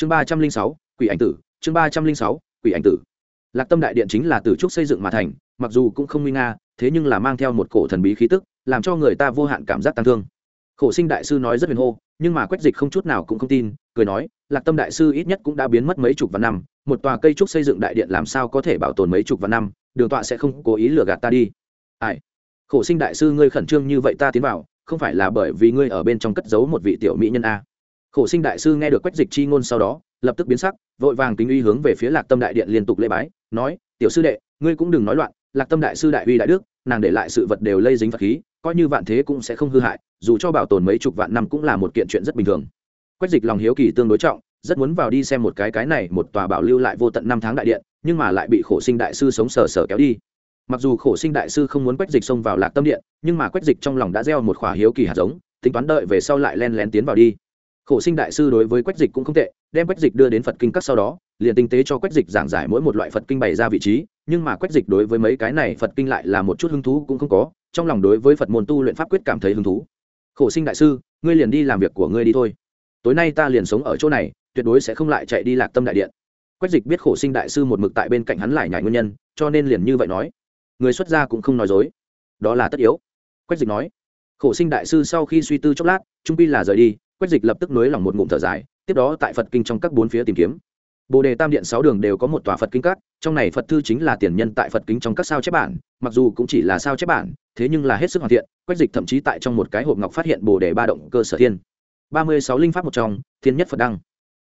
chương ba trăm linh sáu, quỷ ảnh tử, chương ba trăm linh sáu, quỷ ảnh tử. Lạc tâm đại điện chính là từ trúc xây dựng mà thành, mặc dù cũng không nguy nga, thế nhưng là mang theo một cổ thần bí khí tức, làm cho người ta vô hạn cảm giác tăng thương. Khổ sinh đại sư nói rất huyền hô, nhưng mà quách dịch không chút nào cũng không tin, cười nói, lạc tâm đại sư ít nhất cũng đã biến mất mấy chục vạn năm, một tòa cây trúc xây dựng đại điện làm sao có thể bảo tồn mấy chục vạn năm, đường tọa sẽ không cố ý lừa gạt ta đi. Ai? Khổ sinh đại sư, ngươi khẩn trương như vậy ta tiến vào, không phải là bởi vì ngươi ở bên trong cất giấu một vị tiểu mỹ nhân a? Khổ sinh đại sư nghe được quách dịch chi ngôn sau đó, lập tức biến sắc, vội vàng kính uy hướng về phía lạc tâm đại điện liên tục lễ bái, nói, tiểu sư đệ, ngươi cũng đừng nói loạn, lạc tâm đại sư đại uy đại đức, nàng để lại sự vật đều lây dính vật khí, coi như vạn thế cũng sẽ không hư hại, dù cho bảo tồn mấy chục vạn năm cũng là một kiện chuyện rất bình thường. Quách dịch lòng hiếu kỳ tương đối trọng, rất muốn vào đi xem một cái cái này, một tòa bảo lưu lại vô tận năm tháng đại điện, nhưng mà lại bị khổ sinh đại sư sống sờ sờ kéo đi. Mặc dù khổ sinh đại sư không muốn quách dịch xông vào lạc tâm điện, nhưng mà quách dịch trong lòng đã gieo một khỏa hiếu kỳ hạt giống, tính toán đợi về sau lại len lén tiến vào đi khổ sinh đại sư đối với quách dịch cũng không tệ, đem quách dịch đưa đến phật kinh các sau đó, liền tinh tế cho quách dịch giảng giải mỗi một loại phật kinh bày ra vị trí, nhưng mà quách dịch đối với mấy cái này phật kinh lại là một chút hứng thú cũng không có, trong lòng đối với phật môn tu luyện pháp quyết cảm thấy hứng thú. Khổ sinh đại sư, ngươi liền đi làm việc của ngươi đi thôi. Tối nay ta liền sống ở chỗ này, tuyệt đối sẽ không lại chạy đi lạc tâm đại điện. Quách dịch biết khổ sinh đại sư một mực tại bên cạnh hắn lại nhảy nguyên nhân, cho nên liền như vậy nói. Người xuất gia cũng không nói dối. Đó là tất yếu. Quách dịch nói. Khổ sinh đại sư sau khi suy tư chốc lát, trung pi là rời đi quách dịch lập tức nối lòng một ngụm thở dài, tiếp đó tại phật kinh trong các bốn phía tìm kiếm. Bồ đề tam điện sáu đường đều có một tòa phật kinh các, trong này phật thư chính là tiền nhân tại phật kính trong các sao chép bản, mặc dù cũng chỉ là sao chép bản, thế nhưng là hết sức hoàn thiện, quách dịch thậm chí tại trong một cái hộp ngọc phát hiện bồ đề ba động cơ sở thiên. Ba mươi sáu linh pháp một trong, thiên nhất phật đăng.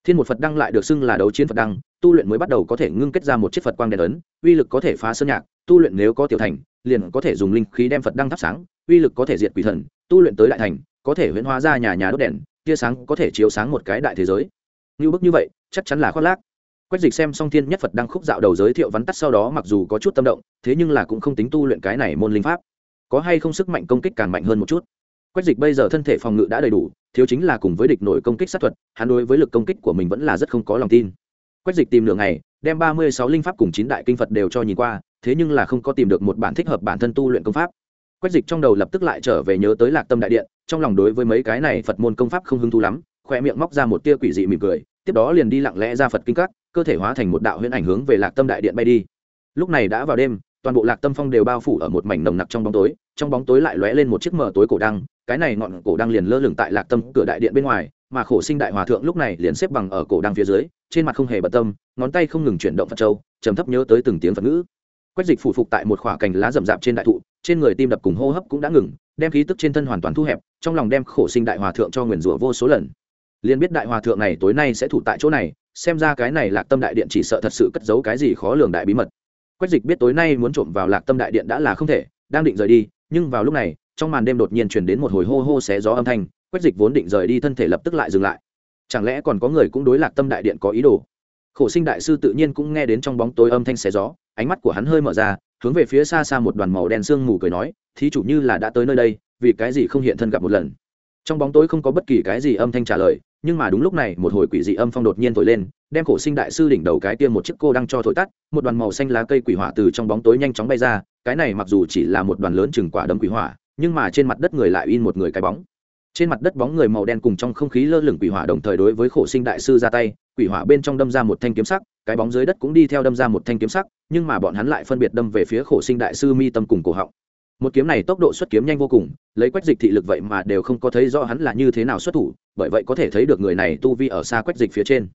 Thiên một phật đăng lại được xưng là đấu chiến phật đăng, tu luyện mới bắt đầu có thể ngưng kết ra một chiếc phật quang đèn ấn, uy lực có thể phá sơn nhạc, tu luyện nếu có tiểu thành, liền có thể dùng linh khí đem phật đăng thắp sáng, uy lực có thể diệt quỷ thần, tu luyện tới đại thành, có thể huyễn hóa ra nhà nhà đốt đèn tia sáng có thể chiếu sáng một cái đại thế giới. Như bức như vậy, chắc chắn là khoác lác. Quách dịch xem xong thiên nhất phật đang khúc dạo đầu giới thiệu vắn tắt sau đó mặc dù có chút tâm động, thế nhưng là cũng không tính tu luyện cái này môn linh pháp. Có hay không sức mạnh công kích càng mạnh hơn một chút? Quách dịch bây giờ thân thể phòng ngự đã đầy đủ, thiếu chính là cùng với địch nổi công kích sát thuật, hắn đối với lực công kích của mình vẫn là rất không có lòng tin. Quách dịch tìm đường này đem ba mươi sáu linh pháp cùng chín đại kinh phật đều cho nhìn qua, thế nhưng là không có tìm được một bản thích hợp bản thân tu luyện công pháp quách dịch trong đầu lập tức lại trở về nhớ tới lạc tâm đại điện, trong lòng đối với mấy cái này phật môn công pháp không hứng thú lắm khoe miệng móc ra một tia quỷ dị mỉm cười, tiếp đó liền đi lặng lẽ ra phật kinh các, cơ thể hóa thành một đạo huyễn ảnh hướng về lạc tâm đại điện bay đi. Lúc này đã vào đêm, toàn bộ lạc tâm phong đều bao phủ ở một mảnh nồng nặc trong bóng tối, trong bóng tối lại lóe lên một chiếc mờ tối cổ đăng, cái này ngọn cổ đăng liền lơ lửng tại lạc tâm cửa đại điện bên ngoài, mà khổ sinh đại hòa thượng lúc này liền xếp bằng ở cổ đăng phía dưới, trên mặt không hề bận tâm, ngón tay không ngừng chuyển động phật châu, trầm thấp nhớ tới từng tiếng phật ngữ. Quách dịch phủ phục tại một khỏa cành lá rậm rạp trên đại thụ trên người tim đập cùng hô hấp cũng đã ngừng, đem khí tức trên thân hoàn toàn thu hẹp, trong lòng đem khổ sinh đại hòa thượng cho nguyền rủa vô số lần. Liền biết đại hòa thượng này tối nay sẽ thủ tại chỗ này, xem ra cái này lạc tâm đại điện chỉ sợ thật sự cất giấu cái gì khó lường đại bí mật. Quách dịch biết tối nay muốn trộm vào lạc tâm đại điện đã là không thể, đang định rời đi, nhưng vào lúc này, trong màn đêm đột nhiên chuyển đến một hồi hô hô xé gió âm thanh, quách dịch vốn định rời đi thân thể lập tức lại dừng lại. Chẳng lẽ còn có người cũng đối lạc tâm đại điện có ý đồ? Khổ sinh đại sư tự nhiên cũng nghe đến trong bóng tối âm thanh xé gió, ánh mắt của hắn hơi mở ra hướng về phía xa xa một đoàn màu đen sương mù cười nói, thí chủ như là đã tới nơi đây, vì cái gì không hiện thân gặp một lần? Trong bóng tối không có bất kỳ cái gì âm thanh trả lời, nhưng mà đúng lúc này, một hồi quỷ dị âm phong đột nhiên thổi lên, đem khổ sinh đại sư đỉnh đầu cái tiêm một chiếc cô đang cho thổi tắt, một đoàn màu xanh lá cây quỷ hỏa từ trong bóng tối nhanh chóng bay ra, cái này mặc dù chỉ là một đoàn lớn chừng quả đấm quỷ hỏa, nhưng mà trên mặt đất người lại in một người cái bóng. Trên mặt đất bóng người màu đen cùng trong không khí lơ lửng quỷ hỏa đồng thời đối với khổ sinh đại sư ra tay quỷ hỏa bên trong đâm ra một thanh kiếm sắc, cái bóng dưới đất cũng đi theo đâm ra một thanh kiếm sắc, nhưng mà bọn hắn lại phân biệt đâm về phía khổ sinh đại sư mi tâm cùng cổ họng. Một kiếm này tốc độ xuất kiếm nhanh vô cùng, lấy quách dịch thị lực vậy mà đều không có thấy rõ hắn là như thế nào xuất thủ, bởi vậy có thể thấy được người này tu vi ở xa quách dịch phía trên.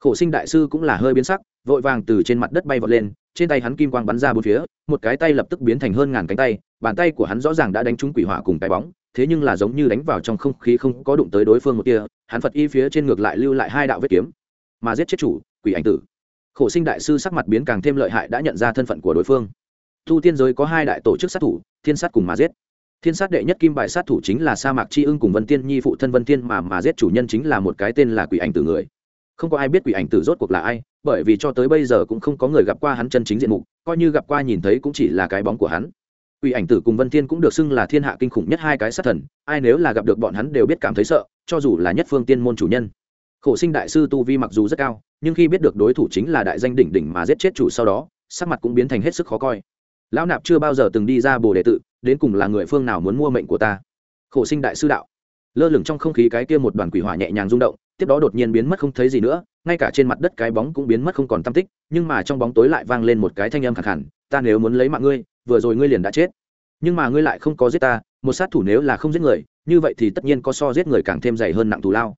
Khổ sinh đại sư cũng là hơi biến sắc, vội vàng từ trên mặt đất bay vọt lên, trên tay hắn kim quang bắn ra bốn phía, một cái tay lập tức biến thành hơn ngàn cánh tay, bàn tay của hắn rõ ràng đã đánh trúng quỷ hỏa cùng cái bóng, thế nhưng là giống như đánh vào trong không khí không có đụng tới đối phương một kia hắn phật y phía trên ngược lại lưu lại hai đạo vết kiếm mà giết chết chủ, quỷ ảnh tử. Khổ sinh đại sư sắc mặt biến càng thêm lợi hại đã nhận ra thân phận của đối phương. Thu tiên giới có hai đại tổ chức sát thủ, thiên sát cùng mà giết. Thiên sát đệ nhất kim bài sát thủ chính là sa mạc c ưng cùng vân tiên nhi phụ thân vân tiên mà mà giết chủ nhân chính là một cái tên là quỷ ảnh tử người. Không có ai biết quỷ ảnh tử rốt cuộc là ai, bởi vì cho tới bây giờ cũng không có người gặp qua hắn chân chính diện mục, coi như gặp qua nhìn thấy cũng chỉ là cái bóng của hắn. Quỷ ảnh tử cùng vân tiên cũng được xưng là thiên hạ kinh khủng nhất hai cái sát thần, ai nếu là gặp được bọn hắn đều biết cảm thấy sợ, cho dù là nhất phương tiên môn chủ nhân khổ sinh đại sư tu vi mặc dù rất cao, nhưng khi biết được đối thủ chính là đại danh đỉnh đỉnh mà giết chết chủ sau đó, sắc mặt cũng biến thành hết sức khó coi. Lão nạp chưa bao giờ từng đi ra bồ đề tự, đến cùng là người phương nào muốn mua mệnh của ta? Khổ sinh đại sư đạo. Lơ lửng trong không khí cái kia một đoàn quỷ hỏa nhẹ nhàng rung động, tiếp đó đột nhiên biến mất không thấy gì nữa, ngay cả trên mặt đất cái bóng cũng biến mất không còn tam tích, nhưng mà trong bóng tối lại vang lên một cái thanh âm khẳng hẳn ta nếu muốn lấy mạng ngươi, vừa rồi ngươi liền đã chết. Nhưng mà ngươi lại không có giết ta, một sát thủ nếu là không giết người, như vậy thì tất nhiên có so giết người càng thêm dày hơn nặng thù lao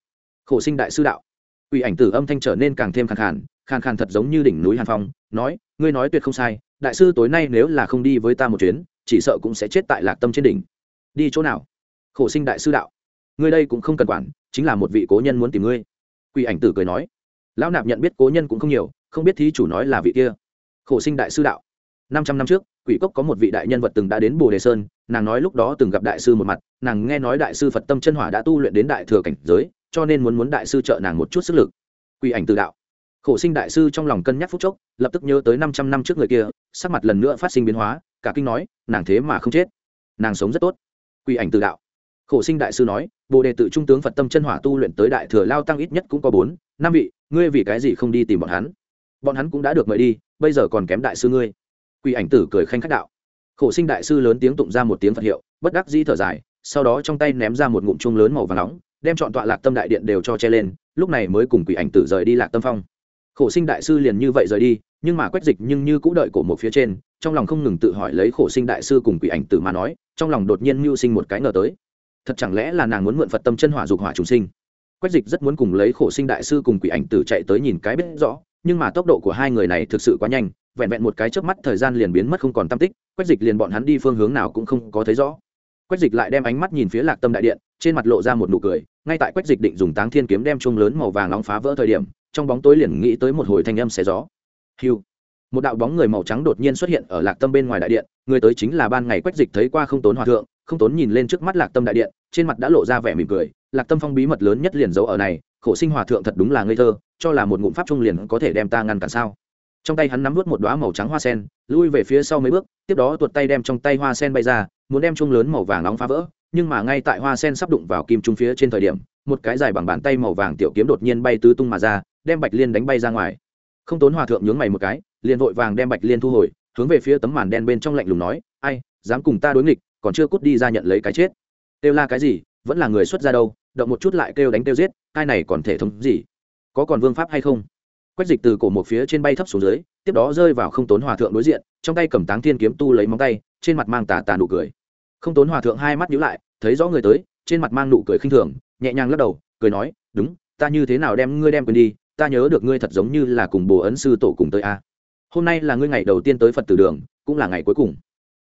khổ sinh đại sư đạo. Quỷ ảnh tử âm thanh trở nên càng thêm khàn khàn khàn khàn thật giống như đỉnh núi hàn phong, nói, ngươi nói tuyệt không sai, đại sư tối nay nếu là không đi với ta một chuyến, chỉ sợ cũng sẽ chết tại lạc tâm trên đỉnh. Đi chỗ nào? Khổ sinh đại sư đạo. Ngươi đây cũng không cần quản, chính là một vị cố nhân muốn tìm ngươi. Quỷ ảnh tử cười nói. Lão nạp nhận biết cố nhân cũng không nhiều, không biết thí chủ nói là vị kia. Khổ sinh đại sư đạo. Năm trăm năm trước, quỷ cốc có một vị đại nhân vật từng đã đến bồ đề sơn, nàng nói lúc đó từng gặp đại sư một mặt, nàng nghe nói đại sư phật tâm chân hỏa đã tu luyện đến đại thừa cảnh giới cho nên muốn muốn đại sư trợ nàng một chút sức lực. Quỷ ảnh tự đạo. Khổ sinh đại sư trong lòng cân nhắc phút chốc, lập tức nhớ tới năm trăm năm trước người kia, sắc mặt lần nữa phát sinh biến hóa, cả kinh nói, nàng thế mà không chết. Nàng sống rất tốt. Quỷ ảnh tự đạo. Khổ sinh đại sư nói, bồ đề tự trung tướng phật tâm chân hỏa tu luyện tới đại thừa lao tăng ít nhất cũng có bốn, năm vị, ngươi vì cái gì không đi tìm bọn hắn? Bọn hắn cũng đã được mời đi, bây giờ còn kém đại sư ngươi. Quỷ ảnh tử cười khanh khách đạo. Khổ sinh đại sư lớn tiếng tụng ra một tiếng phật hiệu, bất đắc dĩ thở dài, sau đó trong tay ném ra một ngụm chung lớn màu và nóng đem chọn tọa lạc tâm đại điện đều cho che lên, lúc này mới cùng quỷ ảnh tử rời đi lạc tâm phong. Khổ sinh đại sư liền như vậy rời đi, nhưng mà quách dịch nhưng như cũng đợi cổ một phía trên, trong lòng không ngừng tự hỏi lấy khổ sinh đại sư cùng quỷ ảnh tử mà nói, trong lòng đột nhiên mưu sinh một cái ngờ tới. Thật chẳng lẽ là nàng muốn mượn phật tâm chân hỏa dục hỏa trùng sinh? Quách dịch rất muốn cùng lấy khổ sinh đại sư cùng quỷ ảnh tử chạy tới nhìn cái biết rõ, nhưng mà tốc độ của hai người này thực sự quá nhanh, vẹn vẹn một cái chớp mắt thời gian liền biến mất không còn tam tích, quách dịch liền bọn hắn đi phương hướng nào cũng không có thấy rõ. Quách dịch lại đem ánh mắt nhìn phía lạc tâm đại điện, trên mặt lộ ra một nụ cười ngay tại quách dịch định dùng táng thiên kiếm đem chung lớn màu vàng nóng phá vỡ thời điểm, trong bóng tối liền nghĩ tới một hồi thanh âm xé gió. Hiu một đạo bóng người màu trắng đột nhiên xuất hiện ở lạc tâm bên ngoài đại điện, người tới chính là ban ngày quách dịch thấy qua không tốn hòa thượng, không tốn nhìn lên trước mắt lạc tâm đại điện, trên mặt đã lộ ra vẻ mỉm cười, lạc tâm phong bí mật lớn nhất liền giấu ở này, khổ sinh hòa thượng thật đúng là ngây thơ, cho là một ngụm pháp trung liền có thể đem ta ngăn cản sao? Trong tay hắn nắm vút một đoá màu trắng hoa sen, lui về phía sau mấy bước, tiếp đó tuột tay đem trong tay hoa sen bay ra, muốn đem chung lớn màu vàng nóng phá vỡ nhưng mà ngay tại hoa sen sắp đụng vào kim trung phía trên thời điểm, một cái dài bằng bàn tay màu vàng tiểu kiếm đột nhiên bay tứ tung mà ra, đem bạch liên đánh bay ra ngoài. Không tốn hòa thượng nhướng mày một cái, liền vội vàng đem bạch liên thu hồi, hướng về phía tấm màn đen bên trong lạnh lùng nói, ai, dám cùng ta đối nghịch, còn chưa cút đi ra nhận lấy cái chết. Kêu la cái gì, vẫn là người xuất ra đâu, động một chút lại kêu đánh kêu giết, ai này còn thể thống gì? Có còn vương pháp hay không? Quách dịch từ cổ một phía trên bay thấp xuống dưới, tiếp đó rơi vào không tốn hòa thượng đối diện, trong tay cầm táng thiên kiếm tu lấy móng tay, trên mặt mang tà tà nụ cười không tốn hòa thượng hai mắt nhíu lại, thấy rõ người tới, trên mặt mang nụ cười khinh thường, nhẹ nhàng lắc đầu, cười nói, đúng, ta như thế nào đem ngươi đem quên đi, ta nhớ được ngươi thật giống như là cùng bồ ấn sư tổ cùng tới a. Hôm nay là ngươi ngày đầu tiên tới phật tử đường, cũng là ngày cuối cùng.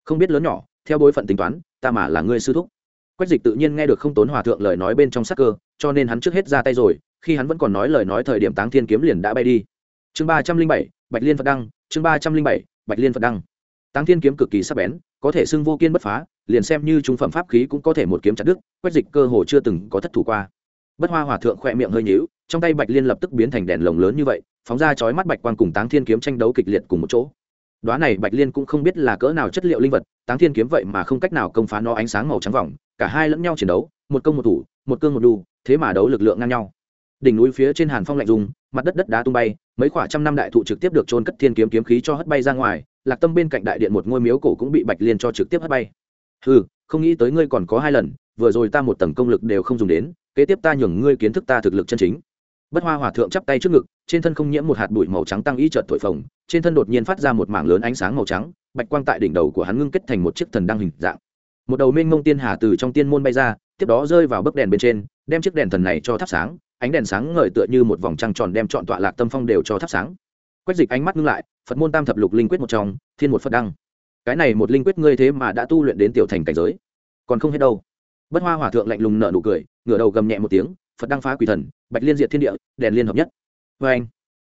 Không biết lớn nhỏ, theo bối phận tính toán, ta mà là ngươi sư thúc. Quách dịch tự nhiên nghe được không tốn hòa thượng lời nói bên trong sắc cơ, cho nên hắn trước hết ra tay rồi, khi hắn vẫn còn nói lời nói thời điểm táng thiên kiếm liền đã bay đi. Chương ba trăm linh bảy, bạch liên phật đăng, chương ba trăm linh bảy, bạch liên phật đăng. Táng thiên kiếm cực kỳ sắc bén, có thể xưng vô kiên bất phá liền xem như trung phẩm pháp khí cũng có thể một kiếm chặt đứt quét dịch cơ hồ chưa từng có thất thủ qua. Bất hoa hòa thượng khỏe miệng hơi nhíu, trong tay bạch liên lập tức biến thành đèn lồng lớn như vậy, phóng ra chói mắt bạch quang cùng táng thiên kiếm tranh đấu kịch liệt cùng một chỗ. Đoá này bạch liên cũng không biết là cỡ nào chất liệu linh vật, táng thiên kiếm vậy mà không cách nào công phá nó ánh sáng màu trắng vòng, cả hai lẫn nhau chiến đấu, một công một thủ, một cương một đu, thế mà đấu lực lượng ngang nhau. Đỉnh núi phía trên hàn phong lạnh dùng mặt đất đất đá tung bay, mấy khoảng trăm năm đại thụ trực tiếp được trôn cất thiên kiếm kiếm khí cho hất bay ra ngoài, lạc tâm bên cạnh đại điện một ngôi miếu cổ cũng bị bạch liên cho trực tiếp hất bay ừ không nghĩ tới ngươi còn có hai lần, vừa rồi ta một tầng công lực đều không dùng đến, kế tiếp ta nhường ngươi kiến thức ta thực lực chân chính. Bất hoa hòa thượng chắp tay trước ngực, trên thân không nhiễm một hạt bụi màu trắng tăng y trợt thổi phồng, trên thân đột nhiên phát ra một mảng lớn ánh sáng màu trắng, bạch quang tại đỉnh đầu của hắn ngưng kết thành một chiếc thần đăng hình dạng. Một đầu mênh mông tiên hà từ trong tiên môn bay ra, tiếp đó rơi vào bức đèn bên trên, đem chiếc đèn thần này cho thắp sáng, ánh đèn sáng ngời tựa như một vòng trăng tròn đem trọn tọa lạc tâm phong đều cho thắp sáng. Quách dịch ánh mắt ngưng lại, phật môn tam thập lục linh quyết một trong, thiên một phật đăng cái này một linh quyết ngươi thế mà đã tu luyện đến tiểu thành cảnh giới. Còn không hết đâu. Bất hoa hòa thượng lạnh lùng nở nụ cười, ngửa đầu gầm nhẹ một tiếng, phật đăng phá quỷ thần, bạch liên diệt thiên địa, đèn liên hợp nhất. Vê anh,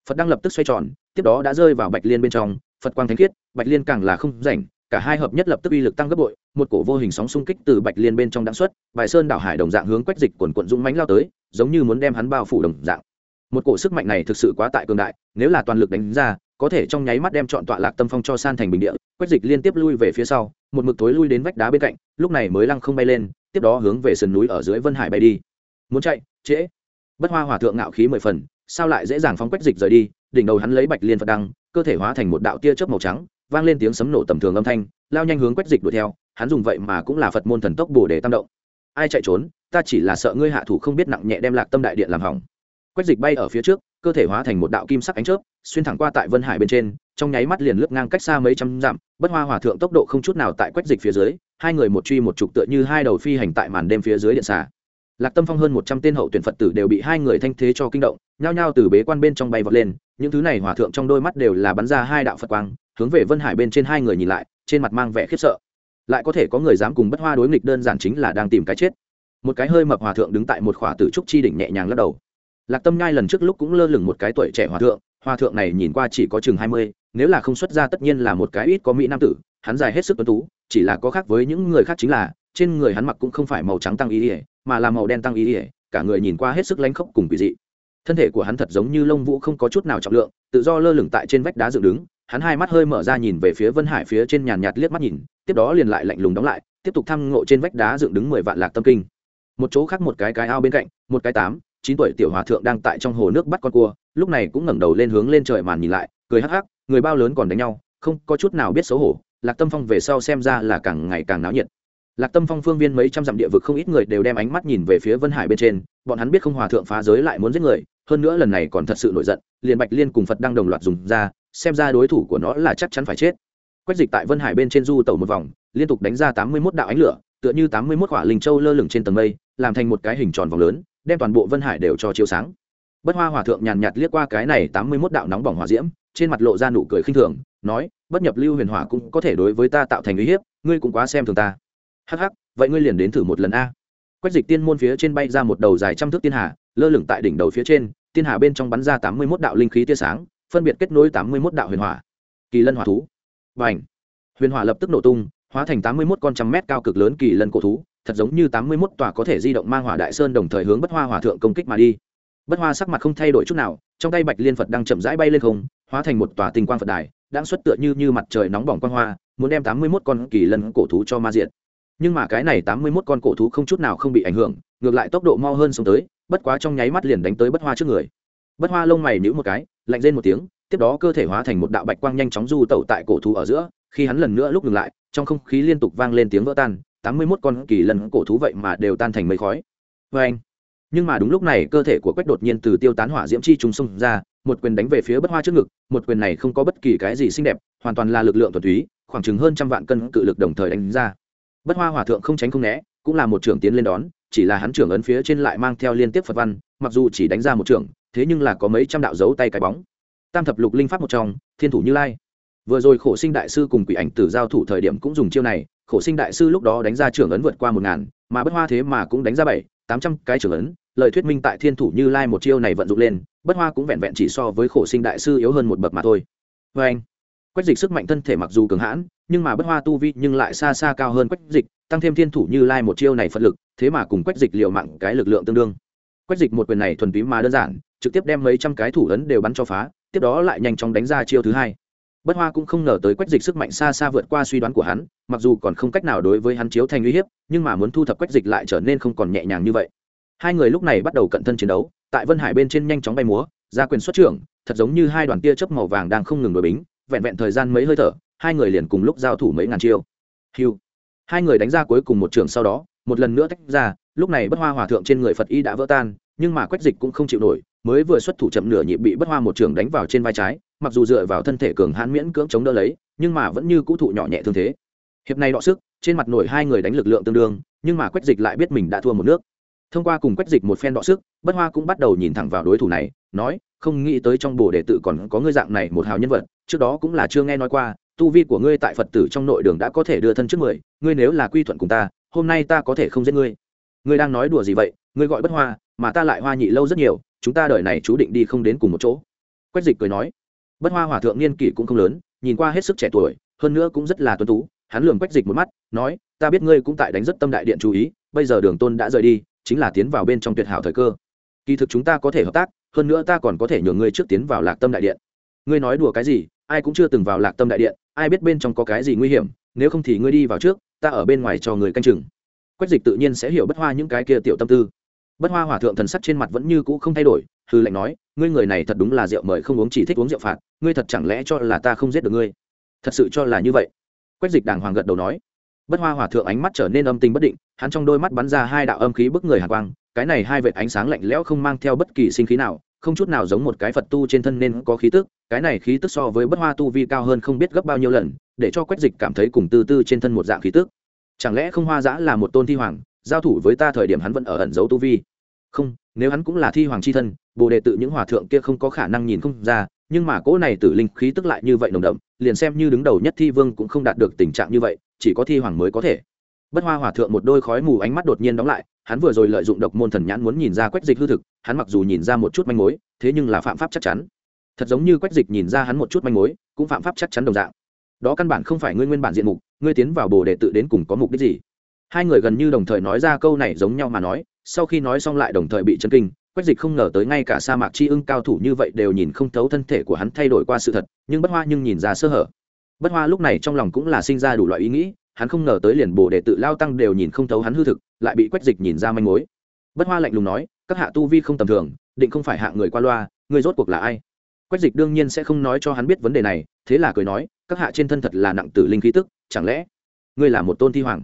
phật đăng lập tức xoay tròn, tiếp đó đã rơi vào bạch liên bên trong, phật quang thánh khiết, bạch liên càng là không rảnh, cả hai hợp nhất lập tức uy lực tăng gấp bội, một cổ vô hình sóng xung kích từ bạch liên bên trong đáng xuất, bài sơn đảo hải đồng dạng hướng quách dịch quần quận dũng mánh lao tới, giống như muốn đem hắn bao phủ đồng dạng. Một cổ sức mạnh này thực sự quá tại cường đại, nếu là toàn lực đánh ra có thể trong nháy mắt đem chọn tọa lạc tâm phong cho san thành bình địa, quách dịch liên tiếp lui về phía sau, một mực tối lui đến vách đá bên cạnh, lúc này mới lăng không bay lên, tiếp đó hướng về sườn núi ở dưới vân hải bay đi. Muốn chạy, trễ. Bất hoa hòa thượng ngạo khí mười phần, sao lại dễ dàng phóng quách dịch rời đi, đỉnh đầu hắn lấy bạch liên phật đăng, cơ thể hóa thành một đạo tia chớp màu trắng, vang lên tiếng sấm nổ tầm thường âm thanh, lao nhanh hướng quách dịch đuổi theo, hắn dùng vậy mà cũng là phật môn thần tốc bổ để tam động. Ai chạy trốn, ta chỉ là sợ ngươi hạ thủ không biết nặng nhẹ đem lạc tâm đại điện làm hỏng. Quách dịch bay ở phía trước, cơ thể hóa thành một đạo kim sắc ánh chớp xuyên thẳng qua tại vân hải bên trên, trong nháy mắt liền lướt ngang cách xa mấy trăm dặm, bất hoa hòa thượng tốc độ không chút nào tại quách dịch phía dưới, hai người một truy một trục tựa như hai đầu phi hành tại màn đêm phía dưới điện xà. Lạc tâm phong hơn một trăm tên hậu tuyển phật tử đều bị hai người thanh thế cho kinh động, nhao nhao từ bế quan bên trong bay vọt lên, những thứ này hòa thượng trong đôi mắt đều là bắn ra hai đạo phật quang, hướng về vân hải bên trên hai người nhìn lại, trên mặt mang vẻ khiếp sợ. Lại có thể có người dám cùng bất hoa đối nghịch đơn giản chính là đang tìm cái chết. Một cái hơi mập hòa thượng đứng tại một khỏa tử trúc chi đỉnh nhẹ nhàng lắc đầu. Lạc tâm nhai lần trước lúc cũng lơ lửng một cái tuổi trẻ hòa thượng hòa thượng này nhìn qua chỉ có chừng hai mươi, nếu là không xuất ra tất nhiên là một cái ít có mỹ nam tử, hắn dài hết sức tuấn tú, chỉ là có khác với những người khác chính là, trên người hắn mặc cũng không phải màu trắng tăng ý ỉa mà là màu đen tăng ý ỉa cả người nhìn qua hết sức lánh khốc cùng quỷ dị. Thân thể của hắn thật giống như lông vũ không có chút nào trọng lượng, tự do lơ lửng tại trên vách đá dựng đứng, hắn hai mắt hơi mở ra nhìn về phía vân hải phía trên nhàn nhạt liếc mắt nhìn, tiếp đó liền lại lạnh lùng đóng lại, tiếp tục thăm ngộ trên vách đá dựng đứng mười vạn lạc tâm kinh. Một chỗ khác một cái cái ao bên cạnh, một cái tám, chín tuổi tiểu hòa thượng đang tại trong hồ nước bắt con cua lúc này cũng ngẩng đầu lên hướng lên trời màn nhìn lại, cười hắc hắc, người bao lớn còn đánh nhau, không có chút nào biết xấu hổ, lạc tâm phong về sau xem ra là càng ngày càng náo nhiệt. Lạc tâm phong phương viên mấy trăm dặm địa vực không ít người đều đem ánh mắt nhìn về phía vân hải bên trên, bọn hắn biết không hòa thượng phá giới lại muốn giết người, hơn nữa lần này còn thật sự nổi giận, liền bạch liên cùng phật đang đồng loạt dùng ra, xem ra đối thủ của nó là chắc chắn phải chết. Quách dịch tại vân hải bên trên du tẩu một vòng, liên tục đánh ra tám mươi mốt đạo ánh lửa, tựa như tám mươi mốt quả linh châu lơ lửng trên tầng mây, làm thành một cái hình tròn vòng lớn, đem toàn bộ vân hải đều cho chiếu sáng bất hoa hòa thượng nhàn nhạt liếc qua cái này tám mươi mốt đạo nóng bỏng hỏa diễm, trên mặt lộ ra nụ cười khinh thường, nói, bất nhập lưu huyền hỏa cũng có thể đối với ta tạo thành uy hiếp, ngươi cũng quá xem thường ta. Hắc hắc, vậy ngươi liền đến thử một lần a. Quách dịch tiên môn phía trên bay ra một đầu dài trăm thước tiên hà, lơ lửng tại đỉnh đầu phía trên, tiên hà bên trong bắn ra tám mươi mốt đạo linh khí tia sáng, phân biệt kết nối tám mươi mốt đạo huyền hỏa. Kỳ lân hỏa thú. Và ảnh huyền hỏa lập tức nổ tung, hóa thành tám mươi mốt con trăm mét cao cực lớn kỳ lân cổ thú, thật giống như tám mươi mốt tòa có thể di động mang hỏa đại sơn đồng thời hướng bất hoa hòa thượng công kích mà đi bất hoa sắc mặt không thay đổi chút nào, trong tay bạch liên phật đang chậm rãi bay lên không, hóa thành một tòa tinh quang phật đài, đang xuất tựa như như mặt trời nóng bỏng quang hoa, muốn đem tám mươi mốt con kỳ lân cổ thú cho ma diện nhưng mà cái này tám mươi mốt con cổ thú không chút nào không bị ảnh hưởng, ngược lại tốc độ mau hơn xuống tới, bất quá trong nháy mắt liền đánh tới bất hoa trước người. Bất hoa lông mày nhữ một cái, lạnh rên một tiếng, tiếp đó cơ thể hóa thành một đạo bạch quang nhanh chóng du tẩu tại cổ thú ở giữa, khi hắn lần nữa lúc ngừng lại, trong không khí liên tục vang lên tiếng vỡ tan, tám mươi mốt con kỳ lân cổ thú vậy mà đều tan thành mây khói. Vê anh nhưng mà đúng lúc này, cơ thể của quách đột nhiên từ tiêu tán hỏa diễm chi trùng xông ra, một quyền đánh về phía bất hoa trước ngực, một quyền này không có bất kỳ cái gì xinh đẹp, hoàn toàn là lực lượng thuần túy, khoảng chừng hơn trăm vạn cân cự lực đồng thời đánh ra. Bất hoa hòa thượng không tránh không né, cũng là một trưởng tiến lên đón, chỉ là hắn trưởng ấn phía trên lại mang theo liên tiếp phật văn, mặc dù chỉ đánh ra một trưởng, thế nhưng là có mấy trăm đạo dấu tay cái bóng. Tam thập lục linh pháp một trong, thiên thủ như lai. Vừa rồi khổ sinh đại sư cùng quỷ ảnh tử giao thủ thời điểm cũng dùng chiêu này, khổ sinh đại sư lúc đó đánh ra trưởng ấn vượt qua một ngàn, mà bất hoa thế mà cũng đánh ra bảy tám trăm cái trưởng ấn, lời thuyết minh tại thiên thủ như lai một chiêu này vận dụng lên, bất hoa cũng vẹn vẹn chỉ so với khổ sinh đại sư yếu hơn một bậc mà thôi. Vê anh, quách dịch sức mạnh thân thể mặc dù cường hãn, nhưng mà bất hoa tu vi nhưng lại xa xa cao hơn quách dịch, tăng thêm thiên thủ như lai một chiêu này phật lực, thế mà cùng quách dịch liều mạng cái lực lượng tương đương. Quách dịch một quyền này thuần túy mà đơn giản, trực tiếp đem mấy trăm cái thủ ấn đều bắn cho phá, tiếp đó lại nhanh chóng đánh ra chiêu thứ hai bất hoa cũng không ngờ tới quách dịch sức mạnh xa xa vượt qua suy đoán của hắn, mặc dù còn không cách nào đối với hắn chiếu thành uy hiếp, nhưng mà muốn thu thập quách dịch lại trở nên không còn nhẹ nhàng như vậy. Hai người lúc này bắt đầu cận thân chiến đấu, tại vân hải bên trên nhanh chóng bay múa, ra quyền xuất trưởng, thật giống như hai đoàn tia chớp màu vàng đang không ngừng đổi bính, vẹn vẹn thời gian mấy hơi thở, hai người liền cùng lúc giao thủ mấy ngàn chiêu. Hiu. Hai người đánh ra cuối cùng một trường sau đó, một lần nữa tách ra, lúc này bất hoa hòa thượng trên người phật y đã vỡ tan, nhưng mà quách dịch cũng không chịu nổi mới vừa xuất thủ chậm nửa nhịp bị bất hoa một trường đánh vào trên vai trái, mặc dù dựa vào thân thể cường hãn miễn cưỡng chống đỡ lấy, nhưng mà vẫn như cũ thụ nhỏ nhẹ thương thế. Hiệp này đọ sức, trên mặt nổi hai người đánh lực lượng tương đương, nhưng mà quách dịch lại biết mình đã thua một nước. Thông qua cùng quách dịch một phen đọ sức, bất hoa cũng bắt đầu nhìn thẳng vào đối thủ này, nói, không nghĩ tới trong bồ đề tự còn có ngươi dạng này một hào nhân vật, trước đó cũng là chưa nghe nói qua, tu vi của ngươi tại phật tử trong nội đường đã có thể đưa thân trước mười, ngươi nếu là quy thuận cùng ta, hôm nay ta có thể không giết ngươi. Ngươi đang nói đùa gì vậy? Ngươi gọi bất hoa, mà ta lại hoa nhị lâu rất nhiều chúng ta đời này chú định đi không đến cùng một chỗ. Quách dịch cười nói, bất hoa hòa thượng niên kỷ cũng không lớn, nhìn qua hết sức trẻ tuổi, hơn nữa cũng rất là tuân tú. Hắn lường quách dịch một mắt, nói, ta biết ngươi cũng tại đánh rất tâm đại điện chú ý, bây giờ đường tôn đã rời đi, chính là tiến vào bên trong tuyệt hảo thời cơ. Kỳ thực chúng ta có thể hợp tác, hơn nữa ta còn có thể nhường ngươi trước tiến vào lạc tâm đại điện. Ngươi nói đùa cái gì, ai cũng chưa từng vào lạc tâm đại điện, ai biết bên trong có cái gì nguy hiểm, nếu không thì ngươi đi vào trước, ta ở bên ngoài cho người canh chừng. Quách dịch tự nhiên sẽ hiểu bất hoa những cái kia tiểu tâm tư bất hoa hòa thượng thần sắc trên mặt vẫn như cũ không thay đổi hư lệnh nói, ngươi người này thật đúng là rượu mời không uống chỉ thích uống rượu phạt, ngươi thật chẳng lẽ cho là ta không giết được ngươi? Thật sự cho là như vậy. Quách dịch đàng hoàng gật đầu nói. Bất hoa hòa thượng ánh mắt trở nên âm tình bất định, hắn trong đôi mắt bắn ra hai đạo âm khí bức người hàn quang, cái này hai vệt ánh sáng lạnh lẽo không mang theo bất kỳ sinh khí nào, không chút nào giống một cái phật tu trên thân nên có khí tức, cái này khí tức so với bất hoa tu vi cao hơn không biết gấp bao nhiêu lần, để cho quách dịch cảm thấy cùng tư tư trên thân một dạng khí tức. Chẳng lẽ không hoa giã là một tôn thi hoàng giao thủ với ta thời điểm hắn vẫn ở ẩn giấu tu vi. Không, nếu hắn cũng là thi hoàng c h i thân, bồ đề tự những hòa thượng kia không có khả năng nhìn không ra, nhưng mà cỗ này tử linh khí tức lại như vậy nồng đậm, liền xem như đứng đầu nhất thi vương cũng không đạt được tình trạng như vậy, chỉ có thi hoàng mới có thể. Bất hoa hòa thượng một đôi khói mù ánh mắt đột nhiên đóng lại, hắn vừa rồi lợi dụng độc môn thần nhãn muốn nhìn ra quách dịch hư thực, hắn mặc dù nhìn ra một chút manh mối, thế nhưng là phạm pháp chắc chắn. Thật giống như quách dịch nhìn ra hắn một chút manh mối, cũng phạm pháp chắc chắn đồng dạng. Đó căn bản không phải ngươi nguyên bản diện mục, ngươi tiến vào bồ đề tự đến cùng có mục đích gì? Hai người gần như đồng thời nói ra câu này giống nhau mà nói, sau khi nói xong lại đồng thời bị chấn kinh, quách dịch không ngờ tới ngay cả sa mạc chi ưng cao thủ như vậy đều nhìn không thấu thân thể của hắn thay đổi qua sự thật, nhưng bất hoa nhưng nhìn ra sơ hở. Bất hoa lúc này trong lòng cũng là sinh ra đủ loại ý nghĩ, hắn không ngờ tới liền bồ để tự lao tăng đều nhìn không thấu hắn hư thực, lại bị quách dịch nhìn ra manh mối. Bất hoa lạnh lùng nói, các hạ tu vi không tầm thường, định không phải hạ người qua loa, người rốt cuộc là ai? Quách dịch đương nhiên sẽ không nói cho hắn biết vấn đề này, thế là cười nói, các hạ trên thân thật là nặng tử linh khí tức, chẳng lẽ ngươi là một tôn thi hoàng?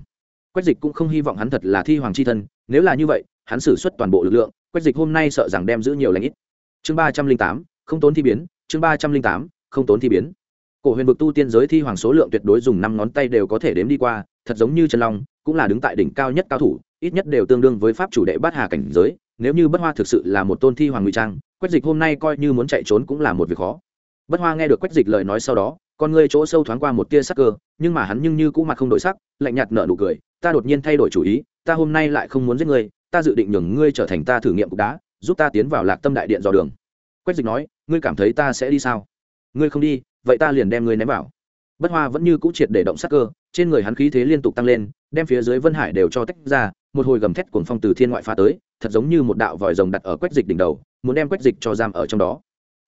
Quách dịch cũng không hy vọng hắn thật là thi hoàng c h i thân, nếu là như vậy, hắn xử suất toàn bộ lực lượng, quách dịch hôm nay sợ rằng đem giữ nhiều lãnh ít. Chương ba trăm linh tám, không tốn thi biến, chương ba trăm linh tám, không tốn thi biến. Cổ huyền vực tu tiên giới thi hoàng số lượng tuyệt đối dùng năm ngón tay đều có thể đếm đi qua, thật giống như Trần long, cũng là đứng tại đỉnh cao nhất cao thủ, ít nhất đều tương đương với pháp chủ đệ bát hà cảnh giới, nếu như bất hoa thực sự là một tôn thi hoàng ngụy trang, quách dịch hôm nay coi như muốn chạy trốn cũng là một việc khó. Bất hoa nghe được quách dịch lời nói sau đó, con ngươi chỗ sâu thoáng qua một tia sắc cơ, nhưng mà hắn nhưng như cũ mặt không đổi sắc, lạnh nhạt nở nụ cười ta đột nhiên thay đổi chủ ý, ta hôm nay lại không muốn giết ngươi, ta dự định nhường ngươi trở thành ta thử nghiệm cục đá, giúp ta tiến vào lạc tâm đại điện dò đường. Quách dịch nói, ngươi cảm thấy ta sẽ đi sao? Ngươi không đi, vậy ta liền đem ngươi ném vào. Bất hoa vẫn như cũ triệt để động sắc cơ, trên người hắn khí thế liên tục tăng lên, đem phía dưới vân hải đều cho tách ra, một hồi gầm thét cuồng phong từ thiên ngoại phá tới, thật giống như một đạo vòi rồng đặt ở quách dịch đỉnh đầu, muốn đem quách dịch cho giam ở trong đó.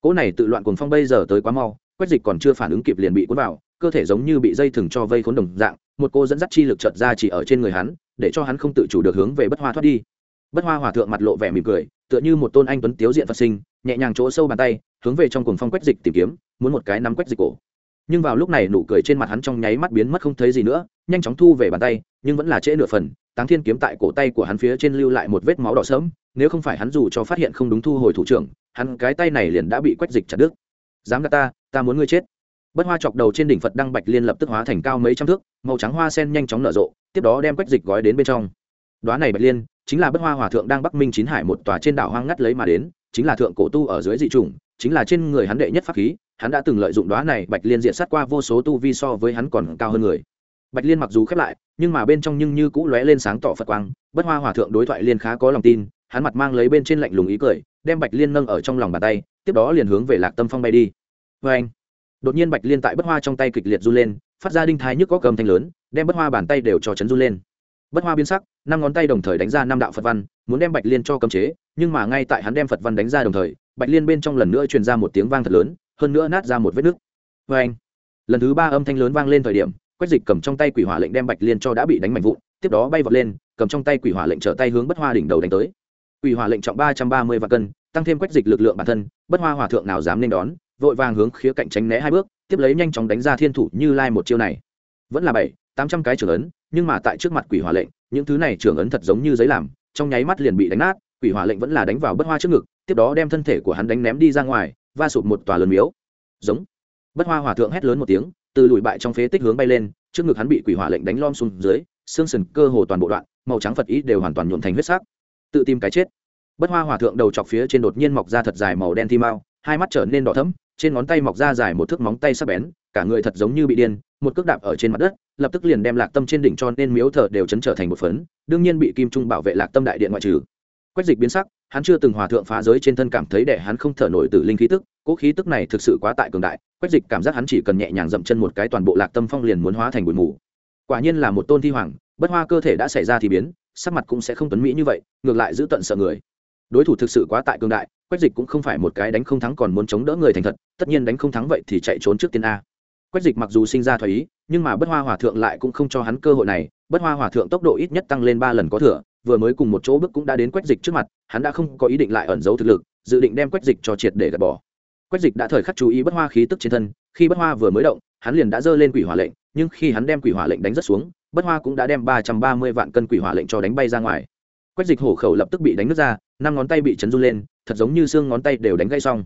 Cỗ này tự loạn cuồng phong bây giờ tới quá mau, quách dịch còn chưa phản ứng kịp liền bị cuốn vào, cơ thể giống như bị dây thừng cho vây khốn đồng dạng một cô dẫn dắt chi lực chợt ra chỉ ở trên người hắn, để cho hắn không tự chủ được hướng về bất hoa thoát đi. Bất hoa hòa thượng mặt lộ vẻ mỉm cười, tựa như một tôn anh tuấn tiếu diện phật sinh, nhẹ nhàng chỗ sâu bàn tay, hướng về trong cuồng phong quách dịch tìm kiếm, muốn một cái nắm quách dịch cổ. Nhưng vào lúc này nụ cười trên mặt hắn trong nháy mắt biến mất không thấy gì nữa, nhanh chóng thu về bàn tay, nhưng vẫn là trễ nửa phần, táng thiên kiếm tại cổ tay của hắn phía trên lưu lại một vết máu đỏ sớm nếu không phải hắn dù cho phát hiện không đúng thu hồi thủ trưởng, hắn cái tay này liền đã bị quách dịch chặt đứt. Dám gạt ta ta muốn ngươi chết bất hoa chọc đầu trên đỉnh phật đăng bạch liên lập tức hóa thành cao mấy trăm thước, màu trắng hoa sen nhanh chóng nở rộ, tiếp đó đem quách dịch gói đến bên trong. Đoá này bạch liên, chính là bất hoa hòa thượng đang bắc minh chín hải một tòa trên đảo hoang ngắt lấy mà đến, chính là thượng cổ tu ở dưới dị trùng chính là trên người hắn đệ nhất pháp khí, hắn đã từng lợi dụng đoá này bạch liên diện sát qua vô số tu vi so với hắn còn cao hơn người. Bạch liên mặc dù khép lại, nhưng mà bên trong nhưng như cũ lóe lên sáng tỏ phật quang, bất hoa hòa thượng đối thoại liên khá có lòng tin, hắn mặt mang lấy bên trên lạnh lùng ý cười, đem bạch liên nâng ở trong lòng bàn tay, tiếp đó liền hướng về lạc tâm phong bay đi. Vê anh đột nhiên bạch liên tại bất hoa trong tay kịch liệt run lên, phát ra đinh thái nhức có cầm thanh lớn, đem bất hoa bàn tay đều cho chấn run lên. Bất hoa biến sắc, năm ngón tay đồng thời đánh ra năm đạo phật văn, muốn đem bạch liên cho cấm chế, nhưng mà ngay tại hắn đem phật văn đánh ra đồng thời, bạch liên bên trong lần nữa truyền ra một tiếng vang thật lớn, hơn nữa nát ra một vết nứt. Vê anh lần thứ ba âm thanh lớn vang lên thời điểm, quách dịch cầm trong tay quỷ hỏa lệnh đem bạch liên cho đã bị đánh mạnh vụn, tiếp đó bay vọt lên, cầm trong tay quỷ hỏa lệnh trở tay hướng bất hoa đỉnh đầu đánh tới. Quỷ hỏa lệnh trọng ba trăm ba mươi vạn cân, tăng thêm quách dịch lực lượng bản thân, bất hoa hòa thượng nào dám nên đón vội vàng hướng khía cạnh tránh né hai bước, tiếp lấy nhanh chóng đánh ra thiên thủ như lai một chiêu này. Vẫn là bảy, tám trăm cái trưởng ấn, nhưng mà tại trước mặt quỷ hỏa lệnh, những thứ này trưởng ấn thật giống như giấy làm, trong nháy mắt liền bị đánh nát, quỷ hỏa lệnh vẫn là đánh vào bất hoa trước ngực, tiếp đó đem thân thể của hắn đánh ném đi ra ngoài, va sụp một tòa lớn miếu. Giống. Bất hoa hòa thượng hét lớn một tiếng, từ lùi bại trong phế tích hướng bay lên, trước ngực hắn bị quỷ hỏa lệnh đánh lom xuống dưới, xương sừng cơ hồ toàn bộ đoạn, màu trắng phật ý đều hoàn toàn nhuộn thành huyết sắc. Tự tìm cái chết. Bất hoa hòa thượng đầu chọc phía trên đột nhiên mọc ra thật dài màu đen thi mao hai mắt trở nên đỏ thẫm, trên ngón tay mọc ra dài một thước móng tay sắc bén, cả người thật giống như bị điên, một cước đạp ở trên mặt đất, lập tức liền đem lạc tâm trên đỉnh cho nên miếu thờ đều chấn trở thành một phấn, đương nhiên bị kim trung bảo vệ lạc tâm đại điện ngoại trừ. Quách dịch biến sắc, hắn chưa từng hòa thượng phá giới trên thân cảm thấy để hắn không thở nổi từ linh khí tức cỗ khí tức này thực sự quá tại cường đại, quách dịch cảm giác hắn chỉ cần nhẹ nhàng dậm chân một cái toàn bộ lạc tâm phong liền muốn hóa thành bụi mù. Quả nhiên là một tôn thi hoàng, bất hoa cơ thể đã xảy ra thì biến, sắc mặt cũng sẽ không tuấn mỹ như vậy, ngược lại giữ tận sợ người đối thủ thực sự quá tại cường đại, quách dịch cũng không phải một cái đánh không thắng còn muốn chống đỡ người thành thật, tất nhiên đánh không thắng vậy thì chạy trốn trước tiên a. Quách dịch mặc dù sinh ra thoái ý, nhưng mà bất hoa hòa thượng lại cũng không cho hắn cơ hội này. Bất hoa hòa thượng tốc độ ít nhất tăng lên ba lần có thừa, vừa mới cùng một chỗ bước cũng đã đến quách dịch trước mặt, hắn đã không có ý định lại ẩn giấu thực lực, dự định đem quách dịch cho triệt để gạt bỏ. Quách dịch đã thời khắc chú ý bất hoa khí tức trên thân, khi bất hoa vừa mới động, hắn liền đã dơ lên quỷ hỏa lệnh, nhưng khi hắn đem quỷ hỏa lệnh đánh rất xuống, bất hoa cũng đã đem ba trăm ba mươi vạn cân quỷ hỏa lệnh cho đánh bay ra ngoài quách dịch hổ khẩu lập tức bị đánh nước ra, năm ngón tay bị chấn run lên, thật giống như xương ngón tay đều đánh gãy xong.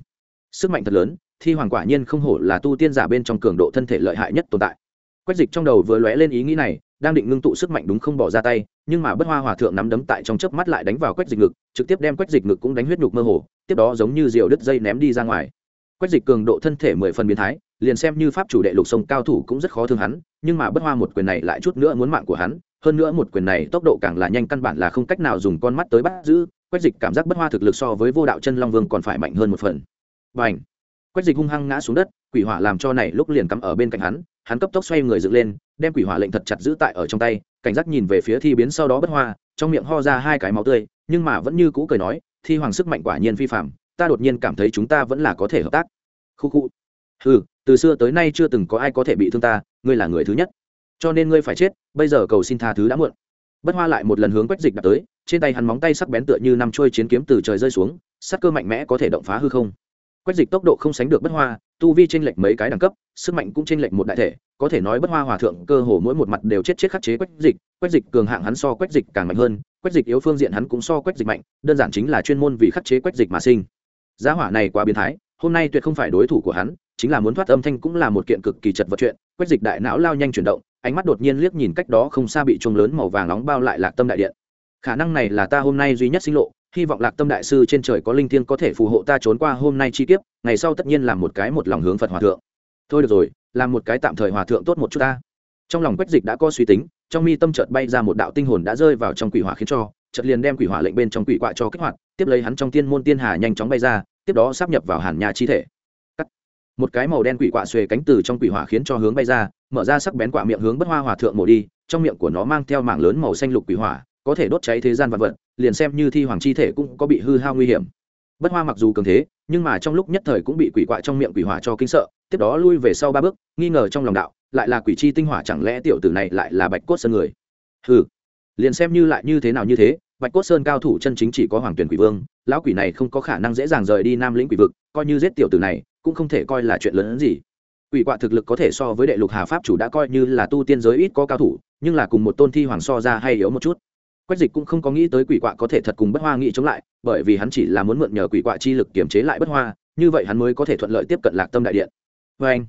Sức mạnh thật lớn, thi hoàng quả nhiên không hổ là tu tiên giả bên trong cường độ thân thể lợi hại nhất tồn tại. Quách dịch trong đầu vừa lóe lên ý nghĩ này, đang định ngưng tụ sức mạnh đúng không bỏ ra tay, nhưng mà bất hoa hòa thượng nắm đấm tại trong chớp mắt lại đánh vào quách dịch ngực, trực tiếp đem quách dịch ngực cũng đánh huyết nhục mơ hồ, tiếp đó giống như diều đứt dây ném đi ra ngoài. Quách dịch cường độ thân thể mười phần biến thái, liền xem như pháp chủ đệ lục sông cao thủ cũng rất khó thương hắn, nhưng mà bất hoa một quyền này lại chút nữa muốn mạng của hắn hơn nữa một quyền này tốc độ càng là nhanh, căn bản là không cách nào dùng con mắt tới bắt giữ. Quách dịch cảm giác bất hoa thực lực so với vô đạo chân long vương còn phải mạnh hơn một phần. Và ảnh quách dịch hung hăng ngã xuống đất, quỷ hỏa làm cho này lúc liền cắm ở bên cạnh hắn hắn cấp tốc xoay người dựng lên, đem quỷ hỏa lệnh thật chặt giữ tại ở trong tay, cảnh giác nhìn về phía thi biến sau đó bất hoa, trong miệng ho ra hai cái máu tươi, nhưng mà vẫn như cũ cười nói, thi hoàng sức mạnh quả nhiên phi phạm ta đột nhiên cảm thấy chúng ta vẫn là có thể hợp tác. Khu khu. Ừ từ xưa tới nay chưa từng có ai có thể bị thương ta, ngươi là người thứ nhất cho nên ngươi phải chết, bây giờ cầu xin tha thứ đã muộn. Bất hoa lại một lần hướng quách dịch đặt tới, trên tay hắn móng tay sắc bén tựa như năm trôi chiến kiếm từ trời rơi xuống sắc cơ mạnh mẽ có thể động phá hư không. Quách dịch tốc độ không sánh được bất hoa, tu vi tranh lệch mấy cái đẳng cấp, sức mạnh cũng tranh lệch một đại thể, có thể nói bất hoa hòa thượng cơ hồ mỗi một mặt đều chết chết khắc chế quách dịch quách dịch cường hạng hắn so quách dịch càng mạnh hơn, quách dịch yếu phương diện hắn cũng so quách dịch mạnh, đơn giản chính là chuyên môn vì khắc chế quách dịch mà sinh. Giá hỏa này quá biến thái, hôm nay tuyệt không phải đối thủ của hắn, chính là muốn thoát âm thanh cũng là một kiện cực kỳ chật vật chuyện. Quách dịch đại não lao nhanh chuyển động ánh mắt đột nhiên liếc nhìn cách đó không xa bị chuông lớn màu vàng nóng bao lại lạc tâm đại điện. Khả năng này là ta hôm nay duy nhất sinh lộ, hy vọng lạc tâm đại sư trên trời có linh thiêng có thể phù hộ ta trốn qua hôm nay chi kiếp, ngày sau tất nhiên làm một cái một lòng hướng phật hòa thượng. Thôi được rồi, làm một cái tạm thời hòa thượng tốt một chút ta. Trong lòng quách dịch đã có suy tính, trong mi tâm chợt bay ra một đạo tinh hồn đã rơi vào trong quỷ hỏa khiến cho, chợt liền đem quỷ hỏa lệnh bên trong quỷ quạ cho kích hoạt, tiếp lấy hắn trong tiên môn tiên hà nhanh chóng bay ra, tiếp đó sắp nhập vào hàn nhà chi thể một cái màu đen quỷ quạ xuề cánh từ trong quỷ hỏa khiến cho hướng bay ra, mở ra sắc bén quạ miệng hướng bất hoa hòa thượng mổ đi, trong miệng của nó mang theo mảng lớn màu xanh lục quỷ hỏa, có thể đốt cháy thế gian vật vật, liền xem như thi hoàng chi thể cũng có bị hư hao nguy hiểm. Bất hoa mặc dù cường thế, nhưng mà trong lúc nhất thời cũng bị quỷ quạ trong miệng quỷ hỏa cho kinh sợ, tiếp đó lui về sau ba bước, nghi ngờ trong lòng đạo, lại là quỷ chi tinh hỏa chẳng lẽ tiểu tử này lại là bạch cốt sơn người? Hừ, liền xem như lại như thế nào như thế bạch cốt sơn cao thủ chân chính chỉ có hoàng tuyển quỷ vương, lão quỷ này không có khả năng dễ dàng rời đi nam lĩnh quỷ vực, coi như giết tiểu tử này, cũng không thể coi là chuyện lớn hơn gì. Quỷ quạ thực lực có thể so với đệ lục hà pháp chủ đã coi như là tu tiên giới ít có cao thủ, nhưng là cùng một tôn thi hoàng so ra hay yếu một chút. Quách dịch cũng không có nghĩ tới quỷ quạ có thể thật cùng bất hoa nghĩ chống lại, bởi vì hắn chỉ là muốn mượn nhờ quỷ quạ chi lực kiềm chế lại bất hoa, như vậy hắn mới có thể thuận lợi tiếp cận lạc tâm đại điện. Vê anh,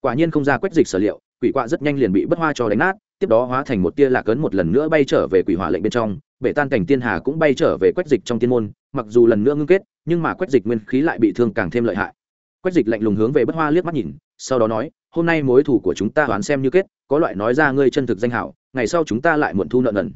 quả nhiên không ra quách dịch sở liệu, quỷ quạ rất nhanh liền bị bất hoa cho đánh nát, tiếp đó hóa thành một tia lạc ấn một lần nữa bay trở về quỷ hỏa lệnh bên trong bể tan cảnh tiên hà cũng bay trở về quách dịch trong tiên môn, mặc dù lần nữa ngưng kết, nhưng mà quách dịch nguyên khí lại bị thương càng thêm lợi hại. Quách dịch lạnh lùng hướng về bất hoa liếc mắt nhìn, sau đó nói, hôm nay mối thủ của chúng ta đoán xem như kết, có loại nói ra ngươi chân thực danh hảo, ngày sau chúng ta lại muộn thu nợ nần.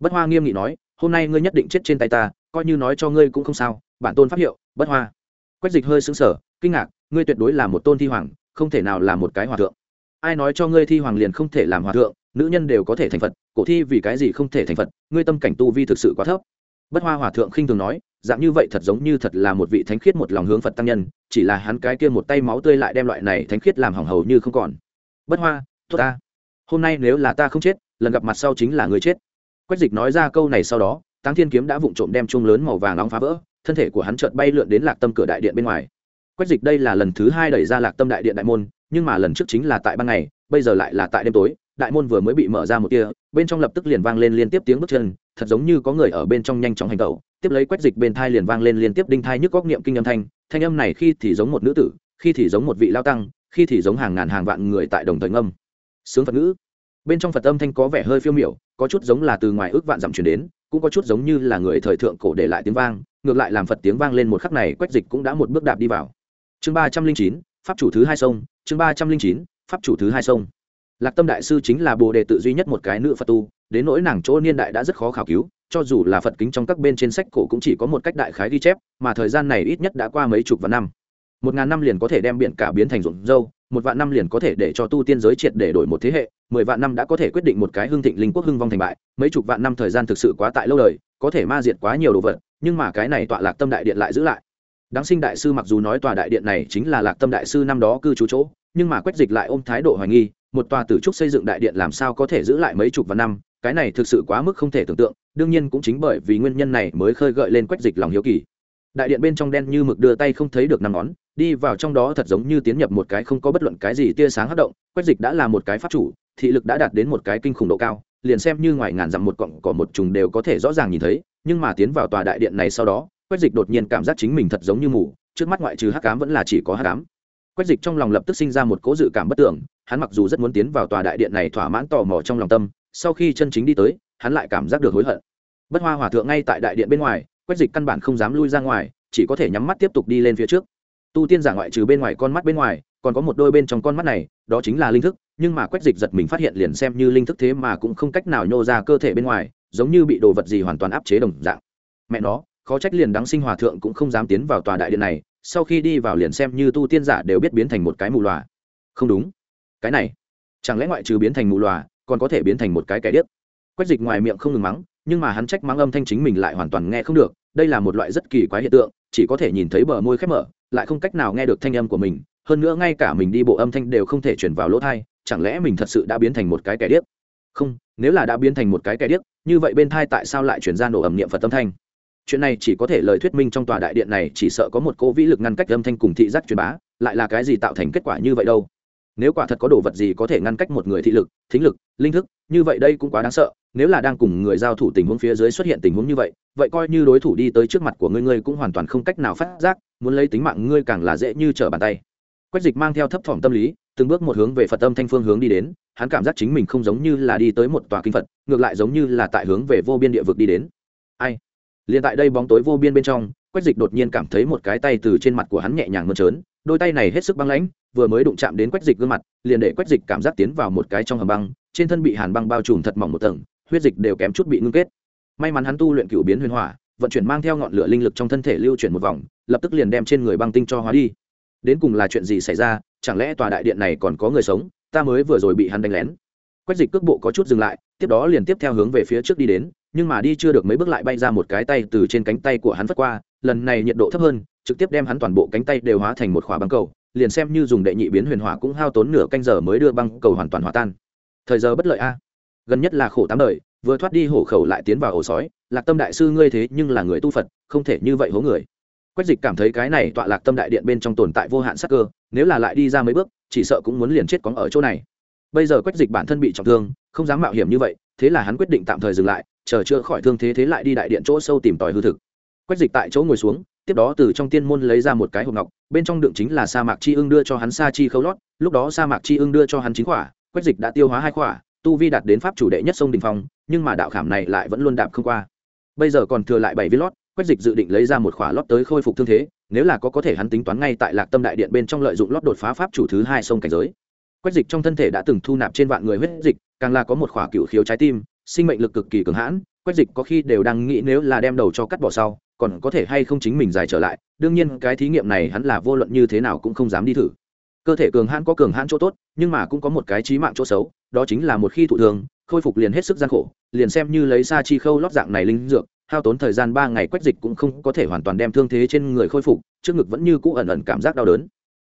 Bất hoa nghiêm nghị nói, hôm nay ngươi nhất định chết trên tay ta, coi như nói cho ngươi cũng không sao, bản tôn pháp hiệu, bất hoa. Quách dịch hơi xứng sở kinh ngạc, ngươi tuyệt đối là một tôn thi hoàng, không thể nào là một cái hòa thượng. Ai nói cho ngươi thi hoàng liền không thể làm hòa thượng nữ nhân đều có thể thành phật, cổ thi vì cái gì không thể thành phật, ngươi tâm cảnh tu vi thực sự quá thấp. Bất hoa hòa thượng khinh thường nói, dạng như vậy thật giống như thật là một vị thánh khiết một lòng hướng phật tăng nhân, chỉ là hắn cái kia một tay máu tươi lại đem loại này thánh khiết làm hỏng hầu như không còn. Bất hoa, tốt ta. Hôm nay nếu là ta không chết, lần gặp mặt sau chính là người chết. Quách dịch nói ra câu này sau đó, táng thiên kiếm đã vụng trộm đem chung lớn màu vàng nóng phá vỡ, thân thể của hắn chợt bay lượn đến lạc tâm cửa đại điện bên ngoài. Quách dịch đây là lần thứ hai đẩy ra lạc tâm đại điện đại môn, nhưng mà lần trước chính là tại ban ngày, bây giờ lại là tại đêm tối đại môn vừa mới bị mở ra một tia bên trong lập tức liền vang lên liên tiếp tiếng bước chân, thật giống như có người ở bên trong nhanh chóng hành tẩu. Tiếp lấy quách dịch bên thai liền vang lên liên tiếp đinh thai nhức góc niệm kinh âm thanh thanh âm này khi thì giống một nữ tử, khi thì giống một vị lao tăng, khi thì giống hàng ngàn hàng vạn người tại đồng thời ngâm. Sướng phật ngữ. Bên trong phật âm thanh có vẻ hơi phiêu miểu, có chút giống là từ ngoài ước vạn dặm chuyển đến, cũng có chút giống như là người thời thượng cổ để lại tiếng vang, ngược lại làm phật tiếng vang lên một khắc này quách dịch cũng đã một bước đạp đi vào. Chương ba trăm linh chín, pháp chủ thứ hai sông, chương ba trăm linh chín, pháp chủ thứ hai sông lạc tâm đại sư chính là bồ đề tự duy nhất một cái nữ phật tu, đến nỗi nàng chỗ niên đại đã rất khó khảo cứu, cho dù là phật kính trong các bên trên sách cổ cũng chỉ có một cách đại khái ghi chép, mà thời gian này ít nhất đã qua mấy chục vạn năm. Một ngàn năm liền có thể đem biển cả biến thành ruộng dâu, một vạn năm liền có thể để cho tu tiên giới triệt để đổi một thế hệ, mười vạn năm đã có thể quyết định một cái hưng thịnh linh quốc hưng vong thành bại, mấy chục vạn năm thời gian thực sự quá tại lâu đời, có thể ma diệt quá nhiều đồ vật, nhưng mà cái này tọa lạc tâm đại điện lại giữ lại. Đáng sinh đại sư mặc dù nói tòa đại điện này chính là lạc tâm đại sư năm đó cư trú chỗ, nhưng mà quách dịch lại ôm thái độ hoài nghi một tòa tử trúc xây dựng đại điện làm sao có thể giữ lại mấy chục vạn năm, cái này thực sự quá mức không thể tưởng tượng, đương nhiên cũng chính bởi vì nguyên nhân này mới khơi gợi lên quách dịch lòng hiếu kỳ. Đại điện bên trong đen như mực đưa tay không thấy được năm ngón, đi vào trong đó thật giống như tiến nhập một cái không có bất luận cái gì tia sáng hất động, quách dịch đã là một cái pháp chủ, thị lực đã đạt đến một cái kinh khủng độ cao, liền xem như ngoài ngàn dặm một cọng cỏ một trùng đều có thể rõ ràng nhìn thấy, nhưng mà tiến vào tòa đại điện này sau đó, quách dịch đột nhiên cảm giác chính mình thật giống như mù, trước mắt ngoại trừ hắc cám vẫn là chỉ có hắc cám quách dịch trong lòng lập tức sinh ra một cố dự cảm bất tưởng, hắn mặc dù rất muốn tiến vào tòa đại điện này thỏa mãn tò mò trong lòng tâm, sau khi chân chính đi tới, hắn lại cảm giác được hối hận. Bất hoa hòa thượng ngay tại đại điện bên ngoài, quách dịch căn bản không dám lui ra ngoài, chỉ có thể nhắm mắt tiếp tục đi lên phía trước. Tu tiên giả ngoại trừ bên ngoài con mắt bên ngoài, còn có một đôi bên trong con mắt này, đó chính là linh thức, nhưng mà quách dịch giật mình phát hiện liền xem như linh thức thế mà cũng không cách nào nhô ra cơ thể bên ngoài, giống như bị đồ vật gì hoàn toàn áp chế đồng dạng. Mẹ nó, khó trách liền đáng sinh hòa thượng cũng không dám tiến vào tòa đại điện này sau khi đi vào liền xem như tu tiên giả đều biết biến thành một cái mù loà. Không đúng. Cái này, chẳng lẽ ngoại trừ biến thành mù loà, còn có thể biến thành một cái kẻ điếc? Quách dịch ngoài miệng không ngừng mắng, nhưng mà hắn trách mắng âm thanh chính mình lại hoàn toàn nghe không được, đây là một loại rất kỳ quái hiện tượng, chỉ có thể nhìn thấy bờ môi khép mở, lại không cách nào nghe được thanh âm của mình, hơn nữa ngay cả mình đi bộ âm thanh đều không thể chuyển vào lỗ thai chẳng lẽ mình thật sự đã biến thành một cái kẻ điếc? Không, nếu là đã biến thành một cái kẻ điếc, như vậy bên thai tại sao lại chuyển ra nổ ẩm niệm phật âm thanh? Chuyện này chỉ có thể lời thuyết minh trong tòa đại điện này chỉ sợ có một cô vĩ lực ngăn cách âm thanh cùng thị giác truyền bá, lại là cái gì tạo thành kết quả như vậy đâu? Nếu quả thật có đồ vật gì có thể ngăn cách một người thị lực, thính lực, linh thức, như vậy đây cũng quá đáng sợ. Nếu là đang cùng người giao thủ tình huống phía dưới xuất hiện tình huống như vậy vậy coi như đối thủ đi tới trước mặt của ngươi ngươi cũng hoàn toàn không cách nào phát giác, muốn lấy tính mạng ngươi càng là dễ như trở bàn tay. Quách dịch mang theo thấp thỏm tâm lý, từng bước một hướng về phật âm thanh phương hướng đi đến, hắn cảm giác chính mình không giống như là đi tới một tòa kinh phật, ngược lại giống như là tại hướng về vô biên địa vực đi đến. Ai? Liền tại đây bóng tối vô biên bên trong, quách dịch đột nhiên cảm thấy một cái tay từ trên mặt của hắn nhẹ nhàng mơn trớn, đôi tay này hết sức băng lãnh, vừa mới đụng chạm đến quách dịch gương mặt, liền để quách dịch cảm giác tiến vào một cái trong hầm băng, trên thân bị hàn băng bao trùm thật mỏng một tầng, huyết dịch đều kém chút bị ngưng kết. May mắn hắn tu luyện cựu biến huyền hỏa, vận chuyển mang theo ngọn lửa linh lực trong thân thể lưu chuyển một vòng, lập tức liền đem trên người băng tinh cho hóa đi. Đến cùng là chuyện gì xảy ra, chẳng lẽ tòa đại điện này còn có người sống, ta mới vừa rồi bị hắn đánh lén. Quách dịch cước bộ có chút dừng lại, tiếp đó liền tiếp theo hướng về phía trước đi đến nhưng mà đi chưa được mấy bước lại bay ra một cái tay từ trên cánh tay của hắn phất qua, lần này nhiệt độ thấp hơn, trực tiếp đem hắn toàn bộ cánh tay đều hóa thành một khỏa băng cầu, liền xem như dùng đệ nhị biến huyền hỏa cũng hao tốn nửa canh giờ mới đưa băng cầu hoàn toàn hòa tan. Thời giờ bất lợi a. Gần nhất là khổ tám đời, vừa thoát đi hổ khẩu lại tiến vào ổ sói, lạc tâm đại sư ngươi thế nhưng là người tu phật, không thể như vậy hố người. Quách dịch cảm thấy cái này tọa lạc tâm đại điện bên trong tồn tại vô hạn sắc cơ, nếu là lại đi ra mấy bước, chỉ sợ cũng muốn liền chết cóng ở chỗ này. Bây giờ quách dịch bản thân bị trọng thương, không dám mạo hiểm như vậy thế là hắn quyết định tạm thời dừng lại, chờ chữa khỏi thương thế thế lại đi đại điện chỗ sâu tìm tòi hư thực. Quách dịch tại chỗ ngồi xuống, tiếp đó từ trong tiên môn lấy ra một cái hộp ngọc, bên trong đựng chính là sa mạc chi ưng đưa cho hắn sa chi khấu lót, lúc đó sa mạc chi ưng đưa cho hắn chín khỏa quách dịch đã tiêu hóa hai khỏa tu vi đạt đến pháp chủ đệ nhất sông đình phong, nhưng mà đạo khảm này lại vẫn luôn đạp không qua. Bây giờ còn thừa lại bảy viên lót, quách dịch dự định lấy ra một khỏa lót tới khôi phục thương thế, nếu là có có thể hắn tính toán ngay tại lạc tâm đại điện bên trong lợi dụng lót đột phá pháp chủ thứ hai sông cảnh giới quách dịch trong thân thể đã từng thu nạp trên vạn người huyết dịch, càng là có một khỏa cựu khiếu trái tim, sinh mệnh lực cực kỳ cường hãn. Quách dịch có khi đều đang nghĩ nếu là đem đầu cho cắt bỏ sau, còn có thể hay không chính mình dài trở lại. Đương nhiên, cái thí nghiệm này hắn là vô luận như thế nào cũng không dám đi thử. Cơ thể cường hãn có cường hãn chỗ tốt, nhưng mà cũng có một cái trí mạng chỗ xấu, đó chính là một khi thụ thường khôi phục liền hết sức gian khổ. Liền xem như lấy ra chi khâu lót dạng này linh dược, hao tốn thời gian ba ngày quách dịch cũng không có thể hoàn toàn đem thương thế trên người khôi phục, trước ngực vẫn như cũ ẩn ẩn cảm giác đau đớn.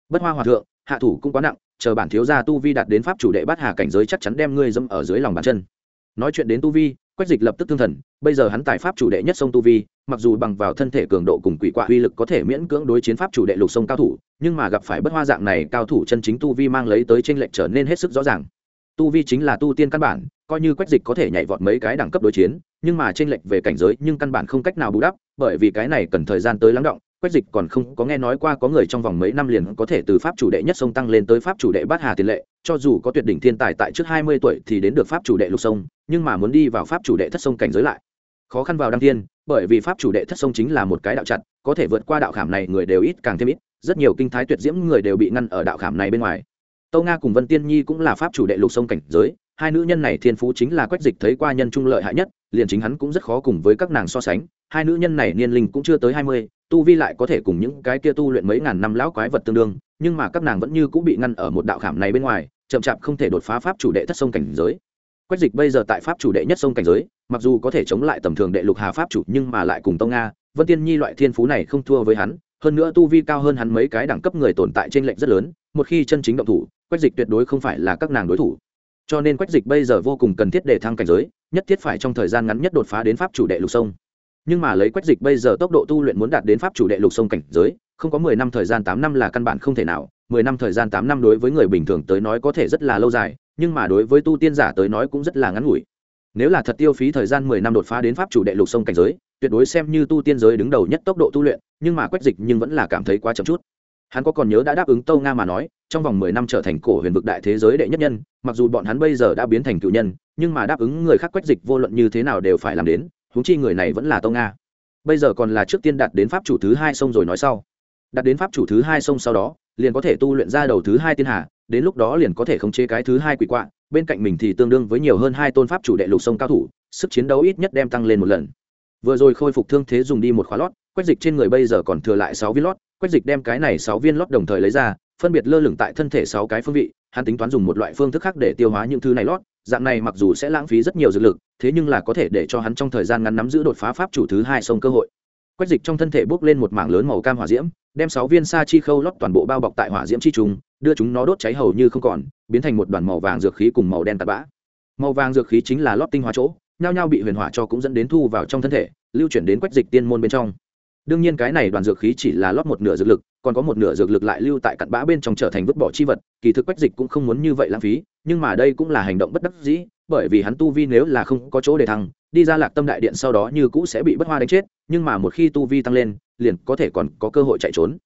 Bất hoa hòa thượng, hạ thủ cũng quá nặng chờ bản thiếu gia tu vi đạt đến pháp chủ đệ bát hà cảnh giới chắc chắn đem ngươi dâm ở dưới lòng bàn chân. Nói chuyện đến tu vi, quách dịch lập tức thương thần, bây giờ hắn tại pháp chủ đệ nhất sông tu vi, mặc dù bằng vào thân thể cường độ cùng quỷ quạ uy lực có thể miễn cưỡng đối chiến pháp chủ đệ lục sông cao thủ, nhưng mà gặp phải bất hoa dạng này, cao thủ chân chính tu vi mang lấy tới tranh lệch trở nên hết sức rõ ràng. Tu vi chính là tu tiên căn bản, coi như quách dịch có thể nhảy vọt mấy cái đẳng cấp đối chiến, nhưng mà tranh lệch về cảnh giới nhưng căn bản không cách nào bù đắp, bởi vì cái này cần thời gian tới lắng động quách dịch còn không có nghe nói qua có người trong vòng mấy năm liền có thể từ pháp chủ đệ nhất sông tăng lên tới pháp chủ đệ bát hà tiền lệ, cho dù có tuyệt đỉnh thiên tài tại trước hai mươi tuổi thì đến được pháp chủ đệ lục sông, nhưng mà muốn đi vào pháp chủ đệ thất sông cảnh giới lại khó khăn vào đăng tiên bởi vì pháp chủ đệ thất sông chính là một cái đạo chặt, có thể vượt qua đạo khảm này người đều ít càng thêm ít, rất nhiều kinh thái tuyệt diễm người đều bị ngăn ở đạo khảm này bên ngoài. Tâu nga cùng vân tiên nhi cũng là pháp chủ đệ lục sông cảnh giới, hai nữ nhân này thiên phú chính là quách dịch thấy qua nhân trung lợi hại nhất, liền chính hắn cũng rất khó cùng với các nàng so sánh, hai nữ nhân này niên linh cũng chưa tới hai mươi tu vi lại có thể cùng những cái kia tu luyện mấy ngàn năm lão quái vật tương đương, nhưng mà các nàng vẫn như cũng bị ngăn ở một đạo khảm này bên ngoài, chậm chạp không thể đột phá pháp chủ đệ thất sông cảnh giới. Quách dịch bây giờ tại pháp chủ đệ nhất sông cảnh giới, mặc dù có thể chống lại tầm thường đệ lục hà pháp chủ nhưng mà lại cùng tông nga, vân tiên nhi loại thiên phú này không thua với hắn, hơn nữa tu vi cao hơn hắn mấy cái đẳng cấp người tồn tại trên lệnh rất lớn, một khi chân chính động thủ, quách dịch tuyệt đối không phải là các nàng đối thủ. Cho nên quách dịch bây giờ vô cùng cần thiết để thăng cảnh giới, nhất thiết phải trong thời gian ngắn nhất đột phá đến pháp chủ đệ lục sông nhưng mà lấy quách dịch bây giờ tốc độ tu luyện muốn đạt đến pháp chủ đệ lục sông cảnh giới, không có mười năm thời gian tám năm là căn bản không thể nào. Mười năm thời gian tám năm đối với người bình thường tới nói có thể rất là lâu dài, nhưng mà đối với tu tiên giả tới nói cũng rất là ngắn ngủi. Nếu là thật tiêu phí thời gian mười năm đột phá đến pháp chủ đệ lục sông cảnh giới, tuyệt đối xem như tu tiên giới đứng đầu nhất tốc độ tu luyện, nhưng mà quách dịch nhưng vẫn là cảm thấy quá chậm chút. Hắn có còn nhớ đã đáp ứng tâu nga mà nói, trong vòng mười năm trở thành cổ huyền vực đại thế giới đệ nhất nhân, mặc dù bọn hắn bây giờ đã biến thành cựu nhân, nhưng mà đáp ứng người khác quách dịch vô luận như thế nào đều phải làm đến huống chi người này vẫn là Tông nga. Bây giờ còn là trước tiên đạt đến pháp chủ thứ hai sông rồi nói sau. Đạt đến pháp chủ thứ hai sông sau đó, liền có thể tu luyện ra đầu thứ hai tiên hà, đến lúc đó liền có thể khống chế cái thứ hai quỷ quạ, bên cạnh mình thì tương đương với nhiều hơn hai tôn pháp chủ đệ lục sông cao thủ, sức chiến đấu ít nhất đem tăng lên một lần. Vừa rồi khôi phục thương thế dùng đi một khóa lót, quách dịch trên người bây giờ còn thừa lại sáu viên lót, quách dịch đem cái này sáu viên lót đồng thời lấy ra, phân biệt lơ lửng tại thân thể sáu cái phương vị, hắn tính toán dùng một loại phương thức khác để tiêu hóa những thứ này lót dạng này mặc dù sẽ lãng phí rất nhiều dược lực, thế nhưng là có thể để cho hắn trong thời gian ngắn nắm giữ đột phá pháp chủ thứ hai sông cơ hội. Quách dịch trong thân thể bốc lên một mảng lớn màu cam hỏa diễm, đem sáu viên sa chi khâu lót toàn bộ bao bọc tại hỏa diễm chi trùng, đưa chúng nó đốt cháy hầu như không còn, biến thành một đoàn màu vàng dược khí cùng màu đen tạt bã. Màu vàng dược khí chính là lót tinh hóa chỗ, nhao nhao bị huyền hỏa cho cũng dẫn đến thu vào trong thân thể, lưu chuyển đến quách dịch tiên môn bên trong đương nhiên cái này đoàn dược khí chỉ là lót một nửa dược lực, còn có một nửa dược lực lại lưu tại cặn bã bên trong trở thành vứt bỏ chi vật, kỳ thực quách dịch cũng không muốn như vậy lãng phí, nhưng mà đây cũng là hành động bất đắc dĩ, bởi vì hắn tu vi nếu là không có chỗ để thăng, đi ra lạc tâm đại điện sau đó như cũ sẽ bị bất hoa đánh chết, nhưng mà một khi tu vi tăng lên, liền có thể còn có cơ hội chạy trốn.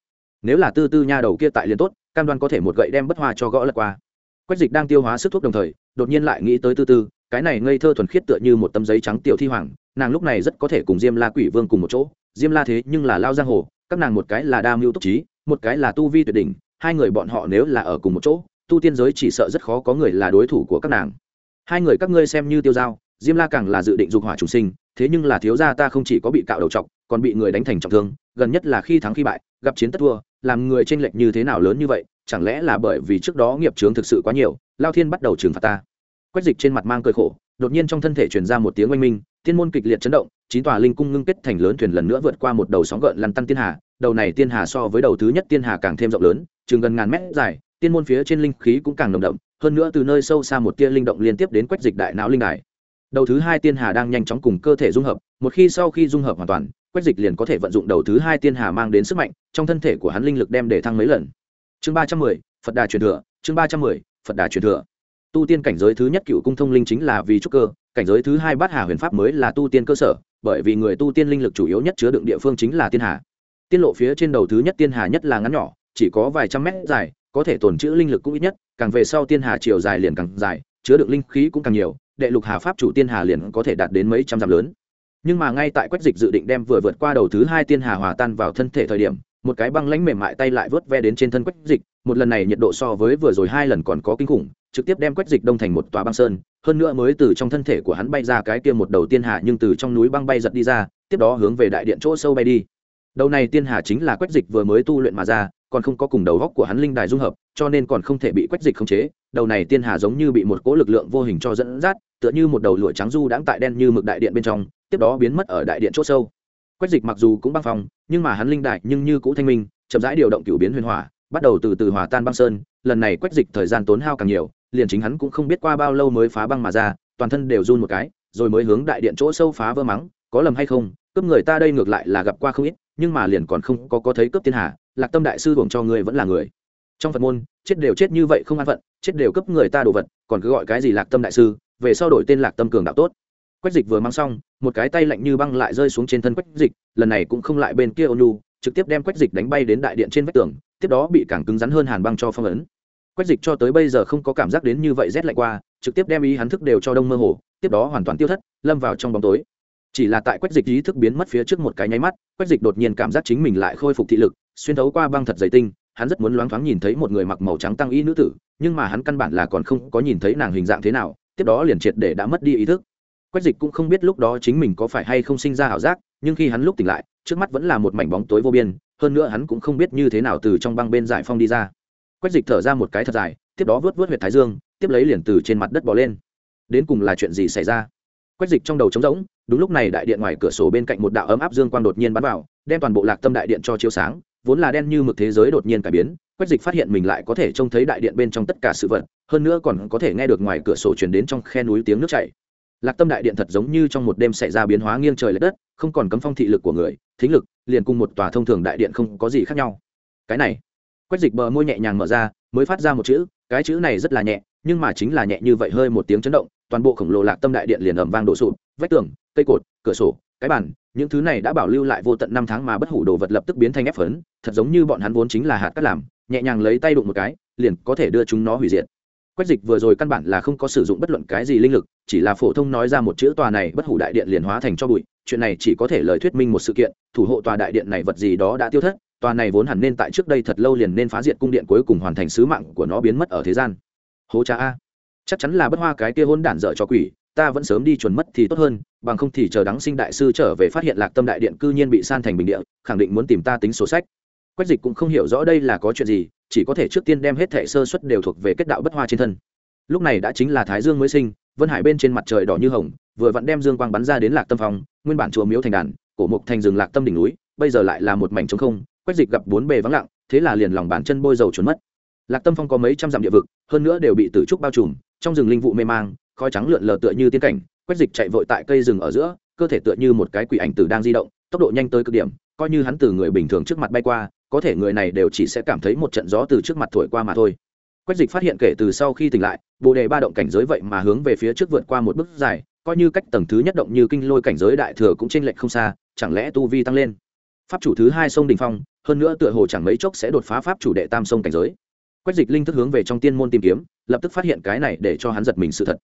Nếu là tư tư nha đầu kia tại liền tốt, cam đoan có thể một gậy đem bất hoa cho gõ lật qua. Quách dịch đang tiêu hóa sức thuốc đồng thời, đột nhiên lại nghĩ tới tư tư, cái này ngây thơ thuần khiết tựa như một tấm giấy trắng tiểu thi hoàng, nàng lúc này rất có thể cùng diêm la quỷ vương cùng một chỗ diêm la thế nhưng là lao giang hồ, các nàng một cái là đa mưu túc trí, một cái là tu vi tuyệt đỉnh, hai người bọn họ nếu là ở cùng một chỗ, tu tiên giới chỉ sợ rất khó có người là đối thủ của các nàng. Hai người các ngươi xem như tiêu dao, diêm la càng là dự định dục hỏa chủ sinh, thế nhưng là thiếu gia ta không chỉ có bị cạo đầu trọc còn bị người đánh thành trọng thương, gần nhất là khi thắng khi bại, gặp chiến tất thua, làm người tranh lệch như thế nào lớn như vậy, chẳng lẽ là bởi vì trước đó nghiệp trướng thực sự quá nhiều, lao thiên bắt đầu trừng phạt ta. Quách dịch trên mặt mang cơi khổ, đột nhiên trong thân thể truyền ra một tiếng oanh minh, thiên môn kịch liệt chấn động chín tòa linh cung ngưng kết thành lớn thuyền lần nữa vượt qua một đầu sóng gợn lăn tăn tiên hà, đầu này tiên hà so với đầu thứ nhất tiên hà càng thêm rộng lớn, chừng gần ngàn mét dài, tiên môn phía trên linh khí cũng càng nồng đậm, hơn nữa từ nơi sâu xa một tia linh động liên tiếp đến quách dịch đại não linh đài. Đầu thứ hai tiên hà đang nhanh chóng cùng cơ thể dung hợp, một khi sau khi dung hợp hoàn toàn, quách dịch liền có thể vận dụng đầu thứ hai tiên hà mang đến sức mạnh, trong thân thể của hắn linh lực đem để thăng mấy lần. Chương ba trăm mười, phật đà truyền thừa, chương ba trăm mười, phật đà truyền thừa. Tu tiên cảnh giới thứ nhất cựu cung thông linh chính là vì trúc cơ, cảnh giới thứ hai bát hà huyền pháp mới là tu tiên cơ sở bởi vì người tu tiên linh lực chủ yếu nhất chứa đựng địa phương chính là tiên hà. Tiên lộ phía trên đầu thứ nhất tiên hà nhất là ngắn nhỏ, chỉ có vài trăm mét dài, có thể tồn trữ linh lực cũng ít nhất, càng về sau tiên hà chiều dài liền càng dài, chứa đựng linh khí cũng càng nhiều, đệ lục hà pháp chủ tiên hà liền có thể đạt đến mấy trăm dặm lớn. Nhưng mà ngay tại quách dịch dự định đem vừa vượt qua đầu thứ hai tiên hà hòa tan vào thân thể thời điểm, một cái băng lãnh mềm mại tay lại vớt ve đến trên thân quách dịch, một lần này nhiệt độ so với vừa rồi hai lần còn có kinh khủng trực tiếp đem quách dịch đông thành một tòa băng sơn, hơn nữa mới từ trong thân thể của hắn bay ra cái kia một đầu tiên hà nhưng từ trong núi băng bay giật đi ra, tiếp đó hướng về đại điện chỗ sâu bay đi. Đầu này tiên hà chính là quách dịch vừa mới tu luyện mà ra, còn không có cùng đầu góc của hắn linh đài dung hợp, cho nên còn không thể bị quách dịch khống chế. Đầu này tiên hà giống như bị một cỗ lực lượng vô hình cho dẫn dắt, tựa như một đầu lụa trắng du đãng tại đen như mực đại điện bên trong, tiếp đó biến mất ở đại điện chỗ sâu. Quách dịch mặc dù cũng băng phòng nhưng mà hắn linh đại nhưng như cũ thanh minh, chậm rãi điều động cửu biến huyền hỏa, bắt đầu từ từ hòa tan băng sơn. Lần này quách dịch thời gian tốn hao càng nhiều liền chính hắn cũng không biết qua bao lâu mới phá băng mà ra, toàn thân đều run một cái, rồi mới hướng đại điện chỗ sâu phá vỡ mắng, có lầm hay không, cướp người ta đây ngược lại là gặp qua không ít, nhưng mà liền còn không có có thấy cướp thiên hà, lạc tâm đại sư buồng cho người vẫn là người. Trong phật môn, chết đều chết như vậy không an phận, chết đều cướp người ta đồ vật, còn cứ gọi cái gì lạc tâm đại sư, về sau đổi tên lạc tâm cường đạo tốt. Quách dịch vừa mang xong, một cái tay lạnh như băng lại rơi xuống trên thân quách dịch, lần này cũng không lại bên kia ônu trực tiếp đem quách dịch đánh bay đến đại điện trên vách tường, tiếp đó bị càng cứng rắn hơn hàn băng cho phong ấn quách dịch cho tới bây giờ không có cảm giác đến như vậy rét lạnh qua, trực tiếp đem ý hắn thức đều cho đông mơ hồ, tiếp đó hoàn toàn tiêu thất, lâm vào trong bóng tối. Chỉ là tại quách dịch ý thức biến mất phía trước một cái nháy mắt, quách dịch đột nhiên cảm giác chính mình lại khôi phục thị lực, xuyên thấu qua băng thật dày tinh, hắn rất muốn loáng thoáng nhìn thấy một người mặc màu trắng tăng y nữ tử, nhưng mà hắn căn bản là còn không có nhìn thấy nàng hình dạng thế nào, tiếp đó liền triệt để đã mất đi ý thức. Quách dịch cũng không biết lúc đó chính mình có phải hay không sinh ra ảo giác, nhưng khi hắn lúc tỉnh lại, trước mắt vẫn là một mảnh bóng tối vô biên, hơn nữa hắn cũng không biết như thế nào từ trong băng bên giải phong đi ra quách dịch thở ra một cái thật dài, tiếp đó vớt vớt huyệt thái dương, tiếp lấy liền từ trên mặt đất bỏ lên. Đến cùng là chuyện gì xảy ra? Quách dịch trong đầu trống rỗng, đúng lúc này đại điện ngoài cửa sổ bên cạnh một đạo ấm áp dương quang đột nhiên bắn vào, đem toàn bộ lạc tâm đại điện cho chiếu sáng, vốn là đen như mực thế giới đột nhiên cải biến, quách dịch phát hiện mình lại có thể trông thấy đại điện bên trong tất cả sự vật, hơn nữa còn có thể nghe được ngoài cửa sổ chuyển đến trong khe núi tiếng nước chảy. Lạc tâm đại điện thật giống như trong một đêm xảy ra biến hóa nghiêng trời l ệ đất, không còn cấm phong thị lực của người, thính lực, liền cùng một tòa thông thường đại điện không có gì khác nhau. Cái này quách dịch bờ môi nhẹ nhàng mở ra, mới phát ra một chữ, cái chữ này rất là nhẹ, nhưng mà chính là nhẹ như vậy hơi một tiếng chấn động, toàn bộ khổng lồ lạc tâm đại điện liền ầm vang đổ sụp, vách tường, cây cột, cửa sổ, cái bàn, những thứ này đã bảo lưu lại vô tận năm tháng mà bất hủ đồ vật lập tức biến thành ép phấn, thật giống như bọn hắn vốn chính là hạt cắt làm, nhẹ nhàng lấy tay đụng một cái, liền có thể đưa chúng nó hủy diệt. Quách dịch vừa rồi căn bản là không có sử dụng bất luận cái gì linh lực, chỉ là phổ thông nói ra một chữ tòa này bất hủ đại điện liền hóa thành cho bụi, chuyện này chỉ có thể lời thuyết minh một sự kiện, thủ hộ tòa đại điện này vật gì đó đã tiêu thất tòa này vốn hẳn nên tại trước đây thật lâu liền nên phá diệt cung điện cuối cùng hoàn thành sứ mạng của nó biến mất ở thế gian. Hố cha a. Chắc chắn là bất hoa cái kia hôn đản dở cho quỷ, ta vẫn sớm đi chuẩn mất thì tốt hơn, bằng không thì chờ đắng sinh đại sư trở về phát hiện lạc tâm đại điện cư nhiên bị san thành bình địa, khẳng định muốn tìm ta tính sổ sách. Quách dịch cũng không hiểu rõ đây là có chuyện gì, chỉ có thể trước tiên đem hết thẻ sơ xuất đều thuộc về kết đạo bất hoa trên thân. Lúc này đã chính là thái dương mới sinh, vân hải bên trên mặt trời đỏ như hồng, vừa vặn đem dương quang bắn ra đến lạc tâm phòng nguyên bản chùa miếu thành đàn, cổ mục thành rừng lạc tâm đỉnh núi, bây giờ lại là một mảnh trống không quách dịch gặp bốn bề vắng lặng, thế là liền lòng bàn chân bôi dầu trốn mất. Lạc tâm phong có mấy trăm dặm địa vực, hơn nữa đều bị tử trúc bao trùm, trong rừng linh vụ mê mang, khói trắng lượn lờ tựa như tiên cảnh. Quách dịch chạy vội tại cây rừng ở giữa, cơ thể tựa như một cái quỷ ảnh tử đang di động, tốc độ nhanh tới cực điểm, coi như hắn từ người bình thường trước mặt bay qua, có thể người này đều chỉ sẽ cảm thấy một trận gió từ trước mặt thổi qua mà thôi. Quách dịch phát hiện kể từ sau khi tỉnh lại, bồ đề ba động cảnh giới vậy mà hướng về phía trước vượt qua một bước dài, coi như cách tầng thứ nhất động như kinh lôi cảnh giới đại thừa cũng chênh lệch không xa, chẳng lẽ tu vi tăng lên? Pháp chủ thứ hai sông đình phong hơn nữa tựa hồ chẳng mấy chốc sẽ đột phá pháp chủ đệ tam sông cảnh giới. Quách dịch linh thức hướng về trong tiên môn tìm kiếm, lập tức phát hiện cái này để cho hắn giật mình sự thật.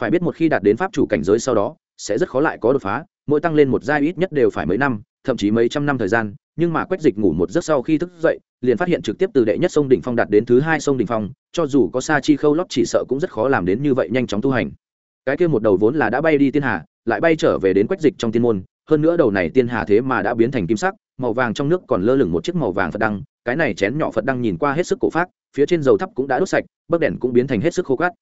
Phải biết một khi đạt đến pháp chủ cảnh giới sau đó, sẽ rất khó lại có đột phá, mỗi tăng lên một giai ít nhất đều phải mấy năm, thậm chí mấy trăm năm thời gian, nhưng mà quách dịch ngủ một giấc sau khi thức dậy, liền phát hiện trực tiếp từ đệ nhất sông đỉnh phong đạt đến thứ hai sông đỉnh phong, cho dù có sa chi khâu lót chỉ sợ cũng rất khó làm đến như vậy nhanh chóng tu hành. Cái kia một đầu vốn là đã bay đi tiên hà, lại bay trở về đến quách dịch trong tiên môn, hơn nữa đầu này tiên hà thế mà đã biến thành kim sắc màu vàng trong nước còn lơ lửng một chiếc màu vàng phật đăng, cái này chén nhỏ phật đăng nhìn qua hết sức cổ phát phía trên dầu thắp cũng đã đốt sạch, bấc đèn cũng biến thành hết sức khô cát.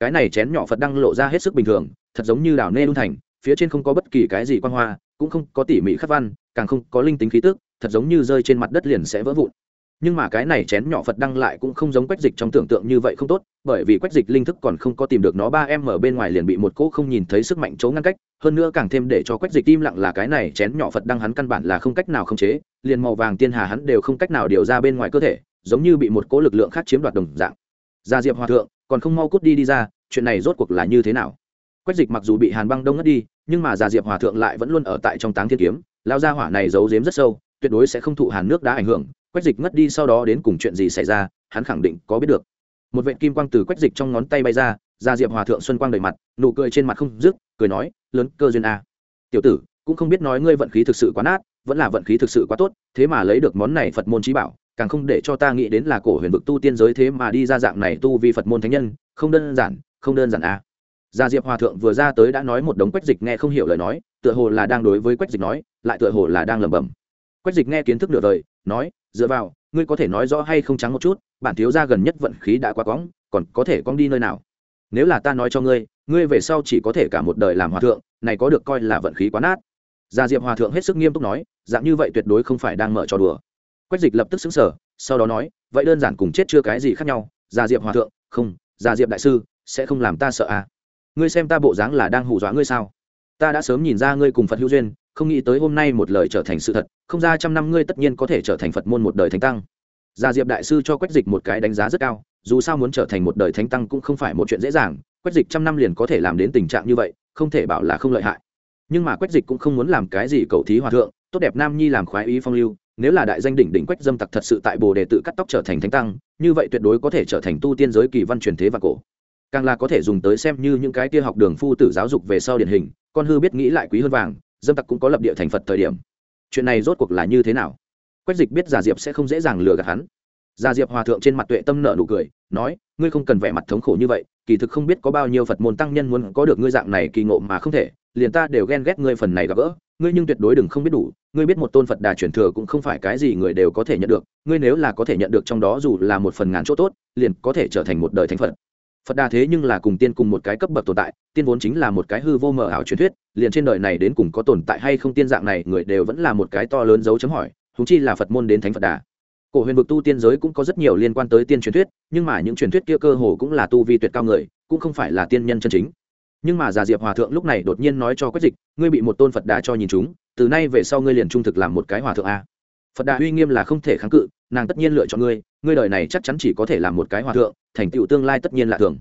Cái này chén nhỏ phật đăng lộ ra hết sức bình thường, thật giống như đảo nê đun thành, phía trên không có bất kỳ cái gì quan hoa, cũng không có tỉ mỉ khắc văn, càng không có linh tính khí tức, thật giống như rơi trên mặt đất liền sẽ vỡ vụn nhưng mà cái này chén nhỏ phật đăng lại cũng không giống quách dịch trong tưởng tượng như vậy không tốt, bởi vì quách dịch linh thức còn không có tìm được nó, ba em ở bên ngoài liền bị một cỗ không nhìn thấy sức mạnh chỗ ngăn cách, hơn nữa càng thêm để cho quách dịch im lặng là cái này chén nhỏ phật đăng hắn căn bản là không cách nào khống chế, liền màu vàng tiên hà hắn đều không cách nào điều ra bên ngoài cơ thể, giống như bị một cỗ lực lượng khác chiếm đoạt đồng dạng. Gia diệp hòa thượng, còn không mau cút đi đi ra, chuyện này rốt cuộc là như thế nào? Quách dịch mặc dù bị hàn băng đông ngất đi, nhưng mà gia diệp hòa thượng lại vẫn luôn ở tại trong táng thiên kiếm lao gia hỏa này giấu giếm rất sâu, tuyệt đối sẽ không thụ hàn nước đã ảnh hưởng quách dịch ngất đi sau đó đến cùng chuyện gì xảy ra, hắn khẳng định có biết được. Một vệ kim quang từ quách dịch trong ngón tay bay ra gia diệp hòa thượng xuân quang đầy mặt, nụ cười trên mặt không dứt, cười nói, lớn cơ duyên a. Tiểu tử, cũng không biết nói ngươi vận khí thực sự quá nát, vẫn là vận khí thực sự quá tốt, thế mà lấy được món này phật môn trí bảo, càng không để cho ta nghĩ đến là cổ huyền vực tu tiên giới thế mà đi ra dạng này tu vi phật môn thánh nhân, không đơn giản, không đơn giản a. Gia diệp hòa thượng vừa ra tới đã nói một đống quách dịch nghe không hiểu lời nói, tựa hồ là đang đối với quách dịch nói, lại tựa hồ là đang lẩm bẩm quách dịch nghe kiến thức nửa đời, nói, dựa vào, ngươi có thể nói rõ hay không trắng một chút, bản thiếu gia gần nhất vận khí đã quá cóng còn có thể cong đi nơi nào? Nếu là ta nói cho ngươi ngươi về sau chỉ có thể cả một đời làm hòa thượng, này có được coi là vận khí quá nát. Gia diệp hòa thượng hết sức nghiêm túc nói, dạng như vậy tuyệt đối không phải đang mở trò đùa. Quách dịch lập tức xứng sở sau đó nói, vậy đơn giản cùng chết chưa cái gì khác nhau, gia diệp hòa thượng, không, gia diệp đại sư, sẽ không làm ta sợ à? Ngươi xem ta bộ dáng là đang hù dọa ngươi sao? Ta đã sớm nhìn ra ngươi cùng phật hữu duyên không nghĩ tới hôm nay một lời trở thành sự thật, không ra trăm năm ngươi tất nhiên có thể trở thành phật môn một đời thánh tăng. Gia diệp đại sư cho quách dịch một cái đánh giá rất cao, dù sao muốn trở thành một đời thánh tăng cũng không phải một chuyện dễ dàng, quách dịch trăm năm liền có thể làm đến tình trạng như vậy, không thể bảo là không lợi hại. Nhưng mà quách dịch cũng không muốn làm cái gì cầu thí hòa thượng, tốt đẹp nam nhi làm khoái ý phong lưu, nếu là đại danh đỉnh đỉnh quách dâm tặc thật sự tại bồ đề tự cắt tóc trở thành thánh tăng, như vậy tuyệt đối có thể trở thành tu tiên giới kỳ văn truyền thế và cổ. Càng là có thể dùng tới xem như những cái kia học đường phu tử giáo dục về sau điển hình, con hư biết nghĩ lại quý hơn vàng dâm tặc cũng có lập địa thành phật thời điểm. Chuyện này rốt cuộc là như thế nào? Quách dịch biết giả diệp sẽ không dễ dàng lừa gạt hắn. Giả diệp hòa thượng trên mặt tuệ tâm nợ nụ cười, nói, ngươi không cần vẻ mặt thống khổ như vậy, kỳ thực không biết có bao nhiêu phật môn tăng nhân muốn có được ngươi dạng này kỳ ngộ mà không thể, liền ta đều ghen ghét ngươi phần này gặp gỡ. Ngươi nhưng tuyệt đối đừng không biết đủ, ngươi biết một tôn phật đà truyền thừa cũng không phải cái gì người đều có thể nhận được, ngươi nếu là có thể nhận được trong đó dù là một phần ngàn chỗ tốt, liền có thể trở thành một đời thánh phật phật đà thế nhưng là cùng tiên cùng một cái cấp bậc tồn tại, tiên vốn chính là một cái hư vô mờ ảo truyền thuyết, liền trên đời này đến cùng có tồn tại hay không tiên dạng này, người đều vẫn là một cái to lớn dấu chấm hỏi húng chi là phật môn đến thánh phật đà. Cổ huyền vực tu tiên giới cũng có rất nhiều liên quan tới tiên truyền thuyết, nhưng mà những truyền thuyết kia cơ hồ cũng là tu vi tuyệt cao người, cũng không phải là tiên nhân chân chính. Nhưng mà già diệp hòa thượng lúc này đột nhiên nói cho quách dịch, ngươi bị một tôn phật đà cho nhìn chúng, từ nay về sau ngươi liền trung thực làm một cái hòa thượng a phật đà uy nghiêm là không thể kháng cự, nàng tất nhiên lựa chọn ngươi ngươi đời này chắc chắn chỉ có thể làm một cái hòa thượng, thành tựu tương lai tất nhiên là thường.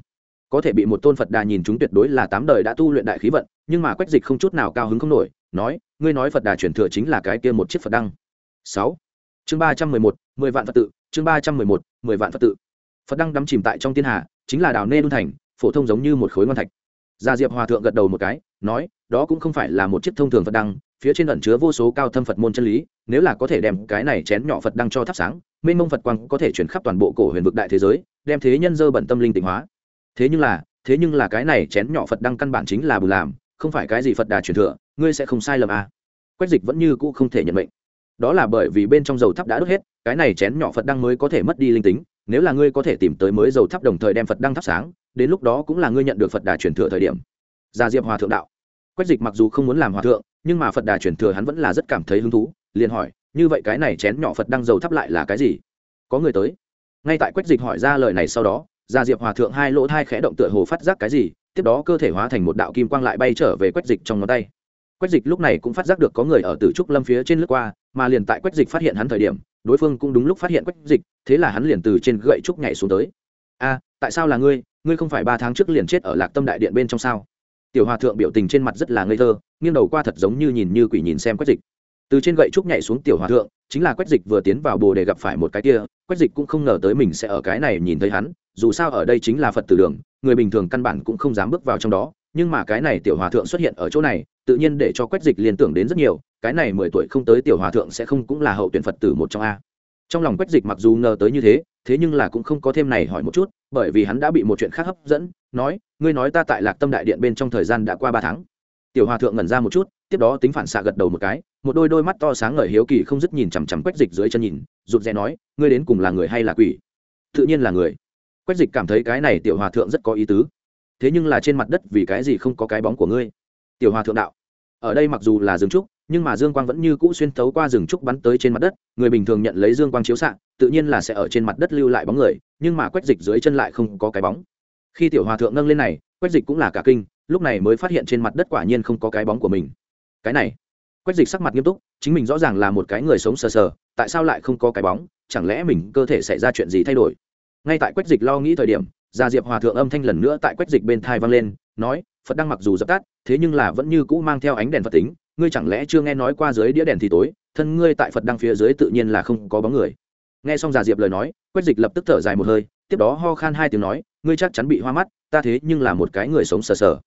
Có thể bị một tôn phật đà nhìn chúng tuyệt đối là tám đời đã tu luyện đại khí vận, nhưng mà quách dịch không chút nào cao hứng không nổi, nói, ngươi nói phật đà chuyển thừa chính là cái kia một chiếc phật đăng. Sáu. Chương ba trăm mười một, mười vạn phật tự, chương ba trăm mười một, mười vạn phật tự. Phật đăng đắm chìm tại trong thiên hà chính là đào nê đun thành, phổ thông giống như một khối ngon thạch. Gia diệp hòa thượng gật đầu một cái, nói, đó cũng không phải là một chiếc thông thường phật đăng phía trên ẩn chứa vô số cao thâm phật môn chân lý, nếu là có thể đem cái này chén nhỏ phật đăng cho thắp sáng, mênh mông phật quang có thể chuyển khắp toàn bộ cổ huyền vực đại thế giới, đem thế nhân dơ bẩn tâm linh tịnh hóa. Thế nhưng là, thế nhưng là cái này chén nhỏ phật đăng căn bản chính là bù làm, không phải cái gì phật đà truyền thừa, ngươi sẽ không sai lầm à. quách dịch vẫn như cũ không thể nhận mệnh. Đó là bởi vì bên trong dầu thắp đã đốt hết, cái này chén nhỏ phật đăng mới có thể mất đi linh tính, nếu là ngươi có thể tìm tới mới dầu thắp đồng thời đem phật đăng thắp sáng, đến lúc đó cũng là ngươi nhận được phật đà truyền thừa thời điểm. Gia diệp hòa thượng đạo quách dịch mặc dù không muốn làm hòa thượng, nhưng mà phật đà truyền thừa hắn vẫn là rất cảm thấy hứng thú, liền hỏi, như vậy cái này chén nhỏ phật đang dầu thắp lại là cái gì? Có người tới. Ngay tại quách dịch hỏi ra lời này sau đó, gia diệp hòa thượng hai lỗ thai khẽ động tựa hồ phát giác cái gì, tiếp đó cơ thể hóa thành một đạo kim quang lại bay trở về quách dịch trong ngón tay. Quách dịch lúc này cũng phát giác được có người ở tử trúc lâm phía trên lướt qua, mà liền tại quách dịch phát hiện hắn thời điểm, đối phương cũng đúng lúc phát hiện quách dịch, thế là hắn liền từ trên gậy trúc nhảy xuống tới. A, tại sao là ngươi? Ngươi không phải ba tháng trước liền chết ở lạc tâm đại điện bên trong sao? Tiểu hòa thượng biểu tình trên mặt rất là ngây thơ, nghiêng đầu qua thật giống như nhìn như quỷ nhìn xem quách dịch. Từ trên gậy trúc nhảy xuống tiểu hòa thượng, chính là quách dịch vừa tiến vào bồ để gặp phải một cái kia, quách dịch cũng không ngờ tới mình sẽ ở cái này nhìn thấy hắn, dù sao ở đây chính là phật tử đường, người bình thường căn bản cũng không dám bước vào trong đó, nhưng mà cái này tiểu hòa thượng xuất hiện ở chỗ này, tự nhiên để cho quách dịch liên tưởng đến rất nhiều, cái này mười tuổi không tới tiểu hòa thượng sẽ không cũng là hậu tuyển phật tử một trong a trong lòng quách dịch mặc dù ngờ tới như thế thế nhưng là cũng không có thêm này hỏi một chút, bởi vì hắn đã bị một chuyện khác hấp dẫn, nói, ngươi nói ta tại lạc tâm đại điện bên trong thời gian đã qua ba tháng. Tiểu hòa thượng ngẩn ra một chút, tiếp đó tính phản xạ gật đầu một cái, một đôi đôi mắt to sáng ngời hiếu kỳ không dứt nhìn chằm chằm quách dịch dưới chân nhìn, rụt rè nói, ngươi đến cùng là người hay là quỷ? Tự nhiên là người. Quách dịch cảm thấy cái này tiểu hòa thượng rất có ý tứ. Thế nhưng là trên mặt đất vì cái gì không có cái bóng của ngươi? Tiểu hòa thượng đạo. Ở đây mặc dù là rừng trúc nhưng mà dương quang vẫn như cũ xuyên thấu qua rừng trúc bắn tới trên mặt đất, người bình thường nhận lấy dương quang chiếu xạ, tự nhiên là sẽ ở trên mặt đất lưu lại bóng người, nhưng mà quách dịch dưới chân lại không có cái bóng. Khi tiểu hòa thượng nâng lên này, quách dịch cũng là cả kinh, lúc này mới phát hiện trên mặt đất quả nhiên không có cái bóng của mình. Cái này, quách dịch sắc mặt nghiêm túc, chính mình rõ ràng là một cái người sống sờ sờ, tại sao lại không có cái bóng, chẳng lẽ mình cơ thể xảy ra chuyện gì thay đổi? Ngay tại quách dịch lo nghĩ thời điểm, gia diệp hòa thượng âm thanh lần nữa tại quách dịch bên thai vang lên, nói phật đang mặc dù dập tắt, thế nhưng là vẫn như cũ mang theo ánh đèn phật tính. Ngươi chẳng lẽ chưa nghe nói qua dưới đĩa đèn thì tối, thân ngươi tại phật đăng phía dưới tự nhiên là không có bóng người. Nghe xong già diệp lời nói, quách dịch lập tức thở dài một hơi, tiếp đó ho khan hai tiếng nói, ngươi chắc chắn bị hoa mắt, ta thế nhưng là một cái người sống sờ sờ.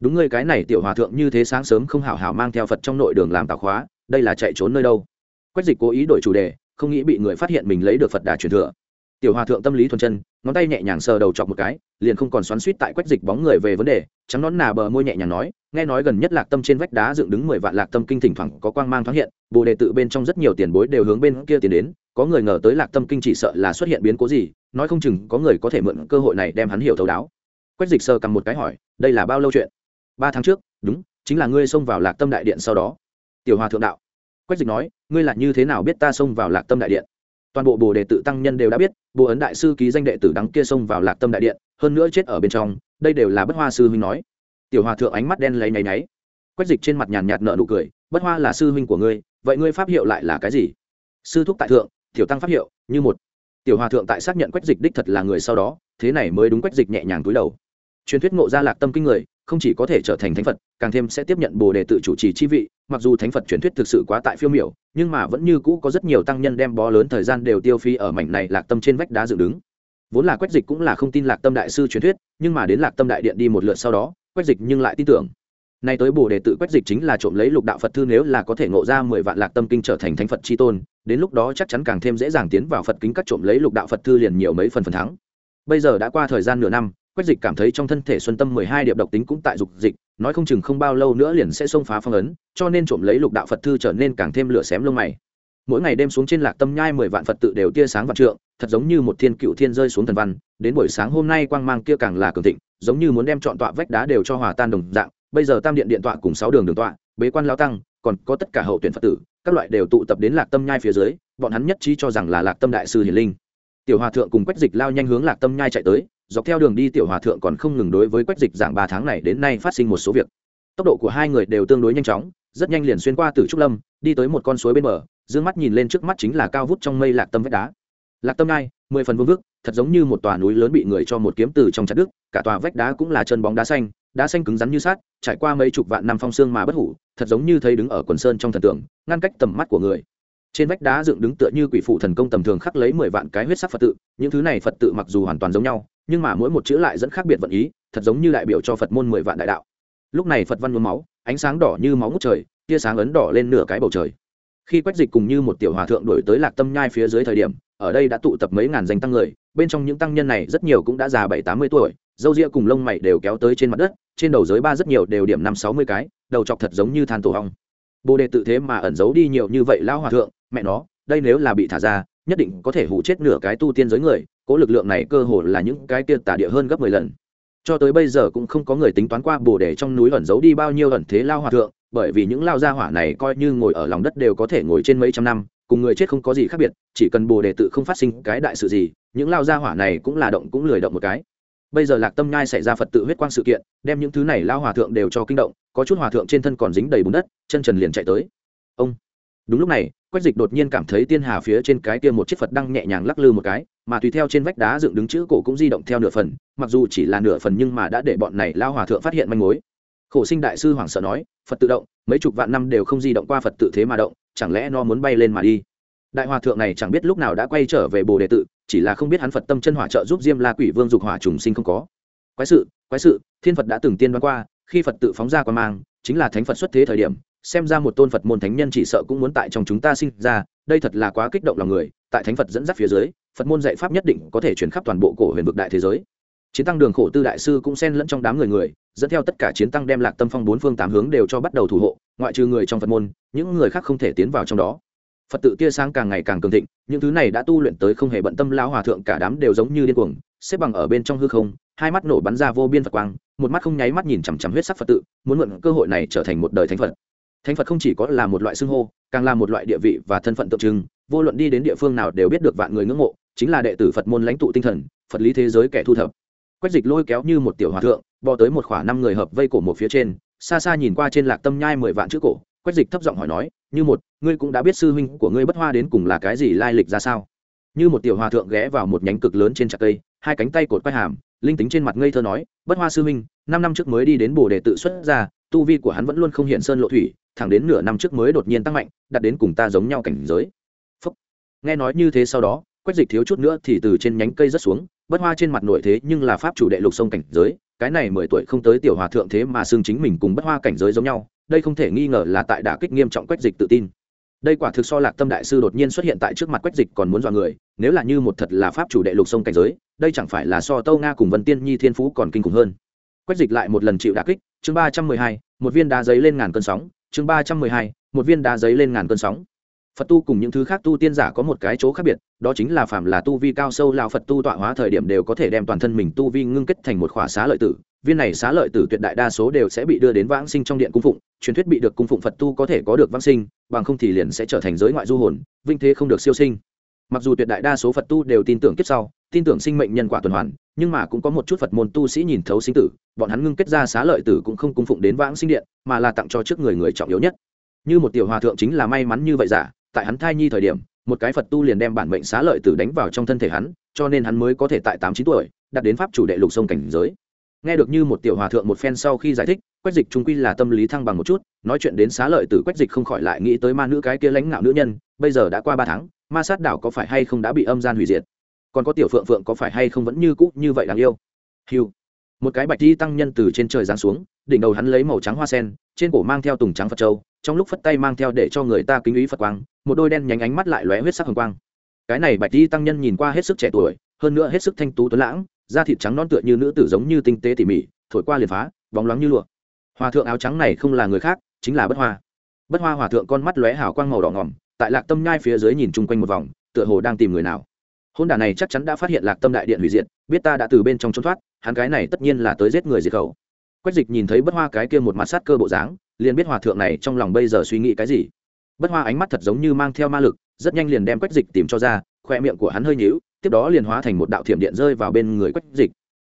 Đúng ngươi cái này tiểu hòa thượng như thế sáng sớm không hảo hảo mang theo phật trong nội đường làm tạo khóa, đây là chạy trốn nơi đâu? Quách dịch cố ý đổi chủ đề, không nghĩ bị người phát hiện mình lấy được phật đà truyền thừa. Tiểu hòa thượng tâm lý thuần chân, ngón tay nhẹ nhàng sờ đầu chọc một cái liền không còn xoắn suýt tại quách dịch bóng người về vấn đề, trắng nón nà bờ môi nhẹ nhàng nói, nghe nói gần nhất lạc tâm trên vách đá dựng đứng mười vạn lạc tâm kinh thỉnh thoảng có quang mang thoáng hiện, bồ đề tự bên trong rất nhiều tiền bối đều hướng bên kia tiến đến, có người ngờ tới lạc tâm kinh chỉ sợ là xuất hiện biến cố gì, nói không chừng có người có thể mượn cơ hội này đem hắn hiểu thấu đáo. Quách dịch sơ cầm một cái hỏi, đây là bao lâu chuyện? Ba tháng trước, đúng, chính là ngươi xông vào lạc tâm đại điện sau đó. Tiểu hòa thượng đạo. Quách dịch nói, ngươi là như thế nào biết ta xông vào lạc tâm đại điện? Toàn bộ bồ đề tự tăng nhân đều đã biết, bồ ấn đại sư ký danh đệ tử đắng kia xông vào lạc tâm đại điện hơn nữa chết ở bên trong, đây đều là bất hoa sư huynh nói. Tiểu hòa thượng ánh mắt đen lấy nháy nháy. Quách dịch trên mặt nhàn nhạt nợ nụ cười, bất hoa là sư huynh của ngươi, vậy ngươi pháp hiệu lại là cái gì? Sư thúc tại thượng, tiểu tăng pháp hiệu, như một. Tiểu hòa thượng tại xác nhận quách dịch đích thật là người sau đó, thế này mới đúng quách dịch nhẹ nhàng túi đầu. Truyền thuyết ngộ ra lạc tâm kinh người, không chỉ có thể trở thành thánh phật, càng thêm sẽ tiếp nhận bồ đề tự chủ trì chi vị, mặc dù thánh phật truyền thuyết thực sự quá tại phiêu miểu, nhưng mà vẫn như cũ có rất nhiều tăng nhân đem bó lớn thời gian đều tiêu phi ở mảnh này lạc tâm trên vách đá dựng đứng vốn là quách dịch cũng là không tin lạc tâm đại sư truyền thuyết, nhưng mà đến lạc tâm đại điện đi một lượt sau đó, quách dịch nhưng lại tin tưởng. Nay tới bồ đề tự quách dịch chính là trộm lấy lục đạo phật thư nếu là có thể ngộ ra mười vạn lạc tâm kinh trở thành thánh phật c tôn, đến lúc đó chắc chắn càng thêm dễ dàng tiến vào phật kính các trộm lấy lục đạo phật thư liền nhiều mấy phần phần thắng. Bây giờ đã qua thời gian nửa năm, quách dịch cảm thấy trong thân thể xuân tâm mười hai điệp độc tính cũng tại dục dịch, nói không chừng không bao lâu nữa liền sẽ xông phá phong ấn, cho nên trộm lấy lục đạo phật thư trở nên càng thêm lửa xém lông mày. Mỗi ngày đêm xuống trên lạc tâm nhai mười vạn phật tự đều tia sáng vạn trượng thật giống như một thiên cựu thiên rơi xuống thần văn, đến buổi sáng hôm nay quang mang kia càng là cường thịnh, giống như muốn đem chọn tọa vách đá đều cho hòa tan đồng dạng. Bây giờ tam điện điện tọa cùng sáu đường đường tọa, bế quan lao tăng, còn có tất cả hậu tuyển phật tử, các loại đều tụ tập đến lạc tâm nhai phía dưới, bọn hắn nhất trí cho rằng là lạc tâm đại sư hiền linh. Tiểu hòa thượng cùng quách dịch lao nhanh hướng lạc tâm nhai chạy tới, dọc theo đường đi tiểu hòa thượng còn không ngừng đối với quách dịch giảng ba tháng này đến nay phát sinh một số việc. Tốc độ của hai người đều tương đối nhanh chóng, rất nhanh liền xuyên qua từ trúc lâm, đi tới một con suối bên bờ d ư ơ n g mắt nhìn lên trước mắt chính là cao vút trong mây lạc tâm vách đá lạc tâm ngai, mười phần vương vức, thật giống như một tòa núi lớn bị người cho một kiếm từ trong chặt đức cả tòa vách đá cũng là chân bóng đá xanh đá xanh cứng rắn như sát trải qua mấy chục vạn năm phong xương mà bất hủ, thật giống như thấy đứng ở quần sơn trong thần tượng, ngăn cách tầm mắt của người. Trên vách đá dựng đứng tựa như quỷ phụ thần công tầm thường khắc lấy mười vạn cái huyết sắc phật tự, những thứ này phật tự mặc dù hoàn toàn giống nhau, nhưng mà mỗi một chữ lại dẫn khác biệt vận ý, thật giống như đại biểu cho phật môn mười vạn đại đạo. Lúc này phật văn nhuốm máu, ánh sáng đỏ như máu ngút trời, tia sáng ấn đỏ lên nửa cái bầu trời. Khi quách dịch cùng như một tiểu hòa thượng đổi tới lạc tâm nhai phía dưới thời điểm ở đây đã tụ tập mấy ngàn danh tăng người, bên trong những tăng nhân này rất nhiều cũng đã già bảy, tám mươi tuổi, dâu ria cùng lông mày đều kéo tới trên mặt đất, trên đầu giới ba rất nhiều đều điểm năm, sáu mươi cái, đầu chọc thật giống như than tổ hong bồ đề tự thế mà ẩn giấu đi nhiều như vậy lao hòa thượng, mẹ nó, đây nếu là bị thả ra, nhất định có thể hủ chết nửa cái tu tiên giới người, cố lực lượng này cơ hồ là những cái tiên tả địa hơn gấp mười lần. Cho tới bây giờ cũng không có người tính toán qua bồ đề trong núi ẩn giấu đi bao nhiêu ẩn thế lao hòa thượng, bởi vì những lao gia hỏa này coi như ngồi ở lòng đất đều có thể ngồi trên mấy trăm năm cùng người chết không có gì khác biệt, chỉ cần bồ đề tự không phát sinh cái đại sự gì, những lao gia hỏa này cũng là động cũng lười động một cái. Bây giờ lạc tâm nhai xảy ra phật tự huyết quang sự kiện, đem những thứ này lao hòa thượng đều cho kinh động, có chút hòa thượng trên thân còn dính đầy bùn đất, chân trần liền chạy tới. Ông. Đúng lúc này, quách dịch đột nhiên cảm thấy tiên hà phía trên cái kia một chiếc phật đang nhẹ nhàng lắc lư một cái, mà tùy theo trên vách đá dựng đứng chữ cổ cũng di động theo nửa phần, mặc dù chỉ là nửa phần nhưng mà đã để bọn này lao hòa thượng phát hiện manh mối. Khổ sinh đại sư hoảng sợ nói, phật tự động, mấy chục vạn năm đều không di động qua phật tự thế mà động chẳng lẽ nó muốn bay lên mà đi? Đại hòa thượng này chẳng biết lúc nào đã quay trở về bồ đề tự, chỉ là không biết hắn phật tâm chân hỏa trợ giúp diêm la quỷ vương dục hỏa trùng sinh không có. Quái sự quái sự, thiên phật đã từng tiên đoán qua, khi phật tự phóng ra quan mang, chính là thánh phật xuất thế thời điểm, xem ra một tôn phật môn thánh nhân chỉ sợ cũng muốn tại trong chúng ta sinh ra, đây thật là quá kích động lòng người, tại thánh phật dẫn dắt phía dưới, phật môn dạy pháp nhất định có thể chuyển khắp toàn bộ cổ huyền vực đại thế giới. Chiến tăng đường khổ tư đại sư cũng xen lẫn trong đám người người, dẫn theo tất cả chiến tăng đem lạc tâm phong bốn phương tám hướng đều cho bắt đầu thủ hộ ngoại trừ người trong phật môn, những người khác không thể tiến vào trong đó. Phật tự tia sáng càng ngày càng cường thịnh, những thứ này đã tu luyện tới không hề bận tâm lao hòa thượng cả đám đều giống như điên cuồng, xếp bằng ở bên trong hư không, hai mắt nổ bắn ra vô biên phật quang, một mắt không nháy mắt nhìn chằm chằm huyết sắc phật tự, muốn mượn cơ hội này trở thành một đời thánh phật. Thánh phật không chỉ có là một loại xưng hô, càng là một loại địa vị và thân phận tượng trưng, vô luận đi đến địa phương nào đều biết được vạn người ngưỡng mộ, chính là đệ tử phật môn lãnh tụ tinh thần, phật lý thế giới kẻ thu thập. Quách dịch lôi kéo như một tiểu hòa thượng, bò tới một khoảng năm người hợp vây cổ một phía trên xa xa nhìn qua trên lạc tâm nhai mười vạn chữ cổ, quách dịch thấp giọng hỏi nói, như một, ngươi cũng đã biết sư huynh của ngươi bất hoa đến cùng là cái gì lai lịch ra sao như một tiểu hòa thượng ghé vào một nhánh cực lớn trên trạc cây, hai cánh tay cột quay hàm, linh tính trên mặt ngây thơ nói, bất hoa sư huynh, năm năm trước mới đi đến bồ đề tự xuất ra tu vi của hắn vẫn luôn không hiện sơn lộ thủy, thẳng đến nửa năm trước mới đột nhiên tăng mạnh đặt đến cùng ta giống nhau cảnh giới Phúc. nghe nói như thế sau đó, quách dịch thiếu chút nữa thì từ trên nhánh cây rất xuống, bất hoa trên mặt nội thế nhưng là pháp chủ đệ lục sông cảnh giới cái này mười tuổi không tới tiểu hòa thượng thế mà xương chính mình cùng bất hoa cảnh giới giống nhau, đây không thể nghi ngờ là tại đả kích nghiêm trọng quách dịch tự tin. Đây quả thực so lạc tâm đại sư đột nhiên xuất hiện tại trước mặt quách dịch còn muốn dọa người, nếu là như một thật là pháp chủ đệ lục sông cảnh giới, đây chẳng phải là so tâu nga cùng vân tiên nhi thiên phú còn kinh khủng hơn. Quách dịch lại một lần chịu đả kích, chương ba trăm mười hai, một viên đá giấy lên ngàn cơn sóng, chương ba trăm mười hai, một viên đá giấy lên ngàn cơn sóng phật tu cùng những thứ khác tu tiên giả có một cái chỗ khác biệt, đó chính là phạm là tu vi cao sâu lao phật tu tọa hóa thời điểm đều có thể đem toàn thân mình tu vi ngưng kết thành một khỏa xá lợi tử. Viên này xá lợi tử tuyệt đại đa số đều sẽ bị đưa đến vãng sinh trong điện cung phụng, truyền thuyết bị được cung phụng phật tu có thể có được vãng sinh, bằng không thì liền sẽ trở thành giới ngoại du hồn, vinh thế không được siêu sinh. Mặc dù tuyệt đại đa số phật tu đều tin tưởng kiếp sau, tin tưởng sinh mệnh nhân quả tuần hoàn, nhưng mà cũng có một chút phật môn tu sĩ nhìn thấu sinh tử, bọn hắn ngưng kết ra xá lợi tử cũng không cung phụng đến vãng sinh điện, mà là tặng cho trước người người trọng yếu nhất. Như một tiểu hòa thượng chính là may mắn như vậy giả tại hắn thai nhi thời điểm, một cái phật tu liền đem bản mệnh xá lợi tử đánh vào trong thân thể hắn, cho nên hắn mới có thể tại tám chín tuổi, đạt đến pháp chủ đệ lục sông cảnh giới. Nghe được như một tiểu hòa thượng một phen sau khi giải thích, quách dịch trung quy là tâm lý thăng bằng một chút, nói chuyện đến xá lợi tử, quách dịch không khỏi lại nghĩ tới ma nữ cái kia lãnh ngạo nữ nhân, bây giờ đã qua ba tháng, ma sát đảo có phải hay không đã bị âm gian hủy diệt? Còn có tiểu phượng phượng có phải hay không vẫn như cũ như vậy đáng yêu? Hiu một cái bạch di tăng nhân từ trên trời giáng xuống, đỉnh đầu hắn lấy màu trắng hoa sen, trên cổ mang theo tùng trắng phật châu, trong lúc phất tay mang theo để cho người ta kính ý phật quang, một đôi đen nhánh ánh mắt lại lóe huyết sắc hồng quang. Cái này bạch di tăng nhân nhìn qua hết sức trẻ tuổi, hơn nữa hết sức thanh tú tuấn lãng, da thịt trắng non tựa như nữ tử giống như tinh tế tỉ mỉ, thổi qua liền phá, bóng loáng như lụa. Hòa thượng áo trắng này không là người khác, chính là bất hoa. Bất hoa hòa thượng con mắt lóe hào quang màu đỏ ngỏm tại lạc tâm nhai phía dưới nhìn chung quanh một vòng, tựa hồ đang tìm người nào hôn đả này chắc chắn đã phát hiện lạc tâm đại điện hủy diệt, biết ta đã từ bên trong trốn thoát, hắn cái này tất nhiên là tới giết người diệt khẩu. Quách dịch nhìn thấy bất hoa cái kia một mặt sát cơ bộ dáng, liền biết hòa thượng này trong lòng bây giờ suy nghĩ cái gì. Bất hoa ánh mắt thật giống như mang theo ma lực, rất nhanh liền đem quách dịch tìm cho ra khoe miệng của hắn hơi nhíu, tiếp đó liền hóa thành một đạo thiểm điện rơi vào bên người quách dịch.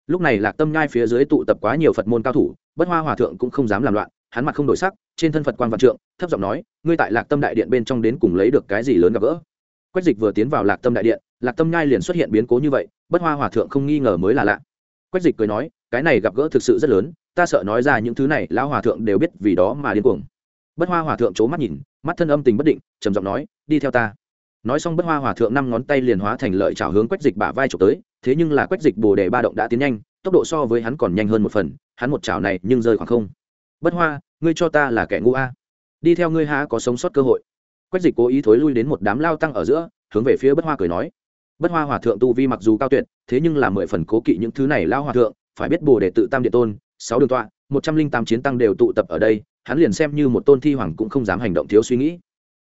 Lúc này lạc tâm nhai phía dưới tụ tập quá nhiều phật môn cao thủ, bất hoa hòa thượng cũng không dám làm loạn, hắn mặt không đổi sắc, trên thân phật quan văn trượng, thấp giọng nói, ngươi tại lạc tâm đại điện bên trong đến cùng lấy được cái gì lớn gặp gỡ? Quách dịch vừa tiến vào lạc tâm đại điện, lạc tâm nhai liền xuất hiện biến cố như vậy, bất hoa hòa thượng không nghi ngờ mới là lạ. Quách dịch cười nói, cái này gặp gỡ thực sự rất lớn, ta sợ nói ra những thứ này, lão hòa thượng đều biết vì đó mà điên cuồng. Bất hoa hòa thượng c mắt nhìn, mắt thân âm tình bất định, trầm giọng nói, đi theo ta. Nói xong bất hoa hòa thượng năm ngón tay liền hóa thành lợi chảo hướng quách dịch bả vai trộm tới, thế nhưng là quách dịch bồ đề ba động đã tiến nhanh, tốc độ so với hắn còn nhanh hơn một phần, hắn một chảo này nhưng rơi khoảng không. Bất hoa, ngươi cho ta là kẻ ngu a. Đi theo ngươi há có sống sót cơ hội quách dịch cố ý thối lui đến một đám lao tăng ở giữa, hướng về phía bất hoa cười nói. Bất hoa hòa thượng tu vi mặc dù cao tuyệt, thế nhưng là mười phần cố kỵ những thứ này lao hòa thượng, phải biết bồ đề tự tam địa tôn, sáu đường tọa, một trăm linh tám chiến tăng đều tụ tập ở đây, hắn liền xem như một tôn thi hoàng cũng không dám hành động thiếu suy nghĩ.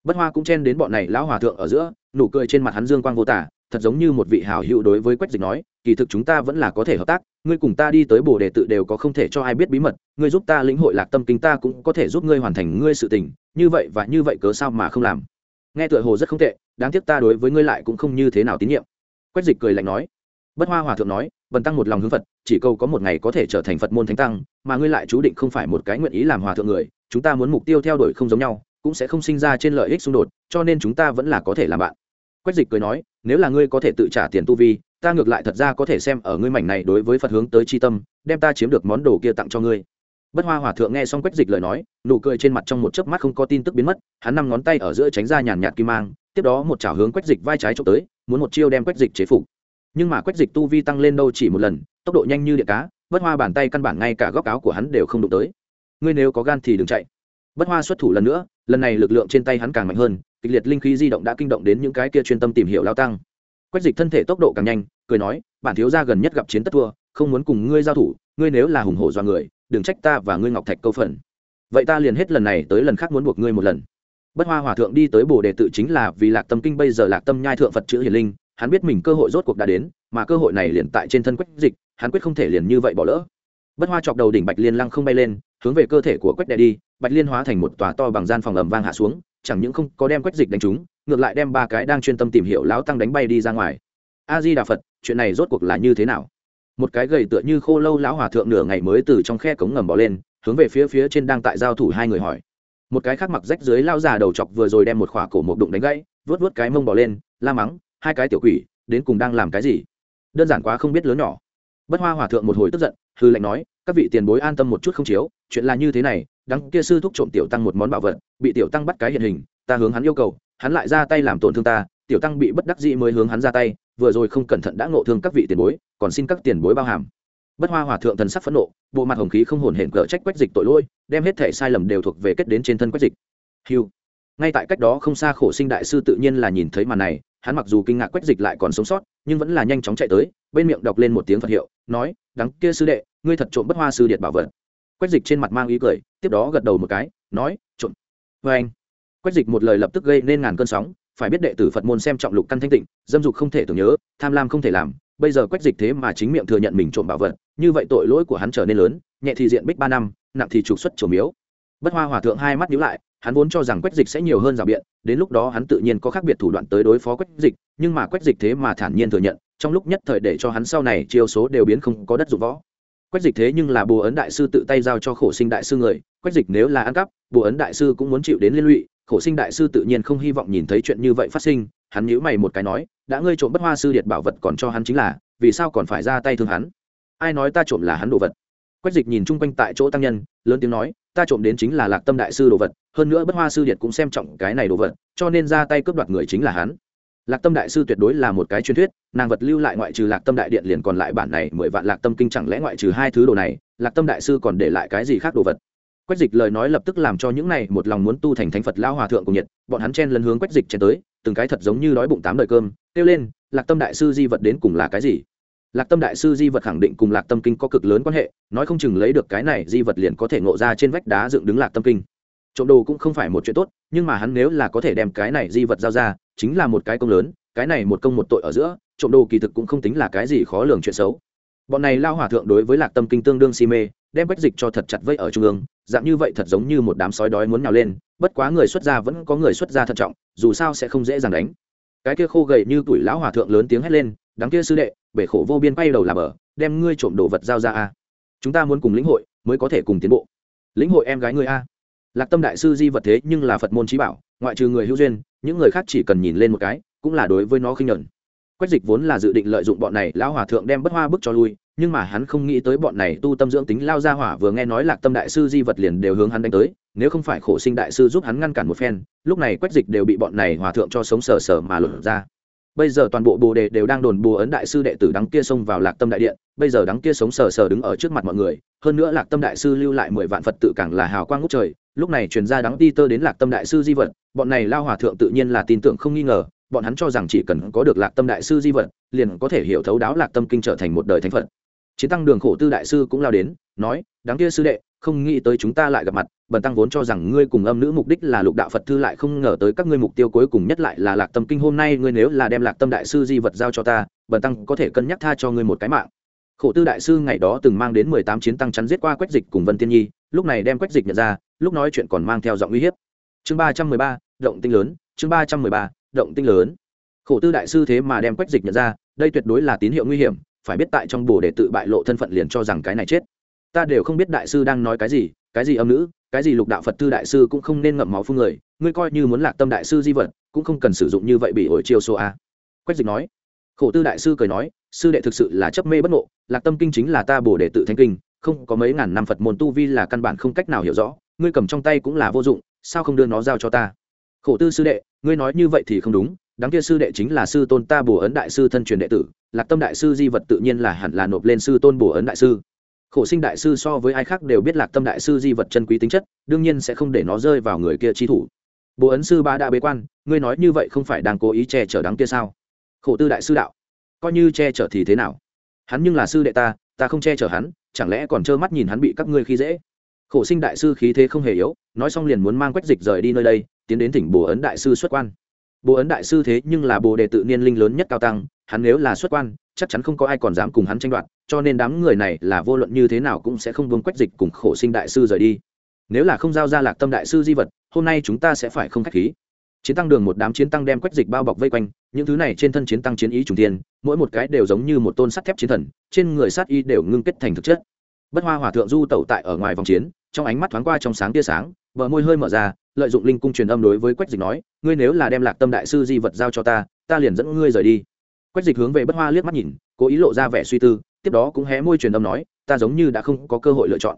Bất hoa cũng chen đến bọn này lão hòa thượng ở giữa, nụ cười trên mặt hắn dương quang vô tả, thật giống như một vị hảo hữu đối với quách dịch nói kỳ thực chúng ta vẫn là có thể hợp tác, ngươi cùng ta đi tới bồ đề tự đều có không thể cho ai biết bí mật, ngươi giúp ta lĩnh hội lạc tâm kinh ta cũng có thể giúp ngươi hoàn thành ngươi sự tình, như vậy và như vậy cớ sao mà không làm? Nghe tựa hồ rất không tệ, đáng tiếc ta đối với ngươi lại cũng không như thế nào tín nhiệm. Quách dịch cười lạnh nói. Bất hoa hòa thượng nói vần tăng một lòng hướng phật, chỉ câu có một ngày có thể trở thành phật môn thánh tăng, mà ngươi lại chú định không phải một cái nguyện ý làm hòa thượng người, chúng ta muốn mục tiêu theo đuổi không giống nhau, cũng sẽ không sinh ra trên lợi ích xung đột, cho nên chúng ta vẫn là có thể làm bạn. Quách dịch cười nói, nếu là ngươi có thể tự trả tiền tu vi ta ngược lại thật ra có thể xem ở ngươi mảnh này đối với phật hướng tới c tâm, đem ta chiếm được món đồ kia tặng cho ngươi. Bất hoa hòa thượng nghe xong quách dịch lời nói, nụ cười trên mặt trong một chớp mắt không có tin tức biến mất, hắn năm ngón tay ở giữa tránh ra nhàn nhạt kim mang, tiếp đó một chảo hướng quách dịch vai trái trộm tới, muốn một chiêu đem quách dịch chế phục. Nhưng mà quách dịch tu vi tăng lên đâu chỉ một lần, tốc độ nhanh như điện cá, bất hoa bàn tay căn bản ngay cả góc áo của hắn đều không đụng tới. Ngươi nếu có gan thì đừng chạy. Bất hoa xuất thủ lần nữa, lần này lực lượng trên tay hắn càng mạnh hơn, kịch liệt linh khí di động đã kinh động đến những cái kia chuyên tâm tìm hiểu lao tăng quách dịch thân thể tốc độ càng nhanh, cười nói, bản thiếu gia gần nhất gặp chiến tất thua, không muốn cùng ngươi giao thủ, ngươi nếu là hùng hổ do người, đừng trách ta và ngươi ngọc thạch câu phần. Vậy ta liền hết lần này tới lần khác muốn buộc ngươi một lần. Bất hoa hòa thượng đi tới bồ đề tự chính là vì lạc tâm kinh bây giờ lạc tâm nhai thượng phật chữ hiền linh, hắn biết mình cơ hội rốt cuộc đã đến, mà cơ hội này liền tại trên thân quách dịch, hắn quyết không thể liền như vậy bỏ lỡ. Bất hoa chọc đầu đỉnh bạch liên lăng không bay lên, hướng về cơ thể của quách đệ đi, bạch liên hóa thành một tòa to bằng gian phòng ầm vang hạ xuống, chẳng những không có đem quách dịch đánh trúng ngược lại đem ba cái đang chuyên tâm tìm hiểu lão tăng đánh bay đi ra ngoài. A di đà phật, chuyện này rốt cuộc là như thế nào? Một cái gầy tựa như khô lâu lão hòa thượng nửa ngày mới từ trong khe cống ngầm bỏ lên, hướng về phía phía trên đang tại giao thủ hai người hỏi. Một cái khác mặc rách dưới lao già đầu chọc vừa rồi đem một khỏa cổ một đụng đánh gãy vớt vớt cái mông bỏ lên, la mắng, hai cái tiểu quỷ, đến cùng đang làm cái gì? Đơn giản quá không biết lớn nhỏ. Bất hoa hòa thượng một hồi tức giận hư lệnh nói, các vị tiền bối an tâm một chút không chiếu, chuyện là như thế này đắng kia sư thúc trộm tiểu tăng một món bảo vật, bị tiểu tăng bắt cái hiện hình, ta hướng hắn yêu cầu hắn lại ra tay làm tổn thương ta, tiểu tăng bị bất đắc dĩ mới hướng hắn ra tay, vừa rồi không cẩn thận đã ngộ thương các vị tiền bối, còn xin các tiền bối bao hàm. Bất hoa hòa thượng thần sắc phẫn nộ, bộ mặt hồng khí không hồn hển cỡ trách quách dịch tội lỗi, đem hết thể sai lầm đều thuộc về kết đến trên thân quách dịch. Hiu ngay tại cách đó không xa khổ sinh đại sư tự nhiên là nhìn thấy màn này, hắn mặc dù kinh ngạc quách dịch lại còn sống sót, nhưng vẫn là nhanh chóng chạy tới, bên miệng đọc lên một tiếng phật hiệu, nói, đắng kia sư đệ, ngươi thật trộm bất hoa sư điện bảo vật. Quách dịch trên mặt mang ý cười, tiếp đó gật đầu một cái, nói, trộm. Vê anh quách dịch một lời lập tức gây nên ngàn cơn sóng, phải biết đệ tử phật môn xem trọng lục căn thanh tịnh, dâm dục không thể tưởng nhớ, tham lam không thể làm, bây giờ quách dịch thế mà chính miệng thừa nhận mình trộm bảo vật, như vậy tội lỗi của hắn trở nên lớn, nhẹ thì diện bích ba năm, nặng thì trục xuất trổ miếu. Bất hoa hòa thượng hai mắt nhíu lại, hắn vốn cho rằng quách dịch sẽ nhiều hơn rào biện, đến lúc đó hắn tự nhiên có khác biệt thủ đoạn tới đối phó quách dịch, nhưng mà quách dịch thế mà thản nhiên thừa nhận, trong lúc nhất thời để cho hắn sau này chiêu số đều biến không có đất dụng võ. Quách dịch thế nhưng là bồ ấn đại sư tự tay giao cho khổ sinh đại sư người, quách dịch nếu là ăn cắp, bồ ấn đại sư cũng muốn chịu đến liên lụy khổ sinh đại sư tự nhiên không hy vọng nhìn thấy chuyện như vậy phát sinh, hắn nhíu mày một cái nói, đã ngươi trộm bất hoa sư điệt bảo vật còn cho hắn chính là, vì sao còn phải ra tay thương hắn? Ai nói ta trộm là hắn đồ vật? Quách dịch nhìn chung quanh tại chỗ tăng nhân, lớn tiếng nói, ta trộm đến chính là lạc tâm đại sư đồ vật, hơn nữa bất hoa sư điệt cũng xem trọng cái này đồ vật, cho nên ra tay cướp đoạt người chính là hắn. Lạc tâm đại sư tuyệt đối là một cái truyền thuyết, nàng vật lưu lại ngoại trừ lạc tâm đại điện liền còn lại bản này mười vạn lạc tâm kinh chẳng lẽ ngoại trừ hai thứ đồ này, lạc tâm đại sư còn để lại cái gì khác đồ vật? Quách dịch lời nói lập tức làm cho những này một lòng muốn tu thành thánh phật lao hòa thượng cùng nhiệt, bọn hắn chen lấn hướng quách dịch chen tới, từng cái thật giống như đói bụng tám đời cơm, kêu lên, lạc tâm đại sư di vật đến cùng là cái gì? Lạc tâm đại sư di vật khẳng định cùng lạc tâm kinh có cực lớn quan hệ, nói không chừng lấy được cái này di vật liền có thể ngộ ra trên vách đá dựng đứng lạc tâm kinh. Trộm đồ cũng không phải một chuyện tốt, nhưng mà hắn nếu là có thể đem cái này di vật giao ra, chính là một cái công lớn, cái này một công một tội ở giữa, trộm đồ kỳ thực cũng không tính là cái gì khó lường chuyện xấu bọn này lao hòa thượng đối với lạc tâm kinh tương đương si mê, đem quách dịch cho thật chặt vây ở trung ương, dạng như vậy thật giống như một đám sói đói muốn nhào lên, bất quá người xuất gia vẫn có người xuất gia thận trọng, dù sao sẽ không dễ dàng đánh. Cái kia khô gầy như tuổi lão hòa thượng lớn tiếng hét lên đắng kia sư đệ, bể khổ vô biên bay đầu làm ở đem ngươi trộm đồ vật giao ra a. Chúng ta muốn cùng lĩnh hội, mới có thể cùng tiến bộ. Lĩnh hội em gái ngươi a. Lạc tâm đại sư di vật thế nhưng là phật môn trí bảo, ngoại trừ người hữu duyên, những người khác chỉ cần nhìn lên một cái, cũng là đối với nó khinh nhẫn quách dịch vốn là dự định lợi dụng bọn này lão hòa thượng đem bất hoa bức cho lui, nhưng mà hắn không nghĩ tới bọn này tu tâm dưỡng tính lao ra hỏa vừa nghe nói lạc tâm đại sư di vật liền đều hướng hắn đánh tới, nếu không phải khổ sinh đại sư giúp hắn ngăn cản một phen, lúc này quách dịch đều bị bọn này hòa thượng cho sống sờ sờ mà lột ra. Bây giờ toàn bộ bồ đề đều đang đồn bùa ấn đại sư đệ tử đắng kia xông vào lạc tâm đại điện, bây giờ đắng kia sống sờ sờ đứng ở trước mặt mọi người, hơn nữa lạc tâm đại sư lưu lại mười vạn phật tự càng là hào quang ngút trời, lúc này truyền ra đắng ti tơ đến lạc tâm đại sư di vật, bọn này lao hòa thượng tự nhiên là tin tưởng không nghi ngờ bọn hắn cho rằng chỉ cần có được lạc tâm đại sư di vật, liền có thể hiểu thấu đáo lạc tâm kinh trở thành một đời thánh phật. Chiến tăng đường khổ tư đại sư cũng lao đến, nói đáng kia sư đệ, không nghĩ tới chúng ta lại gặp mặt, bần tăng vốn cho rằng ngươi cùng âm nữ mục đích là lục đạo phật thư lại không ngờ tới các ngươi mục tiêu cuối cùng nhất lại là lạc tâm kinh, hôm nay ngươi nếu là đem lạc tâm đại sư di vật giao cho ta, bần tăng có thể cân nhắc tha cho ngươi một cái mạng. Khổ tư đại sư ngày đó từng mang đến mười tám chiến tăng chắn giết qua quách dịch cùng vân tiên nhi, lúc này đem quách dịch nhận ra, lúc nói chuyện còn mang theo giọng uy hiếp. Chương ba trăm mười ba, động tinh lớn, chương ba trăm mười ba động tinh lớn. Khổ tư đại sư thế mà đem quách dịch nhận ra, đây tuyệt đối là tín hiệu nguy hiểm, phải biết tại trong bồ để tự bại lộ thân phận liền cho rằng cái này chết. Ta đều không biết đại sư đang nói cái gì cái gì âm nữ, cái gì lục đạo phật tư đại sư cũng không nên ngậm máu phun người, ngươi coi như muốn lạc tâm đại sư di vật, cũng không cần sử dụng như vậy bị ổi chiêu số a. Quách dịch nói. Khổ tư đại sư cười nói, sư đệ thực sự là chấp mê bất ngộ, lạc tâm kinh chính là ta bồ đệ tự thanh kinh, không có mấy ngàn năm phật môn tu vi là căn bản không cách nào hiểu rõ, ngươi cầm trong tay cũng là vô dụng, sao không đưa nó giao cho ta? Khổ tư sư đệ, ngươi nói như vậy thì không đúng đáng kia sư đệ chính là sư tôn ta bổ ấn đại sư thân truyền đệ tử, lạc tâm đại sư di vật tự nhiên là hẳn là nộp lên sư tôn bổ ấn đại sư. Khổ sinh đại sư so với ai khác đều biết lạc tâm đại sư di vật chân quý tính chất, đương nhiên sẽ không để nó rơi vào người kia chi thủ. Bố ấn sư ba đã bế quan, ngươi nói như vậy không phải đang cố ý che chở đáng kia sao? Khổ tư đại sư đạo. Coi như che chở thì thế nào? Hắn nhưng là sư đệ ta ta không che chở hắn, chẳng lẽ còn trơ mắt nhìn hắn bị các ngươi khi dễ? Khổ sinh đại sư khí thế không hề yếu, nói xong liền muốn mang quách dịch rời đi nơi đây tiến đến thỉnh bồ ấn đại sư xuất quan. Bồ ấn đại sư thế nhưng là bồ đề tự niên linh lớn nhất cao tăng, hắn nếu là xuất quan, chắc chắn không có ai còn dám cùng hắn tranh đoạt, cho nên đám người này là vô luận như thế nào cũng sẽ không vương quách dịch cùng khổ sinh đại sư rời đi. Nếu là không giao ra lạc tâm đại sư di vật, hôm nay chúng ta sẽ phải không k h á c h khí. Chiến tăng đường một đám chiến tăng đem quách dịch bao bọc vây quanh, những thứ này trên thân chiến tăng chiến ý trùng tiên mỗi một cái đều giống như một tôn sắt thép chiến thần, trên người sát y đều ngưng kết thành thực chất. Bất hoa hòa thượng du tẩu tại ở ngoài vòng chiến, trong ánh mắt thoáng qua trong sáng tia sáng bờ môi hơi mở ra, lợi dụng linh cung truyền âm đối với quách dịch nói, ngươi nếu là đem lạc tâm đại sư di vật giao cho ta ta liền dẫn ngươi rời đi. Quách dịch hướng về bất hoa liếc mắt nhìn, cố ý lộ ra vẻ suy tư, tiếp đó cũng hé môi truyền âm nói, ta giống như đã không có cơ hội lựa chọn.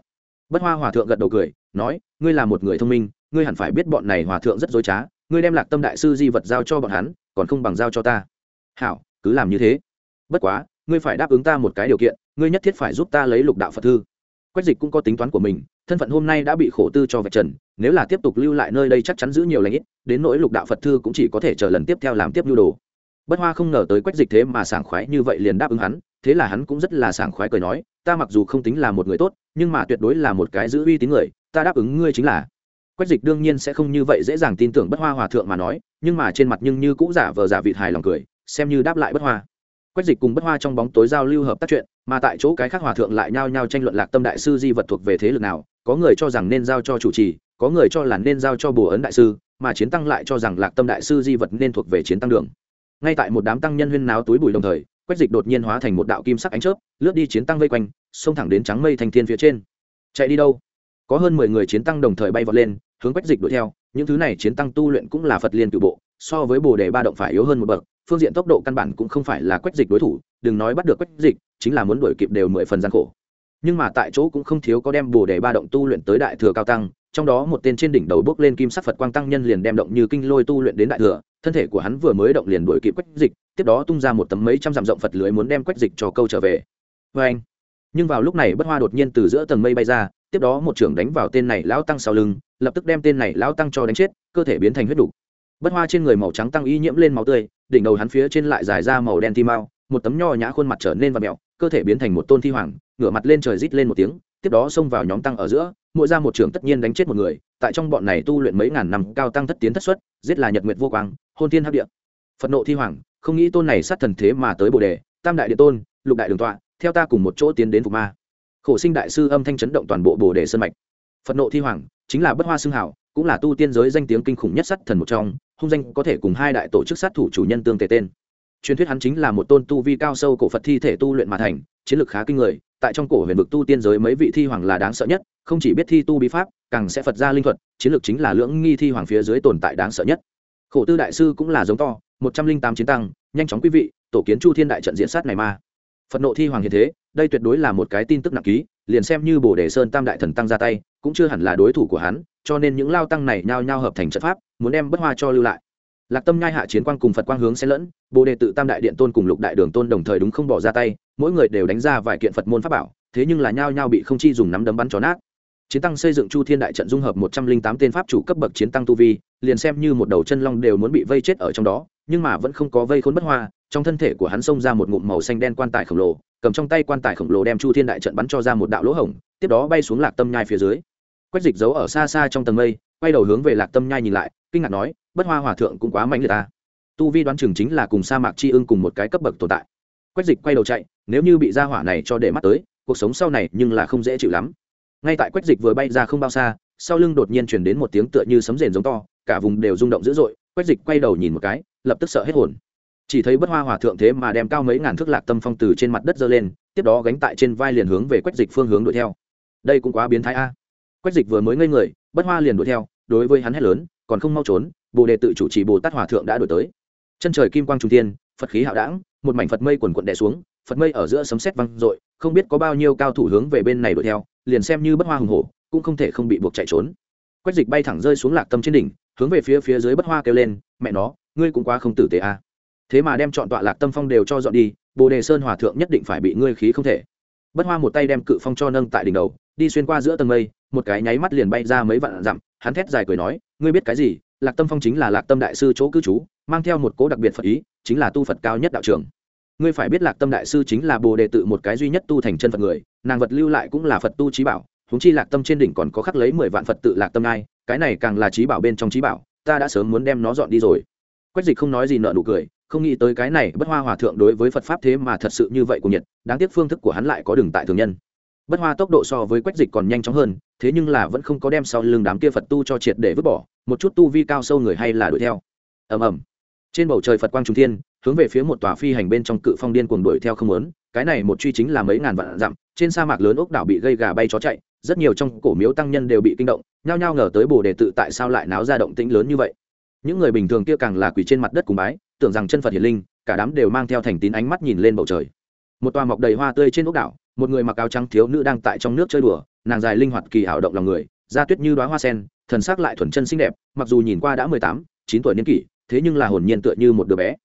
Bất hoa hòa thượng gật đầu cười, nói, ngươi là một người thông minh, ngươi hẳn phải biết bọn này hòa thượng rất dối trá, ngươi đem lạc tâm đại sư di vật giao cho bọn hắn, còn không bằng giao cho ta. Hảo, cứ làm như thế. Bất quá, ngươi phải đáp ứng ta một cái điều kiện, ngươi nhất thiết phải giúp ta lấy lục đạo phật thư. Quách dịch cũng có tính toán của mình thân phận hôm nay đã bị khổ tư cho vạch trần, nếu là tiếp tục lưu lại nơi đây chắc chắn giữ nhiều lãnh ít, đến nỗi lục đạo phật thư cũng chỉ có thể chờ lần tiếp theo làm tiếp nhu đồ. Bất hoa không ngờ tới quách dịch thế mà sảng khoái như vậy liền đáp ứng hắn, thế là hắn cũng rất là sảng khoái cười nói, ta mặc dù không tính là một người tốt, nhưng mà tuyệt đối là một cái giữ uy tín người, ta đáp ứng ngươi chính là. Quách dịch đương nhiên sẽ không như vậy dễ dàng tin tưởng bất hoa hòa thượng mà nói, nhưng mà trên mặt nhưng như cũng giả vờ giả vịt hài lòng cười, xem như đáp lại bất hoa. Quách dịch cùng bất hoa trong bóng tối giao lưu hợp tác chuyện, mà tại chỗ cái khác hòa thượng lại nhao nhao tranh luận lạc tâm đại sư di vật thuộc về thế lực nào có người cho rằng nên giao cho chủ trì, có người cho là nên giao cho bồ ấn đại sư, mà chiến tăng lại cho rằng lạc tâm đại sư di vật nên thuộc về chiến tăng đường. Ngay tại một đám tăng nhân huyên náo túi bụi đồng thời, quách dịch đột nhiên hóa thành một đạo kim sắc ánh chớp, lướt đi chiến tăng vây quanh, xông thẳng đến trắng mây thành thiên phía trên. Chạy đi đâu? Có hơn mười người chiến tăng đồng thời bay vọt lên, hướng quách dịch đuổi theo. Những thứ này chiến tăng tu luyện cũng là phật liên cựu bộ, so với bồ đề ba động phải yếu hơn một bậc, phương diện tốc độ căn bản cũng không phải là quách dịch đối thủ, đừng nói bắt được quách dịch, chính là muốn đuổi kịp đều mười phần gian khổ nhưng mà tại chỗ cũng không thiếu có đem bồ đề ba động tu luyện tới đại thừa cao tăng, trong đó một tên trên đỉnh đầu bước lên kim sắc phật quang tăng nhân liền đem động như kinh lôi tu luyện đến đại thừa, thân thể của hắn vừa mới động liền đuổi kịp quách dịch, tiếp đó tung ra một tấm mấy trăm dặm rộng phật lưới muốn đem quách dịch cho câu trở về vê anh, nhưng vào lúc này bất hoa đột nhiên từ giữa tầng mây bay ra, tiếp đó một trưởng đánh vào tên này lão tăng sau lưng, lập tức đem tên này lão tăng cho đánh chết, cơ thể biến thành huyết đủ. bất hoa trên người màu trắng tăng y nhiễm lên máu tươi, đỉnh đầu hắn phía trên lại dài ra màu đen thi mao một tấm nho nhã khuôn mặt trở nên và mẹo cơ thể biến thành một tôn thi hoàng ngửa mặt lên trời rít lên một tiếng, tiếp đó xông vào nhóm tăng ở giữa, mỗi ra một trưởng tất nhiên đánh chết một người, tại trong bọn này tu luyện mấy ngàn năm cao tăng thất tiến thất xuất, giết là nhật nguyệt vô quang, hôn thiên hấp địa. Phật nộ thi hoàng, không nghĩ tôn này sát thần thế mà tới bồ đề, tam đại địa tôn, lục đại đường tọa, theo ta cùng một chỗ tiến đến phục ma. Khổ sinh đại sư âm thanh chấn động toàn bộ bồ đề sơn mạch. Phật nộ thi hoàng, chính là bất hoa xương hảo, cũng là tu tiên giới danh tiếng kinh khủng nhất sát thần một trong, hung danh có thể cùng hai đại tổ chức sát thủ chủ nhân tương tề tên truyền thuyết hắn chính là một tôn tu vi cao sâu cổ phật thi thể tu luyện mà thành, chiến lược khá kinh người, tại trong cổ huyền vực tu tiên giới mấy vị thi hoàng là đáng sợ nhất, không chỉ biết thi tu bí pháp, càng sẽ phật ra linh thuật, chiến lược chính là lưỡng nghi thi hoàng phía dưới tồn tại đáng sợ nhất. Khổ tư đại sư cũng là giống to, một trăm linh tám chiến tăng, nhanh chóng quý vị, tổ kiến chu thiên đại trận diễn sát này ma phật nộ thi hoàng hiện thế, đây tuyệt đối là một cái tin tức nặng ký, liền xem như bồ đề sơn tam đại thần tăng ra tay, cũng chưa hẳn là đối thủ của hắn, cho nên những lao tăng này nhao nhao hợp thành trận pháp, muốn đem bất hoa cho lưu lại lạc tâm nhai hạ chiến quang cùng phật quang hướng xen lẫn, bồ đề tự tam đại điện tôn cùng lục đại đường tôn đồng thời đúng không bỏ ra tay, mỗi người đều đánh ra vài kiện phật môn pháp bảo, thế nhưng là nhao nhao bị không chi dùng nắm đấm bắn tròn nát. Chiến tăng xây dựng chu thiên đại trận dung hợp một trăm linh tám tên pháp chủ cấp bậc chiến tăng tu vi, liền xem như một đầu chân long đều muốn bị vây chết ở trong đó, nhưng mà vẫn không có vây khốn bất hoa, trong thân thể của hắn xông ra một ngụm màu xanh đen quan tài khổng lồ, cầm trong tay quan tài khổng lồ đem chu thiên đại trận bắn cho ra một đạo lỗ hổng, tiếp đó bay xuống lạc tâm nhai phía dưới. Quách dịch giấu ở xa xa trong tầng mây, quay đầu hướng về lạc tâm nhai nhìn lại, kinh ngạc nói bất hoa hòa thượng cũng quá mạnh liệt ta. Tu vi đoán chừng chính là cùng sa mạc chi ưng cùng một cái cấp bậc tồn tại. Quách dịch quay đầu chạy, nếu như bị ra hỏa này cho để mắt tới, cuộc sống sau này nhưng là không dễ chịu lắm. Ngay tại quách dịch vừa bay ra không bao xa, sau lưng đột nhiên chuyển đến một tiếng tựa như sấm rền giống to, cả vùng đều rung động dữ dội, quách dịch quay đầu nhìn một cái, lập tức sợ hết hồn. Chỉ thấy bất hoa hòa thượng thế mà đem cao mấy ngàn thước lạc tâm phong từ trên mặt đất giơ lên, tiếp đó gánh tại trên vai liền hướng về quách dịch phương hướng đuổi theo. Đây cũng quá biến thái a. Quách dịch vừa mới ngây người, bất hoa liền đuổi theo, đối với hắn hét lớn còn không mau trốn, bồ đề tự chủ trì bồ tát hòa thượng đã đuổi tới. Chân trời kim quang trung tiên phật khí hạo đảng một mảnh phật mây quần quận đè xuống, phật mây ở giữa sấm sét văng r không biết có bao nhiêu cao thủ hướng về bên này đuổi theo, liền xem như bất hoa hùng hổ, cũng không thể không bị buộc chạy trốn. Quách dịch bay thẳng rơi xuống lạc tâm trên đỉnh, hướng về phía phía dưới bất hoa kêu lên, mẹ nó, ngươi cũng quá không tử tế a. Thế mà đem chọn tọa lạc tâm phong đều cho dọn đi, bồ đề sơn hòa thượng nhất định phải bị ngươi khí không thể bất hoa một tay đem cự phong cho nâng tại đỉnh đầu, đi xuyên qua giữa tầng mây, một cái nháy mắt liền bay ra mấy vạn dặm, hắn thét dài cười nói, ngươi biết cái gì? Lạc tâm phong chính là lạc tâm đại sư chỗ cư trú, mang theo một cố đặc biệt phật ý, chính là tu phật cao nhất đạo trường. Ngươi phải biết lạc tâm đại sư chính là bồ đề tự một cái duy nhất tu thành chân phật người, nàng vật lưu lại cũng là phật tu trí bảo húng chi lạc tâm trên đỉnh còn có khắc lấy mười vạn phật tự lạc tâm ai cái này càng là trí bảo bên trong trí bảo, ta đã sớm muốn đem nó dọn đi rồi. Quách dịch không nói gì nợ nụ cười không nghĩ tới cái này bất hoa hòa thượng đối với phật pháp thế mà thật sự như vậy của nhiệt, đáng tiếc phương thức của hắn lại có đường tại thường nhân. Bất hoa tốc độ so với quách dịch còn nhanh chóng hơn, thế nhưng là vẫn không có đem sau lưng đám kia phật tu cho triệt để vứt bỏ, một chút tu vi cao sâu người hay là đuổi theo. Ầm ầm. Trên bầu trời phật quang trung thiên, hướng về phía một tòa phi hành bên trong cự phong điên cuồng đuổi theo không lớn cái này một truy chính là mấy ngàn vạn dặm, trên sa mạc lớn ốc đảo bị gây gà bay chó chạy, rất nhiều trong cổ miếu tăng nhân đều bị kinh động, nhao nhao ngờ tới bồ đề tự tại sao lại náo ra động tĩnh lớn như vậy. Những người bình thường kia càng là quỳ trên mặt đất cùng bái tưởng rằng chân phật hiển linh, cả đám đều mang theo thành tín ánh mắt nhìn lên bầu trời. Một tòa mọc đầy hoa tươi trên ốc đảo, một người mặc áo trắng thiếu nữ đang tại trong nước chơi đùa, nàng dài linh hoạt kỳ ảo động lòng người, da tuyết như đoá hoa sen, thần sắc lại thuần chân xinh đẹp, mặc dù nhìn qua đã mười tám, chín tuổi niên kỷ, thế nhưng là hồn nhiên tựa như một đứa bé.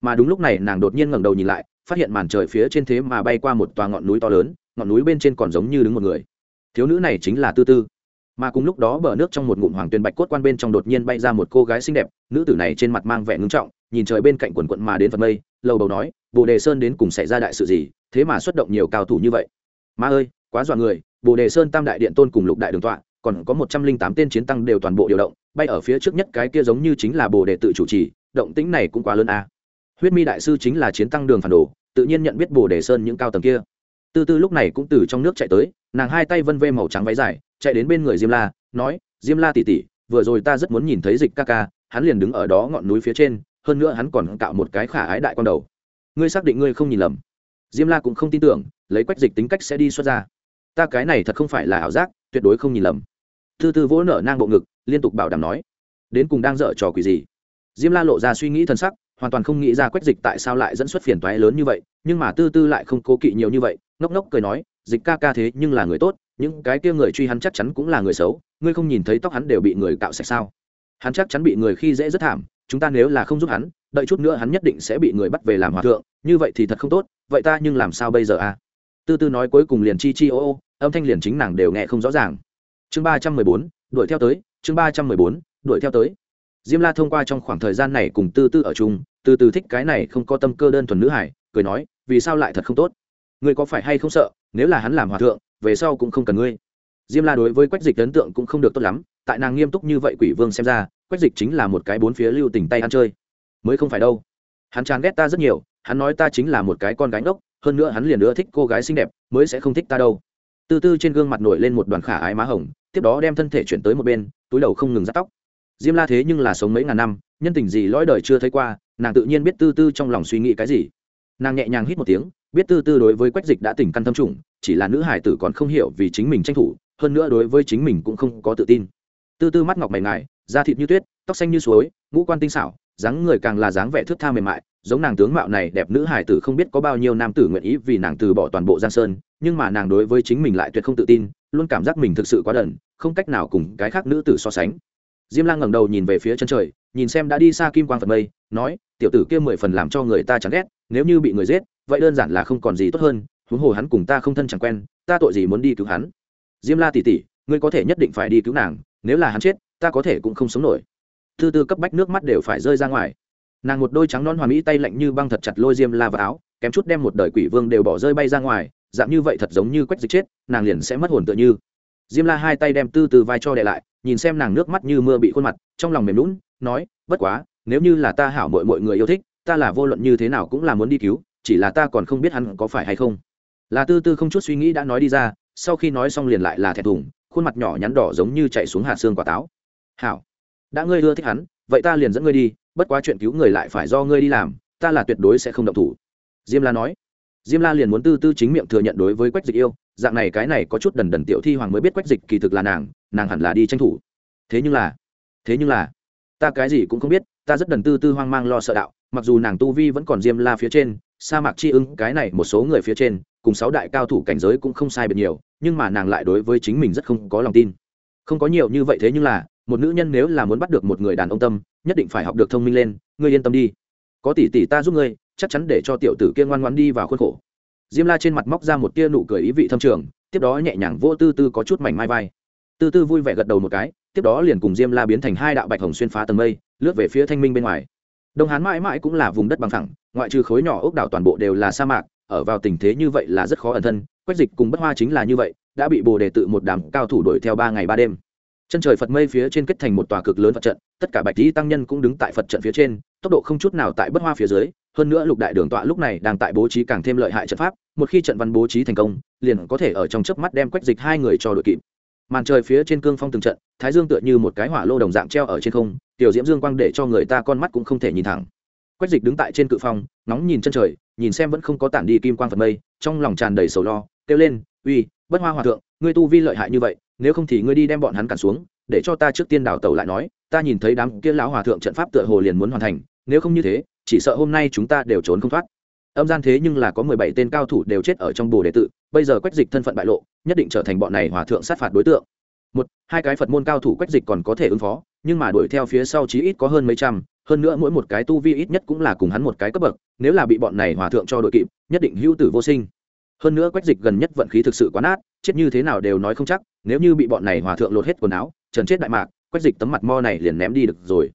Mà đúng lúc này nàng đột nhiên ngẩng đầu nhìn lại, phát hiện màn trời phía trên thế mà bay qua một tòa ngọn núi to lớn, ngọn núi bên trên còn giống như đứng một người. Thiếu nữ này chính là tư tư. Mà cùng lúc đó bờ nước trong một ngụm hoàng tuyền bạch cốt quan bên trong đột nhiên bay ra một cô gái xinh đẹp, nữ tử này trên mặt mang vẻ ngưng trọng nhìn trời bên cạnh quần quận mà đến phật mây, lầu đầu nói, bồ đề sơn đến cùng xảy ra đại sự gì, thế mà xuất động nhiều cao thủ như vậy ma ơi, quá dọa người, bồ đề sơn tam đại điện tôn cùng lục đại đường tọa, còn có một trăm linh tám tên chiến tăng đều toàn bộ điều động, bay ở phía trước nhất cái kia giống như chính là bồ đề tự chủ trì, động tĩnh này cũng quá lớn a à. huyết mi đại sư chính là chiến tăng đường phản đồ, tự nhiên nhận biết bồ đề sơn những cao tầng kia tư tư lúc này cũng từ trong nước chạy tới, nàng hai tay vân vê màu trắng váy dài, chạy đến bên người diêm la, nói, diêm la tỉ tỉ vừa rồi ta rất muốn nhìn thấy dịch ca ca, hắn liền đứng ở đó ngọn núi phía trên hơn nữa hắn còn cạo một cái khả ái đại con đầu. Ngươi xác định ngươi không nhìn lầm. Diêm la cũng không tin tưởng, lấy quách dịch tính cách sẽ đi xuất ra. Ta cái này thật không phải là ảo giác, tuyệt đối không nhìn lầm. Thư tư vỗ nở nang bộ ngực, liên tục bảo đảm nói. Đến cùng đang dở trò quỷ gì? Diêm la lộ ra suy nghĩ thân sắc, hoàn toàn không nghĩ ra quách dịch tại sao lại dẫn xuất phiền toái lớn như vậy, nhưng mà tư tư lại không cố kỵ nhiều như vậy, ngốc ngốc cười nói, dịch ca ca thế nhưng là người tốt, những cái kia người truy hắn chắc chắn cũng là người xấu, ngươi không nhìn thấy tóc hắn đều bị người cạo sạch sao? Hắn chắc chắn bị người khi dễ rất thảm chúng ta nếu là không giúp hắn, đợi chút nữa hắn nhất định sẽ bị người bắt về làm hòa thượng, như vậy thì thật không tốt, vậy ta nhưng làm sao bây giờ à? Tư tư nói cuối cùng liền chi chi ô ô, âm thanh liền chính nàng đều nghe không rõ ràng. Chương ba trăm mười bốn, đuổi theo tới, chương ba trăm mười bốn, đuổi theo tới. Diêm la thông qua trong khoảng thời gian này cùng tư tư ở chung từ từ thích cái này không có tâm cơ đơn thuần nữ hải cười nói, vì sao lại thật không tốt? Ngươi có phải hay không sợ, nếu là hắn làm hòa thượng, về sau cũng không cần ngươi. Diêm la đối với quách dịch ấn tượng cũng không được tốt lắm, tại nàng nghiêm túc như vậy quỷ vương xem ra quách dịch chính là một cái bốn phía lưu tình tay ăn chơi. Mới không phải đâu. Hắn chán ghét ta rất nhiều, hắn nói ta chính là một cái con gái ngốc, hơn nữa hắn liền nữa thích cô gái xinh đẹp, mới sẽ không thích ta đâu. Tư tư trên gương mặt nổi lên một đoàn khả ái má hồng, tiếp đó đem thân thể chuyển tới một bên, túi đầu không ngừng dắt tóc. Diêm la thế nhưng là sống mấy ngàn năm, nhân tình gì lõi đời chưa thấy qua, nàng tự nhiên biết tư tư trong lòng suy nghĩ cái gì. Nàng nhẹ nhàng hít một tiếng, biết tư tư đối với quách dịch đã tỉnh căn tâm trùng, chỉ là nữ hải tử còn không hiểu vì chính mình tranh thủ, hơn nữa đối với chính mình cũng không có tự tin. Tư tư mắt ngọc mày ngài da thịt như tuyết, tóc xanh như suối, ngũ quan tinh xảo, dáng người càng là dáng vẻ thước tha mềm mại, giống nàng tướng mạo này đẹp nữ hải tử không biết có bao nhiêu nam tử nguyện ý vì nàng từ bỏ toàn bộ giang sơn, nhưng mà nàng đối với chính mình lại tuyệt không tự tin, luôn cảm giác mình thực sự quá đần, không cách nào cùng cái khác nữ tử so sánh. Diêm lang ngẩng đầu nhìn về phía chân trời, nhìn xem đã đi xa kim quang phật mây, nói, tiểu tử kia mười phần làm cho người ta chán ghét, nếu như bị người giết, vậy đơn giản là không còn gì tốt hơn, huống hồ hắn cùng ta không thân chẳng quen, ta tội gì muốn đi cứu hắn? Diêm la tỉ tỉ, ngươi có thể nhất định phải đi cứu nàng, nếu là hắn chết ta có thể cũng không sống nổi. Thư tư cấp bách nước mắt đều phải rơi ra ngoài. Nàng một đôi trắng non hoàn mỹ tay lạnh như băng thật chặt lôi diêm la vào áo, kém chút đem một đời quỷ vương đều bỏ rơi bay ra ngoài, dạng như vậy thật giống như quách dịch chết, nàng liền sẽ mất hồn tựa như. Diêm la hai tay đem tư từ vai cho đệ lại, nhìn xem nàng nước mắt như mưa bị khuôn mặt, trong lòng mềm lún nói, bất quá, nếu như là ta hảo mọi mọi người yêu thích, ta là vô luận như thế nào cũng là muốn đi cứu, chỉ là ta còn không biết hắn có phải hay không. Là tư tư không chút suy nghĩ đã nói đi ra, sau khi nói xong liền lại là thẹn thùng, khuôn mặt nhỏ nhắn đỏ giống như chạy xuống hạt xương quả táo hảo. Đã ngươi ưa thích hắn, vậy ta liền dẫn ngươi đi, bất quá chuyện cứu người lại phải do ngươi đi làm, ta là tuyệt đối sẽ không động thủ. Diêm la nói. Diêm la liền muốn tư tư chính miệng thừa nhận đối với quách dịch yêu, dạng này cái này có chút đần đần tiểu thi hoàng mới biết quách dịch kỳ thực là nàng nàng hẳn là đi tranh thủ. Thế nhưng là, thế nhưng là, ta cái gì cũng không biết, ta rất đần tư tư hoang mang lo sợ đạo, mặc dù nàng tu vi vẫn còn diêm la phía trên, sa mạc chi ưng, cái này một số người phía trên, cùng sáu đại cao thủ cảnh giới cũng không sai biệt nhiều, nhưng mà nàng lại đối với chính mình rất không có lòng tin. Không có nhiều như vậy thế nhưng là một nữ nhân nếu là muốn bắt được một người đàn ông tâm, nhất định phải học được thông minh lên, ngươi yên tâm đi. Có tỷ tỷ ta giúp ngươi, chắc chắn để cho tiểu tử kia ngoan ngoan đi vào khuôn khổ. Diêm la trên mặt móc ra một tia nụ cười ý vị thâm trường, tiếp đó nhẹ nhàng vô tư tư có chút mảnh mai vai. Tư tư vui vẻ gật đầu một cái, tiếp đó liền cùng diêm la biến thành hai đạo bạch hồng xuyên phá tầng mây, lướt về phía thanh minh bên ngoài. Đông hán mãi mãi cũng là vùng đất bằng thẳng ngoại trừ khối nhỏ ốc đảo toàn bộ đều là sa mạc, ở vào tình thế như vậy là rất khó ẩn thân, quách dịch cùng bất hoa chính là như vậy, đã bị bồ đề tự một đám cao thủ đuổi theo ba ngày ba đêm chân trời phật mây phía trên kết thành một tòa cực lớn phật trận, tất cả bạch lý tăng nhân cũng đứng tại phật trận phía trên, tốc độ không chút nào tại bất hoa phía dưới, hơn nữa lục đại đường tọa lúc này đang tại bố trí càng thêm lợi hại trận pháp, một khi trận văn bố trí thành công, liền có thể ở trong chớp mắt đem quách dịch hai người cho đội kịp. Màn trời phía trên cương phong từng trận, thái dương tựa như một cái hỏa lô đồng dạng treo ở trên không, tiểu diễm dương quang để cho người ta con mắt cũng không thể nhìn thẳng. Quách dịch đứng tại trên cự phong nóng nhìn chân trời, nhìn xem vẫn không có tản đi kim quang phật mây, trong lòng tràn đầy sầu lo, kêu lên, uy, bất hoa hòa thượng, ngươi tu vi lợi hại như vậy nếu không thì ngươi đi đem bọn hắn cản xuống, để cho ta trước tiên đào tàu lại nói, ta nhìn thấy đám kia lão hòa thượng trận pháp tựa hồ liền muốn hoàn thành, nếu không như thế, chỉ sợ hôm nay chúng ta đều trốn không thoát. Âm gian thế nhưng là có mười bảy tên cao thủ đều chết ở trong bồ đệ tự, bây giờ quách dịch thân phận bại lộ, nhất định trở thành bọn này hòa thượng sát phạt đối tượng. Một, hai cái phật môn cao thủ quách dịch còn có thể ứng phó, nhưng mà đuổi theo phía sau chí ít có hơn mấy trăm, hơn nữa mỗi một cái tu vi ít nhất cũng là cùng hắn một cái cấp bậc, nếu là bị bọn này hòa thượng cho đội kịp, nhất định hữu tử vô sinh. Hơn nữa quách dịch gần nhất vận khí thực sự quá nát, chết như thế nào đều nói không chắc nếu như bị bọn này hòa thượng lột hết quần áo, trần chết đại mạc quách dịch tấm mặt mo này liền ném đi được rồi.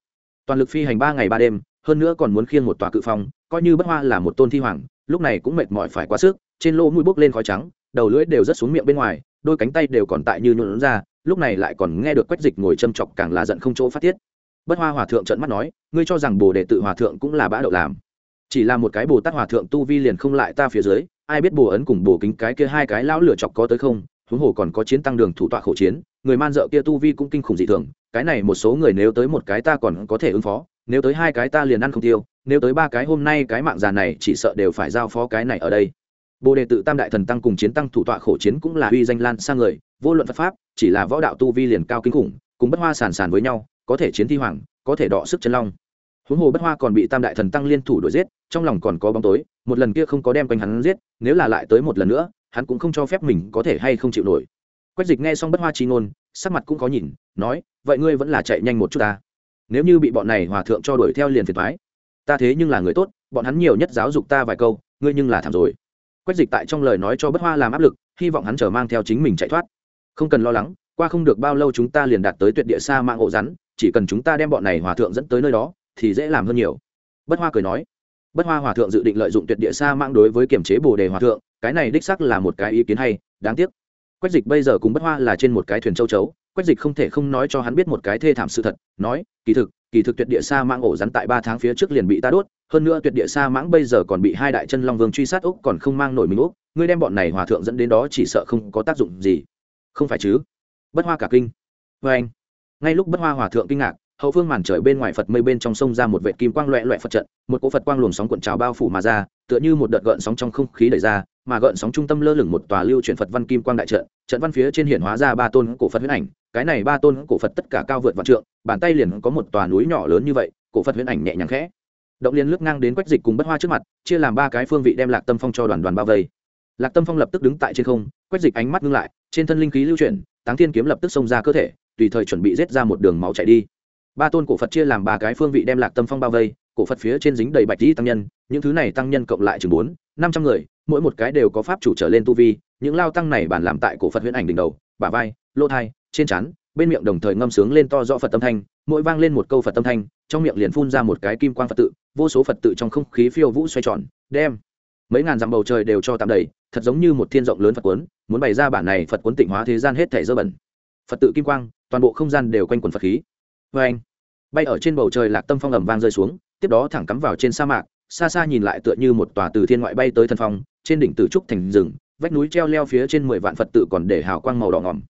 Toàn lực phi hành ba ngày ba đêm, hơn nữa còn muốn khiêng một tòa cự phong, coi như bất hoa là một tôn thi hoàng, lúc này cũng mệt mỏi phải quá sức, trên lỗ mũi bốc lên khói trắng, đầu lưỡi đều rất xuống miệng bên ngoài, đôi cánh tay đều còn tại như nhuộn ra, lúc này lại còn nghe được quách dịch ngồi châm chọc càng là giận không chỗ phát tiết. Bất hoa hòa thượng trợn mắt nói, ngươi cho rằng bồ đề tự hòa thượng cũng là bã đậu làm. Chỉ là một cái bồ tát hòa thượng tu vi liền không lại ta phía dưới, ai biết bồ ấn cùng bồ kính cái kia hai cái lão lửa chọc có tới không huống hồ còn có chiến tăng đường thủ tọa khổ chiến, người man dợ kia tu vi cũng kinh khủng dị thường, cái này một số người nếu tới một cái ta còn có thể ứng phó, nếu tới hai cái ta liền ăn không tiêu, nếu tới ba cái hôm nay cái mạng già này chỉ sợ đều phải giao phó cái này ở đây. Bồ đề tự tam đại thần tăng cùng chiến tăng thủ tọa khổ chiến cũng là uy danh lan sang người, vô luận phật pháp, chỉ là võ đạo tu vi liền cao kinh khủng, cùng bất hoa sàn sàn với nhau, có thể chiến thi hoàng, có thể đọ sức chân long. Huống hồ bất hoa còn bị tam đại thần tăng liên thủ đuổi giết, trong lòng còn có bóng tối, một lần kia không có đem quanh hắn giết, nếu là lại tới một lần nữa hắn cũng không cho phép mình có thể hay không chịu nổi. Quách dịch nghe xong bất hoa chi ngôn, sắc mặt cũng có nhìn, nói, vậy ngươi vẫn là chạy nhanh một chút ta. Nếu như bị bọn này hòa thượng cho đuổi theo liền phiền thoái ta thế nhưng là người tốt, bọn hắn nhiều nhất giáo dục ta vài câu, ngươi nhưng là thảm rồi. Quách dịch tại trong lời nói cho bất hoa làm áp lực, hy vọng hắn chờ mang theo chính mình chạy thoát. Không cần lo lắng, qua không được bao lâu chúng ta liền đạt tới tuyệt địa xa mạng hộ rắn, chỉ cần chúng ta đem bọn này hòa thượng dẫn tới nơi đó, thì dễ làm hơn nhiều. Bất hoa cười nói. Bất hoa hòa thượng dự định lợi dụng tuyệt địa xa mạng đối với kiểm chế bồ đề hòa thượng cái này đích sắc là một cái ý kiến hay, đáng tiếc. Quách dịch bây giờ cùng bất hoa là trên một cái thuyền châu chấu, quách dịch không thể không nói cho hắn biết một cái thê thảm sự thật, nói, kỳ thực kỳ thực tuyệt địa sa mãng ổ rắn tại ba tháng phía trước liền bị ta đốt, hơn nữa tuyệt địa sa mãng bây giờ còn bị hai đại chân long vương truy sát úc còn không mang nổi mình úc, ngươi đem bọn này hòa thượng dẫn đến đó chỉ sợ không có tác dụng gì. Không phải chứ? Bất hoa cả kinh. Vê anh ngay lúc bất hoa hòa thượng kinh ngạc hậu phương màn trời bên ngoài phật mây bên trong sông ra một vệ kim quang loẹ loẹ phật trận, một cỗ phật quang luồng sóng cuộn trào bao phủ mà ra, tựa như một đợt gợn sóng trong không khí đẩy ra, mà gợn sóng trung tâm lơ lửng một tòa lưu chuyển phật văn kim quang đại trận trận văn phía trên hiển hóa ra ba tôn cổ phật huyễn ảnh, cái này ba tôn cổ phật tất cả cao vượt vạn trượng, bàn tay liền có một tòa núi nhỏ lớn như vậy, cổ phật huyễn ảnh nhẹ nhàng khẽ, động liên lướt ngang đến quách dịch cùng bất hoa trước mặt, chia làm ba cái phương vị đem lạc tâm phong cho đoàn đoàn bao vây. Lạc tâm phong lập tức đứng tại trên không, quách dịch ánh mắt ngưng lại, trên thân linh khí lưu chuyển, táng thiên kiếm lập tức xông ra cơ thể, tùy thời chuẩn bị rết ra một đường máu chạy đi ba tôn cổ phật chia làm ba cái phương vị đem lạc tâm phong bao vây cổ phật phía trên dính đầy bạch dĩ tăng nhân những thứ này tăng nhân cộng lại chừng bốn năm trăm người mỗi một cái đều có pháp chủ trở lên tu vi những lao tăng này bản làm tại cổ phật huyễn ảnh đỉnh đầu bả vai lỗ thai trên trán bên miệng đồng thời ngâm sướng lên to do phật tâm thanh mỗi vang lên một câu phật tâm thanh trong miệng liền phun ra một cái kim quang phật tự vô số phật tự trong không khí phiêu vũ xoay tròn đem mấy ngàn dặm bầu trời đều cho tạm đầy thật giống như một thiên rộng lớn phật quấn muốn bày ra bản này phật quấn tịnh hóa thế gian hết thể dơ bẩn phật tự kim quang toàn bộ không gian đều quanh quần phật khí vê anh. Bay ở trên bầu trời lạc tâm phong ẩm vang rơi xuống, tiếp đó thẳng cắm vào trên sa mạc, xa xa nhìn lại tựa như một tòa từ thiên ngoại bay tới thân phong, trên đỉnh tử trúc thành rừng, vách núi treo leo phía trên mười vạn phật tự còn để hào quang màu đỏ ngỏm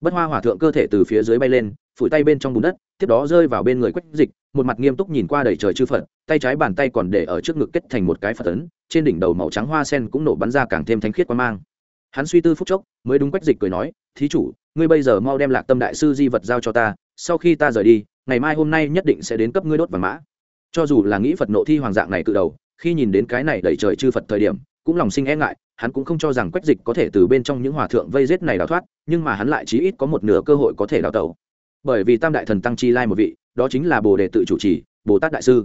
bất hoa hòa thượng cơ thể từ phía dưới bay lên, phủi tay bên trong bùn đất, tiếp đó rơi vào bên người quách dịch, một mặt nghiêm túc nhìn qua đầy trời chư phật, tay trái bàn tay còn để ở trước ngực kết thành một cái phật tấn trên đỉnh đầu màu trắng hoa sen cũng nổ bắn ra càng thêm thánh khiết quan mang. Hắn suy tư phúc chốc, mới đúng quách dịch cười nói, thí chủ, ngươi bây giờ mau đem lạc tâm đại sư di vật giao cho ta sau khi ta rời đi, ngày mai hôm nay nhất định sẽ đến cấp ngươi đốt vàng mã. Cho dù là nghĩ phật nộ thi hoàng dạng này cự đầu, khi nhìn đến cái này đẩy trời chư phật thời điểm, cũng lòng sinh e ngại, hắn cũng không cho rằng quách dịch có thể từ bên trong những hòa thượng vây rết này đào thoát, nhưng mà hắn lại chí ít có một nửa cơ hội có thể đào tẩu. Bởi vì tam đại thần tăng chi lai một vị, đó chính là bồ đề tự chủ trì, bồ tát đại sư.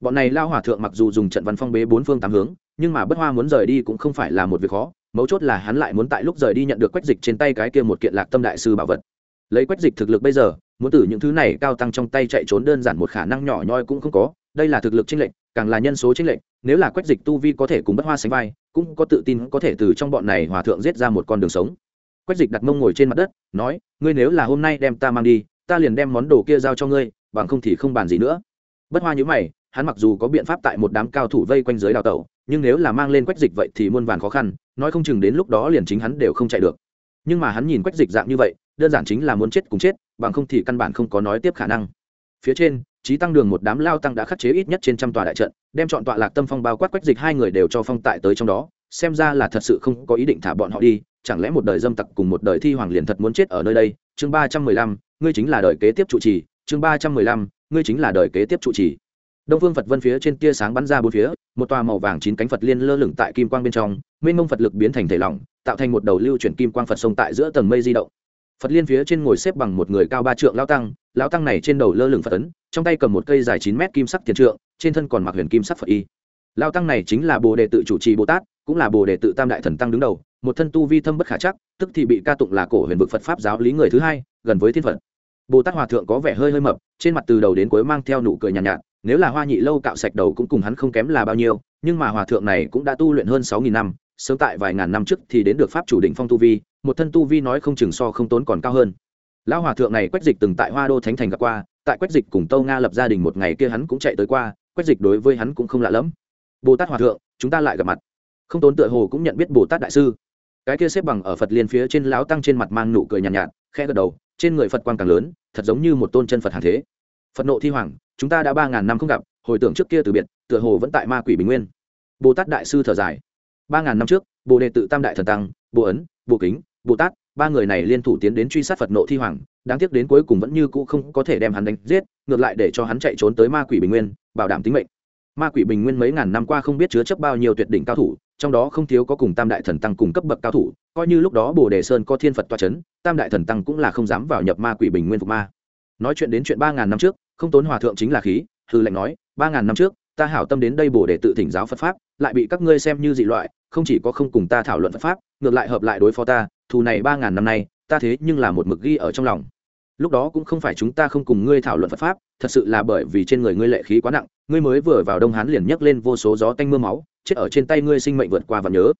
Bọn này lao hòa thượng mặc dù dùng trận văn phong bế bốn phương tám hướng, nhưng mà bất hoa muốn rời đi cũng không phải là một việc khó, mấu chốt là hắn lại muốn tại lúc rời đi nhận được quách dịch trên tay cái kia một kiện lạc tâm đại sư bảo vật lấy quách dịch thực lực bây giờ, muốn từ những thứ này cao tăng trong tay chạy trốn đơn giản một khả năng nhỏ nhoi cũng không có. Đây là thực lực chênh lệch, càng là nhân số chênh lệch. Nếu là quách dịch tu vi có thể cùng bất hoa sánh vai, cũng có tự tin có thể từ trong bọn này hòa thượng giết ra một con đường sống. Quách dịch đặt mông ngồi trên mặt đất, nói, ngươi nếu là hôm nay đem ta mang đi, ta liền đem món đồ kia giao cho ngươi, bằng không thì không bàn gì nữa. Bất hoa nhữ mày, hắn mặc dù có biện pháp tại một đám cao thủ vây quanh giới đào tẩu, nhưng nếu là mang lên quách dịch vậy thì muôn vàn khó khăn, nói không chừng đến lúc đó liền chính hắn đều không chạy được. Nhưng mà hắn nhìn quách dịch dạng như vậy đơn giản chính là muốn chết cùng chết, bằng không thì căn bản không có nói tiếp khả năng. Phía trên, trí tăng đường một đám lao tăng đã khắc chế ít nhất trên trăm tòa đại trận, đem chọn tọa lạc tâm phong bao quát quách dịch hai người đều cho phong tại tới trong đó, xem ra là thật sự không có ý định thả bọn họ đi, chẳng lẽ một đời dâm tặc cùng một đời thi hoàng liền thật muốn chết ở nơi đây? Chương ba trăm mười lăm, ngươi chính là đời kế tiếp trụ trì. Chương ba trăm mười lăm, ngươi chính là đời kế tiếp trụ trì. Đông phương phật vân phía trên tia sáng bắn ra bốn phía, một tòa màu vàng chín cánh phật liên lơ lửng tại kim quang bên trong, mênh mông phật lực biến thành thể lỏng, tạo thành một đầu lưu chuyển kim quang phật sông tại giữa tầng mây di động phật liên phía trên ngồi xếp bằng một người cao ba trượng lao tăng lao tăng này trên đầu lơ lửng phật ấn trong tay cầm một cây dài chín mét kim sắc tiền trượng trên thân còn mặc huyền kim sắc phật y. Lao tăng này chính là bồ đề tự chủ trì bồ tát cũng là bồ đề tự tam đại thần tăng đứng đầu một thân tu vi thâm bất khả chắc tức thì bị ca tụng là cổ huyền vực phật pháp giáo lý người thứ hai gần với thiên phật. Bồ tát hòa thượng có vẻ hơi hơi mập trên mặt từ đầu đến cuối mang theo nụ cười nhàn nhạt, nhạt nếu là hoa nhị lâu cạo sạch đầu cũng cùng hắn không kém là bao nhiêu nhưng mà hòa thượng này cũng đã tu luyện hơn sáu nghìn năm sớm tại vài ngàn năm trước thì đến được pháp chủ đỉnh phong tu vi một thân tu vi nói không chừng so không tốn còn cao hơn. Lão hòa thượng này quách dịch từng tại hoa đô thánh thành gặp qua tại quách dịch cùng tâu nga lập gia đình một ngày kia hắn cũng chạy tới qua quách dịch đối với hắn cũng không lạ lẫm. Bồ tát hòa thượng chúng ta lại gặp mặt. Không tốn tựa hồ cũng nhận biết bồ tát đại sư. Cái kia xếp bằng ở phật liên phía trên lão tăng trên mặt mang nụ cười nhàn nhạt, nhạt khẽ gật đầu trên người phật quang càng lớn thật giống như một tôn chân phật hàng thế. Phật nộ thi hoàng chúng ta đã ba ngàn năm không gặp hồi tưởng trước kia từ biệt tựa hồ vẫn tại ma quỷ bình nguyên. Bồ tát đại sư thở dài. Ba ngàn năm trước bồ đề tự tam đại thần tăng bồ ấn bồ kính bồ tát, ba người này liên thủ tiến đến truy sát phật nộ thi hoàng, đáng tiếc đến cuối cùng vẫn như cũ không có thể đem hắn đánh giết, ngược lại để cho hắn chạy trốn tới ma quỷ bình nguyên, bảo đảm tính mệnh. Ma quỷ bình nguyên mấy ngàn năm qua không biết chứa chấp bao nhiêu tuyệt đỉnh cao thủ, trong đó không thiếu có cùng tam đại thần tăng cùng cấp bậc cao thủ, coi như lúc đó bồ đề sơn có thiên phật toa c h ấ n tam đại thần tăng cũng là không dám vào nhập ma quỷ bình nguyên phục ma. Nói chuyện đến chuyện ba ngàn năm trước, không tốn hòa thượng chính là khí, hư lệnh nói, ba ngàn năm trước, ta hảo tâm đến đây bồ để tự thỉnh giáo phật pháp, lại bị các ngươi xem như dị loại, không chỉ có không cùng ta thảo luận phật pháp, ngược lại hợp lại đối phó ta thù này ba ngàn năm nay, ta thế nhưng là một mực ghi ở trong lòng. Lúc đó cũng không phải chúng ta không cùng ngươi thảo luận phật pháp, thật sự là bởi vì trên người ngươi lệ khí quá nặng, ngươi mới vừa vào đông hán liền nhấc lên vô số gió tanh m ư a máu, chết ở trên tay ngươi sinh mệnh vượt qua và nhớ.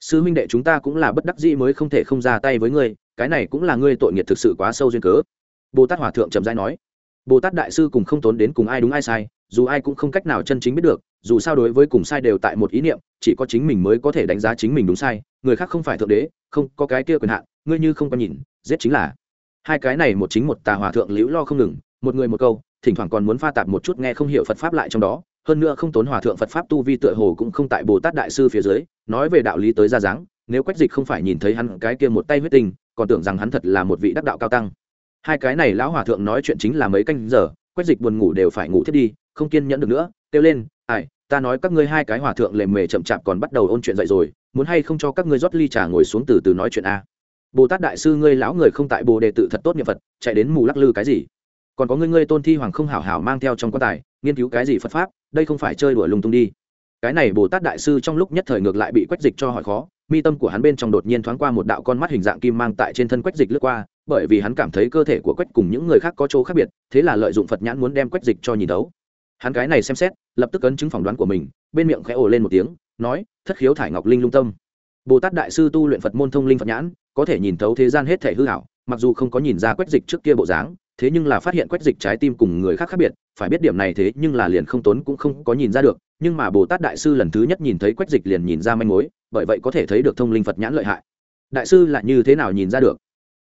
Sư huynh đệ chúng ta cũng là bất đắc dĩ mới không thể không ra tay với ngươi, cái này cũng là ngươi tội nghiệt thực sự quá sâu duyên cớ. Bồ tát hòa thượng trầm giai nói. Bồ tát đại sư cùng không tốn đến cùng ai đúng ai sai dù ai cũng không cách nào chân chính biết được, dù sao đối với cùng sai đều tại một ý niệm, chỉ có chính mình mới có thể đánh giá chính mình đúng sai, người khác không phải thượng đế, không có cái kia quyền hạn, ngươi như không có nhìn, giết chính là. Hai cái này một chính một tà hòa thượng liễu lo không ngừng, một người một câu, thỉnh thoảng còn muốn pha tạp một chút nghe không hiểu phật pháp lại trong đó, hơn nữa không tốn hòa thượng phật pháp tu vi tựa hồ cũng không tại bồ tát đại sư phía dưới, nói về đạo lý tới ra dáng, nếu quách dịch không phải nhìn thấy hắn cái kia một tay huyết tinh, còn tưởng rằng hắn thật là một vị đắc đạo cao tăng. Hai cái này lão hòa thượng nói chuyện chính là mấy canh giờ, quách dịch buồn ngủ đều phải ngủ thiết đi không kiên nhẫn được nữa, kêu lên, ai, ta nói các ngươi hai cái hòa thượng lề mề chậm chạp còn bắt đầu ôn chuyện dậy rồi, muốn hay không cho các ngươi rót ly trà ngồi xuống từ từ nói chuyện a? Bồ tát đại sư ngươi lão người không tại bồ đề tự thật tốt nghiệp phật, chạy đến mù lắc lư cái gì? Còn có ngươi ngươi tôn thi hoàng không hảo hảo mang theo trong quan tài, nghiên cứu cái gì phật pháp, đây không phải chơi đùa lung tung đi. Cái này bồ tát đại sư trong lúc nhất thời ngược lại bị quách dịch cho hỏi khó, mi tâm của hắn bên trong đột nhiên thoáng qua một đạo con mắt hình dạng kim mang tại trên thân quách dịch lướt qua, bởi vì hắn cảm thấy cơ thể của quách cùng những người khác có chỗ khác biệt, thế là lợi dụng phật nhãn muốn đem quách dịch cho nhìn đấu hắn cái này xem xét, lập tức ấn chứng phỏng đoán của mình, bên miệng khẽ ồ lên một tiếng, nói, thất khiếu thải ngọc linh lung tâm. Bồ tát đại sư tu luyện phật môn thông linh phật nhãn, có thể nhìn thấu thế gian hết thể hư hảo mặc dù không có nhìn ra quách dịch trước kia bộ dáng, thế nhưng là phát hiện quách dịch trái tim cùng người khác khác biệt, phải biết điểm này thế nhưng là liền không tốn cũng không có nhìn ra được, nhưng mà bồ tát đại sư lần thứ nhất nhìn thấy quách dịch liền nhìn ra manh mối, bởi vậy có thể thấy được thông linh phật nhãn lợi hại. Đại sư lại như thế nào nhìn ra được?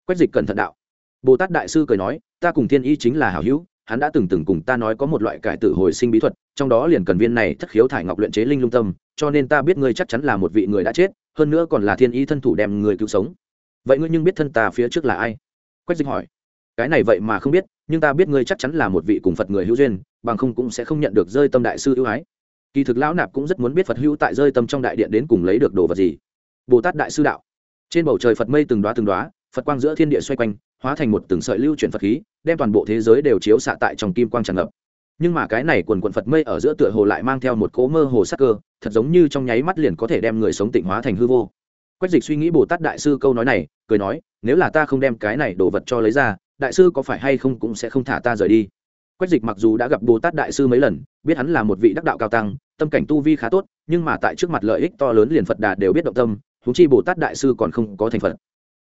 Quách dịch cẩn thận đạo. Bồ tát đại sư cười nói, ta cùng thiên y chính là hảo hữu hắn đã từng từng cùng ta nói có một loại cải tử hồi sinh bí thuật, trong đó liền cần viên này thất khiếu thải ngọc luyện chế linh lung tâm, cho nên ta biết ngươi chắc chắn là một vị người đã chết, hơn nữa còn là thiên y thân thủ đem người cứu sống. Vậy ngươi nhưng biết thân ta phía trước là ai? Quách dịch hỏi. Cái này vậy mà không biết, nhưng ta biết ngươi chắc chắn là một vị cùng phật người hữu duyên, bằng không cũng sẽ không nhận được rơi tâm đại sư ưu ái. Kỳ thực lão nạp cũng rất muốn biết phật hữu tại rơi tâm trong đại điện đến cùng lấy được đồ vật gì. Bồ tát đại sư đạo. Trên bầu trời phật mây từng đoá từng đoá phật quang giữa thiên địa xoay quanh hóa thành một từng sợi lưu chuyển phật khí, đem toàn bộ thế giới đều chiếu xạ tại trong kim quang tràn ngập. Nhưng mà cái này quần quần phật mây ở giữa tựa hồ lại mang theo một cỗ mơ hồ sắc cơ, thật giống như trong nháy mắt liền có thể đem người sống tịnh hóa thành hư vô. Quách dịch suy nghĩ bồ tát đại sư câu nói này, cười nói, nếu là ta không đem cái này đồ vật cho lấy ra, đại sư có phải hay không cũng sẽ không thả ta rời đi? Quách dịch mặc dù đã gặp bồ tát đại sư mấy lần, biết hắn là một vị đắc đạo cao tăng, tâm cảnh tu vi khá tốt, nhưng mà tại trước mặt lợi ích to lớn liền phật đà đều biết động tâm thú chi bồ tát đại sư còn không có thành phật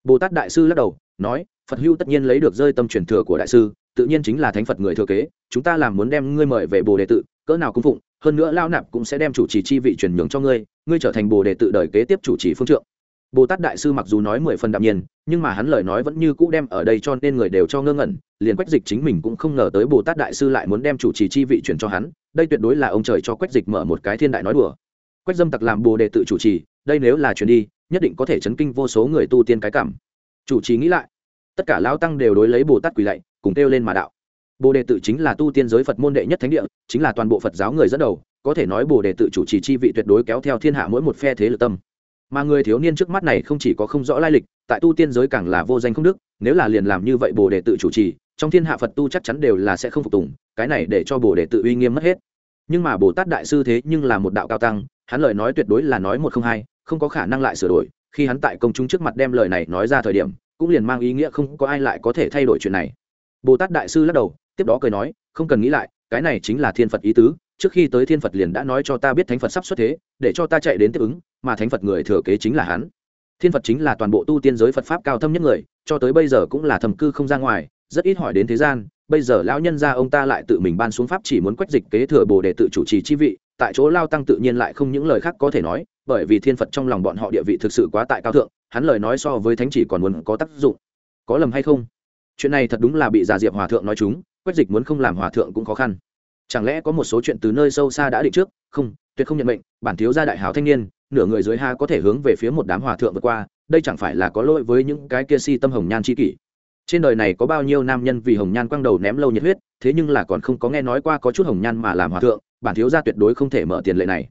bồ tát đại sư lắc đầu, nói, phật hưu tất nhiên lấy được rơi tâm truyền thừa của đại sư, tự nhiên chính là thánh phật người thừa kế, chúng ta làm muốn đem ngươi mời về bồ đề tự, cỡ nào cung phụng, hơn nữa lao nạp cũng sẽ đem chủ trì chi vị truyền nhường cho ngươi ngươi trở thành bồ đề tự đời kế tiếp chủ trì phương trượng. Bồ tát đại sư mặc dù nói mười phần đạm nhiên, nhưng mà hắn lời nói vẫn như cũ đem ở đây cho nên người đều cho ngơ ngẩn, liền quách dịch chính mình cũng không ngờ tới bồ tát đại sư lại muốn đem chủ trì chi vị chuyển cho hắn, đây tuyệt đối là ông trời cho quách dịch mở một cái thiên đại nói đùa. Quách dâm tặc làm bồ đề tự chủ trì, đây nếu là chuyển đi nhất định có thể chấn kinh vô số người tu tiên cái cảm. Chủ trì nghĩ lại, tất cả lão tăng đều đối lấy bồ tát quỳ lạy, cùng kêu lên mà đạo. Bồ đề tự chính là tu tiên giới phật môn đệ nhất thánh địa, chính là toàn bộ phật giáo người dẫn đầu, có thể nói bồ đề tự chủ trì chi vị tuyệt đối kéo theo thiên hạ mỗi một phe thế lực tâm. Mà người thiếu niên trước mắt này không chỉ có không rõ lai lịch, tại tu tiên giới càng là vô danh không đức, nếu là liền làm như vậy bồ đề tự chủ trì, trong thiên hạ phật tu chắc chắn đều là sẽ không phục tùng, cái này để cho bồ đề tự uy nghiêm mất hết. Nhưng mà bồ tát đại sư thế nhưng là một đạo cao tăng hắn lời nói tuyệt đối là nói một không hai, không có khả năng lại sửa đổi, khi hắn tại công chúng trước mặt đem lời này nói ra thời điểm, cũng liền mang ý nghĩa không có ai lại có thể thay đổi chuyện này. Bồ tát đại sư lắc đầu, tiếp đó cười nói, không cần nghĩ lại, cái này chính là thiên phật ý tứ, trước khi tới thiên phật liền đã nói cho ta biết thánh phật sắp xuất thế, để cho ta chạy đến tiếp ứng, mà thánh phật người thừa kế chính là hắn. Thiên phật chính là toàn bộ tu tiên giới phật pháp cao thâm nhất người, cho tới bây giờ cũng là thầm cư không ra ngoài, rất ít hỏi đến thế gian, bây giờ lão nhân gia ông ta lại tự mình ban xuống pháp chỉ muốn quách dịch kế thừa bồ để tự chủ trì chi vị tại chỗ lao tăng tự nhiên lại không những lời khác có thể nói, bởi vì thiên phật trong lòng bọn họ địa vị thực sự quá tại cao thượng, hắn lời nói so với thánh chỉ còn muốn có tác dụng. Có lầm hay không? Chuyện này thật đúng là bị già diệp hòa thượng nói chúng, quách dịch muốn không làm hòa thượng cũng khó khăn. Chẳng lẽ có một số chuyện từ nơi sâu xa đã định trước? Không, tuyệt không nhận mệnh, bản thiếu gia đại hào thanh niên, nửa người dưới ha có thể hướng về phía một đám hòa thượng vượt qua, đây chẳng phải là có lỗi với những cái kia si tâm hồng nhan chi kỷ? Trên đời này có bao nhiêu nam nhân vì hồng nhan quăng đầu ném lâu nhiệt huyết, thế nhưng là còn không có nghe nói qua có chút hồng nhan mà làm hòa thượng bản thiếu gia tuyệt đối không thể mở tiền lệ này.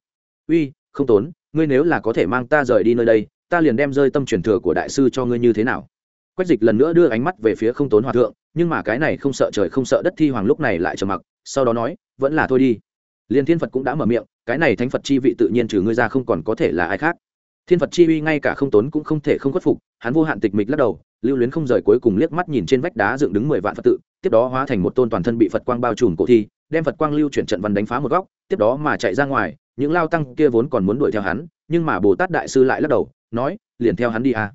Uy, không tốn, ngươi nếu là có thể mang ta rời đi nơi đây, ta liền đem rơi tâm truyền thừa của đại sư cho ngươi như thế nào? Quách dịch lần nữa đưa ánh mắt về phía không tốn hòa thượng, nhưng mà cái này không sợ trời không sợ đất thi hoàng lúc này lại trầm mặc, sau đó nói, vẫn là thôi đi. Liên thiên phật cũng đã mở miệng, cái này thánh phật chi vị tự nhiên trừ ngươi ra không còn có thể là ai khác. Thiên phật chi uy ngay cả không tốn cũng không thể không khuất phục, hắn vô hạn tịch mịch lắc đầu, lưu luyến không rời cuối cùng liếc mắt nhìn trên vách đá dựng đứng mười vạn phật tự, tiếp đó hóa thành một tôn toàn thân bị phật quang bao trùm cổ thi đem phật quang lưu chuyển trận văn đánh phá một góc, tiếp đó mà chạy ra ngoài, những lao tăng kia vốn còn muốn đuổi theo hắn, nhưng mà bồ tát đại sư lại lắc đầu, nói, liền theo hắn đi a.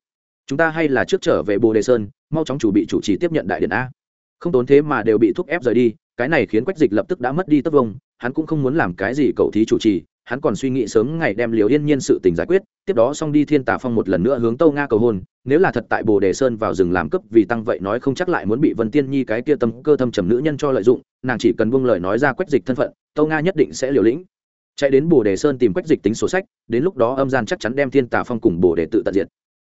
Chúng ta hay là trước trở về bồ đề sơn, mau chóng chủ bị chủ trì tiếp nhận đại điện a. Không tốn thế mà đều bị thúc ép rời đi, cái này khiến quách dịch lập tức đã mất đi tất vông hắn cũng không muốn làm cái gì cậu thí chủ trì hắn còn suy nghĩ sớm ngày đem liều yên nhiên sự tình giải quyết, tiếp đó xong đi thiên tà phong một lần nữa hướng tâu nga cầu hôn, nếu là thật tại bồ đề sơn vào rừng làm cấp vì tăng vậy nói không chắc lại muốn bị vân tiên nhi cái kia tâm cơ thâm trầm nữ nhân cho lợi dụng, nàng chỉ cần buông lời nói ra quách dịch thân phận, tâu nga nhất định sẽ liều lĩnh. Chạy đến bồ đề sơn tìm quách dịch tính sổ sách, đến lúc đó âm gian chắc chắn đem thiên tà phong cùng bồ đề tự tận diệt.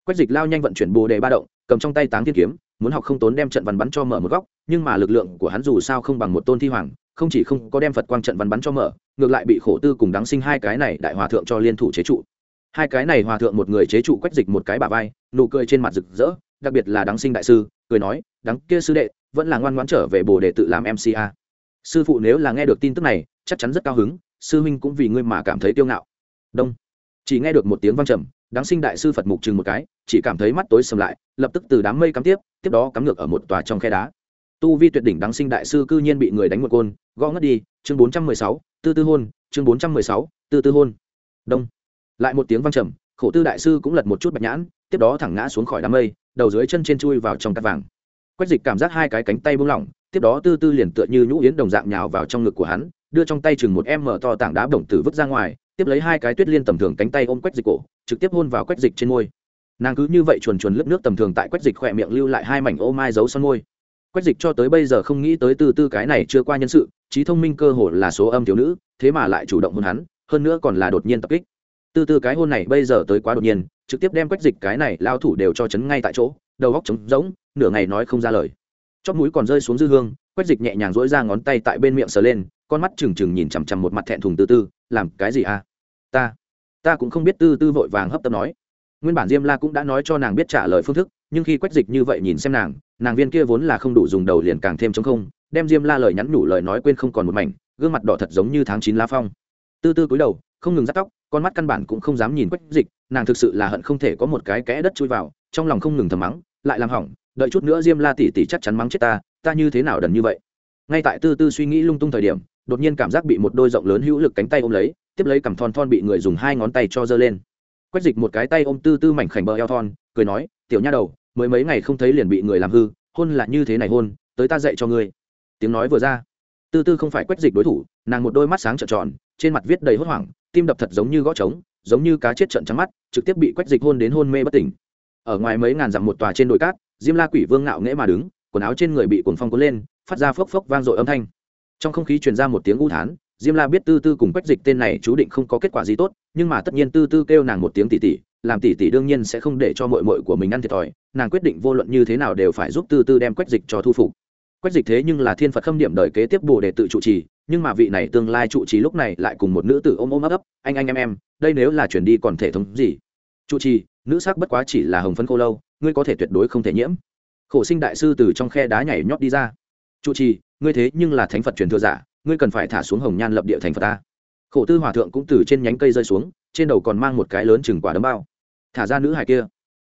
Quách dịch lao nhanh vận chuyển bồ đề ba động, cầm trong tay táng thiên kiếm, muốn học không tốn đem trận văn bắn cho mở một góc, nhưng mà lực lượng của hắn dù sao không bằng một tôn thi hoàng không chỉ không có đem phật quang trận văn bắn cho mở, ngược lại bị khổ tư cùng đắng sinh hai cái này đại hòa thượng cho liên thủ chế trụ. Hai cái này hòa thượng một người chế trụ quách dịch một cái bà vai, nụ cười trên mặt rực rỡ, đặc biệt là đắng sinh đại sư, cười nói đắng kia sư đệ, vẫn là ngoan ngoãn trở về bồ để tự làm mca sư phụ nếu là nghe được tin tức này, chắc chắn rất cao hứng, sư huynh cũng vì ngươi mà cảm thấy tiêu ngạo. Đông. Chỉ nghe được một tiếng vang trầm, đáng sinh đại sư phật mục chừng một cái, chỉ cảm thấy mắt tối sầm lại, lập tức từ đám mây cắm tiếp tiếp đó cắm ngược ở một tòa trong khe đá tu vi tuyệt đỉnh đáng sinh đại sư cư nhiên bị người đánh một côn, gõ ngất đi, chương bốn trăm mười sáu, tư tư hôn, chương bốn trăm mười sáu, tư tư hôn. Đông. Lại một tiếng vang trầm, khổ tư đại sư cũng lật một chút bạch nhãn, tiếp đó thẳng ngã xuống khỏi đám mây, đầu dưới chân trên chui vào trong cát vàng. Quách dịch cảm giác hai cái cánh tay buông lỏng, tiếp đó tư tư liền tựa như nhũ yến đồng dạng nhào vào trong ngực của hắn, đưa trong tay chừng một em mở to tảng đá bổng tử vứt ra ngoài, tiếp lấy hai cái tuyết liên tầm thường cánh tay ôm quách dịch cổ, trực tiếp hôn vào quách dịch trên môi. Nàng cứ như vậy chuồn chuồn lướt nước tầm thường tại quách dịch khỏe miệng lưu lại hai mảnh ô mai giấu son môi quách dịch cho tới bây giờ không nghĩ tới từ tư cái này chưa qua nhân sự, trí thông minh cơ hồ là số âm thiếu nữ, thế mà lại chủ động hôn hắn, hơn nữa còn là đột nhiên tập kích. Từ tư cái hôn này bây giờ tới quá đột nhiên, trực tiếp đem quách dịch cái này lao thủ đều cho chấn ngay tại chỗ, đầu góc trống rỗng, nửa ngày nói không ra lời. Chóp mũi còn rơi xuống dư hương, quách dịch nhẹ nhàng dỗi ra ngón tay tại bên miệng sờ lên, con mắt trừng trừng nhìn chằm chằm một mặt thẹn thùng tư tư, làm cái gì à? Ta ta cũng không biết tư tư vội vàng hấp tấp nói. Nguyên bản diêm la cũng đã nói cho nàng biết trả lời phương thức nhưng khi quách dịch như vậy nhìn xem nàng nàng viên kia vốn là không đủ dùng đầu liền càng thêm chống không, đem diêm la lời nhắn nhủ lời nói quên không còn một mảnh, gương mặt đỏ thật giống như tháng chín lá phong. Tư tư cúi đầu, không ngừng dắt tóc, con mắt căn bản cũng không dám nhìn quách dịch, nàng thực sự là hận không thể có một cái kẽ đất chui vào, trong lòng không ngừng thầm mắng, lại làm hỏng, đợi chút nữa diêm la tỉ tỉ chắc chắn mắng chết ta ta như thế nào đần như vậy? Ngay tại tư tư suy nghĩ lung tung thời điểm, đột nhiên cảm giác bị một đôi rộng lớn hữu lực cánh tay ôm lấy, tiếp lấy cằm thon thon bị người dùng hai ngón tay cho giơ lên. Quách dịch một cái tay ôm tư tư mảnh khảnh bờ eo thon, cười nói tiểu nha đầu, mới mấy ngày không thấy liền bị người làm hư, hôn là như thế này hôn, tới ta dạy cho ngươi tiếng nói vừa ra, tư tư không phải quách dịch đối thủ, nàng một đôi mắt sáng trợn tròn, trên mặt viết đầy hốt hoảng, tim đập thật giống như gõ trống, giống như cá chết trận trắng mắt, trực tiếp bị quách dịch hôn đến hôn mê bất tỉnh ở ngoài mấy ngàn dặm một tòa trên đồi cát, diêm la quỷ vương ngạo nghễ mà đứng, quần áo trên người bị cuồng phong cuốn lên, phát ra phốc phốc vang dội âm thanh trong không khí truyền ra một tiếng u thán, diêm la biết tư tư cùng quách dịch tên này chú định không có kết quả gì tốt, nhưng mà tất nhiên tư tư kêu nàng một tiếng tỉ tỉ làm tỷ tỷ đương nhiên sẽ không để cho mội mội của mình ăn thiệt thòi, nàng quyết định vô luận như thế nào đều phải giúp tư tư đem quách dịch cho thu phục. Quách dịch thế nhưng là thiên phật khâm điểm đời kế tiếp bồ để tự trụ trì, nhưng mà vị này tương lai trụ trì lúc này lại cùng một nữ tử ôm ôm ấp ấp, anh anh, em em, đây nếu là chuyển đi còn thể thống gì? Trụ trì, nữ sắc bất quá chỉ là hồng phân cô lâu, ngươi có thể tuyệt đối không thể nhiễm. Khổ sinh đại sư từ trong khe đá nhảy nhót đi ra. Trụ trì, ngươi thế nhưng là thánh phật truyền thừa giả, ngươi cần phải thả xuống hồng nhan lập địa thành phật ta. Khổ tư hòa thượng cũng từ trên nhánh cây rơi xuống trên đầu còn mang một cái lớn chừng quả đấm bao. Thả ra nữ hải kia.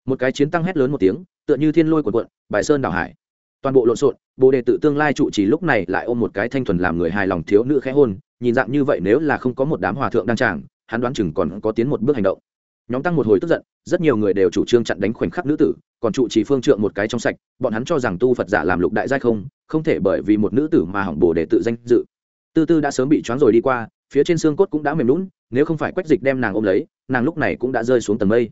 Một cái chiến tăng hét lớn một tiếng, tựa như thiên lôi quần quận bài sơn đảo hải. Toàn bộ lộn xộn, bồ đề tự tương lai trụ trì lúc này lại ôm một cái thanh thuần làm người hài lòng thiếu nữ khẽ hôn, nhìn dạng như vậy nếu là không có một đám hòa thượng đăng tràng, hắn đoán chừng còn có tiến một bước hành động. Nhóm tăng một hồi tức giận, rất nhiều người đều chủ trương chặn đánh khoảnh khắc nữ tử, còn trụ trì phương trượng một cái trong sạch, bọn hắn cho rằng tu phật giả làm lục đại giai không không thể bởi vì một nữ tử mà hỏng bồ đề tự danh dự. Tư tư đã sớm bị choáng rồi đi qua phía trên xương cốt cũng đã mềm lún, nếu không phải quách dịch đem nàng ôm lấy, nàng lúc này cũng đã rơi xuống tầng mây.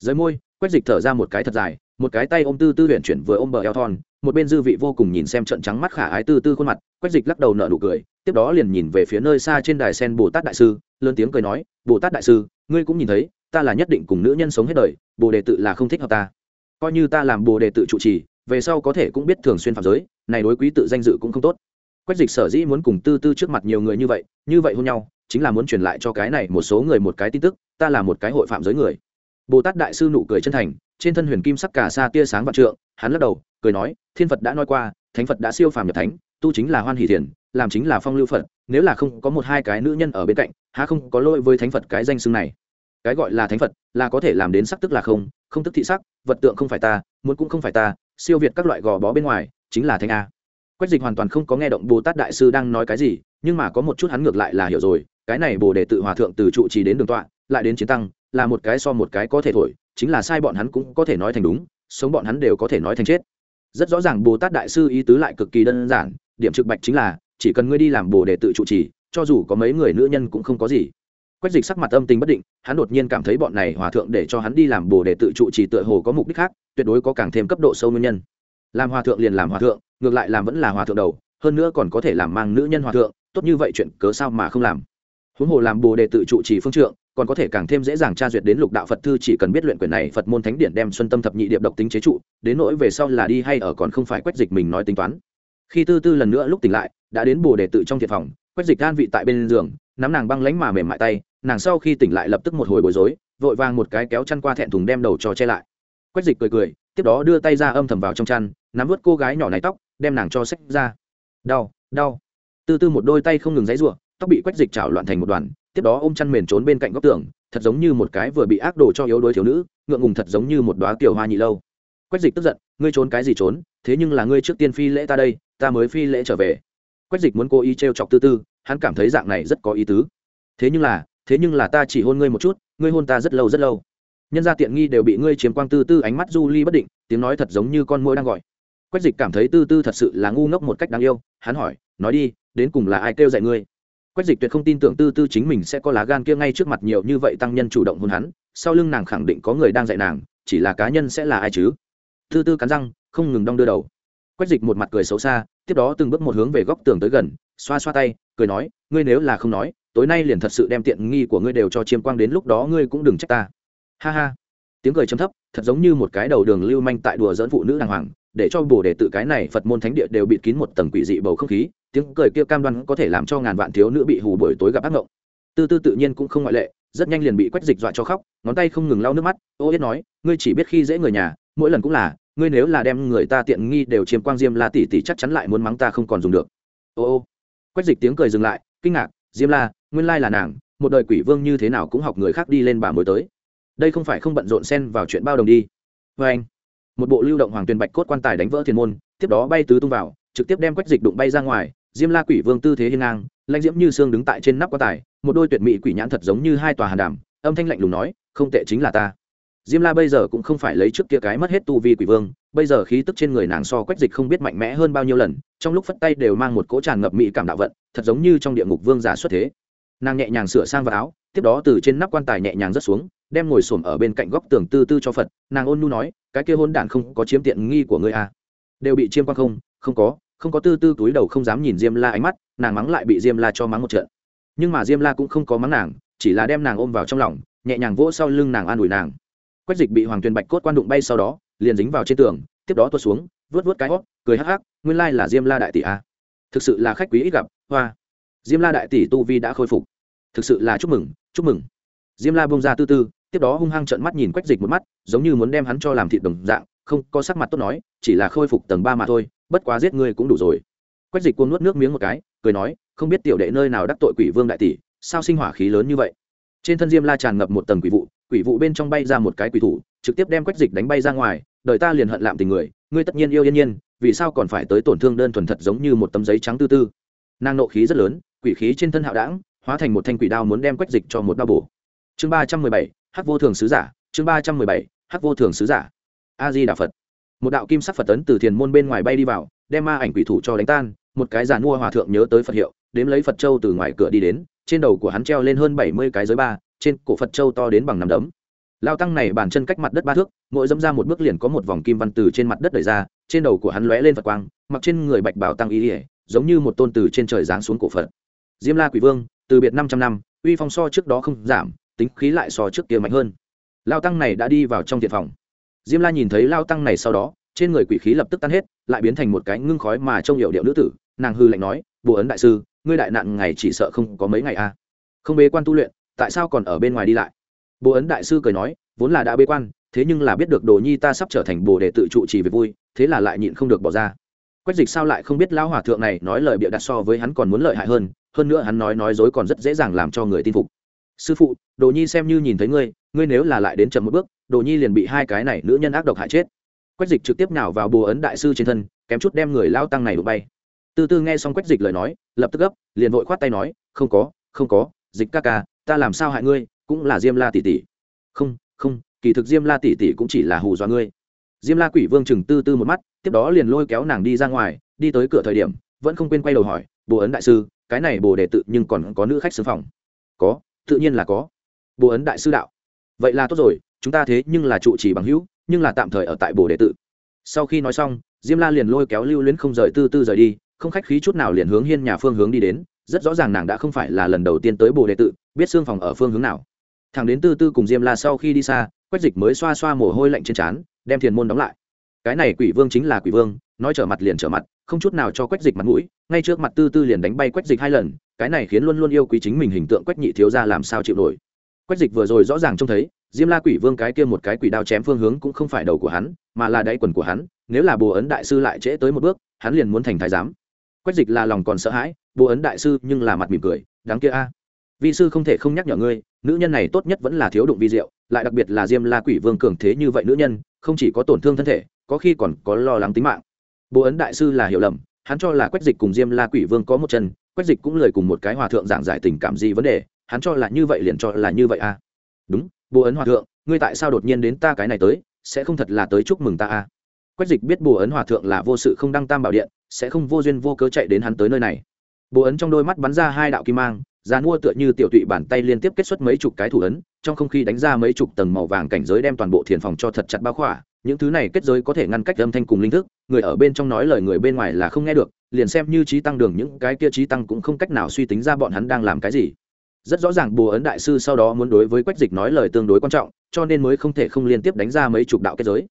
Dưới môi, quách dịch thở ra một cái thật dài, một cái tay ôm tư tư luyện chuyển vừa ôm bờ eo thon, một bên dư vị vô cùng nhìn xem trận trắng mắt khả ái tư tư khuôn mặt, quách dịch lắc đầu nở nụ cười, tiếp đó liền nhìn về phía nơi xa trên đài sen bồ tát đại sư, lớn tiếng cười nói, bồ tát đại sư, ngươi cũng nhìn thấy, ta là nhất định cùng nữ nhân sống hết đời, bồ đề tự là không thích hợp ta. Coi như ta làm bồ đề tự trụ trì, về sau có thể cũng biết thường xuyên phạm giới, này đối quý tự danh dự cũng không tốt quách dịch sở dĩ muốn cùng tư tư trước mặt nhiều người như vậy như vậy hôn nhau, chính là muốn truyền lại cho cái này một số người một cái tin tức, ta là một cái hội phạm giới người. Bồ tát đại sư nụ cười chân thành, trên thân huyền kim sắc cả xa tia sáng vạn trượng, hắn lắc đầu, cười nói, thiên phật đã nói qua, thánh phật đã siêu phàm nhập thánh, tu chính là hoan hỷ thiền, làm chính là phong lưu phật, nếu là không có một hai cái nữ nhân ở bên cạnh, há không có lỗi với thánh phật cái danh xưng này? Cái gọi là thánh phật, là có thể làm đến sắc tức là không không tức thị sắc, vật tượng không phải ta, muốn cũng không phải ta, siêu việt các loại gò bó bên ngoài, chính là thánh a quách dịch hoàn toàn không có nghe động bồ tát đại sư đang nói cái gì, nhưng mà có một chút hắn ngược lại là hiểu rồi, cái này bồ đề tự hòa thượng từ trụ trì đến đường tọa, lại đến chiến tăng, là một cái so một cái có thể thổi, chính là sai bọn hắn cũng có thể nói thành đúng, sống bọn hắn đều có thể nói thành chết. Rất rõ ràng bồ tát đại sư ý tứ lại cực kỳ đơn giản, điểm trực bạch chính là, chỉ cần ngươi đi làm bồ đề tự trụ trì, cho dù có mấy người nữ nhân cũng không có gì. Quách dịch sắc mặt âm tình bất định, hắn đột nhiên cảm thấy bọn này hòa thượng để cho hắn đi làm bồ đề tự trụ trì tựa hồ có mục đích khác, tuyệt đối có càng thêm cấp độ sâu nguyên nhân làm hòa thượng liền làm hòa thượng, ngược lại làm vẫn là hòa thượng đầu, hơn nữa còn có thể làm mang nữ nhân hòa thượng, tốt như vậy chuyện cớ sao mà không làm? Huống hồ làm bồ đề tự trụ trì phương trượng, còn có thể càng thêm dễ dàng tra duyệt đến lục đạo phật thư chỉ cần biết luyện quyền này phật môn thánh điển đem xuân tâm thập nhị điệp độc tính chế trụ, đến nỗi về sau là đi hay ở còn không phải quét dịch mình nói tính toán. Khi tư tư lần nữa lúc tỉnh lại, đã đến bồ đề tự trong thiệt phòng, quách dịch gan vị tại bên giường, nắm nàng băng lánh mà mềm mại tay, nàng sau khi tỉnh lại lập tức một hồi bối rối, vội vàng một cái kéo chăn qua thẹn thùng đem đầu cho che lại. Quách dịch cười cười, tiếp đó đưa tay ra âm thầm vào trong chăn nắm vớt cô gái nhỏ này tóc, đem nàng cho sách ra. Đau đau. Tư tư một đôi tay không ngừng dãy ruộng tóc bị quách dịch chảo loạn thành một đoàn, tiếp đó ôm chăn mền trốn bên cạnh góc tường, thật giống như một cái vừa bị ác đồ cho yếu đuối thiếu nữ, ngượng ngùng thật giống như một đoá kiểu hoa nhị lâu. Quách dịch tức giận, ngươi trốn cái gì trốn? Thế nhưng là ngươi trước tiên phi lễ ta đây, ta mới phi lễ trở về. Quách dịch muốn cố ý t r e o chọc tư tư, hắn cảm thấy dạng này rất có ý tứ. Thế nhưng là, thế nhưng là ta chỉ hôn ngươi một chút, ngươi hôn ta rất lâu rất lâu. Nhân ra tiện nghi đều bị ngươi chiếm quang tư tư ánh mắt du ly bất định, tiếng nói thật giống như con mũi đang gọi quách dịch cảm thấy tư tư thật sự là ngu ngốc một cách đáng yêu, hắn hỏi, nói đi, đến cùng là ai kêu dạy ngươi? Quách dịch tuyệt không tin tưởng tư tư chính mình sẽ có lá gan kia ngay trước mặt nhiều như vậy tăng nhân chủ động hôn hắn, sau lưng nàng khẳng định có người đang dạy nàng, chỉ là cá nhân sẽ là ai chứ? Tư tư cắn răng, không ngừng đong đưa đầu. Quách dịch một mặt cười xấu xa, tiếp đó từng bước một hướng về góc tường tới gần, xoa xoa tay, cười nói, ngươi nếu là không nói, tối nay liền thật sự đem tiện nghi của ngươi đều cho chiêm quang đến lúc đó ngươi cũng đừng trách ta. Ha ha. Tiếng cười chấm thấp, thật giống như một cái đầu đường lưu manh tại đùa dẫn phụ nữ đàng hoàng để cho bồ đề tự cái này phật môn thánh địa đều bịt kín một tầng quỷ dị bầu không khí, tiếng cười kia cam đoan có thể làm cho ngàn vạn thiếu nữ bị hù buổi tối gặp ác ngộng. Tư tư tự nhiên cũng không ngoại lệ, rất nhanh liền bị quách dịch dọa cho khóc, ngón tay không ngừng lau nước mắt, ô yết nói, ngươi chỉ biết khi dễ người nhà, mỗi lần cũng là, ngươi nếu là đem người ta tiện nghi đều chiếm quang diêm la tỷ tỷ chắc chắn lại muốn mắng ta không còn dùng được. Ô ô. Quách dịch tiếng cười dừng lại, kinh ngạc, diêm la, nguyên lai là nàng, một đời quỷ vương như thế nào cũng học người khác đi lên bà mới tới. Đây không phải không bận rộn xen vào chuyện bao đồng đi. Vê anh một bộ lưu động hoàng tuyền bạch cốt quan tài đánh vỡ thiên môn, tiếp đó bay tứ tung vào, trực tiếp đem quách dịch đụng bay ra ngoài, diêm la quỷ vương tư thế hiên ngang, lãnh diễm như xương đứng tại trên nắp quan tài, một đôi tuyệt mỹ quỷ nhãn thật giống như hai tòa hàn đàm, âm thanh lạnh lùng nói, không tệ chính là ta. Diêm la bây giờ cũng không phải lấy trước kia cái mất hết tu vi quỷ vương, bây giờ khí tức trên người nàng so quách dịch không biết mạnh mẽ hơn bao nhiêu lần, trong lúc phất tay đều mang một cỗ tràn ngập mỹ cảm đạo vận, thật giống như trong địa ngục vương giả xuất thế. Nàng nhẹ nhàng sửa sang vào áo, tiếp đó từ trên nắp quan tài nhẹ nhàng rớt xuống, đem ngồi xổm ở bên cạnh góc tường tư tư cho phật, nàng ôn nu nói cái kia hôn đản không có chiếm tiện nghi của ngươi à. đều bị chiêm quang không? Không có không có tư tư túi đầu không dám nhìn diêm la ánh mắt, nàng mắng lại bị diêm la cho mắng một trận. Nhưng mà diêm la cũng không có mắng nàng, chỉ là đem nàng ôm vào trong lòng, nhẹ nhàng vỗ sau lưng nàng an ủi nàng. Quách dịch bị hoàng tuyền bạch cốt quan đụng bay sau đó, liền dính vào trên tường, tiếp đó tuột xuống vớt vớt cái hót, cười hắc hắc, nguyên lai là diêm la đại tỷ a thực sự là khách quý ít gặp, hoa. Diêm la đại tỷ tu vi đã khôi phục. Thực sự là chúc mừng chúc mừng. Diêm la bông ra tư tư tiếp đó hung hăng trợn mắt nhìn quách dịch một mắt, giống như muốn đem hắn cho làm thịt đồng dạng, không, có sắc mặt tốt nói, chỉ là khôi phục tầng ba mà thôi, bất quá giết ngươi cũng đủ rồi. Quách dịch cuốn nuốt nước miếng một cái, cười nói, không biết tiểu đệ nơi nào đắc tội quỷ vương đại tỷ, sao sinh hỏa khí lớn như vậy? Trên thân diêm la tràn ngập một tầng quỷ vụ quỷ vụ bên trong bay ra một cái quỷ thủ, trực tiếp đem quách dịch đánh bay ra ngoài đợi ta liền hận lạm tình người, ngươi tất nhiên yêu yên nhiên, vì sao còn phải tới tổn thương đơn thuần thật giống như một tấm giấy trắng tư tư? Nàng nộ khí rất lớn, quỷ khí trên thân hạo đảng, hóa thành một thanh quỷ đao muốn đem quách dịch cho một đao bổ. Chương ba trăm mười bảy hắc vô thường sứ giả, chương ba trăm mười bảy, hắc vô thường sứ giả. A di đà phật. Một đạo kim sắc phật tấn từ thiền môn bên ngoài bay đi vào, đem ma ảnh quỷ thủ cho đánh tan, một cái giàn mua hòa thượng nhớ tới phật hiệu, đếm lấy phật châu từ ngoài cửa đi đến, trên đầu của hắn treo lên hơn bảy mươi cái giới ba, trên cổ phật châu to đến bằng nằm đấm. Lao tăng này bàn chân cách mặt đất ba thước, mỗi dẫm ra một bước liền có một vòng kim văn từ trên mặt đất đẩy ra, trên đầu của hắn lóe lên phật quang, mặc trên người bạch bảo tăng ý ỉa giống như một tôn từ trên trời giáng xuống cổ phật. Diêm la quỷ vương, từ biệt năm trăm năm, uy phong so trước đó không giảm tính khí lại so trước kia mạnh hơn. Lao tăng này đã đi vào trong thiện phòng. Diêm la nhìn thấy lao tăng này sau đó, trên người quỷ khí lập tức tan hết, lại biến thành một cái ngưng khói mà trông hiệu điệu nữ tử. Nàng hư lạnh nói, bồ ấn đại sư, ngươi đại nạn ngày chỉ sợ không có mấy ngày a à. không bế quan tu luyện, tại sao còn ở bên ngoài đi lại? Bồ ấn đại sư cười nói, vốn là đã bế quan, thế nhưng là biết được đồ nhi ta sắp trở thành bồ để tự trụ trì về vui, thế là lại nhịn không được bỏ ra. Quách dịch sao lại không biết lão hòa thượng này nói lời bịa đặt so với hắn còn muốn lợi hại hơn hơn nữa hắn nói nói dối còn rất dễ dàng làm cho người tin phục sư phụ, đồ nhi xem như nhìn thấy ngươi ngươi nếu là lại đến chậm một bước, đồ nhi liền bị hai cái này nữ nhân ác độc hại chết. Quách dịch trực tiếp nào vào bồ ấn đại sư trên thân, kém chút đem người lao tăng này đụng bay. Tư tư nghe xong quách dịch lời nói, lập tức gấp, liền vội khoát tay nói, không có không có, dịch ca ca, ta làm sao hại ngươi, cũng là diêm la tỷ tỷ. Không không, kỳ thực diêm la tỷ tỷ cũng chỉ là hù dọa ngươi. Diêm la quỷ vương chừng tư tư một mắt, tiếp đó liền lôi kéo nàng đi ra ngoài, đi tới cửa thời điểm, vẫn không quên quay đầu hỏi bồ ấn đại sư, cái này bồ đề tự nhưng còn có nữ khách xứ phòng? Có tự nhiên là có. Bồ ấn đại sư đạo. Vậy là tốt rồi, chúng ta thế nhưng là trụ chỉ bằng hữu, nhưng là tạm thời ở tại bồ đệ tự. Sau khi nói xong, diêm la liền lôi kéo lưu luyến không rời tư tư rời đi, không khách khí chút nào liền hướng hiên nhà phương hướng đi đến, rất rõ ràng nàng đã không phải là lần đầu tiên tới bồ đệ tự, biết xương phòng ở phương hướng nào. Thằng đến tư tư cùng diêm la sau khi đi xa, quách dịch mới xoa xoa mồ hôi lạnh trên trán, đem thiền môn đóng lại. Cái này quỷ vương chính là quỷ vương, nói trở mặt liền trở mặt, không chút nào cho quách dịch mặt mũi, ngay trước mặt tư tư liền đánh bay quách dịch hai lần cái này khiến luôn luôn yêu quý chính mình hình tượng quách nhị thiếu ra làm sao chịu nổi. Quách dịch vừa rồi rõ ràng trông thấy, diêm la quỷ vương cái kia một cái quỷ đao chém phương hướng cũng không phải đầu của hắn, mà là đáy quần của hắn, nếu là bồ ấn đại sư lại trễ tới một bước, hắn liền muốn thành thái giám. Quách dịch là lòng còn sợ hãi, bồ ấn đại sư nhưng là mặt mỉm cười, đáng kia a, vi sư không thể không nhắc nhở ngươi, nữ nhân này tốt nhất vẫn là thiếu đụng vi diệu, lại đặc biệt là diêm la quỷ vương cường thế như vậy nữ nhân, không chỉ có tổn thương thân thể, có khi còn có lo lắng tính mạng. Bồ ấn đại sư là hiểu lầm, hắn cho là quách dịch cùng diêm la quỷ vương có một chân quách dịch cũng lời cùng một cái hòa thượng giảng giải tình cảm gì vấn đề, hắn cho là như vậy liền cho là như vậy a đúng, bồ ấn hòa thượng, ngươi tại sao đột nhiên đến ta cái này tới, sẽ không thật là tới chúc mừng ta a quách dịch biết bồ ấn hòa thượng là vô sự không đăng tam bảo điện, sẽ không vô duyên vô cớ chạy đến hắn tới nơi này. Bồ ấn trong đôi mắt bắn ra hai đạo kim mang giá mua tựa như tiểu tụy bàn tay liên tiếp kết xuất mấy chục cái thủ ấn, trong không khí đánh ra mấy chục tầng màu vàng cảnh giới đem toàn bộ thiền phòng cho thật chặt bao khỏa, những thứ này kết giới có thể ngăn cách âm thanh cùng linh thức, người ở bên trong nói lời người bên ngoài là không nghe được liền xem như trí tăng đường những cái kia trí tăng cũng không cách nào suy tính ra bọn hắn đang làm cái gì. Rất rõ ràng bùa ấn đại sư sau đó muốn đối với quách dịch nói lời tương đối quan trọng, cho nên mới không thể không liên tiếp đánh ra mấy chục đạo kết giới.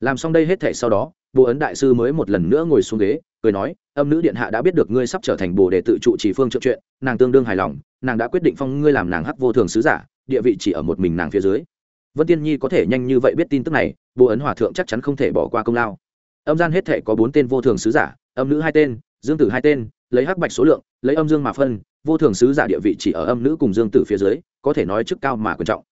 Làm xong đây hết thể sau đó, bùa ấn đại sư mới một lần nữa ngồi xuống ghế, cười nói, âm nữ điện hạ đã biết được ngươi sắp trở thành bồ để tự trụ chỉ phương trượng chuyện, nàng tương đương hài lòng, nàng đã quyết định phong ngươi làm nàng hắc vô thường sứ giả, địa vị chỉ ở một mình nàng phía dưới. Vân tiên nhi có thể nhanh như vậy biết tin tức này bồ ấn hòa thượng chắc chắn không thể bỏ qua công lao. Âm gian hết thể có bốn tên vô thường sứ giả, âm nữ hai tên dương tử hai tên, lấy hắc bạch số lượng, lấy âm dương mà phân, vô thường sứ giả địa vị chỉ ở âm nữ cùng dương tử phía dưới, có thể nói chức cao mà quan trọng.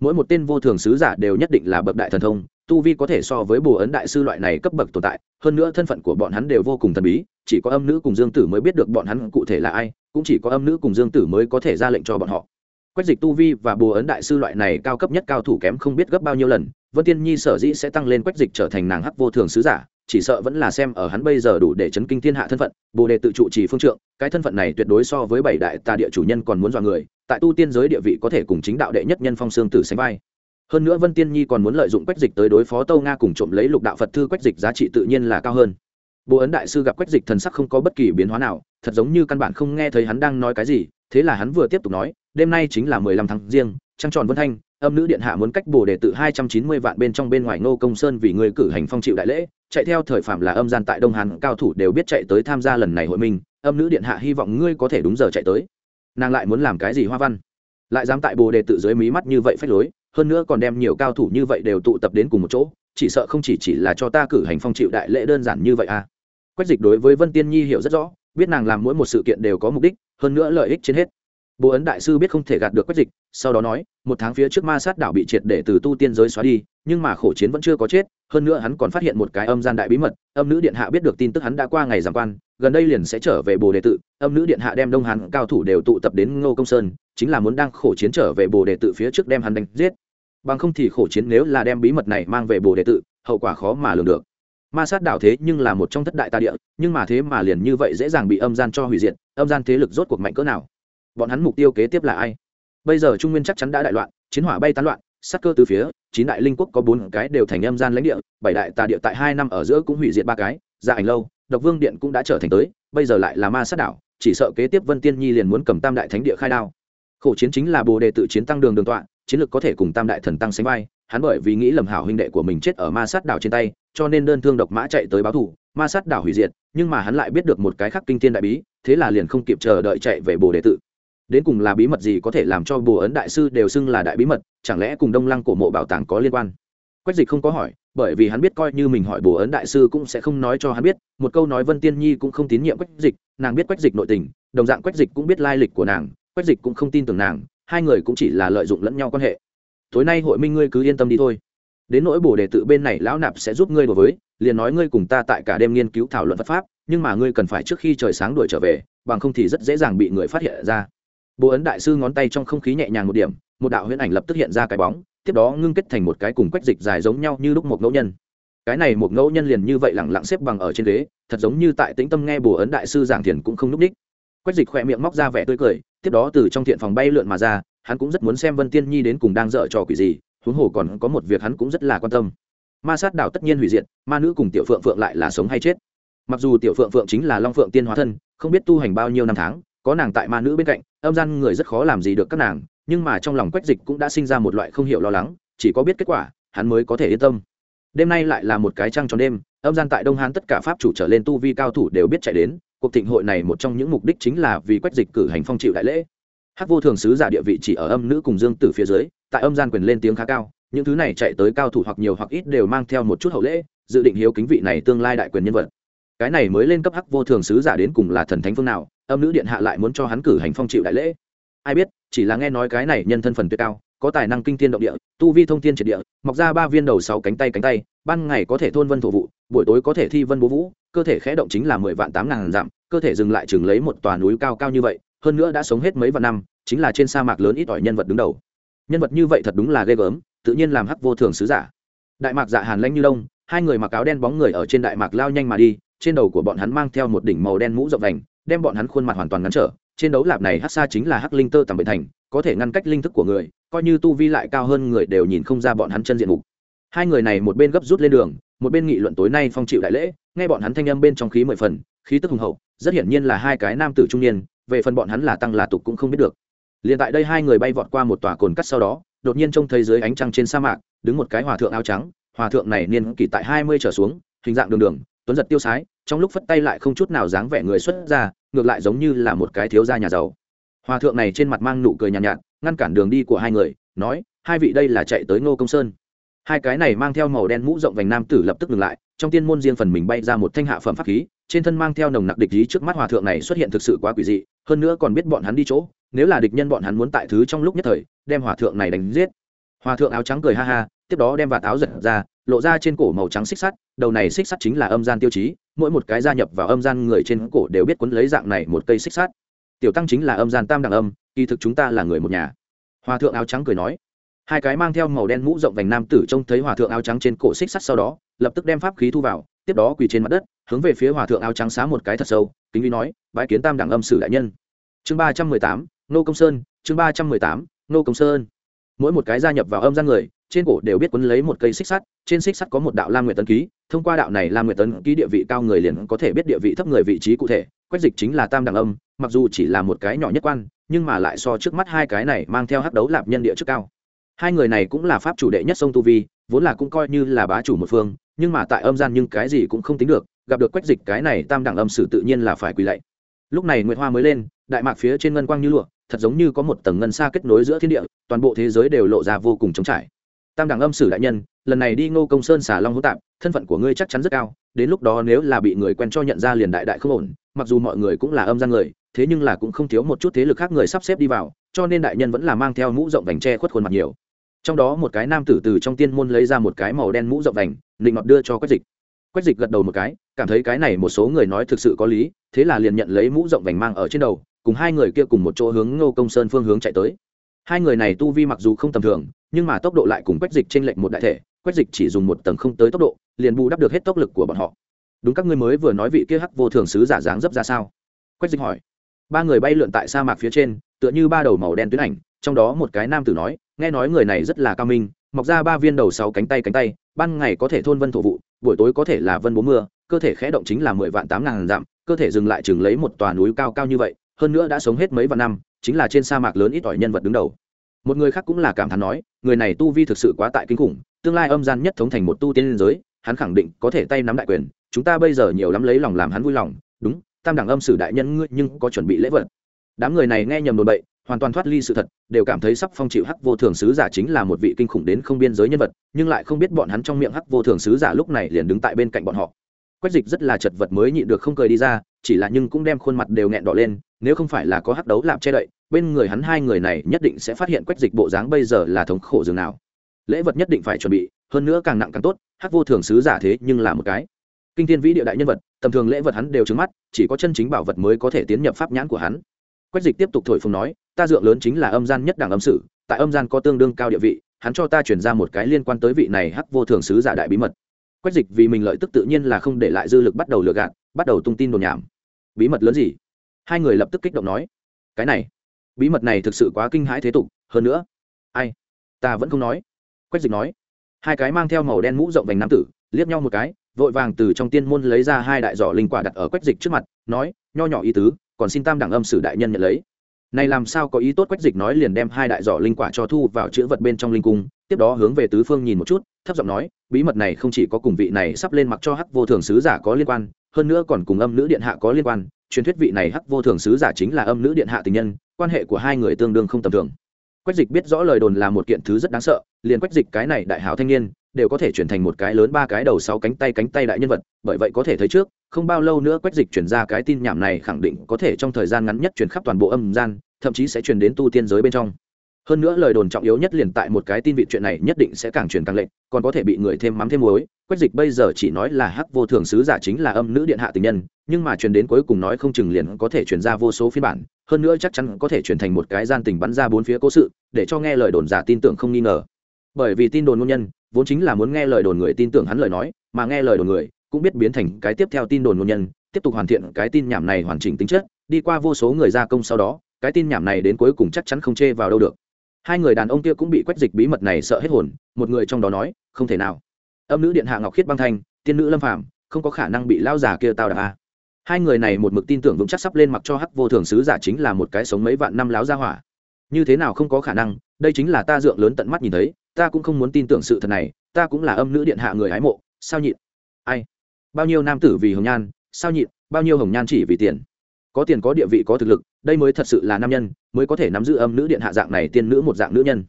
Mỗi một tên vô thường sứ giả đều nhất định là bậc đại thần thông, tu vi có thể so với bồ ấn đại sư loại này cấp bậc tồn tại, hơn nữa thân phận của bọn hắn đều vô cùng thần bí, chỉ có âm nữ cùng dương tử mới biết được bọn hắn cụ thể là ai, cũng chỉ có âm nữ cùng dương tử mới có thể ra lệnh cho bọn họ. Quách dịch tu vi và bồ ấn đại sư loại này cao cấp nhất cao thủ kém không biết gấp bao nhiêu lần, vân tiên nhi sở dĩ sẽ tăng lên quách dịch trở thành nàng hắc vô thường sứ giả chỉ sợ vẫn là xem ở hắn bây giờ đủ để chấn kinh thiên hạ thân phận, bồ đề tự trụ chỉ phương trượng, cái thân phận này tuyệt đối so với bảy đại tà địa chủ nhân còn muốn dọa người, tại tu tiên giới địa vị có thể cùng chính đạo đệ nhất nhân phong sương tử sánh vai. Hơn nữa vân tiên nhi còn muốn lợi dụng quách dịch tới đối phó tâu nga cùng trộm lấy lục đạo phật thư quách dịch giá trị tự nhiên là cao hơn. Bồ ấn đại sư gặp quách dịch thần sắc không có bất kỳ biến hóa nào, thật giống như căn bản không nghe thấy hắn đang nói cái gì, thế là hắn vừa tiếp tục nói, đêm nay chính là mười lăm tháng riêng, trăng tròn vân thanh, âm nữ điện hạ muốn cách bồ đề tự hai trăm chín mươi vạn bên trong bên ngoài ngô công sơn vì người cử hành phong chịu đại lễ chạy theo thời phạm là âm gian tại đông hàn, cao thủ đều biết chạy tới tham gia lần này hội minh âm nữ điện hạ hy vọng ngươi có thể đúng giờ chạy tới. Nàng lại muốn làm cái gì hoa văn? Lại dám tại bồ đề tự dưới mí mắt như vậy phách lối, hơn nữa còn đem nhiều cao thủ như vậy đều tụ tập đến cùng một chỗ, chỉ sợ không chỉ chỉ là cho ta cử hành phong chịu đại lễ đơn giản như vậy à. Quách dịch đối với vân tiên nhi hiểu rất rõ, biết nàng làm mỗi một sự kiện đều có mục đích, hơn nữa lợi ích trên hết. Bố ấn đại sư biết không thể gạt được quách dịch, sau đó nói, một tháng phía trước ma sát đảo bị triệt để từ tu tiên giới xóa đi, nhưng mà khổ chiến vẫn chưa có chết hơn nữa hắn còn phát hiện một cái âm gian đại bí mật âm nữ điện hạ biết được tin tức hắn đã qua ngày giảm quan gần đây liền sẽ trở về bồ đề tự âm nữ điện hạ đem đông hắn, cao thủ đều tụ tập đến ngô công sơn chính là muốn đang khổ chiến trở về bồ đề tự phía trước đem hắn đánh giết. Bằng không thì khổ chiến nếu là đem bí mật này mang về bồ đề tự hậu quả khó mà lường được. Ma sát đảo thế nhưng là một trong thất đại ta địa nhưng mà thế mà liền như vậy dễ dàng bị âm gian cho hủy diệt âm gian thế lực rốt cuộc mạnh cỡ nào? Bọn hắn mục tiêu kế tiếp là ai? Bây giờ trung nguyên chắc chắn đã đại loạn chiến hỏa bay tán loạn sát cơ từ phía, chín đại linh quốc có bốn cái đều thành âm gian lãnh địa, bảy đại tà địa tại hai năm ở giữa cũng hủy diệt ba cái gia ảnh lâu, độc vương điện cũng đã trở thành tới, bây giờ lại là ma sát đảo, chỉ sợ kế tiếp vân tiên nhi liền muốn cầm tam đại thánh địa khai đao. Khổ chiến chính là bồ đề tự chiến tăng đường đường tọa, chiến lược có thể cùng tam đại thần tăng sánh vai, hắn bởi vì nghĩ lầm hảo huynh đệ của mình chết ở ma sát đảo trên tay, cho nên đơn thương độc mã chạy tới báo thù, ma sát đảo hủy diệt, nhưng mà hắn lại biết được một cái khác kinh thiên đại bí, thế là liền không kịp chờ đợi chạy về bồ đề tự đến cùng là bí mật gì có thể làm cho bùa ấn đại sư đều xưng là đại bí mật, chẳng lẽ cùng đông lăng cổ mộ bảo tàng có liên quan? Quách dịch không có hỏi, bởi vì hắn biết coi như mình hỏi bùa ấn đại sư cũng sẽ không nói cho hắn biết, một câu nói vân tiên nhi cũng không tín nhiệm quách dịch, nàng biết quách dịch nội tình, đồng dạng quách dịch cũng biết lai lịch của nàng, quách dịch cũng không tin tưởng nàng, hai người cũng chỉ là lợi dụng lẫn nhau quan hệ. Tối nay hội minh ngươi cứ yên tâm đi thôi. Đến nỗi bổ đề tự bên này lão nạp sẽ giúp ngươi đối với, liền nói ngươi cùng ta tại cả đêm nghiên cứu thảo luận phật pháp, nhưng mà ngươi cần phải trước khi trời sáng đuổi trở về, bằng không thì rất dễ dàng bị người phát hiện ra bố ấn đại sư ngón tay trong không khí nhẹ nhàng một điểm, một đạo huyễn ảnh lập tức hiện ra cái bóng, tiếp đó ngưng kết thành một cái cùng quách dịch dài giống nhau như lúc một ngẫu nhân. Cái này một ngẫu nhân liền như vậy lẳng lặng xếp bằng ở trên ghế, thật giống như tại tĩnh tâm nghe bồ ấn đại sư giảng thiền cũng không núp đích. Quách dịch khỏe miệng móc ra vẻ tươi cười, tiếp đó từ trong thiện phòng bay lượn mà ra, hắn cũng rất muốn xem vân tiên nhi đến cùng đang dở trò quỷ gì, huống hồ còn có một việc hắn cũng rất là quan tâm. Ma sát đảo tất nhiên hủy diệt, ma nữ cùng tiểu phượng phượng lại là sống hay chết. Mặc dù tiểu phượng phượng chính là long phượng tiên hóa thân, không biết tu hành bao nhiêu năm tháng có nàng tại ma nữ bên cạnh, âm gian người rất khó làm gì được các nàng, nhưng mà trong lòng quách dịch cũng đã sinh ra một loại không hiểu lo lắng, chỉ có biết kết quả, hắn mới có thể yên tâm. Đêm nay lại là một cái trăng tròn đêm, âm gian tại đông hán tất cả pháp chủ trở lên tu vi cao thủ đều biết chạy đến, cuộc thịnh hội này một trong những mục đích chính là vì quách dịch cử hành phong chịu đại lễ. Hắc vô thường sứ giả địa vị chỉ ở âm nữ cùng dương tử phía dưới, tại âm gian quyền lên tiếng khá cao, những thứ này chạy tới cao thủ hoặc nhiều hoặc ít đều mang theo một chút hậu lễ, dự định hiếu kính vị này tương lai đại quyền nhân vật. Cái này mới lên cấp hắc vô thường sứ giả đến cùng là thần thánh phương nào âm nữ điện hạ lại muốn cho hắn cử hành phong chịu đại lễ. Ai biết, chỉ là nghe nói cái này nhân thân phần tuyệt cao, có tài năng kinh thiên động địa, tu vi thông thiên triệt địa, mọc ra ba viên đầu sáu cánh tay cánh tay, ban ngày có thể thôn vân thổ vụ, buổi tối có thể thi vân bố vũ, cơ thể khẽ động chính là mười vạn tám ngàn dặm, cơ thể dừng lại chừng lấy một tòa núi cao cao như vậy, hơn nữa đã sống hết mấy vạn năm, chính là trên sa mạc lớn ít ỏi nhân vật đứng đầu. Nhân vật như vậy thật đúng là ghê gớm, tự nhiên làm hắc vô thường sứ giả. Đại mạc dạ hàn lanh như đông, hai người mặc áo đen bóng người ở trên đại mạc lao nhanh mà đi, trên đầu của bọn hắn mang theo một đỉnh màu đen mũ rộng vành đem bọn hắn khuôn mặt hoàn toàn ngắn trở. Trên đấu lạp này hát xa chính là hắc linh tơ tầm bệ thành, có thể ngăn cách linh thức của người, coi như tu vi lại cao hơn người đều nhìn không ra bọn hắn chân diện mục. Hai người này một bên gấp rút lên đường, một bên nghị luận tối nay phong chịu đại lễ, nghe bọn hắn thanh âm bên trong khí mười phần, khí tức hùng hậu, rất hiển nhiên là hai cái nam tử trung niên, về phần bọn hắn là tăng là tục cũng không biết được. Liền tại đây hai người bay vọt qua một tòa cồn cắt sau đó, đột nhiên trông thấy dưới ánh trăng trên sa mạc, đứng một cái hòa thượng áo trắng, hòa thượng này niên kỷ tại hai mươi trở xuống, hình dạng đường đường tuấn giật tiêu sái trong lúc phất tay lại không chút nào dáng vẻ người xuất ra ngược lại giống như là một cái thiếu gia nhà giàu. Hòa thượng này trên mặt mang nụ cười nhàn nhạt, nhạt ngăn cản đường đi của hai người nói hai vị đây là chạy tới ngô công sơn. Hai cái này mang theo màu đen mũ rộng vành nam tử lập tức ngừng lại trong tiên môn riêng phần mình bay ra một thanh hạ phẩm pháp khí trên thân mang theo nồng nặc địch ý trước mắt hòa thượng này xuất hiện thực sự quá quỷ dị hơn nữa còn biết bọn hắn đi chỗ nếu là địch nhân bọn hắn muốn tại thứ trong lúc nhất thời đem hòa thượng này đánh giết. Hòa thượng áo trắng cười ha ha tiếp đó đem vạt áo giật ra, lộ ra trên cổ màu trắng xích sắt, đầu này xích sắt chính là âm gian tiêu chí, mỗi một cái gia nhập vào âm gian người trên cổ đều biết quấn lấy dạng này một cây xích sắt. Tiểu tăng chính là âm gian tam đẳng âm, kỳ thực chúng ta là người một nhà. Hòa thượng áo trắng cười nói. Hai cái mang theo màu đen mũ rộng vành nam tử trông thấy hòa thượng áo trắng trên cổ xích sắt sau đó, lập tức đem pháp khí thu vào, tiếp đó quỳ trên mặt đất, hướng về phía hòa thượng áo trắng xá một cái thật sâu, kính vi nói bãi kiến tam đẳng âm sử đại nhân. Chương ba trăm mười tám, nô công sơn, chương ba trăm mười tám, nô công sơn mỗi một cái gia nhập vào âm gian người, trên cổ đều biết quấn lấy một cây xích sắt, trên xích sắt có một đạo lam nguyệt tấn ký, thông qua đạo này lam nguyệt tấn ký địa vị cao người liền có thể biết địa vị thấp người vị trí cụ thể, quách dịch chính là tam đẳng âm, mặc dù chỉ là một cái nhỏ nhất quan, nhưng mà lại so trước mắt hai cái này mang theo hắc đấu lạp nhân địa trước cao. Hai người này cũng là pháp chủ đệ nhất sông tu vi, vốn là cũng coi như là bá chủ một phương, nhưng mà tại âm gian nhưng cái gì cũng không tính được, gặp được quách dịch cái này tam đẳng âm sử tự nhiên là phải quỳ lạy. Lúc này nguyệt hoa mới lên, đại mạc phía trên ngân quang như lụa, thật giống như có một tầng ngân xa kết nối giữa thiên địa toàn bộ thế giới đều lộ ra vô cùng trống trải. Tam đẳng âm sử đại nhân, lần này đi ngô công sơn xả long hữu tạp, thân phận của ngươi chắc chắn rất cao, đến lúc đó nếu là bị người quen cho nhận ra liền đại đại không ổn, mặc dù mọi người cũng là âm gian người, thế nhưng là cũng không thiếu một chút thế lực khác người sắp xếp đi vào, cho nên đại nhân vẫn là mang theo mũ rộng vành tre khuất khuôn mặt nhiều. Trong đó một cái nam tử từ trong tiên môn lấy ra một cái màu đen mũ rộng vành định ngọt đưa cho quách dịch. Quách dịch gật đầu một cái, cảm thấy cái này một số người nói thực sự có lý, thế là liền nhận lấy mũ rộng vành mang ở trên đầu, cùng hai người kia cùng một chỗ hướng ngô công sơn phương hướng chạy tới hai người này tu vi mặc dù không tầm thường, nhưng mà tốc độ lại cùng quách dịch trên lệnh một đại thể, quách dịch chỉ dùng một tầng không tới tốc độ, liền bù đắp được hết tốc lực của bọn họ. Đúng các ngươi mới vừa nói vị kia hắc vô thường sứ giả dáng dấp ra sao? Quách dịch hỏi. Ba người bay lượn tại sa mạc phía trên, tựa như ba đầu màu đen tuyến ảnh, trong đó một cái nam tử nói, nghe nói người này rất là cao minh, mọc ra ba viên đầu sáu cánh tay cánh tay, ban ngày có thể thôn vân thổ vụ, buổi tối có thể là vân bố mưa, cơ thể khẽ động chính là mười vạn tám ngàn dặm, cơ thể dừng lại chừng lấy một tòa núi cao cao như vậy, hơn nữa đã sống hết mấy vạn năm chính là trên sa mạc lớn ít ỏi nhân vật đứng đầu. Một người khác cũng là cảm thán nói, người này tu vi thực sự quá tại kinh khủng, tương lai âm gian nhất thống thành một tu tiên liên giới, hắn khẳng định có thể tay nắm đại quyền, chúng ta bây giờ nhiều lắm lấy lòng làm hắn vui lòng, đúng, tam đẳng âm sử đại nhân ngươi nhưng có chuẩn bị lễ vật. Đám người này nghe nhầm đồn bậy, hoàn toàn thoát ly sự thật, đều cảm thấy sắp phong chịu hắc vô thường sứ giả chính là một vị kinh khủng đến không biên giới nhân vật, nhưng lại không biết bọn hắn trong miệng hắc vô thường sứ giả lúc này liền đứng tại bên cạnh bọn họ. Quách dịch rất là chật vật mới nhịn được không cười đi ra, chỉ là nhưng cũng đem khuôn mặt đều nghẹn đỏ lên, nếu không phải là có hắc đấu lạp che đậy bên người hắn hai người này nhất định sẽ phát hiện quách dịch bộ dáng bây giờ là thống khổ dường nào. Lễ vật nhất định phải chuẩn bị, hơn nữa càng nặng càng tốt, hắc vô thường sứ giả thế nhưng là một cái. Kinh thiên vĩ địa đại nhân vật, tầm thường lễ vật hắn đều trứng mắt, chỉ có chân chính bảo vật mới có thể tiến nhập pháp nhãn của hắn. Quách dịch tiếp tục thổi phồng nói, ta dượng lớn chính là âm gian nhất đẳng âm sử, tại âm gian có tương đương cao địa vị, hắn cho ta chuyển ra một cái liên quan tới vị này hắc vô thường sứ giả đại bí mật. Quách dịch vì mình lợi tức tự nhiên là không để lại dư lực bắt đầu lừa gạt, bắt đầu tung tin đồn nhảm. Bí mật lớn gì? Hai người lập tức kích động nói, cái này bí mật này thực sự quá kinh hãi thế tục, hơn nữa. Ai? Ta vẫn không nói. Quách dịch nói. Hai cái mang theo màu đen mũ rộng vành nam tử, liếc nhau một cái, vội vàng từ trong tiên môn lấy ra hai đại giỏ linh quả đặt ở quách dịch trước mặt, nói, nho nhỏ ý tứ, còn xin tam đẳng âm sử đại nhân nhận lấy. Này làm sao có ý tốt, quách dịch nói liền đem hai đại giỏ linh quả cho thu vào chữ vật bên trong linh cung, tiếp đó hướng về tứ phương nhìn một chút, thấp giọng nói, bí mật này không chỉ có cùng vị này sắp lên mặc cho hắc vô thường sứ giả có liên quan, hơn nữa còn cùng âm nữ điện hạ có liên quan, truyền thuyết vị này hắc vô thường sứ giả chính là âm nữ điện hạ tình nhân quan hệ của hai người tương đương không tầm thường. Quách dịch biết rõ lời đồn là một kiện thứ rất đáng sợ, liền quách dịch cái này đại hảo thanh niên, đều có thể chuyển thành một cái lớn ba cái đầu sáu cánh tay cánh tay đại nhân vật, bởi vậy có thể thấy trước, không bao lâu nữa quách dịch chuyển ra cái tin nhảm này khẳng định có thể trong thời gian ngắn nhất chuyển khắp toàn bộ âm gian, thậm chí sẽ truyền đến tu tiên giới bên trong hơn nữa lời đồn trọng yếu nhất liền tại một cái tin vị chuyện này nhất định sẽ càng truyền càng lệnh còn có thể bị người thêm mắm thêm muối. Quách dịch bây giờ chỉ nói là hắc vô thường sứ giả chính là âm nữ điện hạ tình nhân, nhưng mà truyền đến cuối cùng nói không chừng liền có thể truyền ra vô số phiên bản, hơn nữa chắc chắn có thể truyền thành một cái gian tình bắn ra bốn phía cố sự, để cho nghe lời đồn giả tin tưởng không nghi ngờ. Bởi vì tin đồn ngôn nhân, vốn chính là muốn nghe lời đồn người tin tưởng hắn lời nói, mà nghe lời đồn người cũng biết biến thành cái tiếp theo tin đồn ngôn nhân, tiếp tục hoàn thiện cái tin nhảm này hoàn chỉnh tính chất, đi qua vô số người gia công sau đó, cái tin nhảm này đến cuối cùng chắc chắn không chê vào đâu được hai người đàn ông kia cũng bị quách dịch bí mật này sợ hết hồn, một người trong đó nói, không thể nào. Âm nữ điện hạ ngọc khiết băng thanh, tiên nữ lâm phàm, không có khả năng bị lao giả kia tao đạp a. Hai người này một mực tin tưởng vững chắc sắp lên mặc cho hắc vô thường sứ giả chính là một cái sống mấy vạn năm láo ra hỏa. Như thế nào không có khả năng, đây chính là ta dượng lớn tận mắt nhìn thấy, ta cũng không muốn tin tưởng sự thật này, ta cũng là âm nữ điện hạ người hái mộ, sao nhịn? Ai? Bao nhiêu nam tử vì hồng nhan, sao nhịn? Bao nhiêu hồng nhan chỉ vì tiền? Có tiền có địa vị có thực lực, đây mới thật sự là nam nhân, mới có thể nắm giữ âm nữ điện hạ dạng này tiên nữ một dạng nữ nhân.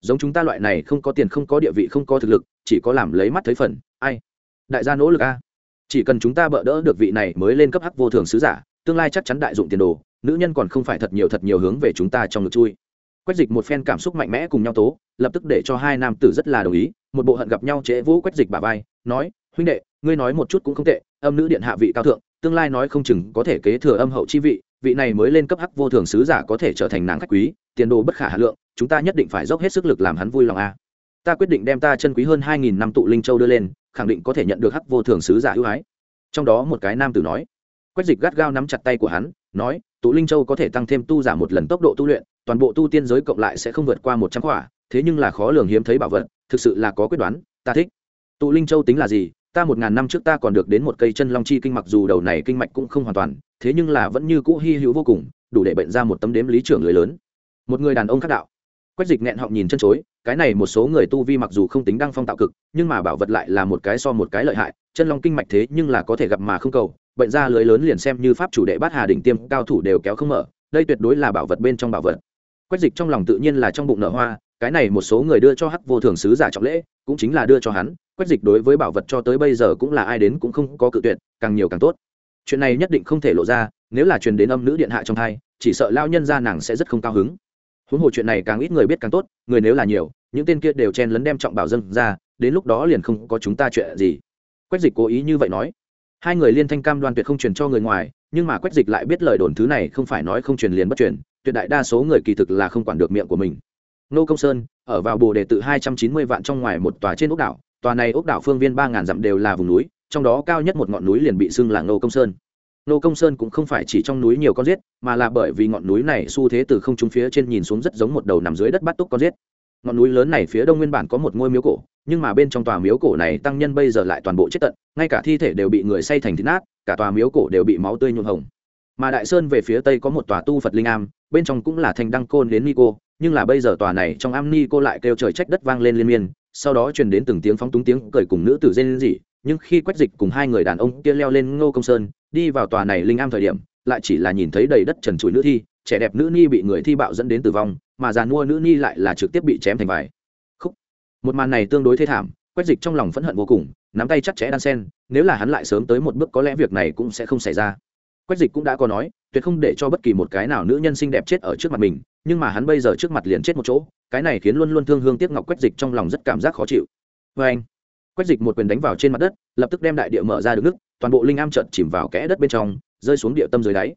Giống chúng ta loại này không có tiền không có địa vị không có thực lực, chỉ có làm lấy mắt thấy phần, ai? Đại gia nỗ lực a. Chỉ cần chúng ta bỡ đỡ được vị này mới lên cấp hắc vô thường sứ giả, tương lai chắc chắn đại dụng tiền đồ, nữ nhân còn không phải thật nhiều thật nhiều hướng về chúng ta trong ngực chui. Quách dịch một phen cảm xúc mạnh mẽ cùng nhau tố, lập tức để cho hai nam tử rất là đồng ý, một bộ hận gặp nhau trễ vũ quách dịch bà vai, nói, huynh đệ, ngươi nói một chút cũng không tệ, âm nữ điện hạ vị cao thượng tương lai nói không chừng có thể kế thừa âm hậu chi vị vị này mới lên cấp hắc vô thường sứ giả có thể trở thành nàng khách quý, tiền đồ bất khả hà lượng, chúng ta nhất định phải dốc hết sức lực làm hắn vui lòng a. Ta quyết định đem ta chân quý hơn hai nghìn năm tụ linh châu đưa lên, khẳng định có thể nhận được hắc vô thường sứ giả ưu ái. Trong đó một cái nam tử nói, quách dịch gắt gao nắm chặt tay của hắn, nói, tụ linh châu có thể tăng thêm tu giả một lần tốc độ tu luyện, toàn bộ tu tiên giới cộng lại sẽ không vượt qua một trăm khỏa thế nhưng là khó lường hiếm thấy bảo vật, thực sự là có quyết đoán, ta thích. Tụ linh châu tính là gì? Ta một ngàn năm trước ta còn được đến một cây chân long chi kinh, mặc dù đầu này kinh mạch cũng không hoàn toàn, thế nhưng là vẫn như cũ hy hữu vô cùng, đủ để bệnh ra một tấm đếm lý trưởng người lớn. Một người đàn ông khác đạo. Quách dịch nghẹn họng nhìn chân chối, cái này một số người tu vi mặc dù không tính đăng phong tạo cực, nhưng mà bảo vật lại là một cái so một cái lợi hại, chân long kinh mạch thế nhưng là có thể gặp mà không cầu, bệnh ra lưới lớn liền xem như pháp chủ đệ bát hà đỉnh tiêm, cao thủ đều kéo không mở, đây tuyệt đối là bảo vật bên trong bảo vật. Quách dịch trong lòng tự nhiên là trong bụng nở hoa, cái này một số người đưa cho hắc vô thường sứ giả trọng lễ, cũng chính là đưa cho hắn quách dịch đối với bảo vật cho tới bây giờ cũng là ai đến cũng không có cự tuyệt, càng nhiều càng tốt. Chuyện này nhất định không thể lộ ra, nếu là truyền đến âm nữ điện hạ trong thai, chỉ sợ lao nhân ra nàng sẽ rất không cao hứng. Huống hồ chuyện này càng ít người biết càng tốt, người nếu là nhiều, những tên kia đều chen lấn đem trọng bảo dân ra, đến lúc đó liền không có chúng ta chuyện gì. Quách dịch cố ý như vậy nói. Hai người liên thanh cam đoan tuyệt không truyền cho người ngoài, nhưng mà quách dịch lại biết lời đồn thứ này không phải nói không truyền liền bất truyền, tuyệt đại đa số người kỳ thực là không quản được miệng của mình. Nô công sơn, ở vào bồ đề tự hai trăm chín mươi vạn trong ngoài một tòa trên ốc đảo tòa này ốc đảo phương viên ba ngàn dặm đều là vùng núi trong đó cao nhất một ngọn núi liền bị xưng là nô công sơn nô công sơn cũng không phải chỉ trong núi nhiều con rết, mà là bởi vì ngọn núi này xu thế từ không trung phía trên nhìn xuống rất giống một đầu nằm dưới đất bắt túc con rết. ngọn núi lớn này phía đông nguyên bản có một ngôi miếu cổ nhưng mà bên trong tòa miếu cổ này tăng nhân bây giờ lại toàn bộ chết tận ngay cả thi thể đều bị người say thành thịt nát cả tòa miếu cổ đều bị máu tươi nhuộm hồng mà đại sơn về phía tây có một tòa tu phật linh am bên trong cũng là thành đăng côn đến ni cô nhưng là bây giờ tòa này trong am ni cô lại kêu trời trách đất vang lên liên miên sau đó truyền đến từng tiếng phóng túng tiếng cười cùng nữ tử dên dị nhưng khi quách dịch cùng hai người đàn ông kia leo lên ngô công sơn, đi vào tòa này linh am thời điểm, lại chỉ là nhìn thấy đầy đất trần trụi nữ thi, trẻ đẹp nữ ni bị người thi bạo dẫn đến tử vong, mà già nua nữ ni lại là trực tiếp bị chém thành vải khúc. Một màn này tương đối thê thảm, quách dịch trong lòng phẫn hận vô cùng, nắm tay chắc chẽ đan sen, nếu là hắn lại sớm tới một bước có lẽ việc này cũng sẽ không xảy ra. Quách dịch cũng đã có nói, tuyệt không để cho bất kỳ một cái nào nữ nhân xinh đẹp chết ở trước mặt mình, nhưng mà hắn bây giờ trước mặt liền chết một chỗ cái này khiến luôn luôn thương hương tiếc ngọc quách dịch trong lòng rất cảm giác khó chịu. Vê anh, quách dịch một quyền đánh vào trên mặt đất, lập tức đem đại địa mở ra được nước, toàn bộ linh am trận chìm vào kẽ đất bên trong, rơi xuống địa tâm dưới đáy.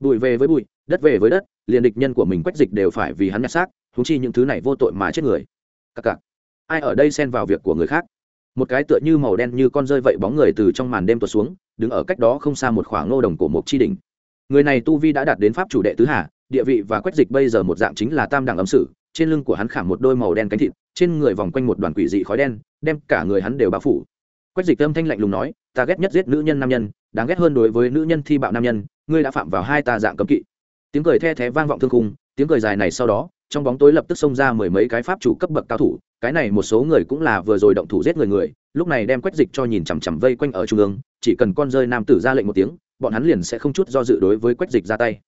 Bụi về với bụi, đất về với đất, liền địch nhân của mình quách dịch đều phải vì hắn nhặt xác thú chi những thứ này vô tội mà chết người. Cặc cặc. Ai ở đây xen vào việc của người khác? Một cái tựa như màu đen như con rơi vậy bóng người từ trong màn đêm tuột xuống, đứng ở cách đó không xa một khoảng ngô đồng cổ mộc chi đỉnh. Người này tu vi đã đạt đến pháp chủ đệ tứ hà, địa vị và quách dịch bây giờ một dạng chính là tam đẳng âm sử trên lưng của hắn khảm một đôi màu đen cánh thịt, trên người vòng quanh một đoàn quỷ dị khói đen, đem cả người hắn đều bao phủ. Quách dịch âm thanh lạnh lùng nói, ta ghét nhất giết nữ nhân nam nhân, đáng ghét hơn đối với nữ nhân thi bạo nam nhân, ngươi đã phạm vào hai ta dạng cấm kỵ. Tiếng cười the thé vang vọng thương khung, tiếng cười dài này sau đó, trong bóng tối lập tức xông ra mười mấy cái pháp chủ cấp bậc cao thủ, cái này một số người cũng là vừa rồi động thủ giết người người, lúc này đem quách dịch cho nhìn chằm chằm vây quanh ở trung ương, chỉ cần con rơi nam tử ra lệnh một tiếng, bọn hắn liền sẽ không chút do dự đối với quách dịch ra tay.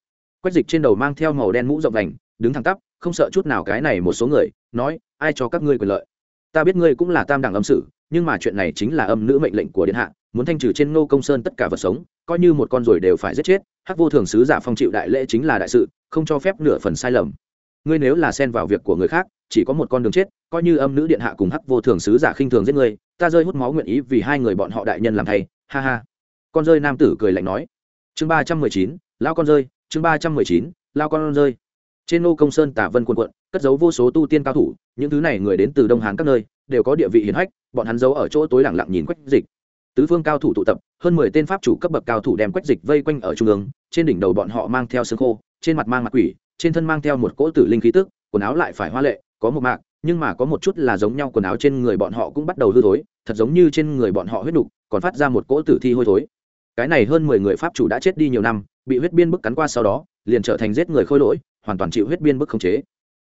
Quách dịch trên đầu mang theo màu đen mũ rộng đành đứng thẳng tắp không sợ chút nào cái này một số người, nói, ai cho các ngươi quyền lợi? Ta biết ngươi cũng là tam đẳng âm sử, nhưng mà chuyện này chính là âm nữ mệnh lệnh của điện hạ, muốn thanh trừ trên nô công sơn tất cả vật sống, coi như một con rồi đều phải giết chết, hắc vô thường sứ giả phong chịu đại lễ chính là đại sự, không cho phép nửa phần sai lầm. Ngươi nếu là xen vào việc của người khác, chỉ có một con đường chết, coi như âm nữ điện hạ cùng hắc vô thường sứ giả khinh thường giết ngươi, ta rơi hút máu nguyện ý vì hai người bọn họ đại nhân làm thay. Ha ha. Con rơi nam tử cười lạnh nói. Chương ba trăm mười chín, lao con rơi, chương ba trăm mười chín, lao con rơi trên nô công sơn tả vân quần quận cất giấu vô số tu tiên cao thủ, những thứ này người đến từ đông hán các nơi, đều có địa vị hiển hách, bọn hắn giấu ở chỗ tối lặng lặng nhìn quách dịch. Tứ phương cao thủ tụ tập, hơn mười tên pháp chủ cấp bậc cao thủ đem quách dịch vây quanh ở trung ương, trên đỉnh đầu bọn họ mang theo xương khô, trên mặt mang mặt quỷ, trên thân mang theo một cỗ tử linh khí tức, quần áo lại phải hoa lệ, có một mạc, nhưng mà có một chút là giống nhau quần áo trên người bọn họ cũng bắt đầu hư thối, thật giống như trên người bọn họ huyết đục còn phát ra một cỗ tử thi hôi thối. Cái này hơn mười người pháp chủ đã chết đi nhiều năm, bị huyết biên bức cắn qua sau đó, liền trở thành giết người khôi lỗi hoàn toàn chịu huyết biên bức khống chế.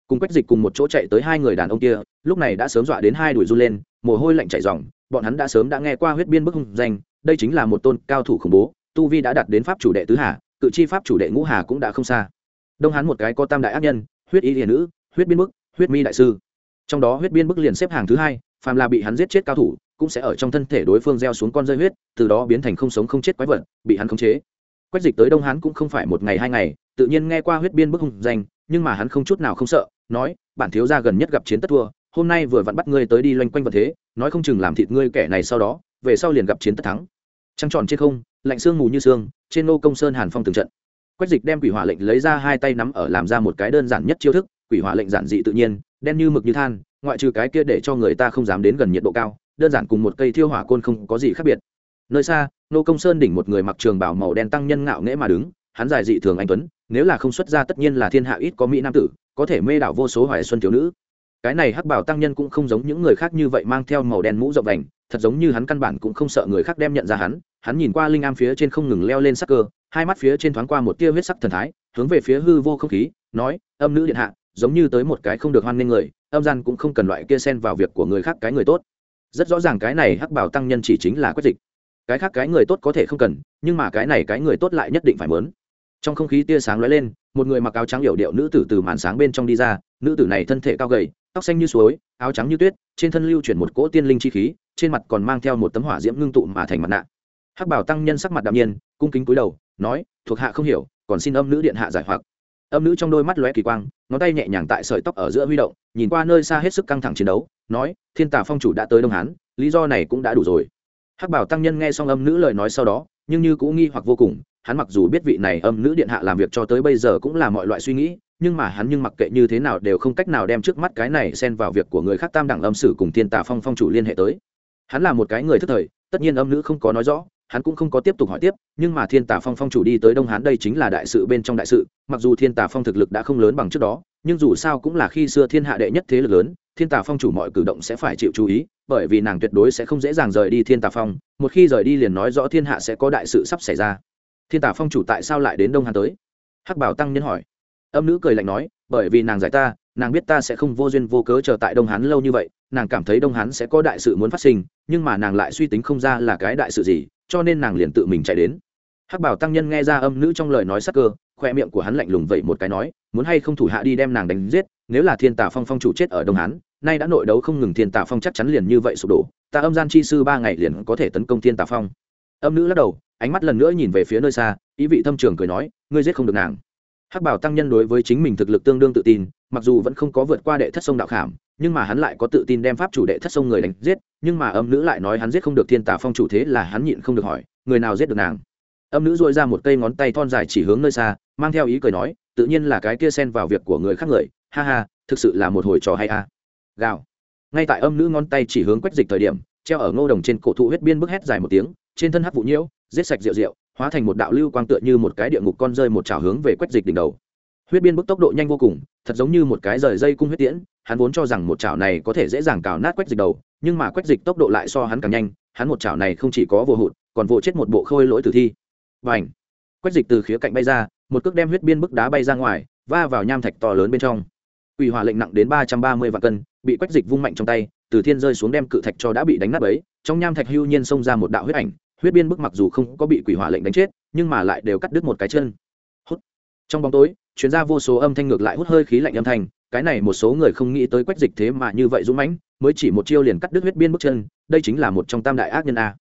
Cùng quách dịch cùng một chỗ chạy tới hai người đàn ông kia, lúc này đã sớm dọa đến hai đuổi run lên, mồ hôi lạnh chạy dòng bọn hắn đã sớm đã nghe qua huyết biên bức hung danh, đây chính là một tôn cao thủ khủng bố, tu vi đã đạt đến pháp chủ đệ tứ hà, cự chi pháp chủ đệ ngũ hà cũng đã không xa. Đông hắn một cái có tam đại ác nhân, huyết y hiền nữ, huyết biên bức, huyết mi đại sư. Trong đó huyết biên bức liền xếp hàng thứ hai, phàm là bị hắn giết chết cao thủ, cũng sẽ ở trong thân thể đối phương gieo xuống con rơi huyết, từ đó biến thành không sống không chết quái vật, bị hắn khống chế quách dịch tới đông hán cũng không phải một ngày hai ngày, tự nhiên nghe qua huyết biên bức hung danh, nhưng mà hắn không chút nào không sợ, nói, bản thiếu gia gần nhất gặp chiến tất thua, hôm nay vừa vặn bắt ngươi tới đi loanh quanh vật thế, nói không chừng làm thịt ngươi kẻ này sau đó, về sau liền gặp chiến tất thắng. Trăng tròn trên không, lạnh sương mù như sương, trên nô công sơn hàn phong từng trận. Quách dịch đem quỷ hỏa lệnh lấy ra hai tay nắm ở làm ra một cái đơn giản nhất chiêu thức, quỷ hỏa lệnh giản dị tự nhiên, đen như mực như than, ngoại trừ cái kia để cho người ta không dám đến gần nhiệt độ cao, đơn giản cùng một cây thiêu hỏa côn không có gì khác biệt nơi xa, nô công sơn đỉnh một người mặc trường bảo màu đen tăng nhân ngạo nghễ mà đứng, hắn dài dị thường anh tuấn, nếu là không xuất ra tất nhiên là thiên hạ ít có mỹ nam tử, có thể mê đảo vô số hoài xuân thiếu nữ. Cái này hắc bảo tăng nhân cũng không giống những người khác như vậy mang theo màu đen mũ rộng vành, thật giống như hắn căn bản cũng không sợ người khác đem nhận ra hắn hắn nhìn qua linh am phía trên không ngừng leo lên sắc cơ, hai mắt phía trên thoáng qua một tia huyết sắc thần thái, hướng về phía hư vô không khí, nói, âm nữ điện hạ, giống như tới một cái không được hoan nghênh người, âm gian cũng không cần loại kia xen vào việc của người khác cái người tốt. Rất rõ ràng cái này hắc bảo tăng nhân chỉ chính là quyết dịch cái khác cái người tốt có thể không cần, nhưng mà cái này cái người tốt lại nhất định phải mớn. Trong không khí tia sáng lóe lên, một người mặc áo trắng hiểu điệu nữ tử từ màn sáng bên trong đi ra, nữ tử này thân thể cao gầy, tóc xanh như suối, áo trắng như tuyết, trên thân lưu chuyển một cỗ tiên linh chi khí, trên mặt còn mang theo một tấm hỏa diễm ngưng tụ mà thành mặt nạ. Hắc bảo tăng nhân sắc mặt đạm nhiên, cung kính cúi đầu, nói, thuộc hạ không hiểu, còn xin âm nữ điện hạ giải hoặc. Âm nữ trong đôi mắt lóe kỳ quang, ngón tay nhẹ nhàng tại sợi tóc ở giữa huy động, nhìn qua nơi xa hết sức căng thẳng chiến đấu, nói, thiên tà phong chủ đã tới đông hán, lý do này cũng đã đủ rồi hắc bảo tăng nhân nghe xong âm nữ lời nói sau đó, nhưng như cũng nghi hoặc vô cùng, hắn mặc dù biết vị này âm nữ điện hạ làm việc cho tới bây giờ cũng là mọi loại suy nghĩ, nhưng mà hắn nhưng mặc kệ như thế nào đều không cách nào đem trước mắt cái này xen vào việc của người khác tam đẳng âm sử cùng thiên tà phong phong chủ liên hệ tới. Hắn là một cái người thức thời, tất nhiên âm nữ không có nói rõ hắn cũng không có tiếp tục hỏi tiếp, nhưng mà thiên tả phong phong chủ đi tới đông hán đây chính là đại sự bên trong đại sự, mặc dù thiên tả phong thực lực đã không lớn bằng trước đó, nhưng dù sao cũng là khi xưa thiên hạ đệ nhất thế lực lớn, thiên tả phong chủ mọi cử động sẽ phải chịu chú ý, bởi vì nàng tuyệt đối sẽ không dễ dàng rời đi thiên tả phong, một khi rời đi liền nói rõ thiên hạ sẽ có đại sự sắp xảy ra. Thiên tả phong chủ tại sao lại đến đông hán tới? Hắc bảo tăng nhân hỏi. Âm nữ cười lạnh nói, bởi vì nàng giải ta, nàng biết ta sẽ không vô duyên vô cớ chờ tại đông hán lâu như vậy, nàng cảm thấy đông hán sẽ có đại sự muốn phát sinh, nhưng mà nàng lại suy tính không ra là cái đại sự gì cho nên nàng liền tự mình chạy đến. Hắc bảo tăng nhân nghe ra âm nữ trong lời nói sắc cơ, khoe miệng của hắn lạnh lùng vậy một cái nói, muốn hay không thủ hạ đi đem nàng đánh giết, nếu là thiên tà phong phong chủ chết ở đông hán, nay đã nội đấu không ngừng thiên tà phong chắc chắn liền như vậy sụp đổ, ta âm gian chi sư ba ngày liền có thể tấn công thiên tà phong. Âm nữ lắc đầu, ánh mắt lần nữa nhìn về phía nơi xa, ý vị thâm trường cười nói, ngươi giết không được nàng. Hắc bảo tăng nhân đối với chính mình thực lực tương đương tự tin, mặc dù vẫn không có vượt qua đệ thất sông đạo khảm nhưng mà hắn lại có tự tin đem pháp chủ đệ thất sông người đánh giết, nhưng mà âm nữ lại nói hắn giết không được thiên tà phong chủ thế là hắn nhịn không được hỏi, người nào giết được nàng? Âm nữ dội ra một cây ngón tay thon dài chỉ hướng nơi xa, mang theo ý cười nói, tự nhiên là cái kia xen vào việc của người khác người, ha ha, thực sự là một hồi trò hay a. À. gào. Ngay tại âm nữ ngón tay chỉ hướng quách dịch thời điểm, treo ở ngô đồng trên cổ thụ huyết biên bức hét dài một tiếng, trên thân hắc vụ nhiễu, giết sạch rượu rượu, hóa thành một đạo lưu quang tựa như một cái địa ngục con rơi một chảo hướng về quách dịch đỉnh đầu huyết biên bức tốc độ nhanh vô cùng, thật giống như một cái rời dây cung huyết tiễn, hắn vốn cho rằng một chảo này có thể dễ dàng cào nát quách dịch đầu, nhưng mà quách dịch tốc độ lại so hắn càng nhanh, hắn một chảo này không chỉ có vô hụt, còn vô chết một bộ khôi lỗi tử thi. Và ảnh quách dịch từ khía cạnh bay ra, một cước đem huyết biên bức đá bay ra ngoài, va vào nham thạch to lớn bên trong. Quỷ hỏa lệnh nặng đến ba trăm ba mươi vạn cân, bị quách dịch vung mạnh trong tay, từ thiên rơi xuống đem cự thạch cho đã bị đánh nát ấy trong nham thạch hưu nhiên xông ra một đạo huyết ảnh, huyết biên bức mặc dù không có bị quỷ hỏa lệnh đánh chết, nhưng mà lại đều cắt đứt một cái chân. Trong bóng tối Chuyên gia vô số âm thanh ngược lại hút hơi khí lạnh âm thanh, cái này một số người không nghĩ tới quách dịch thế mà như vậy dũng mãnh, mới chỉ một chiêu liền cắt đứt huyết biên bước chân, đây chính là một trong tam đại ác nhân a.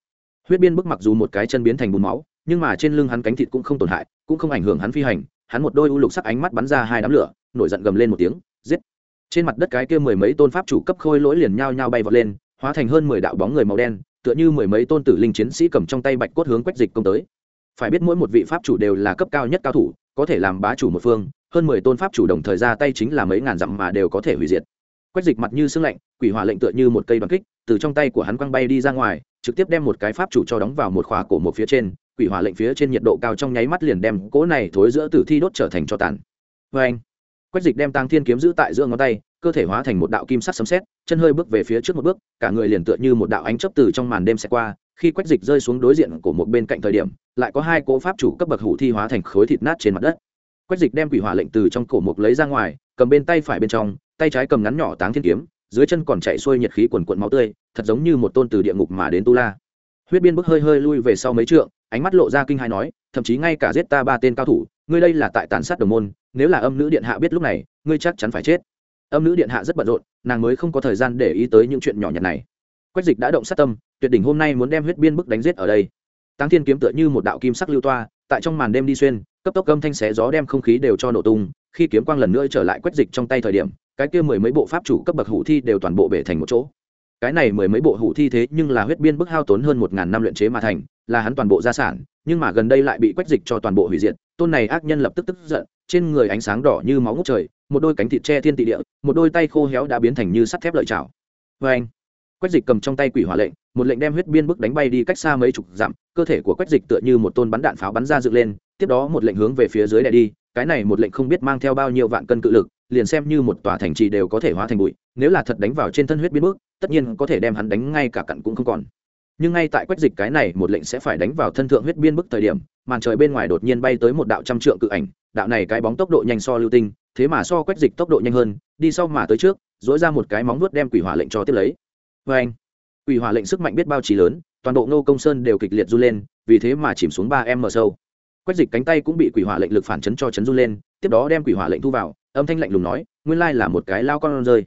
Huyết biên bước mặc dù một cái chân biến thành bùn máu, nhưng mà trên lưng hắn cánh thịt cũng không tổn hại, cũng không ảnh hưởng hắn phi hành, hắn một đôi u lục sắc ánh mắt bắn ra hai đám lửa, nổi giận gầm lên một tiếng, giết. Trên mặt đất cái kia mười mấy tôn pháp chủ cấp khôi lỗi liền nhao nhao bay vọt lên, hóa thành hơn mười đạo bóng người màu đen, tựa như mười mấy tôn tử linh chiến sĩ cầm trong tay bạch cốt hướng quách dịch công tới phải biết mỗi một vị pháp chủ đều là cấp cao nhất cao thủ, có thể làm bá chủ một phương, hơn mười tôn pháp chủ đồng thời ra tay chính là mấy ngàn dặm mà đều có thể hủy diệt. Quách dịch mặt như sưng lạnh, quỷ hỏa lệnh tựa như một cây đoàn kích, từ trong tay của hắn quăng bay đi ra ngoài, trực tiếp đem một cái pháp chủ cho đóng vào một khỏa cổ một phía trên, quỷ hỏa lệnh phía trên nhiệt độ cao trong nháy mắt liền đem cỗ này thối giữa tử thi đốt trở thành cho tàn. Vê anh, quách dịch đem tăng thiên kiếm giữ tại giữa ngón tay, cơ thể hóa thành một đạo kim sắc sấm sét, chân hơi bước về phía trước một bước, cả người liền tựa như một đạo ánh chớp từ trong màn đêm sẽ qua khi quách dịch rơi xuống đối diện của một bên cạnh thời điểm, lại có hai cỗ pháp chủ cấp bậc hủ thi hóa thành khối thịt nát trên mặt đất. Quách dịch đem quỷ hỏa lệnh từ trong cổ mục lấy ra ngoài, cầm bên tay phải bên trong, tay trái cầm ngắn nhỏ táng thiên kiếm, dưới chân còn chạy xuôi nhiệt khí quần quận máu tươi, thật giống như một tôn từ địa ngục mà đến tu la. Huyết biên bước hơi hơi lui về sau mấy trượng, ánh mắt lộ ra kinh hai nói, thậm chí ngay cả giết ta ba tên cao thủ, ngươi đây là tại tàn sát đồng môn, nếu là âm nữ điện hạ biết lúc này, ngươi chắc chắn phải chết. Âm nữ điện hạ rất bận rộn, nàng mới không có thời gian để ý tới những chuyện nhỏ nhặt này. Quách dịch đã động sát tâm tuyệt đỉnh hôm nay muốn đem huyết biên bức đánh giết ở đây. Tăng thiên kiếm tựa như một đạo kim sắc lưu toa, tại trong màn đêm đi xuyên, cấp tốc âm thanh xé gió đem không khí đều cho nổ tung, khi kiếm quang lần nữa trở lại quét dịch trong tay thời điểm, cái kia mười mấy bộ pháp chủ cấp bậc hủ thi đều toàn bộ bể thành một chỗ. Cái này mười mấy bộ hủ thi thế nhưng là huyết biên bức hao tốn hơn một ngàn năm luyện chế mà thành, là hắn toàn bộ gia sản, nhưng mà gần đây lại bị quách dịch cho toàn bộ hủy diệt, tôn này ác nhân lập tức tức giận, trên người ánh sáng đỏ như máu ngút trời, một đôi cánh thịt che thiên tị địa, một đôi tay khô héo đã biến thành như sắt thép lợi chảo. Vê anh quách dịch cầm trong tay quỷ hỏa lệnh, một lệnh đem huyết biên bức đánh bay đi cách xa mấy chục dặm, cơ thể của quách dịch tựa như một tôn bắn đạn pháo bắn ra dựng lên, tiếp đó một lệnh hướng về phía dưới đè đi, cái này một lệnh không biết mang theo bao nhiêu vạn cân cự lực, liền xem như một tòa thành trì đều có thể hóa thành bụi, nếu là thật đánh vào trên thân huyết biên bức, tất nhiên có thể đem hắn đánh ngay cả cặn cũng không còn. Nhưng ngay tại quách dịch cái này một lệnh sẽ phải đánh vào thân thượng huyết biên bức thời điểm, màn trời bên ngoài đột nhiên bay tới một đạo trăm trượng cự ảnh, đạo này cái bóng tốc độ nhanh so lưu tinh, thế mà so quách dịch tốc độ nhanh hơn, đi sau mà tới trước dỗi ra một cái móng vuốt đem quỷ hỏa lệnh cho tiếp lấy vê anh quỷ hỏa lệnh sức mạnh biết bao trí lớn, toàn bộ nô công sơn đều kịch liệt r u lên, vì thế mà chìm xuống ba mở sâu. Quách dịch cánh tay cũng bị quỷ hỏa lệnh lực phản chấn cho chấn run lên, tiếp đó đem quỷ hỏa lệnh thu vào, âm thanh lạnh lùng nói, nguyên lai là một cái lao con rơi.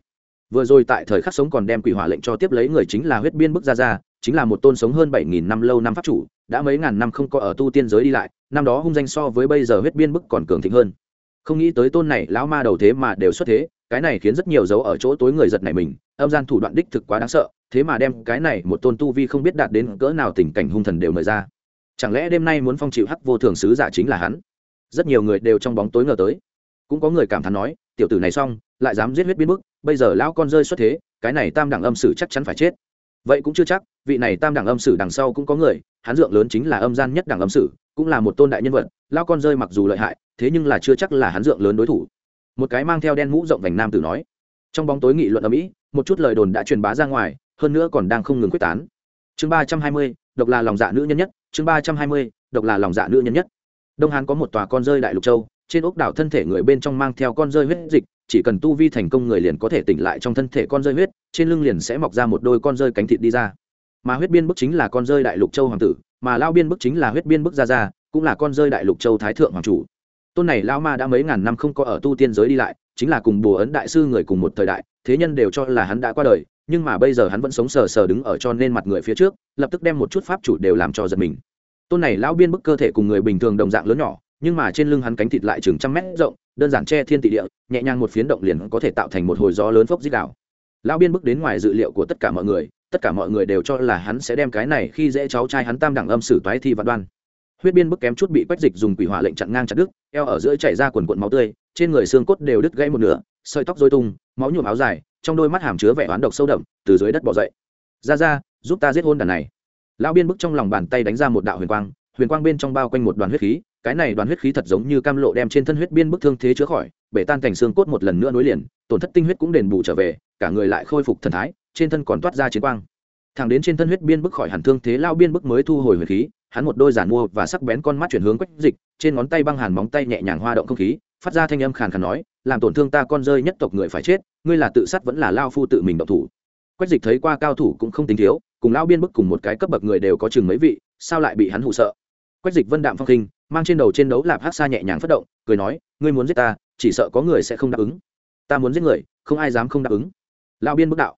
Vừa rồi tại thời khắc sống còn đem quỷ hỏa lệnh cho tiếp lấy người chính là huyết biên bức ra ra, chính là một tôn sống hơn bảy nghìn năm lâu năm pháp chủ, đã mấy ngàn năm không có ở tu tiên giới đi lại, năm đó hung danh so với bây giờ huyết biên bức còn cường thịnh hơn. Không nghĩ tới tôn này, lão ma đầu thế mà đều xuất thế cái này khiến rất nhiều dấu ở chỗ tối người giật này mình, âm gian thủ đoạn đích thực quá đáng sợ, thế mà đem cái này một tôn tu vi không biết đạt đến cỡ nào tình cảnh hung thần đều mời ra. Chẳng lẽ đêm nay muốn phong chịu hắc vô thường sứ giả chính là hắn? Rất nhiều người đều trong bóng tối ngờ tới. Cũng có người cảm thán nói, tiểu tử này xong, lại dám giết huyết biến bức, bây giờ lão con rơi xuất thế, cái này tam đẳng âm sử chắc chắn phải chết. Vậy cũng chưa chắc, vị này tam đẳng âm sử đằng sau cũng có người, hắn dượng lớn chính là âm gian nhất đẳng âm sử, cũng là một tôn đại nhân vật, lão con rơi mặc dù lợi hại, thế nhưng là chưa chắc là hắn dượng lớn đối thủ một cái mang theo đen mũ rộng vành nam tử nói. Trong bóng tối nghị luận ở mỹ một chút lời đồn đã truyền bá ra ngoài, hơn nữa còn đang không ngừng quyết tán. Chương ba trăm hai mươi, độc là lòng dạ nữ nhân nhất, chương ba trăm hai mươi, độc là lòng dạ nữ nhân nhất. Đông hán có một tòa con rơi đại lục châu, trên ốc đảo thân thể người bên trong mang theo con rơi huyết dịch, chỉ cần tu vi thành công người liền có thể tỉnh lại trong thân thể con rơi huyết, trên lưng liền sẽ mọc ra một đôi con rơi cánh thịt đi ra. Mà huyết biên bức chính là con rơi đại lục châu hoàng tử, mà lao biên bức chính là huyết biên bức ra ra cũng là con rơi đại lục châu thái thượng hoàng chủ tôn này lao ma đã mấy ngàn năm không có ở tu tiên giới đi lại, chính là cùng bồ ấn đại sư người cùng một thời đại, thế nhân đều cho là hắn đã qua đời, nhưng mà bây giờ hắn vẫn sống sờ sờ đứng ở cho nên mặt người phía trước, lập tức đem một chút pháp chủ đều làm cho giật mình. Tôn này lão biên bức cơ thể cùng người bình thường đồng dạng lớn nhỏ, nhưng mà trên lưng hắn cánh thịt lại chừng trăm mét rộng, đơn giản che thiên tị địa, nhẹ nhàng một phiến động liền có thể tạo thành một hồi gió lớn phốc dít đảo. Lão biên bức đến ngoài dự liệu của tất cả mọi người, tất cả mọi người đều cho là hắn sẽ đem cái này khi dễ cháu trai hắn tam đẳng âm sử toái thi vạn đoan huyết biên bức kém chút bị quách dịch dùng quỷ hỏa lệnh chặn ngang chặt đứt, eo ở giữa chảy ra quần quận máu tươi, trên người xương cốt đều đứt gãy một nửa, sợi tóc rối tung, máu nhuộm áo dài, trong đôi mắt hàm chứa vẻ oán độc sâu đậm, từ dưới đất bỏ dậy. Ra ra, giúp ta giết hôn đàn này. Lão biên bức trong lòng bàn tay đánh ra một đạo huyền quang huyền quang bên trong bao quanh một đoàn huyết khí, cái này đoàn huyết khí thật giống như cam lộ đem trên thân huyết biên bức thương thế chữa khỏi, bể tan thành xương cốt một lần nữa nối liền, tổn thất tinh huyết cũng đền bù trở về, cả người lại khôi phục thần thái, trên thân còn toát ra chiến quang. Thẳng đến trên thân huyết biên bức khỏi hẳn thương thế lao biên bức mới thu hồi huyền khí hắn một đôi giản mua và sắc bén con mắt chuyển hướng quách dịch, trên ngón tay băng hàn móng tay nhẹ nhàng hoa động không khí, phát ra thanh âm khàn khàn nói, làm tổn thương ta con rơi nhất tộc người phải chết, ngươi là tự sát vẫn là lao phu tự mình độc thủ. Quách dịch thấy qua cao thủ cũng không tính thiếu, cùng lao biên bức cùng một cái cấp bậc người đều có chừng mấy vị, sao lại bị hắn hụ sợ? Quách dịch vân đạm phong khinh, mang trên đầu trên đấu lạp hát xa nhẹ nhàng phất động, cười nói, ngươi muốn giết ta, chỉ sợ có người sẽ không đáp ứng. Ta muốn giết người, không ai dám không đáp ứng. Lao biên bức đạo.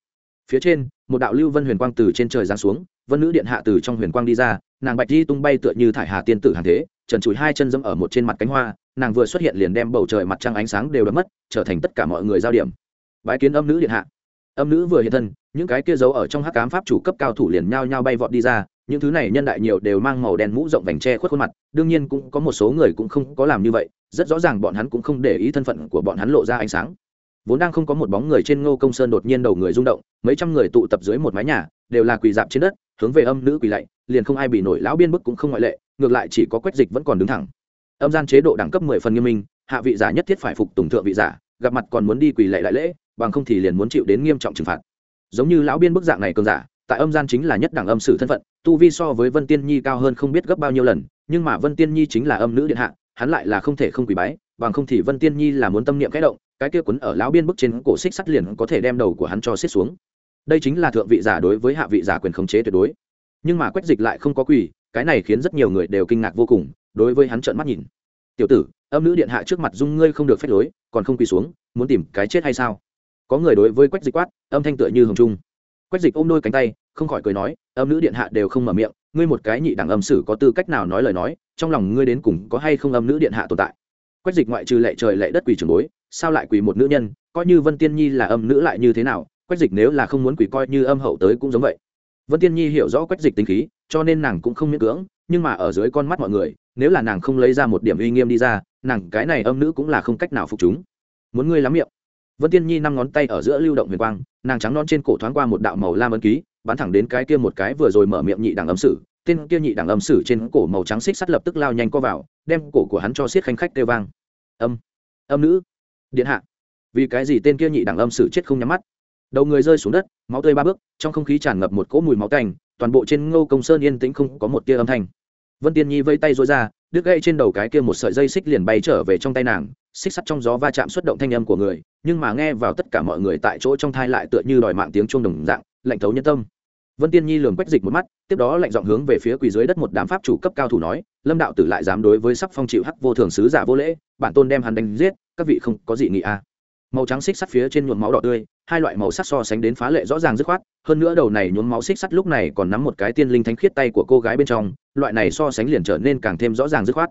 Phía trên, một đạo lưu vân huyền quang từ trên trời giáng xuống, vân nữ điện hạ từ trong huyền quang đi ra nàng bạch di tung bay tựa như thải hà tiên tử hàng thế, trần trụi hai chân dẫm ở một trên mặt cánh hoa, nàng vừa xuất hiện liền đem bầu trời mặt trăng ánh sáng đều đmất mất, trở thành tất cả mọi người giao điểm. Bái kiến âm nữ điện hạ. Âm nữ vừa hiện thân, những cái kia giấu ở trong hắc cám pháp chủ cấp cao thủ liền nhao nhao bay vọt đi ra, những thứ này nhân đại nhiều đều mang màu đen mũ rộng vành tre khuất khuôn mặt, đương nhiên cũng có một số người cũng không có làm như vậy, rất rõ ràng bọn hắn cũng không để ý thân phận của bọn hắn lộ ra ánh sáng vốn đang không có một bóng người trên ngô công sơn đột nhiên đầu người rung động, mấy trăm người tụ tập dưới một mái nhà, đều là quỳ dạp trên đất, hướng về âm nữ quỳ lạy, liền không ai bị nổi, lão biên bức cũng không ngoại lệ, ngược lại chỉ có quách dịch vẫn còn đứng thẳng. Âm gian chế độ đẳng cấp mười phần nghiêm minh, hạ vị giả nhất thiết phải phục tùng thượng vị giả, gặp mặt còn muốn đi quỳ lạy đại lễ, bằng không thì liền muốn chịu đến nghiêm trọng trừng phạt. Giống như lão biên bức dạng này cường giả, tại âm gian chính là nhất đẳng âm sử thân phận, tu vi so với vân tiên nhi cao hơn không biết gấp bao nhiêu lần, nhưng mà vân tiên nhi chính là âm nữ điện hạ, hắn lại là không thể không quỳ bái bằng không thì vân tiên nhi là muốn tâm niệm kẽ động, cái kia quấn ở lão biên bức trên cổ xích sắt liền có thể đem đầu của hắn cho xiết xuống. Đây chính là thượng vị giả đối với hạ vị giả quyền khống chế tuyệt đối. Nhưng mà quách dịch lại không có quỳ, cái này khiến rất nhiều người đều kinh ngạc vô cùng, đối với hắn trợn mắt nhìn. Tiểu tử, âm nữ điện hạ trước mặt dung ngươi không được phép lối, còn không quỳ xuống, muốn tìm cái chết hay sao? Có người đối với quách dịch quát, âm thanh tựa như hồng trung. Quách dịch ôm đôi cánh tay, không khỏi cười nói, âm nữ điện hạ đều không mở miệng, ngươi một cái nhị đẳng âm sử có tư cách nào nói lời nói, trong lòng ngươi đến cùng có hay không âm nữ điện hạ tồn tại? Quách dịch ngoại trừ lệ trời lệ đất quỳ trường bối, sao lại quỳ một nữ nhân? Coi như vân tiên nhi là âm nữ lại như thế nào? Quách dịch nếu là không muốn quỳ coi như âm hậu tới cũng giống vậy. Vân tiên nhi hiểu rõ quách dịch tính khí, cho nên nàng cũng không miễn cưỡng, nhưng mà ở dưới con mắt mọi người, nếu là nàng không lấy ra một điểm uy nghiêm đi ra, nàng cái này âm nữ cũng là không cách nào phục chúng. Muốn ngươi lắm miệng. Vân tiên nhi năm ngón tay ở giữa lưu động huyền quang, nàng trắng non trên cổ thoáng qua một đạo màu lam ấn ký, bắn thẳng đến cái kia một cái vừa rồi mở miệng nhị đẳng âm sử tên kia nhị đẳng âm sử trên cổ màu trắng xích sắt lập tức lao nhanh co vào, đem cổ của hắn cho xiết khanh khách kêu vang. Âm âm nữ, điện hạ. Vì cái gì tên kia nhị đẳng âm sử chết không nhắm mắt? Đầu người rơi xuống đất, máu tươi ba bước, trong không khí tràn ngập một cỗ mùi máu cành toàn bộ trên ngô công sơn yên tĩnh không có một tia âm thanh. Vân tiên nhi vây tay rối ra, đứt gãy trên đầu cái kia một sợi dây xích liền bay trở về trong tay nàng, xích sắt trong gió va chạm xuất động thanh âm của người, nhưng mà nghe vào tất cả mọi người tại chỗ trong thai lại tựa như đòi mạng tiếng chuông đồng dạng, lạnh thấu nhân tâm vân tiên nhi lường quách dịch một mắt, tiếp đó lạnh giọng hướng về phía quỳ dưới đất một đám pháp chủ cấp cao thủ nói, lâm đạo tử lại dám đối với sắp phong chịu hắc vô thường sứ giả vô lễ, bản tôn đem hắn đánh giết, các vị không có gì nghị a à. màu trắng xích sắt phía trên nhuộm máu đỏ tươi, hai loại màu sắc so sánh đến phá lệ rõ ràng dứt khoát, hơn nữa đầu này nhuốm máu xích sắt lúc này còn nắm một cái tiên linh thánh khiết tay của cô gái bên trong, loại này so sánh liền trở nên càng thêm rõ ràng dứt khoát.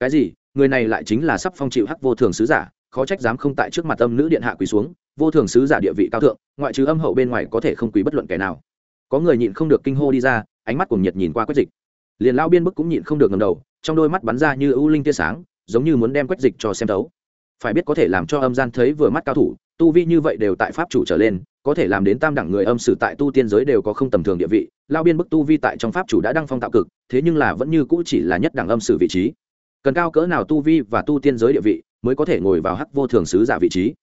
Cái gì? Người này lại chính là sắp phong chịu hắc vô thường sứ giả, khó trách dám không tại trước mặt âm nữ điện hạ quỳ xuống, vô thường sứ giả địa vị cao thượng, ngoại trừ âm hậu bên ngoài có thể không quỳ bất luận kẻ nào có người nhịn không được kinh hô đi ra, ánh mắt cùng nhiệt nhìn qua quách dịch. Liền lao biên bức cũng nhịn không được ngầm đầu, trong đôi mắt bắn ra như ưu linh tia sáng, giống như muốn đem quách dịch cho xem thấu. Phải biết có thể làm cho âm gian thấy vừa mắt cao thủ, tu vi như vậy đều tại pháp chủ trở lên, có thể làm đến tam đẳng người âm sử tại tu tiên giới đều có không tầm thường địa vị lao biên bức tu vi tại trong pháp chủ đã đăng phong tạo cực, thế nhưng là vẫn như cũ chỉ là nhất đẳng âm sử vị trí. Cần cao cỡ nào tu vi và tu tiên giới địa vị mới có thể ngồi vào hắc vô thường sứ giả vị trí?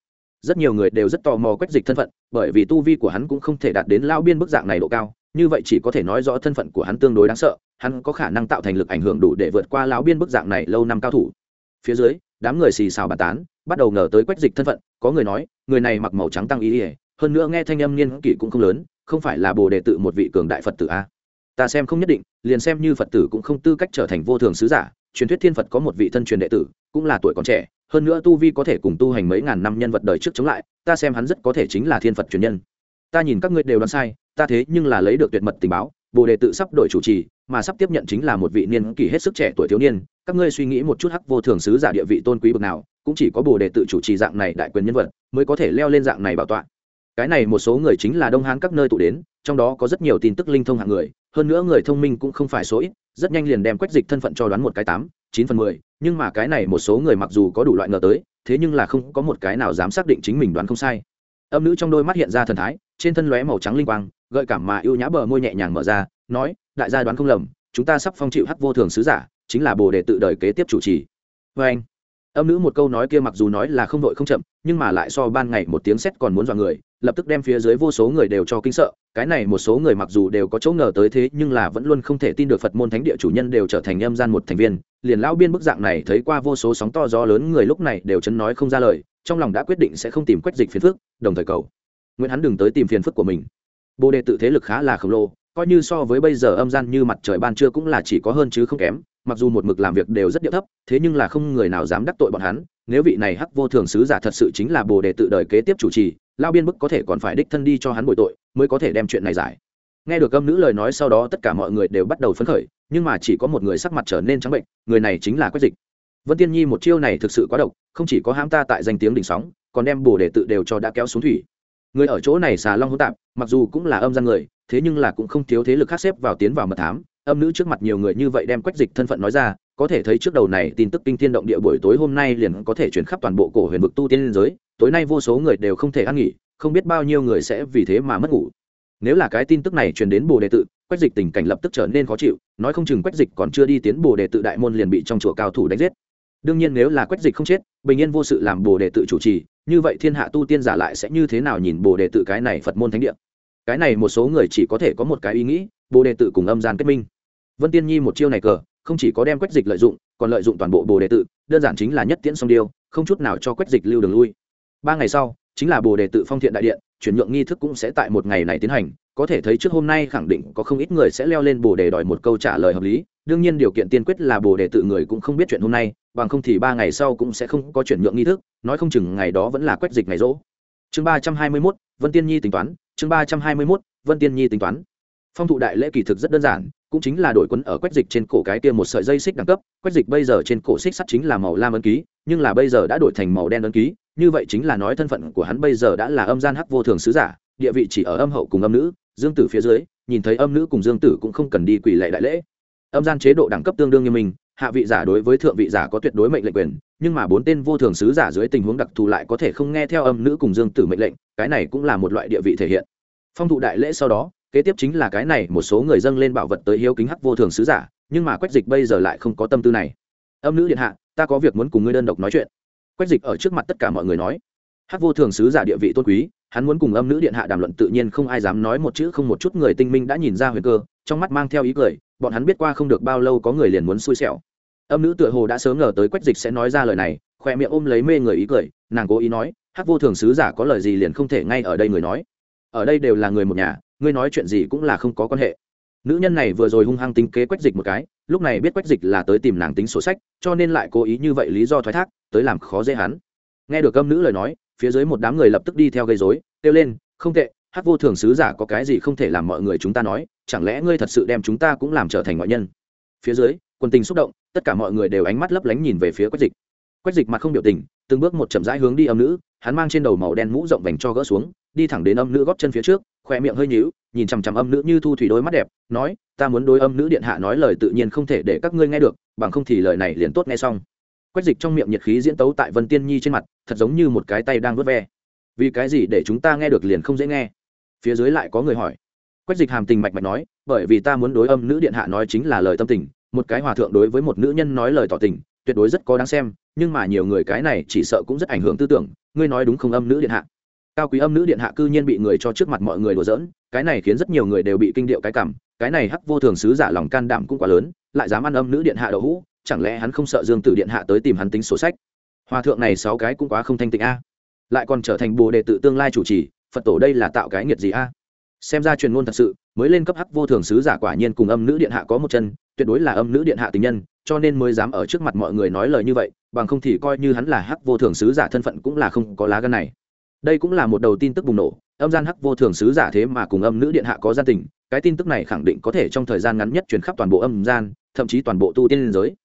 Rất nhiều người đều rất tò mò quách dịch thân phận, bởi vì tu vi của hắn cũng không thể đạt đến lao biên bức dạng này độ cao, như vậy chỉ có thể nói rõ thân phận của hắn tương đối đáng sợ, hắn có khả năng tạo thành lực ảnh hưởng đủ để vượt qua lão biên bức dạng này lâu năm cao thủ. Phía dưới, đám người xì xào bàn tán, bắt đầu ngờ tới quách dịch thân phận, có người nói, người này mặc màu trắng tăng ý ỉa hơn nữa nghe thanh âm niên kỷ cũng không lớn, không phải là bồ đề tự một vị cường đại phật tử a. Ta xem không nhất định, liền xem như phật tử cũng không tư cách trở thành vô thường sứ giả, truyền thuyết thiên phật có một vị thân truyền đệ tử, cũng là tuổi còn trẻ hơn nữa tu vi có thể cùng tu hành mấy ngàn năm nhân vật đời trước chống lại, ta xem hắn rất có thể chính là thiên phật truyền nhân. Ta nhìn các ngươi đều đoán sai, ta thế nhưng là lấy được tuyệt mật tình báo, bồ đề tự sắp đổi chủ trì, mà sắp tiếp nhận chính là một vị niên kỷ hết sức trẻ tuổi thiếu niên. Các ngươi suy nghĩ một chút hắc vô thường sứ giả địa vị tôn quý bậc nào, cũng chỉ có bồ đề tự chủ trì dạng này đại quyền nhân vật, mới có thể leo lên dạng này bảo tọa. Cái này một số người chính là đông hán các nơi tụ đến, trong đó có rất nhiều tin tức linh thông hạng người, hơn nữa người thông minh cũng không phải số ít, rất nhanh liền đem quách dịch thân phận cho đoán một cái tám chín phần mười, nhưng mà cái này một số người mặc dù có đủ loại ngờ tới, thế nhưng là không có một cái nào dám xác định chính mình đoán không sai. Âm nữ trong đôi mắt hiện ra thần thái, trên thân lóe màu trắng linh quang, gợi cảm mà ưu nhã bờ môi nhẹ nhàng mở ra, nói, đại gia đoán không lầm, chúng ta sắp phong chịu hắc vô thường sứ giả, chính là bồ đề tự đời kế tiếp chủ trì. Vê anh, âm nữ một câu nói kia mặc dù nói là không đội không chậm, nhưng mà lại so ban ngày một tiếng sét còn muốn dọa người lập tức đem phía dưới vô số người đều cho kinh sợ. Cái này một số người mặc dù đều có chỗ ngờ tới thế, nhưng là vẫn luôn không thể tin được phật môn thánh địa chủ nhân đều trở thành âm gian một thành viên. Liền lão biên bức dạng này thấy qua vô số sóng to gió lớn, người lúc này đều chấn nói không ra lời, trong lòng đã quyết định sẽ không tìm quách dịch phiền phức, đồng thời cầu. Nguyễn hắn đừng tới tìm phiền phức của mình. Bồ đề tự thế lực khá là khổng lồ, coi như so với bây giờ âm gian như mặt trời ban trưa cũng là chỉ có hơn chứ không kém, mặc dù một mực làm việc đều rất điệu thấp, thế nhưng là không người nào dám đắc tội bọn hắn. Nếu vị này hắc vô thường sứ giả thật sự chính là bồ đề tự đời kế tiếp chủ trì lao biên bức có thể còn phải đích thân đi cho hắn bồi tội, mới có thể đem chuyện này giải. Nghe được âm nữ lời nói sau đó tất cả mọi người đều bắt đầu phấn khởi, nhưng mà chỉ có một người sắc mặt trở nên trắng bệnh, người này chính là quách dịch. Vân tiên nhi một chiêu này thực sự quá độc, không chỉ có hãm ta tại danh tiếng đỉnh sóng, còn đem bồ đề tự đều cho đã kéo xuống thủy. Người ở chỗ này xà long hỗn tạp, mặc dù cũng là âm gian người, thế nhưng là cũng không thiếu thế lực khác xếp vào tiến vào mật thám. Âm nữ trước mặt nhiều người như vậy đem quách dịch thân phận nói ra có thể thấy trước đầu này tin tức kinh thiên động địa buổi tối hôm nay liền có thể chuyển khắp toàn bộ cổ huyền vực tu tiên liên giới, tối nay vô số người đều không thể ăn nghỉ, không biết bao nhiêu người sẽ vì thế mà mất ngủ. Nếu là cái tin tức này truyền đến bồ đề tự, quách dịch tình cảnh lập tức trở nên khó chịu, nói không chừng quách dịch còn chưa đi tiến bồ đề tự đại môn liền bị trong chùa cao thủ đánh giết. Đương nhiên nếu là quách dịch không chết, bình yên vô sự làm bồ đề tự chủ trì, như vậy thiên hạ tu tiên giả lại sẽ như thế nào nhìn bồ đề tự cái này phật môn thánh địa? Cái này một số người chỉ có thể có một cái ý nghĩ, bồ đề tự cùng âm gian kết minh. Vân tiên nhi một chiêu này cờ không chỉ có đem quách dịch lợi dụng, còn lợi dụng toàn bộ bồ đề tự, đơn giản chính là nhất tiễn song điêu, không chút nào cho quách dịch lưu đường lui. Ba ngày sau, chính là bồ đề tự phong thiện đại điện, chuyển nhượng nghi thức cũng sẽ tại một ngày này tiến hành, có thể thấy trước hôm nay khẳng định có không ít người sẽ leo lên bồ đề đòi một câu trả lời hợp lý, đương nhiên điều kiện tiên quyết là bồ đề tự người cũng không biết chuyện hôm nay, bằng không thì ba ngày sau cũng sẽ không có chuyển nhượng nghi thức, nói không chừng ngày đó vẫn là quách dịch ngày rỗ. Chương ba trăm hai mươi mốt, vân tiên nhi tính toán, chương ba trăm hai mươi mốt, vân tiên nhi tính toán. Phong thụ đại lễ kỳ thực rất đơn giản cũng chính là đổi quấn ở quách dịch trên cổ cái kia một sợi dây xích đẳng cấp. Quách dịch bây giờ trên cổ xích sắt chính là màu lam ấn ký, nhưng là bây giờ đã đổi thành màu đen ấn ký. Như vậy chính là nói thân phận của hắn bây giờ đã là âm gian hắc vô thường sứ giả, địa vị chỉ ở âm hậu cùng âm nữ. Dương tử phía dưới, nhìn thấy âm nữ cùng dương tử cũng không cần đi quỳ lệ đại lễ. Âm gian chế độ đẳng cấp tương đương như mình, hạ vị giả đối với thượng vị giả có tuyệt đối mệnh lệnh quyền, nhưng mà bốn tên vô thường sứ giả dưới tình huống đặc thù lại có thể không nghe theo âm nữ cùng dương tử mệnh lệnh, cái này cũng là một loại địa vị thể hiện. Phong thụ đại lễ sau đó kế tiếp chính là cái này, một số người dâng lên bảo vật tới hiếu kính hắc vô thường sứ giả, nhưng mà quách dịch bây giờ lại không có tâm tư này. Âm nữ điện hạ, ta có việc muốn cùng ngươi đơn độc nói chuyện. Quách dịch ở trước mặt tất cả mọi người nói. Hắc vô thường sứ giả địa vị tôn quý, hắn muốn cùng âm nữ điện hạ đàm luận tự nhiên không ai dám nói một chữ, không một chút người tinh minh đã nhìn ra huyền cơ, trong mắt mang theo ý cười, bọn hắn biết qua không được bao lâu có người liền muốn xui xẻo. Âm nữ tựa hồ đã sớm ngờ tới quách dịch sẽ nói ra lời này, khoe miệng ôm lấy mê người ý cười, nàng cố ý nói, hắc vô thường sứ giả có lời gì liền không thể ngay ở đây người nói. Ở đây đều là người một nhà ngươi nói chuyện gì cũng là không có quan hệ. Nữ nhân này vừa rồi hung hăng tính kế quách dịch một cái, lúc này biết quách dịch là tới tìm nàng tính sổ sách, cho nên lại cố ý như vậy lý do thoái thác, tới làm khó dễ hắn. Nghe được âm nữ lời nói, phía dưới một đám người lập tức đi theo gây dối kêu lên, không tệ, hát vô thường sứ giả có cái gì không thể làm mọi người chúng ta nói, chẳng lẽ ngươi thật sự đem chúng ta cũng làm trở thành ngoại nhân? Phía dưới quân tình xúc động, tất cả mọi người đều ánh mắt lấp lánh nhìn về phía quách dịch. Quách dịch mặt không biểu tình, từng bước một chậm rãi hướng đi âm nữ, hắn mang trên đầu màu đen mũ rộng vành cho gỡ xuống, đi thẳng đến âm nữ góp chân phía trước khoe miệng hơi nhíu, nhìn chằm chằm âm nữ như thu thủy đôi mắt đẹp, nói, ta muốn đối âm nữ điện hạ nói lời tự nhiên không thể để các ngươi nghe được, bằng không thì lời này liền tốt nghe xong. Quách dịch trong miệng nhiệt khí diễn tấu tại vân tiên nhi trên mặt, thật giống như một cái tay đang vớt ve. Vì cái gì để chúng ta nghe được liền không dễ nghe? Phía dưới lại có người hỏi. Quách dịch hàm tình mạch mạch nói, bởi vì ta muốn đối âm nữ điện hạ nói chính là lời tâm tình, một cái hòa thượng đối với một nữ nhân nói lời tỏ tình, tuyệt đối rất có đáng xem, nhưng mà nhiều người cái này chỉ sợ cũng rất ảnh hưởng tư tưởng, ngươi nói đúng không âm nữ điện hạ? Cao quý âm nữ điện hạ cư nhiên bị người cho trước mặt mọi người đùa giỡn, cái này khiến rất nhiều người đều bị kinh điệu cái cảm, cái này hắc vô thường sứ giả lòng can đảm cũng quá lớn, lại dám ăn âm nữ điện hạ đậu hũ, chẳng lẽ hắn không sợ dương tử điện hạ tới tìm hắn tính sổ sách? Hòa thượng này sáu cái cũng quá không thanh tịnh a. Lại còn trở thành bồ đề tự tương lai chủ trì, phật tổ đây là tạo cái nghiệt gì a? Xem ra truyền ngôn thật sự, mới lên cấp hắc vô thường sứ giả quả nhiên cùng âm nữ điện hạ có một chân, tuyệt đối là âm nữ điện hạ tình nhân, cho nên mới dám ở trước mặt mọi người nói lời như vậy, bằng không thì coi như hắn là hắc vô thường sứ giả thân phận cũng là không có lá gân này đây cũng là một đầu tin tức bùng nổ. Âm gian hắc vô thường sứ giả thế mà cùng âm nữ điện hạ có gia tình, cái tin tức này khẳng định có thể trong thời gian ngắn nhất truyền khắp toàn bộ âm gian, thậm chí toàn bộ tu tiên liên giới.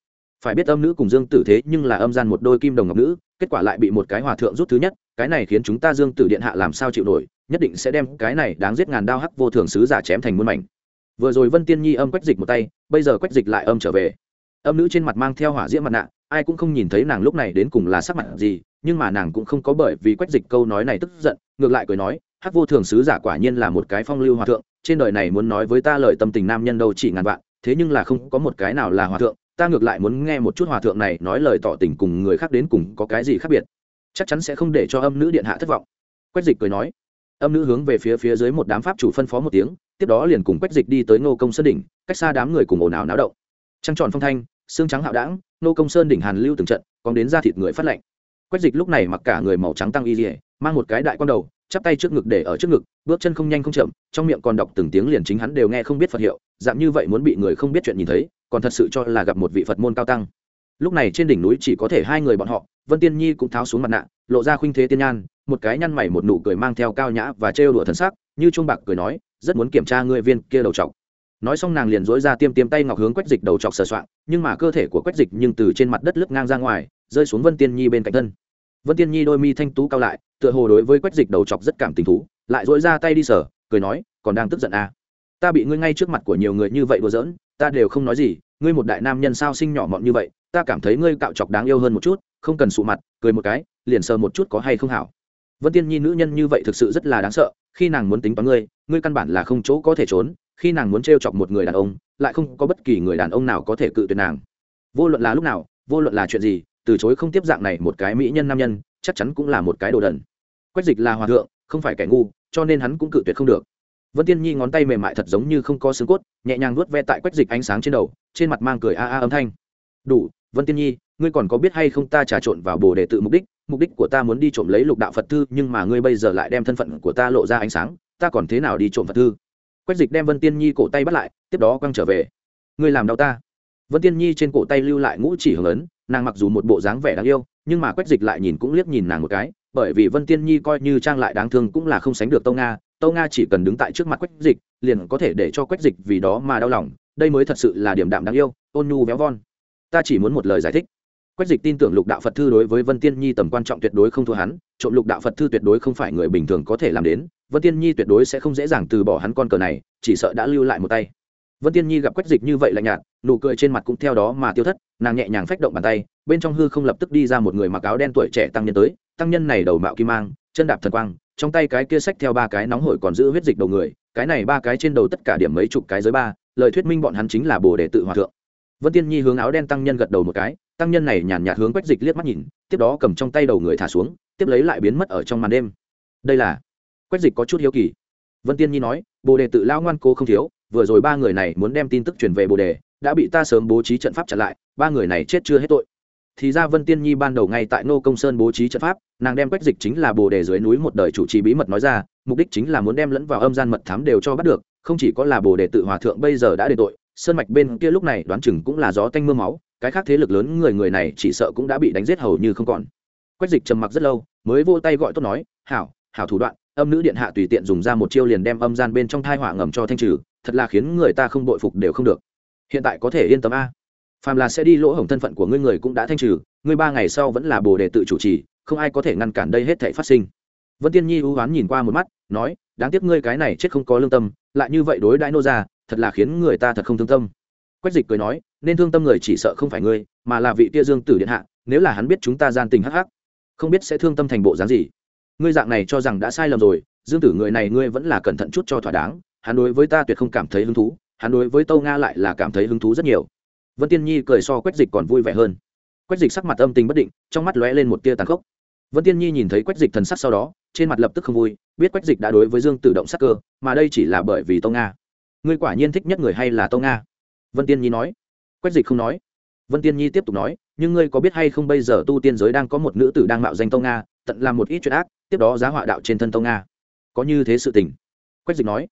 Phải biết âm nữ cùng dương tử thế nhưng là âm gian một đôi kim đồng ngọc nữ, kết quả lại bị một cái hòa thượng rút thứ nhất, cái này khiến chúng ta dương tử điện hạ làm sao chịu nổi, nhất định sẽ đem cái này đáng giết ngàn đao hắc vô thường sứ giả chém thành muôn mảnh. Vừa rồi vân tiên nhi âm quách dịch một tay, bây giờ quách dịch lại âm trở về. Âm nữ trên mặt mang theo hỏa diễm mặt nạ, ai cũng không nhìn thấy nàng lúc này đến cùng là sắc mặt gì nhưng mà nàng cũng không có bởi vì quách dịch câu nói này tức giận, ngược lại cười nói, hắc vô thường sứ giả quả nhiên là một cái phong lưu hòa thượng, trên đời này muốn nói với ta lời tâm tình nam nhân đâu chỉ ngàn vạn, thế nhưng là không có một cái nào là hòa thượng, ta ngược lại muốn nghe một chút hòa thượng này nói lời tỏ tình cùng người khác đến cùng có cái gì khác biệt, chắc chắn sẽ không để cho âm nữ điện hạ thất vọng. Quách dịch cười nói. Âm nữ hướng về phía phía dưới một đám pháp chủ phân phó một tiếng, tiếp đó liền cùng quách dịch đi tới ngô công sơn đỉnh, cách xa đám người cùng ồn ào náo động. Trăng tròn phong thanh, xương trắng hạo đảng nô công sơn đỉnh hàn lưu từng trận, còn đến ra thịt người phát lạnh quách dịch lúc này mặc cả người màu trắng tăng y dỉa mang một cái đại quan đầu, chắp tay trước ngực để ở trước ngực, bước chân không nhanh không chậm, trong miệng còn đọc từng tiếng liền chính hắn đều nghe không biết phật hiệu, dạng như vậy muốn bị người không biết chuyện nhìn thấy, còn thật sự cho là gặp một vị phật môn cao tăng. Lúc này trên đỉnh núi chỉ có thể hai người bọn họ, vân tiên nhi cũng tháo xuống mặt nạ, lộ ra khuynh thế tiên nhan, một cái nhăn mày một nụ cười mang theo cao nhã và trêu đùa thần sắc, như chuông bạc cười nói, rất muốn kiểm tra ngươi viên kia đầu trọc. Nói xong nàng liền dối ra tiêm tiêm tay ngọc hướng quách dịch đầu trọc sờ soạn nhưng mà cơ thể của quách dịch nhưng từ trên mặt đất lướt ngang ra ngoài rơi xuống vân tiên nhi bên cạnh thân. Vân tiên nhi đôi mi thanh tú cao lại, tựa hồ đối với quách dịch đầu chọc rất cảm tình thú, lại dỗi ra tay đi sở cười nói, còn đang tức giận à. ta bị ngươi ngay trước mặt của nhiều người như vậy đùa giỡn, ta đều không nói gì, ngươi một đại nam nhân sao sinh nhỏ mọn như vậy, ta cảm thấy ngươi cạo chọc đáng yêu hơn một chút, không cần sụ mặt, cười một cái, liền sờ một chút có hay không hảo. Vân tiên nhi nữ nhân như vậy thực sự rất là đáng sợ, khi nàng muốn tính toán ngươi ngươi căn bản là không chỗ có thể trốn, khi nàng muốn t chọc một người đàn ông, lại không có bất kỳ người đàn ông nào có thể cự tuyệt nàng. Vô luận là lúc nào, vô luận là chuyện gì từ chối không tiếp dạng này một cái mỹ nhân nam nhân, chắc chắn cũng là một cái đồ đần. Quách dịch là hòa thượng, không phải kẻ ngu, cho nên hắn cũng cự tuyệt không được. Vân tiên nhi ngón tay mềm mại thật giống như không có xương cốt, nhẹ nhàng nuốt ve tại quách dịch ánh sáng trên đầu, trên mặt mang cười a a âm thanh. Đủ, vân tiên nhi, ngươi còn có biết hay không ta trà trộn vào bồ đề tự mục đích mục đích của ta muốn đi trộm lấy lục đạo phật thư, nhưng mà ngươi bây giờ lại đem thân phận của ta lộ ra ánh sáng, ta còn thế nào đi trộm phật thư? Quách dịch đem vân tiên nhi cổ tay bắt lại, tiếp đó quăng trở về. Ngươi làm đau ta. Vân tiên nhi trên cổ tay lưu lại ngũ chỉ hưởng ấn nàng mặc dù một bộ dáng vẻ đáng yêu, nhưng mà quách dịch lại nhìn cũng liếc nhìn nàng một cái, bởi vì vân tiên nhi coi như trang lại đáng thương cũng là không sánh được tâu nga tâu nga chỉ cần đứng tại trước mặt quách dịch, liền có thể để cho quách dịch vì đó mà đau lòng, đây mới thật sự là điểm đạm đáng yêu, ôn nhu véo von. Ta chỉ muốn một lời giải thích. Quách dịch tin tưởng lục đạo phật thư đối với vân tiên nhi tầm quan trọng tuyệt đối không thua hắn, trộm lục đạo phật thư tuyệt đối không phải người bình thường có thể làm đến, vân tiên nhi tuyệt đối sẽ không dễ dàng từ bỏ hắn con cờ này, chỉ sợ đã lưu lại một tay vân tiên nhi gặp quách dịch như vậy lạnh nhạt, nụ cười trên mặt cũng theo đó mà tiêu thất, nàng nhẹ nhàng phách động bàn tay, bên trong hư không lập tức đi ra một người mặc áo đen tuổi trẻ tăng nhân tới, tăng nhân này đầu mạo kim mang, chân đạp thần quang, trong tay cái kia sách theo ba cái nóng hổi còn giữ huyết dịch đầu người, cái này ba cái trên đầu tất cả điểm mấy chục cái giới ba, lời thuyết minh bọn hắn chính là bồ đề tự hòa thượng. Vân tiên nhi hướng áo đen tăng nhân gật đầu một cái, tăng nhân này nhàn nhạt hướng quách dịch liếc mắt nhìn, tiếp đó cầm trong tay đầu người thả xuống, tiếp lấy lại biến mất ở trong màn đêm. Đây là, quách dịch có chút hiếu kỳ. Vân tiên nhi nói, bồ đề tự lao ngoan cố không thiếu vừa rồi ba người này muốn đem tin tức truyền về bồ đề, đã bị ta sớm bố trí trận pháp chặn lại, ba người này chết chưa hết tội. Thì ra vân tiên nhi ban đầu ngay tại nô công sơn bố trí trận pháp, nàng đem quách dịch chính là bồ đề dưới núi một đời chủ trì bí mật nói ra, mục đích chính là muốn đem lẫn vào âm gian mật thám đều cho bắt được, không chỉ có là bồ đề tự hòa thượng bây giờ đã đền tội, sơn mạch bên kia lúc này đoán chừng cũng là gió tanh m ư a máu, cái khác thế lực lớn người người này chỉ sợ cũng đã bị đánh giết hầu như không còn. Quách dịch trầm mặc rất lâu, mới vô tay gọi tốt nói, hảo hảo thủ đoạn, âm nữ điện hạ tùy tiện dùng ra một chiêu liền đem âm gian bên trong thai hỏa ngầm cho thanh trừ thật là khiến người ta không bội phục đều không được. Hiện tại có thể yên tâm a. Phàm là sẽ đi lỗ hổng thân phận của ngươi người cũng đã thanh trừ, ngươi ba ngày sau vẫn là bồ đề tự chủ trì, không ai có thể ngăn cản đây hết thể phát sinh. Vân tiên nhi u hoán nhìn qua một mắt, nói, đáng tiếc ngươi cái này chết không có lương tâm, lại như vậy đối đãi nô ra thật là khiến người ta thật không thương tâm. Quách dịch cười nói, nên thương tâm người chỉ sợ không phải ngươi, mà là vị tia dương tử điện hạ, nếu là hắn biết chúng ta gian tình hắc hắc, không biết sẽ thương tâm thành bộ dáng gì. Ngươi dạng này cho rằng đã sai lầm rồi, dương tử người này ngươi vẫn là cẩn thận chút cho thỏa đáng hắn đối với ta tuyệt không cảm thấy hứng thú, hắn đối với tâu nga lại là cảm thấy hứng thú rất nhiều. Vân tiên nhi cười so quách dịch còn vui vẻ hơn. Quách dịch sắc mặt âm tình bất định, trong mắt lóe lên một tia tàn khốc. Vân tiên nhi nhìn thấy quách dịch thần sắc sau đó, trên mặt lập tức không vui, biết quách dịch đã đối với dương tự động sắc cơ, mà đây chỉ là bởi vì tâu nga. Ngươi quả nhiên thích nhất người hay là tâu nga? Vân tiên nhi nói. Quách dịch không nói. Vân tiên nhi tiếp tục nói, nhưng ngươi có biết hay không bây giờ tu tiên giới đang có một nữ tử đang mạo danh tâu nga, tận làm một ít chuyện ác, tiếp đó giá họa đạo trên thân tâu nga. Có như thế sự tình. Quách dịch nói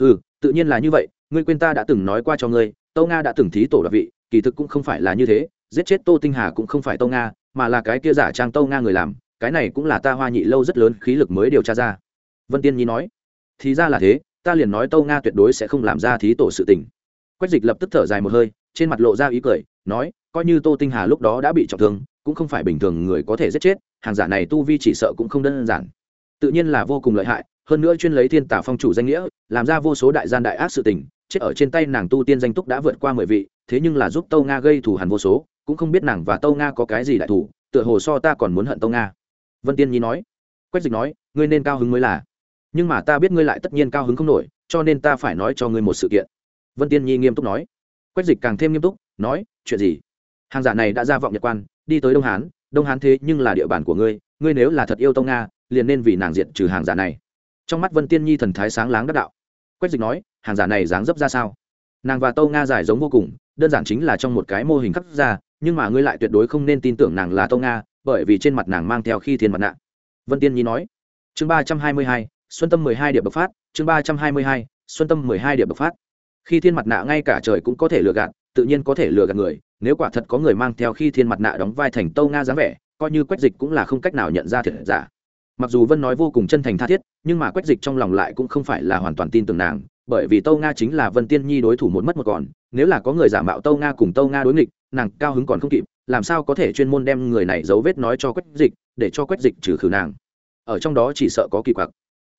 ừ tự nhiên là như vậy, ngươi quên ta đã từng nói qua cho ngươi, tâu nga đã từng thí tổ đoạt vị, kỳ thực cũng không phải là như thế, giết chết tô tinh hà cũng không phải tâu nga, mà là cái kia giả trang tâu nga người làm, cái này cũng là ta hoa nhị lâu rất lớn khí lực mới điều tra ra. Vân tiên nhi nói, thì ra là thế, ta liền nói tâu nga tuyệt đối sẽ không làm ra thí tổ sự tình. Quách dịch lập tức thở dài một hơi, trên mặt lộ ra ý cười, nói, coi như tô tinh hà lúc đó đã bị trọng thương, cũng không phải bình thường người có thể giết chết, hàng giả này tu vi chỉ sợ cũng không đơn giản. Tự nhiên là vô cùng lợi hại hơn nữa chuyên lấy thiên tả phong chủ danh nghĩa, làm ra vô số đại gian đại ác sự tình, chết ở trên tay nàng tu tiên danh túc đã vượt qua mười vị, thế nhưng là giúp tâu nga gây thù hằn vô số, cũng không biết nàng và tâu nga có cái gì đại thù, tựa hồ so ta còn muốn hận tâu nga. Vân tiên nhi nói. Quách dịch nói, ngươi nên cao hứng mới là. Nhưng mà ta biết ngươi lại tất nhiên cao hứng không nổi, cho nên ta phải nói cho ngươi một sự kiện. Vân tiên nhi nghiêm túc nói. Quách dịch càng thêm nghiêm túc, nói, chuyện gì? Hàng giả này đã ra vọng nhật quan, đi tới đông hán đông hán thế nhưng là địa bàn của ngươi ngươi nếu là thật yêu tông nga, liền nên vì nàng diện trừ hàng giả này trong mắt vân tiên nhi thần thái sáng láng đắc đạo. Quách dịch nói, hàng giả này dáng dấp ra sao? Nàng và tâu nga giải giống vô cùng, đơn giản chính là trong một cái mô hình khắc ra, nhưng mà ngươi lại tuyệt đối không nên tin tưởng nàng là tâu nga, bởi vì trên mặt nàng mang theo khi thiên mặt nạ. Vân tiên nhi nói, chương ba trăm hai mươi hai, xuân tâm mười hai điệp bộc phát, chương ba trăm hai mươi hai, xuân tâm mười hai điệp bộc phát. Khi thiên mặt nạ ngay cả trời cũng có thể lừa gạt, tự nhiên có thể lừa gạt người, nếu quả thật có người mang theo khi thiên mặt nạ đóng vai thành tâu nga dáng vẻ, coi như quách dịch cũng là không cách nào nhận ra thiệt giả mặc dù vân nói vô cùng chân thành tha thiết, nhưng mà quách dịch trong lòng lại cũng không phải là hoàn toàn tin tưởng nàng, bởi vì tâu nga chính là vân tiên nhi đối thủ một mất một còn, nếu là có người giả mạo tâu nga cùng tâu nga đối nghịch, nàng cao hứng còn không kịp, làm sao có thể chuyên môn đem người này dấu vết nói cho quách dịch, để cho quách dịch trừ khử nàng. Ở trong đó chỉ sợ có kỳ quặc.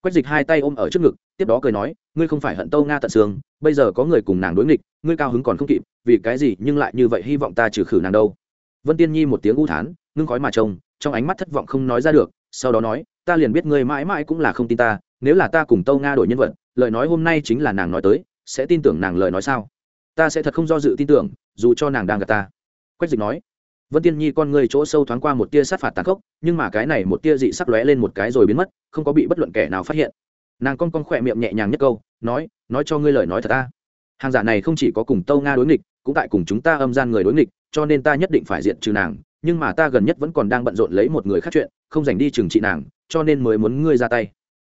Quách dịch hai tay ôm ở trước ngực, tiếp đó cười nói, ngươi không phải hận tâu nga tận xương, bây giờ có người cùng nàng đối nghịch, ngươi cao hứng còn không kịp, vì cái gì nhưng lại như vậy hy vọng ta trừ khử nàng đâu? Vân tiên nhi một tiếng u thán, ngưng khói mà trông, trong ánh mắt thất vọng không nói ra được sau đó nói, ta liền biết ngươi mãi mãi cũng là không tin ta, nếu là ta cùng tâu nga đổi nhân vật, lời nói hôm nay chính là nàng nói tới, sẽ tin tưởng nàng lời nói sao? Ta sẽ thật không do dự tin tưởng, dù cho nàng đang gặp ta. Quách dịch nói, vân tiên nhi con người chỗ sâu thoáng qua một tia sát phạt tàn khốc, nhưng mà cái này một tia dị sắc lóe lên một cái rồi biến mất, không có bị bất luận kẻ nào phát hiện. Nàng con con khỏe miệng nhẹ nhàng nhất câu, nói nói cho ngươi lời nói thật ta. Hàng giả này không chỉ có cùng tâu nga đối nghịch, cũng tại cùng chúng ta âm gian người đối nghịch, cho nên ta nhất định phải diện trừ nàng nhưng mà ta gần nhất vẫn còn đang bận rộn lấy một người khác chuyện, không dành đi trừng trị nàng, cho nên mới muốn ngươi ra tay.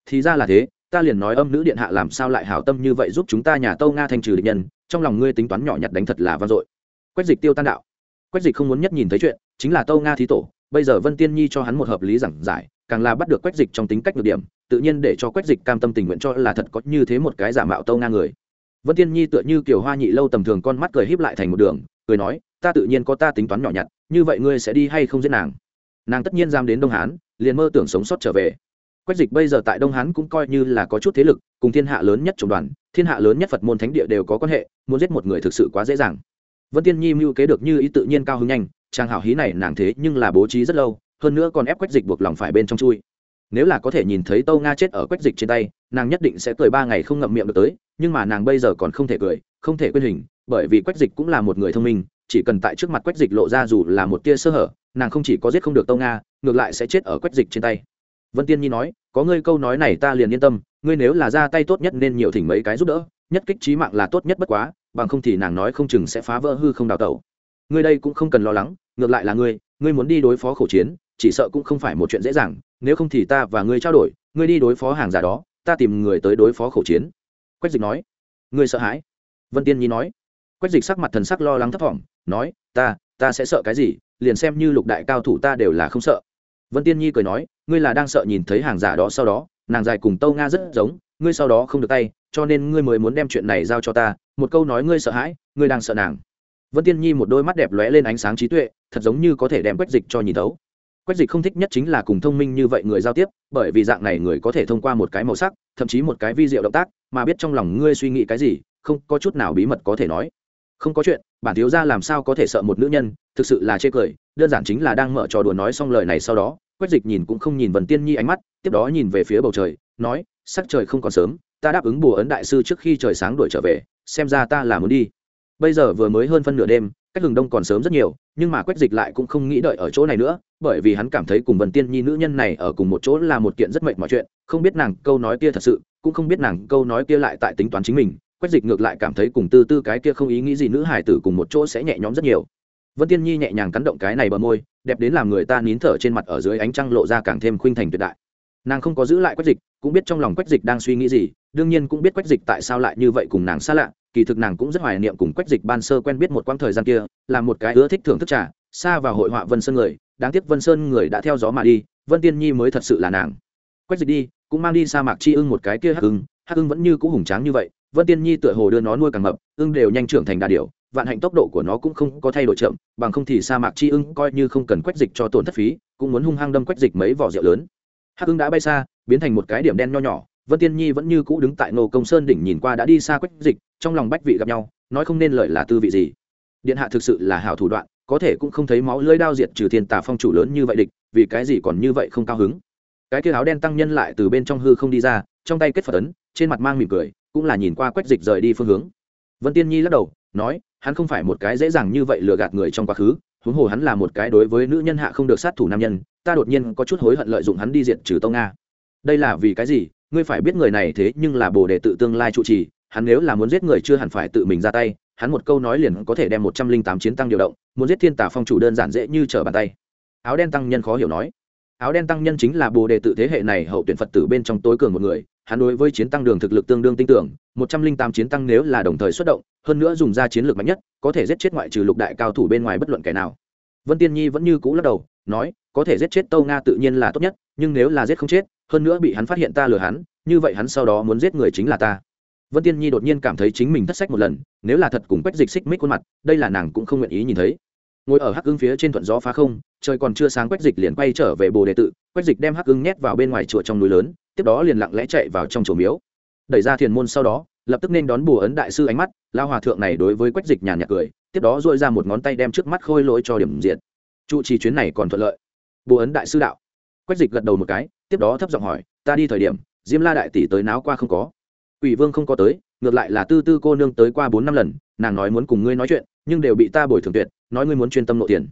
Thì ra là thế, ta liền nói âm nữ điện hạ làm sao lại hảo tâm như vậy giúp chúng ta nhà tâu nga thanh trừ địch nhân, trong lòng ngươi tính toán nhỏ nhặt đánh thật là vang dội. Quách dịch tiêu tan đạo. Quách dịch không muốn nhất nhìn thấy chuyện, chính là tâu nga thí tổ, bây giờ vân tiên nhi cho hắn một hợp lý giảng giải, càng là bắt được quách dịch trong tính cách được điểm, tự nhiên để cho quách dịch cam tâm tình nguyện cho là thật có như thế một cái giả mạo tâu nga người. Vân tiên nhi tựa như kiểu hoa nhị lâu tầm thường con mắt cười híp lại thành một đường, cười nói, ta tự nhiên có ta tính toán nhỏ nhặt như vậy ngươi sẽ đi hay không giết nàng? Nàng tất nhiên giam đến đông hán, liền mơ tưởng sống sót trở về. Quách dịch bây giờ tại đông hán cũng coi như là có chút thế lực, cùng thiên hạ lớn nhất trùng đoàn, thiên hạ lớn nhất phật môn thánh địa đều có quan hệ, muốn giết một người thực sự quá dễ dàng. Vân tiên nhi mưu kế được như ý tự nhiên cao hứng nhanh trang hảo hí này nàng thế nhưng là bố trí rất lâu, hơn nữa còn ép quách dịch buộc lòng phải bên trong chui. Nếu là có thể nhìn thấy tâu nga chết ở quách dịch trên tay, nàng nhất định sẽ cười ba ngày không ngậm miệng được tới, nhưng mà nàng bây giờ còn không thể cười, không thể quên hình, bởi vì quách dịch cũng là một người thông minh chỉ cần tại trước mặt quách dịch lộ ra dù là một tia sơ hở, nàng không chỉ có giết không được tâu nga, ngược lại sẽ chết ở quách dịch trên tay. Vân tiên nhi nói, có ngươi câu nói này ta liền yên tâm, ngươi nếu là ra tay tốt nhất nên nhiều thỉnh mấy cái giúp đỡ, nhất kích trí mạng là tốt nhất bất quá, bằng không thì nàng nói không chừng sẽ phá vỡ hư không đào tẩu. Ngươi đây cũng không cần lo lắng, ngược lại là ngươi ngươi muốn đi đối phó khẩu chiến, chỉ sợ cũng không phải một chuyện dễ dàng, nếu không thì ta và ngươi trao đổi, ngươi đi đối phó hàng giả đó, ta tìm người tới đối phó khẩu chiến. Quách dịch nói, ngươi sợ hãi. Vân tiên nhi nói quách dịch sắc mặt thần sắc lo lắng thấp thỏm, nói, ta ta sẽ sợ cái gì? Liền xem như lục đại cao thủ ta đều là không sợ. Vân tiên nhi cười nói, ngươi là đang sợ nhìn thấy hàng giả đó sau đó, nàng dài cùng tâu nga rất giống, ngươi sau đó không được tay, cho nên ngươi mới muốn đem chuyện này giao cho ta, một câu nói ngươi sợ hãi, ngươi đang sợ nàng. Vân tiên nhi một đôi mắt đẹp lóe lên ánh sáng trí tuệ, thật giống như có thể đem quách dịch cho nhìn thấu. Quách dịch không thích nhất chính là cùng thông minh như vậy người giao tiếp, bởi vì dạng này người có thể thông qua một cái màu sắc, thậm chí một cái vi diệu động tác, mà biết trong lòng ngươi suy nghĩ cái gì, không có chút nào bí mật có thể nói không có chuyện, bản thiếu gia làm sao có thể sợ một nữ nhân, thực sự là chê cười, đơn giản chính là đang mở trò đùa nói xong lời này sau đó, quách dịch nhìn cũng không nhìn vần tiên nhi ánh mắt, tiếp đó nhìn về phía bầu trời, nói, sắc trời không còn sớm, ta đáp ứng bùa ấn đại sư trước khi trời sáng đuổi trở về, xem ra ta là muốn đi. Bây giờ vừa mới hơn phân nửa đêm, cách hừng đông còn sớm rất nhiều, nhưng mà quách dịch lại cũng không nghĩ đợi ở chỗ này nữa, bởi vì hắn cảm thấy cùng vần tiên nhi nữ nhân này ở cùng một chỗ là một kiện rất mệnh mọi chuyện, không biết nàng câu nói kia thật sự, cũng không biết nàng câu nói kia lại tại tính toán chính mình quách dịch ngược lại cảm thấy cùng tư tư cái kia không ý nghĩ gì nữ hải tử cùng một chỗ sẽ nhẹ nhõm rất nhiều. Vân tiên nhi nhẹ nhàng cắn động cái này bờ môi, đẹp đến làm người ta nín thở trên mặt ở dưới ánh trăng lộ ra càng thêm khuynh thành tuyệt đại. Nàng không có giữ lại quách dịch, cũng biết trong lòng quách dịch đang suy nghĩ gì, đương nhiên cũng biết quách dịch tại sao lại như vậy cùng nàng xa lạ, kỳ thực nàng cũng rất hoài niệm cùng quách dịch ban sơ quen biết một quãng thời gian kia, là một cái ưa thích thưởng thức trà, xa vào hội họa vân sơn người, đáng tiếc vân sơn người đã theo gió mà đi, vân tiên nhi mới thật sự là nàng. Quách dịch đi, cũng mang đi sa mạc chi ưng một cái kia hắc ưng hắc ưng vẫn như cũ hùng tráng như vậy vân tiên nhi tựa hồ đưa nó nuôi càng mập, ưng đều nhanh trưởng thành đà điểu, vạn hạnh tốc độ của nó cũng không có thay đổi chậm, bằng không thì sa mạc chi ưng coi như không cần quách dịch cho tổn thất phí, cũng muốn hung hăng đâm quách dịch mấy vỏ rượu lớn. Hắc ưng đã bay xa, biến thành một cái điểm đen nho nhỏ, vân tiên nhi vẫn như cũ đứng tại nô công sơn đỉnh nhìn qua đã đi xa quách dịch, trong lòng bách vị gặp nhau, nói không nên lợi là tư vị gì. Điện hạ thực sự là hảo thủ đoạn, có thể cũng không thấy máu lưỡi đao diệt trừ thiên tà phong chủ lớn như vậy địch, vì cái gì còn như vậy không cao hứng. Cái kia áo đen tăng nhân lại từ bên trong hư không đi ra, trong tay kết phật ấn, trên mặt mang mỉm cười cũng là nhìn qua quách dịch rời đi phương hướng. Vân tiên nhi lắc đầu, nói, hắn không phải một cái dễ dàng như vậy lừa gạt người trong quá khứ, huống hồ hắn là một cái đối với nữ nhân hạ không được sát thủ nam nhân, ta đột nhiên có chút hối hận lợi dụng hắn đi diện trừ tông nga. Đây là vì cái gì? Ngươi phải biết người này thế nhưng là bồ đề tự tương lai trụ trì, hắn nếu là muốn giết người chưa hẳn phải tự mình ra tay, hắn một câu nói liền có thể đem một trăm linh tám chiến tăng điều động, muốn giết thiên tả phong chủ đơn giản dễ như trở bàn tay. Áo đen tăng nhân khó hiểu nói. Áo đen tăng nhân chính là bồ đề tự thế hệ này hậu tuyển phật tử bên trong tối cường một người hắn đối với chiến tăng đường thực lực tương đương tin tưởng, một trăm linh tám chiến tăng nếu là đồng thời xuất động, hơn nữa dùng ra chiến lược mạnh nhất, có thể giết chết ngoại trừ lục đại cao thủ bên ngoài bất luận kẻ nào. Vân tiên nhi vẫn như cũ lắc đầu, nói, có thể giết chết tâu nga tự nhiên là tốt nhất, nhưng nếu là giết không chết, hơn nữa bị hắn phát hiện ta lừa hắn, như vậy hắn sau đó muốn giết người chính là ta. Vân tiên nhi đột nhiên cảm thấy chính mình thất sách một lần, nếu là thật cùng quách dịch xích mích khuôn mặt, đây là nàng cũng không nguyện ý nhìn thấy. Ngồi ở hắc ưng phía trên thuận gió phá không, trời còn chưa sáng quách dịch liền quay trở về bồ đề tự, quách dịch đem hắc ưng nhét vào bên ngoài chùa trong núi lớn tiếp đó liền lặng lẽ chạy vào trong chùa miếu. Đẩy ra thiền môn sau đó lập tức nên đón bùa ấn đại sư ánh mắt lao hòa thượng này đối với quách dịch nhàn nhạt cười tiếp đó dội ra một ngón tay đem trước mắt khôi lỗi cho điểm diện trụ trì chuyến này còn thuận lợi. Bùa ấn đại sư đạo. Quách dịch gật đầu một cái tiếp đó thấp giọng hỏi ta đi thời điểm diêm la đại tỷ tới náo qua không có? Quỷ Vương không có tới, ngược lại là Tư Tư cô nương tới qua bốn năm lần, nàng nói muốn cùng ngươi nói chuyện, nhưng đều bị ta bồi thường tuyệt, nói ngươi muốn chuyên tâm nộ tiền.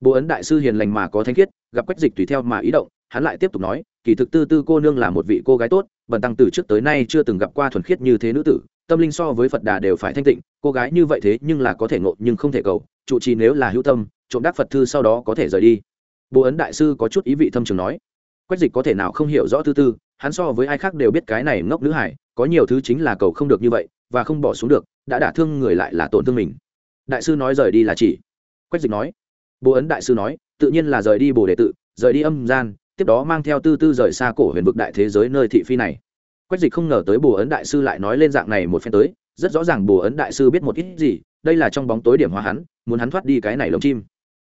Bố ấn đại sư hiền lành mà có thánh khiết, gặp Quách Dịch tùy theo mà ý động, hắn lại tiếp tục nói, kỳ thực Tư Tư cô nương là một vị cô gái tốt, bần tăng từ trước tới nay chưa từng gặp qua thuần khiết như thế nữ tử, tâm linh so với Phật Đà đều phải thanh tịnh, cô gái như vậy thế nhưng là có thể ngộ nhưng không thể cầu, trụ trì nếu là hữu tâm, trộm đắc Phật thư sau đó có thể rời đi. Bố ấn đại sư có chút ý vị thâm trường nói, Quách Dịch có thể nào không hiểu rõ Tư Tư, hắn so với ai khác đều biết cái này ngốc nữ hải, có nhiều thứ chính là cầu không được như vậy và không bỏ xuống được đã đả thương người lại là tổn thương mình đại sư nói rời đi là chỉ quách dịch nói bố ấn đại sư nói tự nhiên là rời đi bồ đệ tự rời đi âm gian tiếp đó mang theo tư tư rời xa cổ huyền vực đại thế giới nơi thị phi này. Quách dịch không ngờ tới bồ ấn đại sư lại nói lên dạng này một phen tới, rất rõ ràng bồ ấn đại sư biết một ít gì, đây là trong bóng tối điểm hóa hắn, muốn hắn thoát đi cái này lồng chim.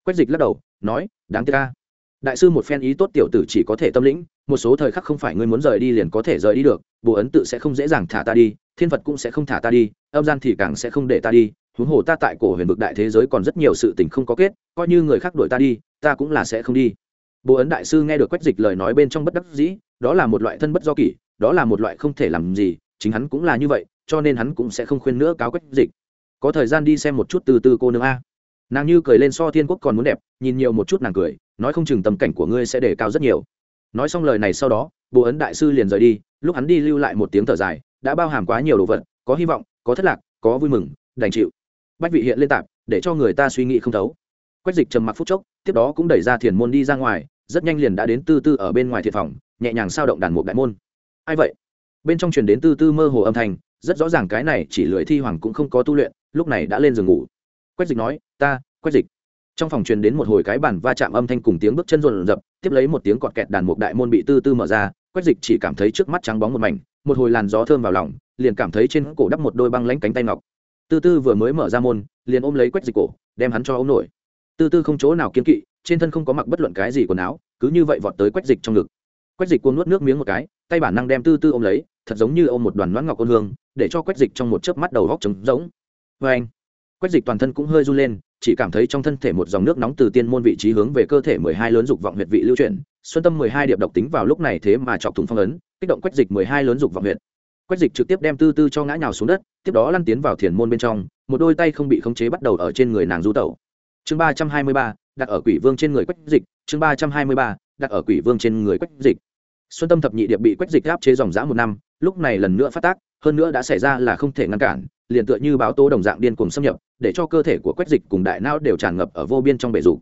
Quách dịch lắc đầu, nói, đáng tiếc ca đại sư một phen ý tốt tiểu tử chỉ có thể tâm lĩnh, một số thời khắc không phải ngươi muốn rời đi liền có thể rời đi được, bồ ấn tự sẽ không dễ dàng thả ta đi, thiên phật cũng sẽ không thả ta đi, âm gian thì càng sẽ không để ta đi, huống hồ ta tại cổ huyền vực đại thế giới còn rất nhiều sự tình không có kết, coi như người khác đuổi ta đi, ta cũng là sẽ không đi. Bố ấn đại sư nghe được quách dịch lời nói bên trong bất đắc dĩ, đó là một loại thân bất do kỷ, đó là một loại không thể làm gì, chính hắn cũng là như vậy, cho nên hắn cũng sẽ không khuyên nữa cáo quách dịch. Có thời gian đi xem một chút từ từ cô nương a. Nàng như cười lên so thiên quốc còn muốn đẹp, nhìn nhiều một chút nàng cười, nói không chừng tầm cảnh của ngươi sẽ để cao rất nhiều. Nói xong lời này sau đó bố ấn đại sư liền rời đi, lúc hắn đi lưu lại một tiếng thở dài, đã bao hàm quá nhiều đồ vật, có hy vọng, có thất lạc, có vui mừng, đành chịu. Bách vị hiện lên tạp, để cho người ta suy nghĩ không thấu. Quách dịch trầm mặc phút chốc, tiếp đó cũng đẩy ra thiền môn đi ra ngoài rất nhanh liền đã đến tư tư ở bên ngoài thiệt phòng, nhẹ nhàng sao động đàn mục đại môn. Ai vậy? Bên trong truyền đến tư tư mơ hồ âm thanh, rất rõ ràng cái này chỉ lười thi hoàng cũng không có tu luyện, lúc này đã lên giường ngủ. Quách dịch nói, ta, quách dịch. Trong phòng truyền đến một hồi cái bản va chạm âm thanh cùng tiếng bước chân rộn rập, tiếp lấy một tiếng cọt kẹt đàn mục đại môn bị tư tư mở ra, quách dịch chỉ cảm thấy trước mắt trắng bóng một mảnh, một hồi làn gió thơm vào lòng, liền cảm thấy trên cổ đắp một đôi băng lánh cánh tay ngọc. Tư tư vừa mới mở ra môn, liền ôm lấy quách dịch cổ, đem hắn cho ôm nổi. Tư tư không chỗ nào kiên kỵ trên thân không có mặc bất luận cái gì quần áo, cứ như vậy vọt tới quách dịch trong ngực. Quách dịch cuốn nuốt nước miếng một cái, tay bản năng đem tư tư ôm lấy, thật giống như ôm một đoàn loãng ngọc ôn hương, để cho quách dịch trong một chớp mắt đầu góc trống rỗng. Vê anh, quách dịch toàn thân cũng hơi run lên, chỉ cảm thấy trong thân thể một dòng nước nóng từ tiên môn vị trí hướng về cơ thể mười hai lớn dục vọng huyệt vị lưu chuyển. Xuân tâm mười hai điệp độc tính vào lúc này thế mà chọc thủng phong ấn, kích động quách dịch mười hai lớn dục vọng huyệt. Quách dịch trực tiếp đem tư tư cho ngã nhào xuống đất, tiếp đó lăn tiến vào thiền môn bên trong, một đôi tay không bị khống chế bắt đầu ở trên người nàng du tẩu. Chương ba trăm hai mươi ba đặt ở quỷ vương trên người quách dịch, chương ba trăm hai mươi ba, đặt ở quỷ vương trên người quách dịch. Xuân tâm thập nhị điệp bị quách dịch áp chế dòng dã một năm, lúc này lần nữa phát tác, hơn nữa đã xảy ra là không thể ngăn cản, liền tựa như báo tố đồng dạng điên cuồng xâm nhập, để cho cơ thể của quách dịch cùng đại não đều tràn ngập ở vô biên trong bể dục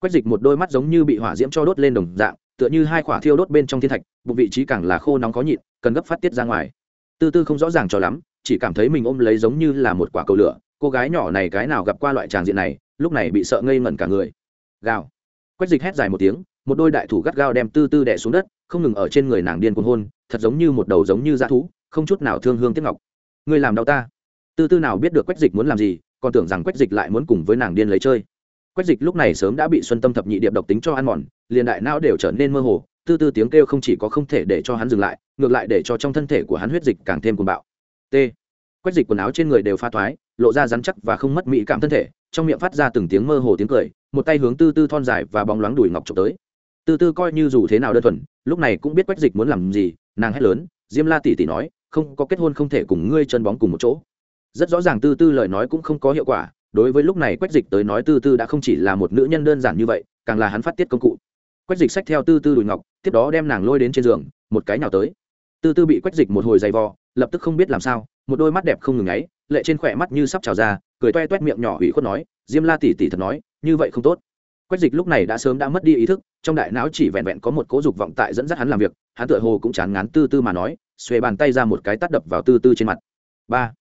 quách dịch một đôi mắt giống như bị hỏa diễm cho đốt lên đồng dạng, tựa như hai khỏa thiêu đốt bên trong thiên thạch, bụng vị trí càng là khô nóng khó nhịn, cần gấp phát tiết ra ngoài. Tư tư không rõ ràng cho lắm, chỉ cảm thấy mình ôm lấy giống như là một quả cầu lửa, cô gái nhỏ này cái nào gặp qua loại tràng diện này, lúc này bị sợ ngây ngẩn cả người gào. Quách dịch hét dài một tiếng, một đôi đại thủ gắt gao đem tư tư đẻ xuống đất, không ngừng ở trên người nàng điên cuồng hôn, thật giống như một đầu giống như dã thú, không chút nào thương hương tiếc ngọc. Ngươi làm đau ta. Tư tư nào biết được quách dịch muốn làm gì, còn tưởng rằng quách dịch lại muốn cùng với nàng điên lấy chơi. Quách dịch lúc này sớm đã bị xuân tâm thập nhị điệp độc tính cho ăn mòn, liền đại não đều trở nên mơ hồ, tư tư tiếng kêu không chỉ có không thể để cho hắn dừng lại, ngược lại để cho trong thân thể của hắn huyết dịch càng thêm cuồng bạo. T. Quách dịch quần áo trên người đều pha thoái, lộ ra rắn chắc và không mất mỹ cảm thân thể, trong miệng phát ra từng tiếng mơ hồ tiếng cười một tay hướng tư tư thon dài và bóng loáng đùi ngọc trộm tới. Tư tư coi như dù thế nào đơn thuần, lúc này cũng biết quách dịch muốn làm gì, nàng hét lớn, diêm la tỷ tỷ nói, không, có kết hôn không thể cùng ngươi chân bóng cùng một chỗ. Rất rõ ràng tư tư lời nói cũng không có hiệu quả, đối với lúc này quách dịch tới nói tư tư đã không chỉ là một nữ nhân đơn giản như vậy, càng là hắn phát tiết công cụ. Quách dịch xách theo tư tư đùi ngọc, tiếp đó đem nàng lôi đến trên giường, một cái nào tới. Tư tư bị quách dịch một hồi dày vò, lập tức không biết làm sao, một đôi mắt đẹp không ngừng ấy lệ trên khỏe mắt như sắp trào ra, cười toe toét miệng nhỏ ủy khuất nói, diêm la tỷ tỷ thật nói như vậy không tốt. Quách dịch lúc này đã sớm đã mất đi ý thức, trong đại não chỉ vẹn vẹn có một cố dục vọng tại dẫn dắt hắn làm việc, hắn tựa hồ cũng chán ngán tư tư mà nói, xuề bàn tay ra một cái tắt đập vào tư tư trên mặt. Ba.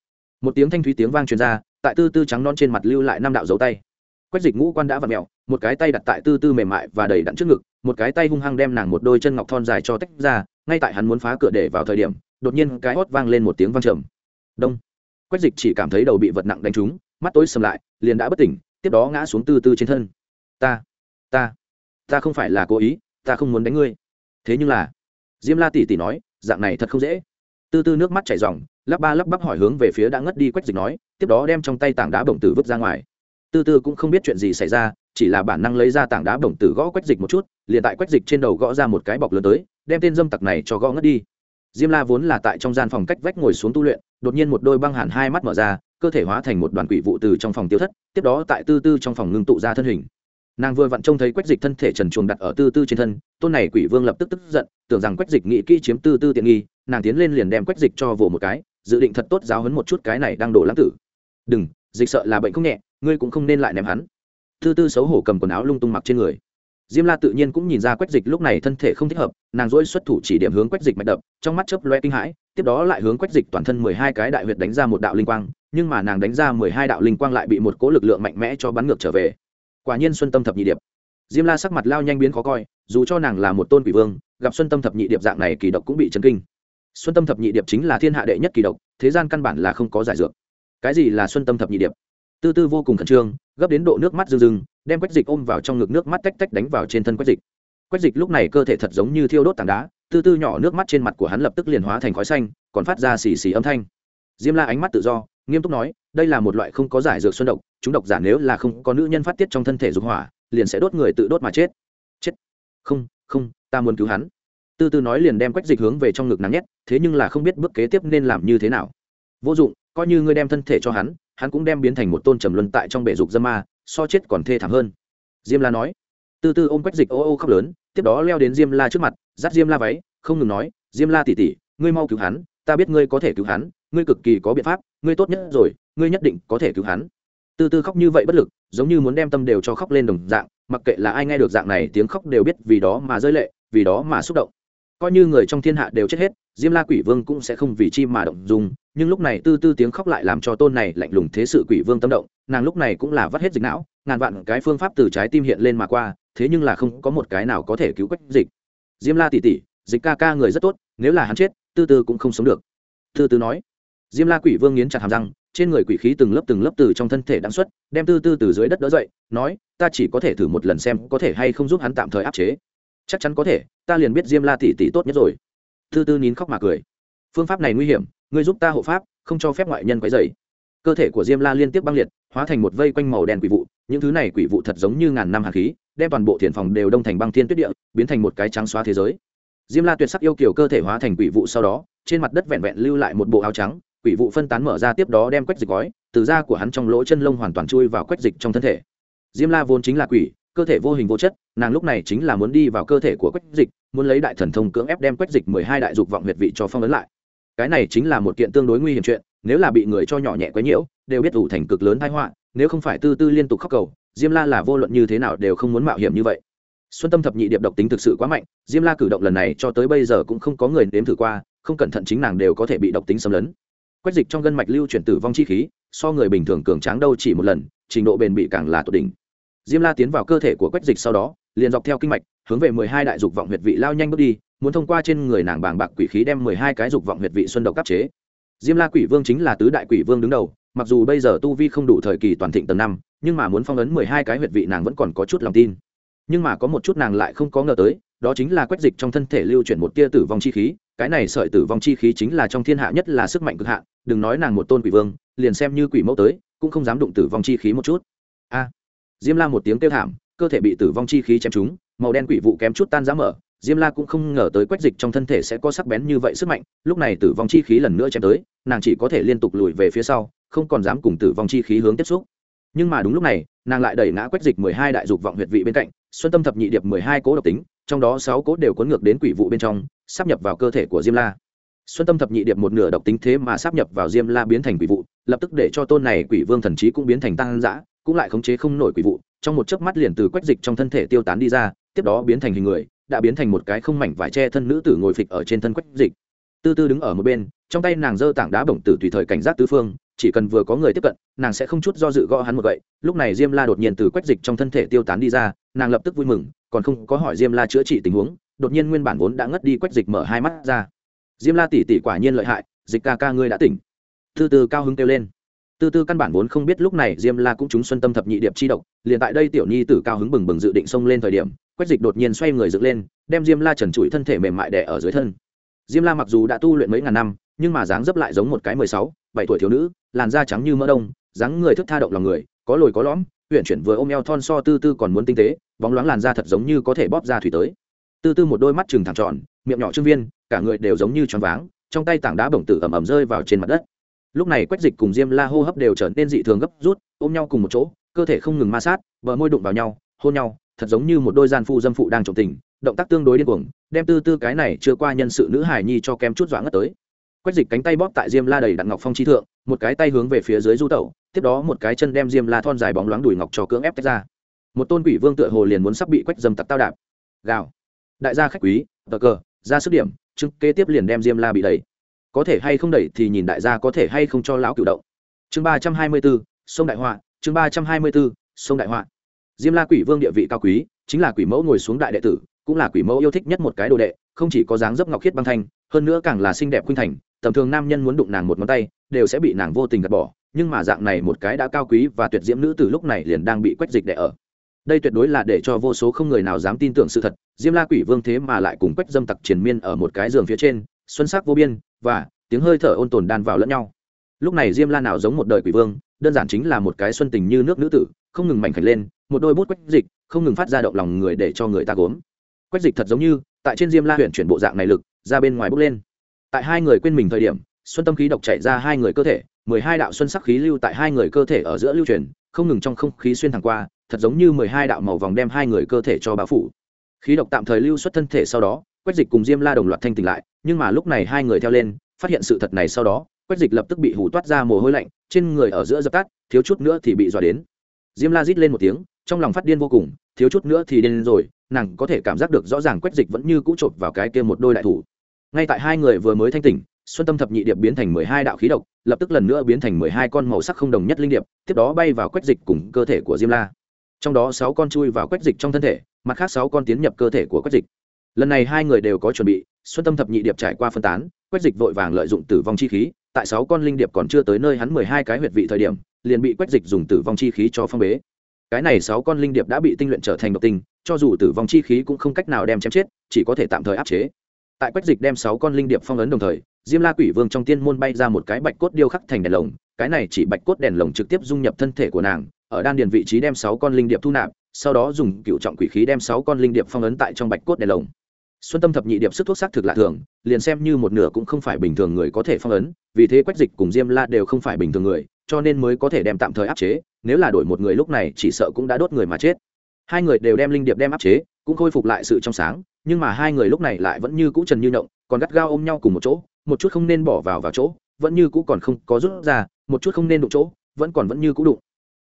Một tiếng thanh thúy tiếng vang truyền ra, tại tư tư trắng non trên mặt lưu lại năm đạo dấu tay. Quách dịch ngũ quan đã v ặ mẹo một cái tay đặt tại tư tư mềm mại và đầy đặn trước ngực, một cái tay hung hăng đem nàng một đôi chân ngọc thon dài cho tách ra, ngay tại hắn muốn phá cửa để vào thời điểm, đột nhiên cái hót vang lên một tiếng vang trầm. Đông. Quách dịch chỉ cảm thấy đầu bị vật nặng đánh trúng, mắt tối sầm lại, liền đã bất tỉnh tiếp đó ngã xuống từ từ trên thân. Ta ta ta không phải là cố ý, ta không muốn đánh ngươi. Thế nhưng là, diêm la tỷ tỷ nói, dạng này thật không dễ. Tư tư nước mắt chảy r lắp ba lắp bắp hỏi hướng về phía đã ngất đi quách dịch nói, tiếp đó đem trong tay tảng đá bổng tử vứt ra ngoài. Tư tư cũng không biết chuyện gì xảy ra, chỉ là bản năng lấy ra tảng đá bổng tử gõ quách dịch một chút, liền tại quách dịch trên đầu gõ ra một cái bọc lớn tới, đem tên dâm tặc này cho gõ ngất đi. Diêm la vốn là tại trong gian phòng cách vách ngồi xuống tu luyện, đột nhiên một đôi băng hẳn hai mắt mở ra cơ thể hóa thành một đoàn quỷ vụ từ trong phòng tiêu thất, tiếp đó tại tư tư trong phòng ngưng tụ ra thân hình. Nàng vừa vặn trông thấy quách dịch thân thể trần chuồng đặt ở tư tư trên thân, tôn này quỷ vương lập tức tức giận, tưởng rằng quách dịch nghĩ kỹ chiếm tư tư tiện nghi, nàng tiến lên liền đem quách dịch cho vồ một cái, dự định thật tốt giáo hấn một chút cái này đang đổ lãng tử. Đừng, dịch sợ là bệnh không nhẹ, ngươi cũng không nên lại ném hắn. Tư tư xấu hổ cầm quần áo lung tung mặc trên người. Diêm la tự nhiên cũng nhìn ra quách dịch lúc này thân thể không thích hợp nàng dỗi xuất thủ chỉ điểm hướng quách dịch mạch đập, trong mắt chớp loe kinh hãi, tiếp đó lại hướng quách dịch toàn thân mười hai cái đại huyệt đánh ra một đạo linh quang, nhưng mà nàng đánh ra mười hai đạo linh quang lại bị một cố lực lượng mạnh mẽ cho bắn ngược trở về. Quả nhiên xuân tâm thập nhị điệp. Diêm la sắc mặt lao nhanh biến khó coi, dù cho nàng là một tôn quỷ vương, gặp xuân tâm thập nhị điệp dạng này kỳ độc cũng bị chấn kinh. Xuân tâm thập nhị điệp chính là thiên hạ đệ nhất kỳ độc, thế gian căn bản là không có giải dược. Cái gì là xuân tâm thập nhị điệp? Tư tư vô cùng khẩn trương, gấp đến độ nước mắt rưng rưng, đem quách dịch ôm vào trong ngực nước mắt tách tách đánh vào trên thân quách dịch quách dịch lúc này cơ thể thật giống như thiêu đốt tảng đá tư tư nhỏ nước mắt trên mặt của hắn lập tức liền hóa thành khói xanh, còn phát ra xì xì âm thanh. Diêm la ánh mắt tự do, nghiêm túc nói, đây là một loại không có giải dược xuân độc, chúng độc giả nếu là không có nữ nhân phát tiết trong thân thể dục hỏa, liền sẽ đốt người tự đốt mà chết. Chết. Không không, ta muốn cứu hắn. Tư tư nói liền đem quách dịch hướng về trong ngực nắng nhét, thế nhưng là không biết bước kế tiếp nên làm như thế nào. Vô dụng, coi như ngươi đem thân thể cho hắn hắn cũng đem biến thành một tôn trầm luân tại trong bể dục dâm ma, so chết còn thê thảm hơn. Diêm la nói. Từ từ ôm quách dịch ô ô khóc lớn, tiếp đó leo đến diêm la trước mặt, dắt diêm la váy, không ngừng nói, diêm la tỉ tỉ ngươi mau cứu hắn, ta biết ngươi có thể cứu hắn, ngươi cực kỳ có biện pháp, ngươi tốt nhất rồi, ngươi nhất định có thể cứu hắn. Từ từ khóc như vậy bất lực, giống như muốn đem tâm đều cho khóc lên đồng dạng, mặc kệ là ai nghe được dạng này, tiếng khóc đều biết vì đó mà rơi lệ, vì đó mà xúc động. Coi như người trong thiên hạ đều chết hết, diêm la quỷ vương cũng sẽ không vì chi mà động dùng nhưng lúc này tư tư tiếng khóc lại làm cho tôn này lạnh lùng thế sự quỷ vương tâm động, nàng lúc này cũng là vắt hết dịch não, ngàn vạn cái phương pháp từ trái tim hiện lên mà qua thế nhưng là không có một cái nào có thể cứu quách dịch. Diêm la tỉ tỉ dịch ca ca người rất tốt, nếu là hắn chết, tư tư cũng không sống được. Tư tư nói. Diêm la quỷ vương nghiến chặt hàm răng, trên người quỷ khí từng lớp từng lớp từ trong thân thể đáng xuất, đem tư tư từ dưới đất đỡ dậy, nói, ta chỉ có thể thử một lần xem có thể hay không giúp hắn tạm thời áp chế. Chắc chắn có thể, ta liền biết diêm la tỷ tỷ tốt nhất rồi. Tư tư nín khóc mà cười. Phương pháp này nguy hiểm, ngươi giúp ta hộ pháp, không cho phép ngoại nhân quấy dày cơ thể của diêm la liên tiếp băng liệt, hóa thành một vây quanh màu đen quỷ vụ. Những thứ này quỷ vụ thật giống như ngàn năm hạt khí, đem toàn bộ thiền phòng đều đông thành băng thiên tuyết địa, biến thành một cái trắng xóa thế giới. Diêm la tuyệt sắc yêu kiểu cơ thể hóa thành quỷ vụ sau đó, trên mặt đất vẹn vẹn lưu lại một bộ áo trắng, quỷ vụ phân tán mở ra tiếp đó đem quách dịch gói, từ da của hắn trong lỗ chân lông hoàn toàn chui vào quách dịch trong thân thể. Diêm la vốn chính là quỷ, cơ thể vô hình vô chất, nàng lúc này chính là muốn đi vào cơ thể của quách dịch, muốn lấy đại thần thông cưỡng ép đem quách dịch mười hai đại dục vọng huyệt vị cho phong ấn lại. Cái này chính là một kiện tương đối nguy hiểm chuyện nếu là bị người cho nhỏ nhẹ quấy nhiễu, đều biết ủ thành cực lớn thái họa, nếu không phải tư tư liên tục khóc cầu, diêm la là vô luận như thế nào đều không muốn mạo hiểm như vậy. Xuân tâm thập nhị điệp độc tính thực sự quá mạnh, diêm la cử động lần này cho tới bây giờ cũng không có người nếm thử qua, không cẩn thận chính nàng đều có thể bị độc tính xâm lấn. Quách dịch trong gân mạch lưu chuyển tử vong chi khí, so người bình thường cường tráng đâu chỉ một lần, trình độ bền bị càng là tột đỉnh. Diêm la tiến vào cơ thể của quách dịch sau đó, liền dọc theo kinh mạch, hướng về mười hai đại dục vọng huyệt vị lao nhanh bước đi, muốn thông qua trên người nàng bàng bạc quỷ khí đem mười hai cái dục vọng huyệt vị xuân độc cấp chế diêm la quỷ vương chính là tứ đại quỷ vương đứng đầu, mặc dù bây giờ tu vi không đủ thời kỳ toàn thịnh tầng năm, nhưng mà muốn phong ấn mười hai cái huyệt vị nàng vẫn còn có chút lòng tin. Nhưng mà có một chút nàng lại không có ngờ tới, đó chính là quét dịch trong thân thể lưu chuyển một tia tử vong chi khí, cái này sợi tử vong chi khí chính là trong thiên hạ nhất là sức mạnh cực hạn, đừng nói nàng một tôn quỷ vương, liền xem như quỷ mẫu tới, cũng không dám đụng tử vong chi khí một chút. A! Diêm la một tiếng kêu thảm, cơ thể bị tử vong chi khí chém trúng, màu đen quỷ vụ kém chút tan giá mở diêm la cũng không ngờ tới quách dịch trong thân thể sẽ có sắc bén như vậy sức mạnh, lúc này tử vong chi khí lần nữa chém tới, nàng chỉ có thể liên tục lùi về phía sau, không còn dám cùng tử vong chi khí hướng tiếp xúc. Nhưng mà đúng lúc này, nàng lại đẩy ngã quách dịch mười hai đại dục vọng huyệt vị bên cạnh, xuân tâm thập nhị điệp mười hai cố độc tính, trong đó sáu cố đều cuốn ngược đến quỷ vụ bên trong sắp nhập vào cơ thể của diêm la. Xuân tâm thập nhị điệp một nửa độc tính thế mà sắp nhập vào diêm la biến thành quỷ vụ, lập tức để cho tôn này quỷ vương thần trí cũng biến thành tăng dã, cũng lại khống chế không nổi quỷ vụ, trong một chớp mắt liền từ quách dịch trong thân thể tiêu tán đi ra, tiếp đó biến thành hình người đã biến thành một cái không mảnh vải che thân nữ tử ngồi phịch ở trên thân quách dịch. Tư tư đứng ở một bên, trong tay nàng giơ tảng đá bổng tử tùy thời cảnh giác tứ phương, chỉ cần vừa có người tiếp cận, nàng sẽ không chút do dự gõ hắn một gậy. Lúc này diêm la đột nhiên từ quách dịch trong thân thể tiêu tán đi ra, nàng lập tức vui mừng, còn không có hỏi diêm la chữa trị tình huống, đột nhiên nguyên bản vốn đã ngất đi quách dịch mở hai mắt ra. Diêm la tỉ tỉ quả nhiên lợi hại, dịch ca ca ngươi đã tỉnh. Tư tư cao hứng kêu lên. Tư tư căn bản vốn không biết lúc này diêm la cũng trúng xuân tâm thập nhị điệp chi độc, liền tại đây tiểu nhi tử cao hứng bừng bừng dự định xông lên thời điểm quách dịch đột nhiên xoay người dựng lên, đem diêm la trần trụi thân thể mềm mại đẻ ở dưới thân. Diêm la mặc dù đã tu luyện mấy ngàn năm, nhưng mà dáng dấp lại giống một cái mười sáu, bảy tuổi thiếu nữ, làn da trắng như mỡ đông, dáng người thức tha động lòng người, có lồi có lõm huyện chuyển vừa ôm eo thon so tư tư còn muốn tinh tế, bóng loáng làn da thật giống như có thể bóp ra thủy tới. Tư tư một đôi mắt trừng thẳng tròn, miệng nhỏ trương viên, cả người đều giống như tròn váng, trong tay tảng đá bổng tử ẩm ẩm rơi vào trên mặt đất. Lúc này quách dịch cùng diêm la hô hấp đều trở nên dị thường gấp rút, ôm nhau cùng một chỗ, cơ thể không ngừng ma sát, bờ môi đụng vào nhau, hôn nhau thật giống như một đôi gian phu dâm phụ đang trộm tình, động tác tương đối điên cuồng, đem tư tư cái này chưa qua nhân sự nữ hài nhi cho kem chút dọa ngất tới. Quách dịch cánh tay bóp tại diêm la đầy đặn ngọc phong chi thượng, một cái tay hướng về phía dưới du tẩu, tiếp đó một cái chân đem diêm la thon dài bóng loáng đùi ngọc cho cưỡng ép tách ra. Một tôn quỷ vương tựa hồ liền muốn sắp bị quách dầm tặc tao đạp. Gào. Đại gia khách quý, tờ cờ, ra sức điểm chứng kế tiếp liền đem diêm la bị đẩy. Có thể hay không đẩy thì nhìn đại gia có thể hay không cho lão cử động. Chương ba trăm hai mươi bốn sông đại họa, chương ba trăm hai mươi bốn sông đại họa diêm la quỷ vương địa vị cao quý, chính là quỷ mẫu ngồi xuống đại đệ tử, cũng là quỷ mẫu yêu thích nhất một cái đồ đệ, không chỉ có dáng dấp ngọc khiết băng thanh, hơn nữa càng là xinh đẹp khuynh thành, tầm thường nam nhân muốn đụng nàng một ngón tay, đều sẽ bị nàng vô tình gạt bỏ, nhưng mà dạng này một cái đã cao quý và tuyệt diễm nữ từ lúc này liền đang bị quách dịch đẻ ở. Đây tuyệt đối là để cho vô số không người nào dám tin tưởng sự thật, diêm la quỷ vương thế mà lại cùng quách dâm tặc triền miên ở một cái giường phía trên, xuân sắc vô biên, và tiếng hơi thở ôn tồn đan vào lẫn nhau. Lúc này diêm la nào giống một đời quỷ vương, đơn giản chính là một cái xuân tình như nước nữ tử không ngừng mảnh khảnh lên, một đôi bút quách dịch không ngừng phát ra động lòng người để cho người ta gốm. Quách dịch thật giống như, tại trên diêm la huyện chuyển bộ dạng này lực, ra bên ngoài bốc lên. Tại hai người quên mình thời điểm, xuân tâm khí độc chạy ra hai người cơ thể, mười hai đạo xuân sắc khí lưu tại hai người cơ thể ở giữa lưu truyền, không ngừng trong không khí xuyên thẳng qua, thật giống như mười hai đạo màu vòng đem hai người cơ thể cho bao phủ. Khí độc tạm thời lưu xuất thân thể sau đó, quách dịch cùng diêm la đồng loạt thanh tỉnh lại, nhưng mà lúc này hai người theo lên, phát hiện sự thật này sau đó, quách dịch lập tức bị hủ toát ra mồ hôi lạnh, trên người ở giữa dập tắt, thiếu chút nữa thì bị dọa đến diêm la rít lên một tiếng, trong lòng phát điên vô cùng, thiếu chút nữa thì điên rồi, nàng có thể cảm giác được rõ ràng quách dịch vẫn như cũ chộp vào cái kia một đôi đại thủ. Ngay tại hai người vừa mới thanh tỉnh, xuân tâm thập nhị điệp biến thành mười hai đạo khí độc, lập tức lần nữa biến thành mười hai con màu sắc không đồng nhất linh điệp, tiếp đó bay vào quách dịch cùng cơ thể của diêm la. Trong đó sáu con chui vào quách dịch trong thân thể, mặt khác sáu con tiến nhập cơ thể của quách dịch. Lần này hai người đều có chuẩn bị, xuân tâm thập nhị điệp trải qua phân tán, quách dịch vội vàng lợi dụng tử vong chi khí, tại sáu con linh điệp còn chưa tới nơi hắn mười hai cái huyệt vị thời điểm liền bị quách dịch dùng tử vong chi khí cho phong bế. Cái này sáu con linh điệp đã bị tinh luyện trở thành độc tinh, cho dù tử vong chi khí cũng không cách nào đem chém chết, chỉ có thể tạm thời áp chế. Tại quách dịch đem sáu con linh điệp phong ấn đồng thời, diêm la quỷ vương trong tiên môn bay ra một cái bạch cốt điêu khắc thành đèn lồng, cái này chỉ bạch cốt đèn lồng trực tiếp dung nhập thân thể của nàng, ở đan điền vị trí đem sáu con linh điệp thu nạp, sau đó dùng cựu trọng quỷ khí đem sáu con linh điệp phong ấn tại trong bạch cốt đèn lồng. Xuân tâm thập nhị điệp sức thuốc xác thực lạ thường, liền xem như một nửa cũng không phải bình thường người có thể phong ấn, vì thế quách dịch cùng diêm la đều không phải bình thường người cho nên mới có thể đem tạm thời áp chế, nếu là đổi một người lúc này chỉ sợ cũng đã đốt người mà chết. Hai người đều đem linh điệp đem áp chế, cũng khôi phục lại sự trong sáng, nhưng mà hai người lúc này lại vẫn như cũ trần như động còn gắt gao ôm nhau cùng một chỗ, một chút không nên bỏ vào vào chỗ, vẫn như cũ còn không có rút ra, một chút không nên đụng chỗ, vẫn còn vẫn như cũ đụng.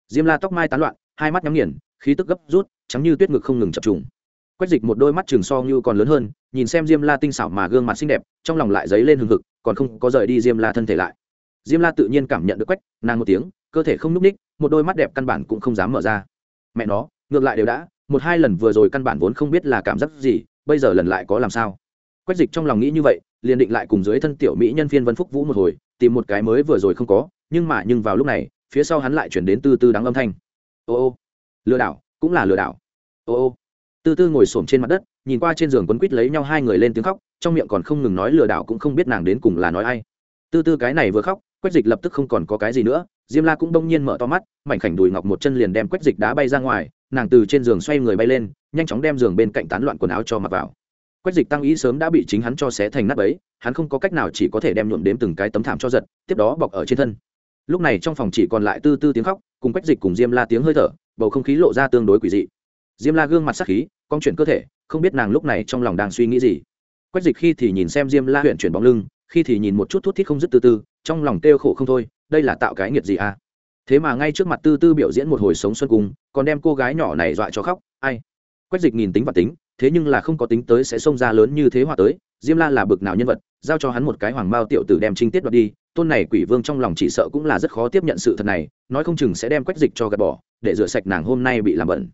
Diêm la tóc mai tán loạn, hai mắt nhắm nghiền, khí tức gấp rút, trắng như tuyết ngực không ngừng chập trùng. Quách dịch một đôi mắt trường so như còn lớn hơn, nhìn xem diêm la tinh xảo mà gương mặt xinh đẹp, trong lòng lại dấy lên hừng hực, còn không có rời đi diêm la thân thể lại diêm la tự nhiên cảm nhận được quách, nàng một tiếng, cơ thể không n ú c ních một đôi mắt đẹp căn bản cũng không dám mở ra. Mẹ nó, ngược lại đều đã, một hai lần vừa rồi căn bản vốn không biết là cảm giác gì, bây giờ lần lại có làm sao? Quách dịch trong lòng nghĩ như vậy, liền định lại cùng dưới thân tiểu mỹ nhân viên vân phúc vũ một hồi, tìm một cái mới vừa rồi không có, nhưng mà nhưng vào lúc này, phía sau hắn lại chuyển đến tư tư đáng âm thanh. Ô ô, lừa đảo, cũng là lừa đảo. Ô ô, tư tư ngồi s trên mặt đất, nhìn qua trên giường quấn quýt lấy nhau hai người lên tiếng khóc, trong miệng còn không ngừng nói lừa đảo cũng không biết nàng đến cùng là nói ai. Tư tư cái này vừa khóc quách dịch lập tức không còn có cái gì nữa, diêm la cũng đông nhiên mở to mắt, mảnh khảnh đùi ngọc một chân liền đem quách dịch đá bay ra ngoài, nàng từ trên giường xoay người bay lên, nhanh chóng đem giường bên cạnh tán loạn quần áo cho mặc vào. Quách dịch tăng ý sớm đã bị chính hắn cho xé thành nắp ấy hắn không có cách nào chỉ có thể đem nhuộm đếm từng cái tấm thảm cho giật, tiếp đó bọc ở trên thân. Lúc này trong phòng chỉ còn lại tư tư tiếng khóc, cùng quách dịch cùng diêm la tiếng hơi thở, bầu không khí lộ ra tương đối quỷ dị. Diêm la gương mặt sắc khí con chuyển cơ thể, không biết nàng lúc này trong lòng đang suy nghĩ gì. Quách dịch khi thì nhìn xem diêm la huyện chuyển bóng lưng, khi thì nhìn một chút thuốc thiết không dứt từ từ trong lòng kêu khổ không thôi, đây là tạo cái nghiệt gì à? Thế mà ngay trước mặt tư tư biểu diễn một hồi sống xuân cung còn đem cô gái nhỏ này dọa cho khóc, ai? Quách dịch nhìn tính và tính, thế nhưng là không có tính tới sẽ xông ra lớn như thế hòa tới, diêm la là bực nào nhân vật, giao cho hắn một cái hoàng mao tiểu tử đem trinh tiết đoạt đi, tôn này quỷ vương trong lòng chỉ sợ cũng là rất khó tiếp nhận sự thật này, nói không chừng sẽ đem quách dịch cho gạt bỏ, để rửa sạch nàng hôm nay bị làm bẩn.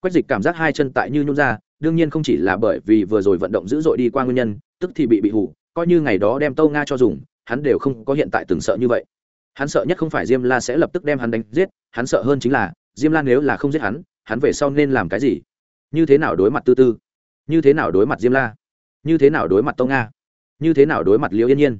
Quách dịch cảm giác hai chân tại như nhún ra, đương nhiên không chỉ là bởi vì vừa rồi vận động dữ dội đi qua nguyên nhân, tức thì bị bị hủ, coi như ngày đó đem tâu nga cho dùng hắn đều không có hiện tại từng sợ như vậy. Hắn sợ nhất không phải diêm la sẽ lập tức đem hắn đánh giết, hắn sợ hơn chính là, diêm la nếu là không giết hắn hắn về sau nên làm cái gì? Như thế nào đối mặt tư tư? Như thế nào đối mặt diêm la? Như thế nào đối mặt tông nga? Như thế nào đối mặt liễu yên nhiên?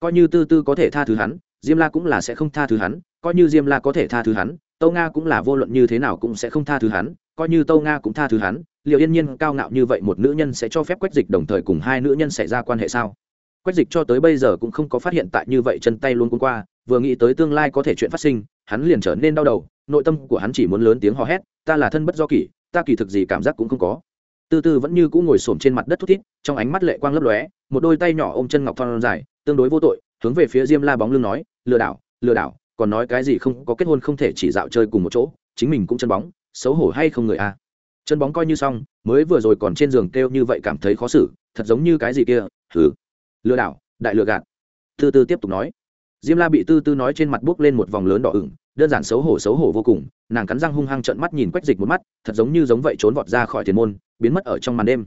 Coi như tư tư có thể tha thứ hắn, diêm la cũng là sẽ không tha thứ hắn, coi như diêm la có thể tha thứ hắn tâu nga cũng là vô luận như thế nào cũng sẽ không tha thứ hắn, coi như tâu nga cũng tha thứ hắn liệu yên nhiên cao ngạo như vậy một nữ nhân sẽ cho phép quách dịch đồng thời cùng hai nữ nhân xảy ra quan hệ sao? Quách dịch cho tới bây giờ cũng không có phát hiện tại như vậy chân tay luôn cuốn qua, vừa nghĩ tới tương lai có thể chuyện phát sinh, hắn liền trở nên đau đầu, nội tâm của hắn chỉ muốn lớn tiếng hò hét, ta là thân bất do kỷ, ta kỳ thực gì cảm giác cũng không có. Tư tư vẫn như cũng ngồi xổm trên mặt đất thút thít, trong ánh mắt lệ quang lấp lóe, một đôi tay nhỏ ôm chân ngọc thon dài, tương đối vô tội, hướng về phía diêm la bóng lưng nói, lừa đảo lừa đảo, còn nói cái gì không, có kết hôn không thể chỉ dạo chơi cùng một chỗ, chính mình cũng chân bóng, xấu hổ hay không người a? Chân bóng coi như xong, mới vừa rồi còn trên giường kêu như vậy cảm thấy khó xử, thật giống như cái gì kia thử lừa đảo, đại lừa gạt. Tư tư tiếp tục nói. Diêm la bị tư tư nói trên mặt bước lên một vòng lớn đỏ ửng, đơn giản xấu hổ xấu hổ vô cùng, nàng cắn răng hung hăng trợn mắt nhìn quách dịch một mắt, thật giống như giống vậy trốn vọt ra khỏi thiền môn, biến mất ở trong màn đêm.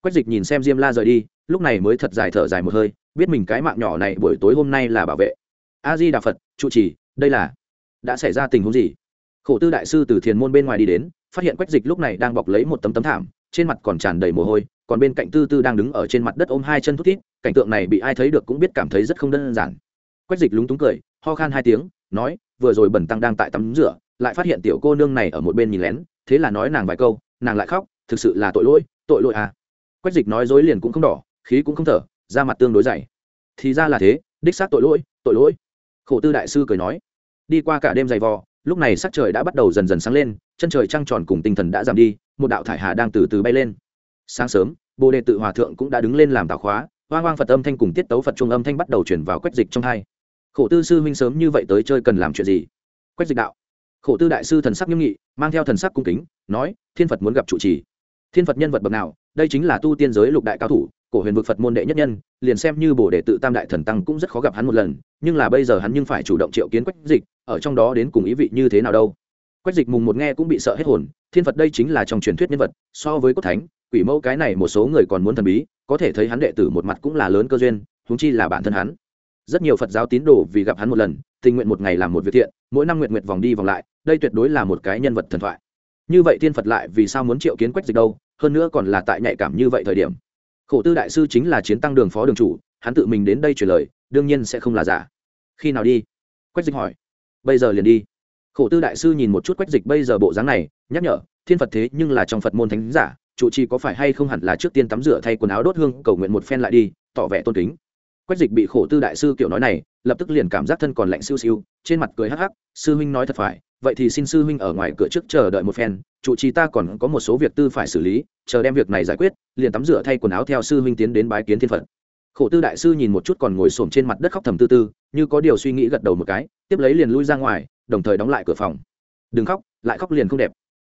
Quách dịch nhìn xem diêm la rời đi, lúc này mới thật dài thở dài một hơi, biết mình cái mạng nhỏ này buổi tối hôm nay là bảo vệ. A di đà phật, trụ trì, đây là, đã xảy ra tình huống gì? Khổ tư đại sư từ thiền môn bên ngoài đi đến, phát hiện quách dịch lúc này đang bọc lấy một tấm tấm thảm, trên mặt còn tràn đầy mồ hôi còn bên cạnh tư tư đang đứng ở trên mặt đất ôm hai chân thút thít, cảnh tượng này bị ai thấy được cũng biết cảm thấy rất không đơn giản. Quách dịch lúng túng cười, ho khan hai tiếng, nói, vừa rồi bẩn tăng đang tại tắm rửa, lại phát hiện tiểu cô nương này ở một bên nhìn lén, thế là nói nàng vài câu, nàng lại khóc, thực sự là tội lỗi tội lỗi à. Quách dịch nói dối liền cũng không đỏ, khí cũng không thở, da mặt tương đối dày. Thì ra là thế, đích xác tội lỗi tội lỗi. Khổ tư đại sư cười nói. Đi qua cả đêm dày vò, lúc này sắc trời đã bắt đầu dần dần sáng lên, chân trời trăng tròn cùng tinh thần đã giảm đi, một đạo thải hà đang từ từ bay lên. Sáng sớm bồ đề tự hòa thượng cũng đã đứng lên làm tạo khóa, hoang hoang phật âm thanh cùng tiết tấu phật trung âm thanh bắt đầu chuyển vào quách dịch trong hai. Khổ tư sư huynh sớm như vậy tới chơi cần làm chuyện gì? Quách dịch đạo. Khổ tư đại sư thần sắc nghiêm nghị, mang theo thần sắc cung kính, nói, thiên phật muốn gặp trụ trì. Thiên phật nhân vật bậc nào? Đây chính là tu tiên giới lục đại cao thủ, cổ huyền vực phật môn đệ nhất nhân, liền xem như bồ đệ tự tam đại thần tăng cũng rất khó gặp hắn một lần, nhưng là bây giờ hắn nhưng phải chủ động triệu kiến quách dịch, ở trong đó đến cùng ý vị như thế nào đâu? Quách dịch mùng một nghe cũng bị sợ hết hồn, thiên phật đây chính là trong truyền thuyết nhân vật, so với cốt thánh quỷ mẫu cái này một số người còn muốn thần bí, có thể thấy hắn đệ tử một mặt cũng là lớn cơ duyên húng chi là bản thân hắn. Rất nhiều phật giáo tín đồ vì gặp hắn một lần, tình nguyện một ngày làm một việc thiện, mỗi năm nguyện nguyện vòng đi vòng lại, đây tuyệt đối là một cái nhân vật thần thoại. Như vậy thiên phật lại vì sao muốn triệu kiến quách dịch đâu, hơn nữa còn là tại nhạy cảm như vậy thời điểm. Khổ tư đại sư chính là chiến tăng đường phó đường chủ, hắn tự mình đến đây truyền lời, đương nhiên sẽ không là giả. Khi nào đi? Quách dịch hỏi. Bây giờ liền đi. Khổ tư đại sư nhìn một chút quách dịch bây giờ bộ dáng này, nhắc nhở, thiên phật thế nhưng là trong phật môn thánh giả Chủ trì có phải hay không hẳn là trước tiên tắm rửa thay quần áo đốt hương, cầu nguyện một phen lại đi, tỏ vẻ tôn kính. Quách dịch bị khổ tư đại sư kiểu nói này, lập tức liền cảm giác thân còn lạnh siêu siêu, trên mặt cười hắc hắc, sư huynh nói thật phải, vậy thì xin sư huynh ở ngoài cửa trước chờ đợi một phen, chủ trì ta còn có một số việc tư phải xử lý, chờ đem việc này giải quyết, liền tắm rửa thay quần áo theo sư huynh tiến đến bái kiến thiên phật. Khổ tư đại sư nhìn một chút còn ngồi xổm trên mặt đất khóc thầm tư tư, như có điều suy nghĩ gật đầu một cái, tiếp lấy liền lui ra ngoài, đồng thời đóng lại cửa phòng. Đừng khóc, lại khóc liền không đẹp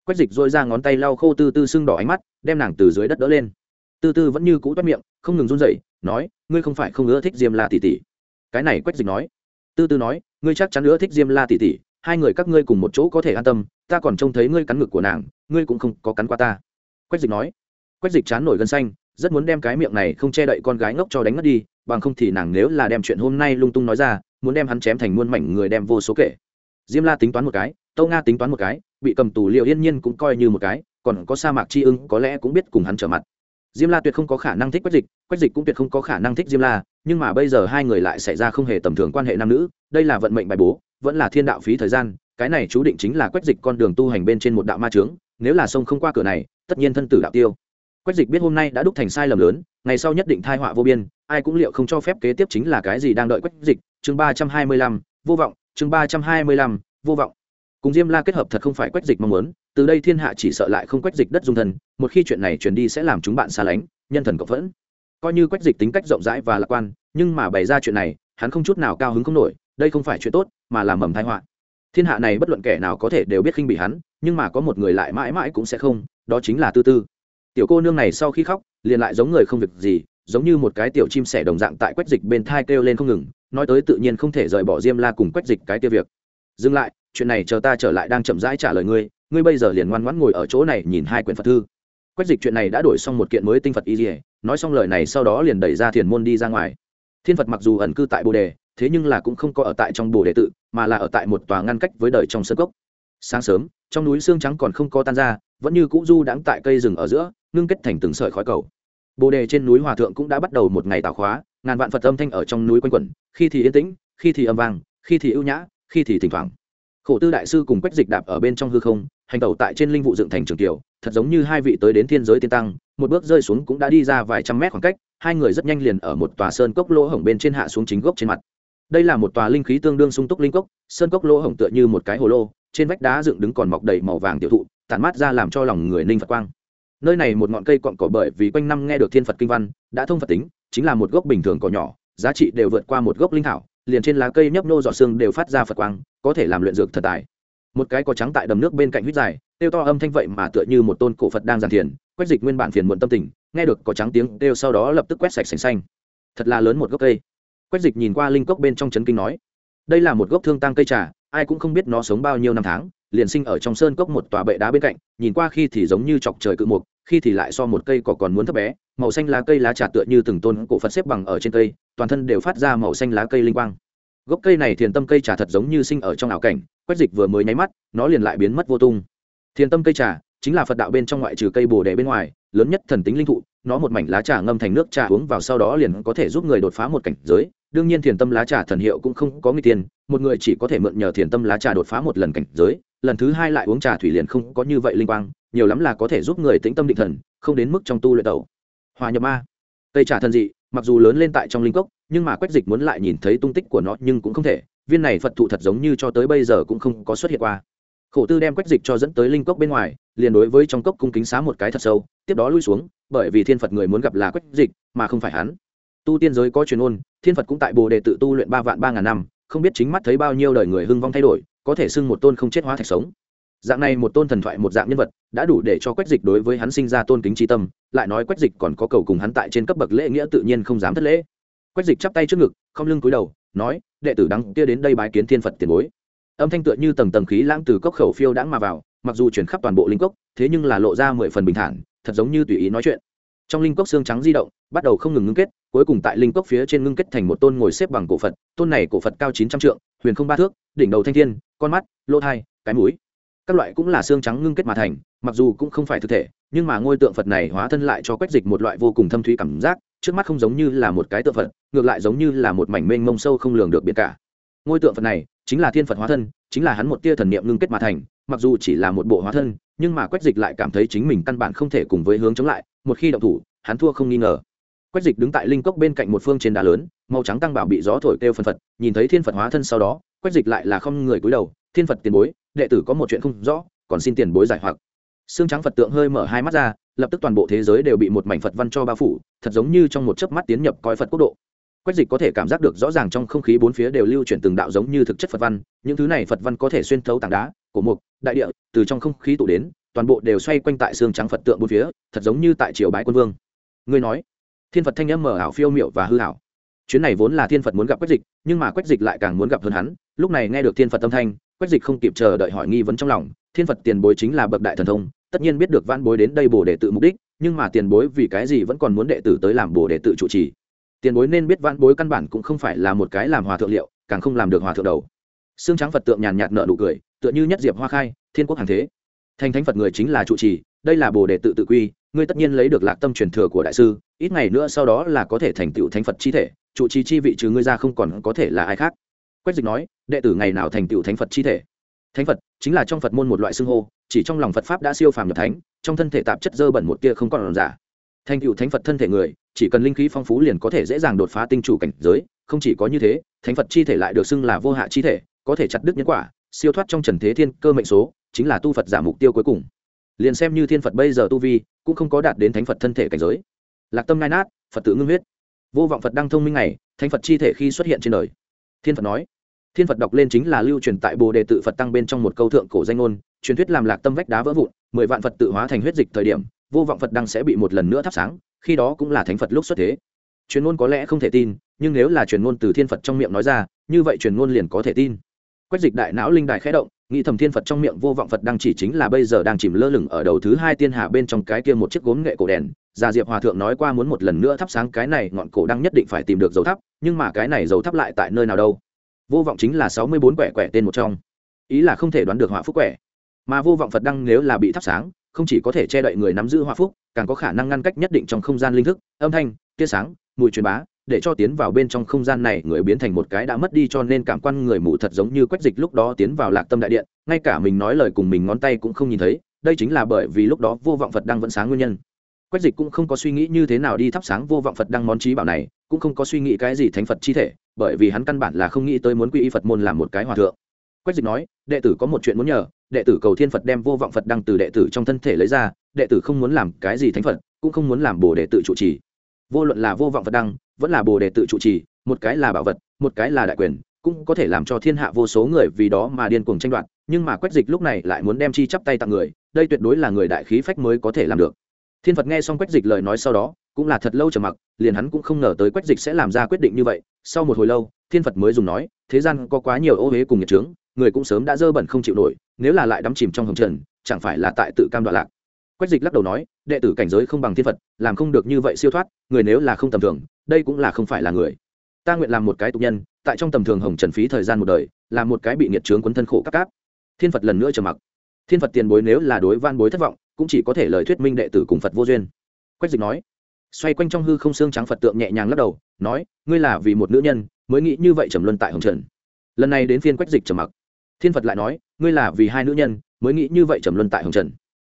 quách dịch dội ra ngón tay lau khô tư tư sưng đỏ ánh mắt, đem nàng từ dưới đất đỡ lên. Tư tư vẫn như cũ toát miệng, không ngừng run rẩy, nói, ngươi không phải không ưa thích diêm la tỷ tỷ. Cái này quách dịch nói. Tư tư nói, ngươi chắc chắn ưa thích diêm la tỷ tỷ, hai người các ngươi cùng một chỗ có thể an tâm, ta còn trông thấy ngươi cắn ngực của nàng, ngươi cũng không có cắn qua ta. Quách dịch nói. Quách dịch chán nổi gân xanh, rất muốn đem cái miệng này không che đậy con gái ngốc cho đánh mất đi, bằng không thì nàng nếu là đem chuyện hôm nay lung tung nói ra, muốn đem hắn chém thành muôn mảnh người đem vô số kể. Diêm la tính toán một cái, tâu nga tính toán một cái bị cầm tù liệu yên nhiên cũng coi như một cái, còn có sa mạc c h i ưng có lẽ cũng biết cùng hắn trở mặt. Diêm la tuyệt không có khả năng thích quách dịch quách dịch cũng tuyệt không có khả năng thích diêm la, nhưng mà bây giờ hai người lại xảy ra không hề tầm thường quan hệ nam nữ, đây là vận mệnh bài bố, vẫn là thiên đạo phí thời gian, cái này chú định chính là quách dịch con đường tu hành bên trên một đạo ma trướng nếu là sông không qua cửa này, tất nhiên thân tử đạo tiêu. Quách dịch biết hôm nay đã đúc thành sai lầm lớn, ngày sau nhất định thai họa vô biên, ai cũng liệu không cho phép kế tiếp chính là cái gì đang đợi quách dịch. Chương ba trăm hai mươi lăm, vô vọng, chương ba trăm hai mươi lăm, vô vọng cùng diêm la kết hợp thật không phải quách dịch mong muốn, từ đây thiên hạ chỉ sợ lại không quách dịch đất dung thần. một khi chuyện này chuyển đi sẽ làm chúng bạn xa lánh, nhân thần cộng vẫn coi như quách dịch tính cách rộng rãi và lạc quan, nhưng mà bày ra chuyện này, hắn không chút nào cao hứng không nổi, đây không phải chuyện tốt, mà là mầm thái họa. Thiên hạ này bất luận kẻ nào có thể đều biết khinh bị hắn, nhưng mà có một người lại mãi mãi cũng sẽ không, đó chính là tư tư. Tiểu cô nương này sau khi khóc, liền lại giống người không việc gì, giống như một cái tiểu chim sẻ đồng dạng tại quách dịch bên thai kêu lên không ngừng, nói tới tự nhiên không thể rời bỏ diêm la cùng quách dịch cái tiêu việc. Dừng lại chuyện này chờ ta trở lại đang chậm rãi trả lời ngươi ngươi bây giờ liền ngoan ngoãn ngồi ở chỗ này nhìn hai quyển phật thư. Quách dịch chuyện này đã đổi xong một kiện mới tinh phật y dỉa nói xong lời này sau đó liền đẩy ra thiền môn đi ra ngoài. Thiên phật mặc dù ẩn cư tại bồ đề, thế nhưng là cũng không có ở tại trong bồ đề tự, mà là ở tại một tòa ngăn cách với đời trong sân cốc. Sáng sớm, trong núi xương trắng còn không có tan ra, vẫn như cũ du đãng tại cây rừng ở giữa, ngưng kết thành từng sợi khói cầu. Bồ đề trên núi hòa thượng cũng đã bắt đầu một ngày tào khóa, ngàn vạn phật âm thanh ở trong núi quanh quẩn, khi thì yên tĩnh, khi thì âm vang, khi thì ưu nhã, khi thì thỉnh thoảng khổ tư đại sư cùng quách dịch đạp ở bên trong hư không, hành tẩu tại trên linh vụ dựng thành trường kiều thật giống như hai vị tới đến thiên giới tiên tăng, một bước rơi xuống cũng đã đi ra vài trăm mét khoảng cách, hai người rất nhanh liền ở một tòa sơn cốc lỗ hổng bên trên hạ xuống chính gốc trên mặt. Đây là một tòa linh khí tương đương sung túc linh cốc, sơn cốc lỗ hổng tựa như một cái hồ lô, trên vách đá dựng đứng còn mọc đầy màu vàng tiểu thụ, tản mát ra làm cho lòng người ninh phật quang. Nơi này một ngọn cây cọn cỏ bởi vì quanh năm nghe được thiên phật kinh văn, đã thông phật tính, chính là một gốc bình thường cỏ nhỏ, giá trị đều vượt qua một gốc linh thảo, liền trên lá cây nhấp nô dọ xương đều phát ra phật quang có thể làm luyện dược thật tài. Một cái có trắng tại đầm nước bên cạnh huyết dài tiêu to âm thanh vậy mà tựa như một tôn cổ phật đang giàn thiền, quét dịch nguyên bản phiền muộn tâm tình, nghe được có trắng tiếng kêu sau đó lập tức quét sạch sành xanh. Thật là lớn một gốc cây. Quét dịch nhìn qua linh cốc bên trong trấn kinh nói, đây là một gốc thương tăng cây trà, ai cũng không biết nó sống bao nhiêu năm tháng, liền sinh ở trong sơn cốc một tòa bệ đá bên cạnh, nhìn qua khi thì giống như chọc trời cự mục, khi thì lại so một cây cỏ còn muốn thấp bé, màu xanh lá cây lá trà tựa như từng tôn cổ phật xếp bằng ở trên cây, toàn thân đều phát ra màu xanh lá cây linh quang gốc cây này thiền tâm cây trà thật giống như sinh ở trong ảo cảnh quách dịch vừa mới nháy mắt, nó liền lại biến mất vô tung. Thiền tâm cây trà chính là phật đạo bên trong ngoại trừ cây bồ đề bên ngoài, lớn nhất thần tính linh thụ, nó một mảnh lá trà ngâm thành nước trà uống vào sau đó liền có thể giúp người đột phá một cảnh giới. Đương nhiên thiền tâm lá trà thần hiệu cũng không có người tiền một người chỉ có thể mượn nhờ thiền tâm lá trà đột phá một lần cảnh giới, lần thứ hai lại uống trà thủy liền không có như vậy linh quang, nhiều lắm là có thể giúp người tĩnh tâm định thần, không đến mức trong tu luyện tẩu. Hòa nhập ma cây trà thần dị, mặc dù lớn lên tại trong linh cốc, nhưng mà quách dịch muốn lại nhìn thấy tung tích của nó nhưng cũng không thể, viên này phật thụ thật giống như cho tới bây giờ cũng không có xuất hiện qua. Khổ tư đem quách dịch cho dẫn tới linh cốc bên ngoài, liền đối với trong cốc cung kính xá một cái thật sâu, tiếp đó lui xuống, bởi vì thiên phật người muốn gặp là quách dịch, mà không phải hắn. Tu tiên giới có truyền ôn, thiên phật cũng tại bồ đề tự tu luyện ba vạn ba ngàn năm, không biết chính mắt thấy bao nhiêu đời người hưng vong thay đổi, có thể xưng một tôn không chết hóa thạch sống dạng này một tôn thần thoại, một dạng nhân vật, đã đủ để cho quách dịch đối với hắn sinh ra tôn kính tri tâm, lại nói quách dịch còn có cầu cùng hắn tại trên cấp bậc lễ nghĩa tự nhiên không dám thất lễ. Quách dịch chắp tay trước ngực, không lưng cúi đầu, nói, đệ tử đăng kia đến đây bái kiến thiên phật tiền bối. Âm thanh tựa như tầng tầng khí lãng từ cốc khẩu phiêu đãng mà vào, mặc dù chuyển khắp toàn bộ linh cốc, thế nhưng là lộ ra mười phần bình thản, thật giống như tùy ý nói chuyện. Trong linh cốc xương trắng di động, bắt đầu không ngừng ngưng kết, cuối cùng tại linh cốc phía trên ngưng kết thành một tôn ngồi xếp bằng cổ phật, tôn này cổ phật cao chín trăm trượng, huyền không ba thước, đỉnh đầu thanh thiên, con mắt, lỗ thai, cái mũi các loại cũng là xương trắng ngưng kết mà thành, mặc dù cũng không phải thực thể, nhưng mà ngôi tượng phật này hóa thân lại cho quách dịch một loại vô cùng thâm thúy cảm giác, trước mắt không giống như là một cái tượng phật, ngược lại giống như là một mảnh mênh mông sâu không lường được biệt cả. Ngôi tượng phật này chính là thiên phật hóa thân, chính là hắn một tia thần niệm ngưng kết mà thành, mặc dù chỉ là một bộ hóa thân, nhưng mà quách dịch lại cảm thấy chính mình căn bản không thể cùng với hướng chống lại, một khi động thủ, hắn thua không nghi ngờ. Quách dịch đứng tại linh cốc bên cạnh một phương trên đá lớn màu trắng tăng bảo bị gió thổi kêu phân phật, nhìn thấy thiên phật hóa thân sau đó, quách dịch lại là không người cúi đầu, thiên phật tiền bối, đệ tử có một chuyện không rõ, còn xin tiền bối giải hoặc. Xương trắng phật tượng hơi mở hai mắt ra, lập tức toàn bộ thế giới đều bị một mảnh phật văn cho bao phủ, thật giống như trong một chớp mắt tiến nhập coi phật quốc độ. Quách dịch có thể cảm giác được rõ ràng trong không khí bốn phía đều lưu chuyển từng đạo giống như thực chất phật văn, những thứ này phật văn có thể xuyên thấu tảng đá, cổ mục, đại địa, từ trong không khí tụ đến, toàn bộ đều xoay quanh tại xương trắng phật tượng bốn phía, thật giống như tại triều bái quân vương. Ngươi nói, thiên phật thanh âm mở ảo phiêu miệu và hư hảo chuyến này vốn là thiên phật muốn gặp quách dịch nhưng mà quách dịch lại càng muốn gặp hơn hắn lúc này nghe được thiên phật âm thanh quách dịch không kịp chờ đợi hỏi nghi vấn trong lòng thiên phật tiền bối chính là bậc đại thần thông tất nhiên biết được van bối đến đây bổ đề tự mục đích nhưng mà tiền bối vì cái gì vẫn còn muốn đệ tử tới làm bổ đề tự trụ trì tiền bối nên biết van bối căn bản cũng không phải là một cái làm hòa thượng liệu càng không làm được hòa thượng đầu xương trắng phật tượng nhàn nhạt nợ nụ cười tựa như nhất diệp hoa khai thiên quốc hàng thế thành thánh phật người chính là trụ trì đây là bồ đề tự tự quy ngươi tất nhiên lấy được lạc tâm truyền thừa của đại sư, ít ngày nữa sau đó là có thể thành tựu thánh phật chi thể, trụ trì chi vị trừ ngươi ra không còn có thể là ai khác. Quách dịch nói, đệ tử ngày nào thành tựu thánh phật chi thể? Thánh phật, chính là trong phật môn một loại xưng hô, chỉ trong lòng phật pháp đã siêu phàm nhập thánh, trong thân thể tạp chất dơ bẩn một kia không còn giả. Thành tựu thánh phật thân thể người, chỉ cần linh khí phong phú liền có thể dễ dàng đột phá tinh chủ cảnh giới, không chỉ có như thế, thánh phật chi thể lại được xưng là vô hạ chi thể, có thể chặt đứt nhân quả, siêu thoát trong trần thế thiên cơ mệnh số, chính là tu phật giả mục tiêu cuối cùng. Liền xem như thiên phật bây giờ tu vi cũng không có đạt đến thánh phật thân thể cảnh giới. Lạc tâm nai nát, phật tự ngưng huyết. Vô vọng phật đang thông minh này thánh phật chi thể khi xuất hiện trên đời. Thiên phật nói, thiên phật đọc lên chính là lưu truyền tại bồ đề tự phật tăng bên trong một câu thượng cổ danh ngôn, truyền thuyết làm lạc tâm vách đá vỡ vụn, mười vạn phật tự hóa thành huyết dịch thời điểm, vô vọng phật đăng sẽ bị một lần nữa thắp sáng, khi đó cũng là thánh phật lúc xuất thế. Truyền ngôn có lẽ không thể tin, nhưng nếu là truyền ngôn từ thiên phật trong miệng nói ra, như vậy truyền ngôn liền có thể tin. Quách dịch đại não linh đại khẽ động nghĩ thầm thiên phật trong miệng vô vọng phật đang chỉ chính là bây giờ đang chìm lơ lửng ở đầu thứ hai tiên hạ bên trong cái kia một chiếc gốm nghệ cổ đèn. Gia diệp hòa thượng nói qua muốn một lần nữa thắp sáng cái này ngọn cổ đang nhất định phải tìm được dầu thắp nhưng mà cái này dầu thắp lại tại nơi nào đâu? Vô vọng chính là sáu mươi bốn quẻ quẻ tên một trong. Ý là không thể đoán được họa phúc quẻ. Mà vô vọng phật đăng nếu là bị thắp sáng, không chỉ có thể che đậy người nắm giữ họa phúc, càng có khả năng ngăn cách nhất định trong không gian linh thức, âm thanh, tia sáng, mùi truyền bá để cho tiến vào bên trong không gian này người biến thành một cái đã mất đi cho nên cảm quan người mù thật giống như quách dịch lúc đó tiến vào lạc tâm đại điện, ngay cả mình nói lời cùng mình ngón tay cũng không nhìn thấy, đây chính là bởi vì lúc đó vô vọng phật đang vẫn sáng nguyên nhân. Quách dịch cũng không có suy nghĩ như thế nào đi thắp sáng vô vọng phật đăng món trí bảo này, cũng không có suy nghĩ cái gì thánh phật chi thể, bởi vì hắn căn bản là không nghĩ tới muốn quy y phật môn làm một cái hòa thượng. Quách dịch nói, đệ tử có một chuyện muốn nhờ, đệ tử cầu thiên phật đem vô vọng phật đăng từ đệ tử trong thân thể lấy ra, đệ tử không muốn làm cái gì thánh phật, cũng không muốn làm bồ đệ tự trụ trì vô luận là vô vọng phật đăng, vẫn là bồ đề tự trụ trì, một cái là bảo vật, một cái là đại quyền, cũng có thể làm cho thiên hạ vô số người vì đó mà điên cuồng tranh đoạt, nhưng mà quách dịch lúc này lại muốn đem chi chắp tay tặng người, đây tuyệt đối là người đại khí phách mới có thể làm được. Thiên phật nghe xong quách dịch lời nói sau đó, cũng là thật lâu trầm mặc, liền hắn cũng không ngờ tới quách dịch sẽ làm ra quyết định như vậy. Sau một hồi lâu, thiên phật mới dùng nói, thế gian có quá nhiều ô huế cùng nhiệt trướng người cũng sớm đã dơ bẩn không chịu nổi, nếu là lại đắm chìm trong hồng trần, chẳng phải là tại tự cam đoạn lạc? Quách dịch lắc đầu nói, đệ tử cảnh giới không bằng thiên phật, làm không được như vậy siêu thoát, người nếu là không tầm thường, đây cũng là không phải là người. Ta nguyện làm một cái tục nhân, tại trong tầm thường hồng trần phí thời gian một đời làm một cái bị nghiệt trướng quấn thân khổ các cáp. Thiên phật lần nữa trầm mặc. Thiên phật tiền bối nếu là đối van bối thất vọng, cũng chỉ có thể lời thuyết minh đệ tử cùng phật vô duyên. Quách dịch nói. Xoay quanh trong hư không xương trắng phật tượng nhẹ nhàng lắc đầu, nói, ngươi là vì một nữ nhân, mới nghĩ như vậy trầm luân tại hồng trần. Lần này đến phiên quách dịch trầm mặc. Thiên phật lại nói, ngươi là vì hai nữ nhân, mới nghĩ như vậy trầm luân tại hồng trần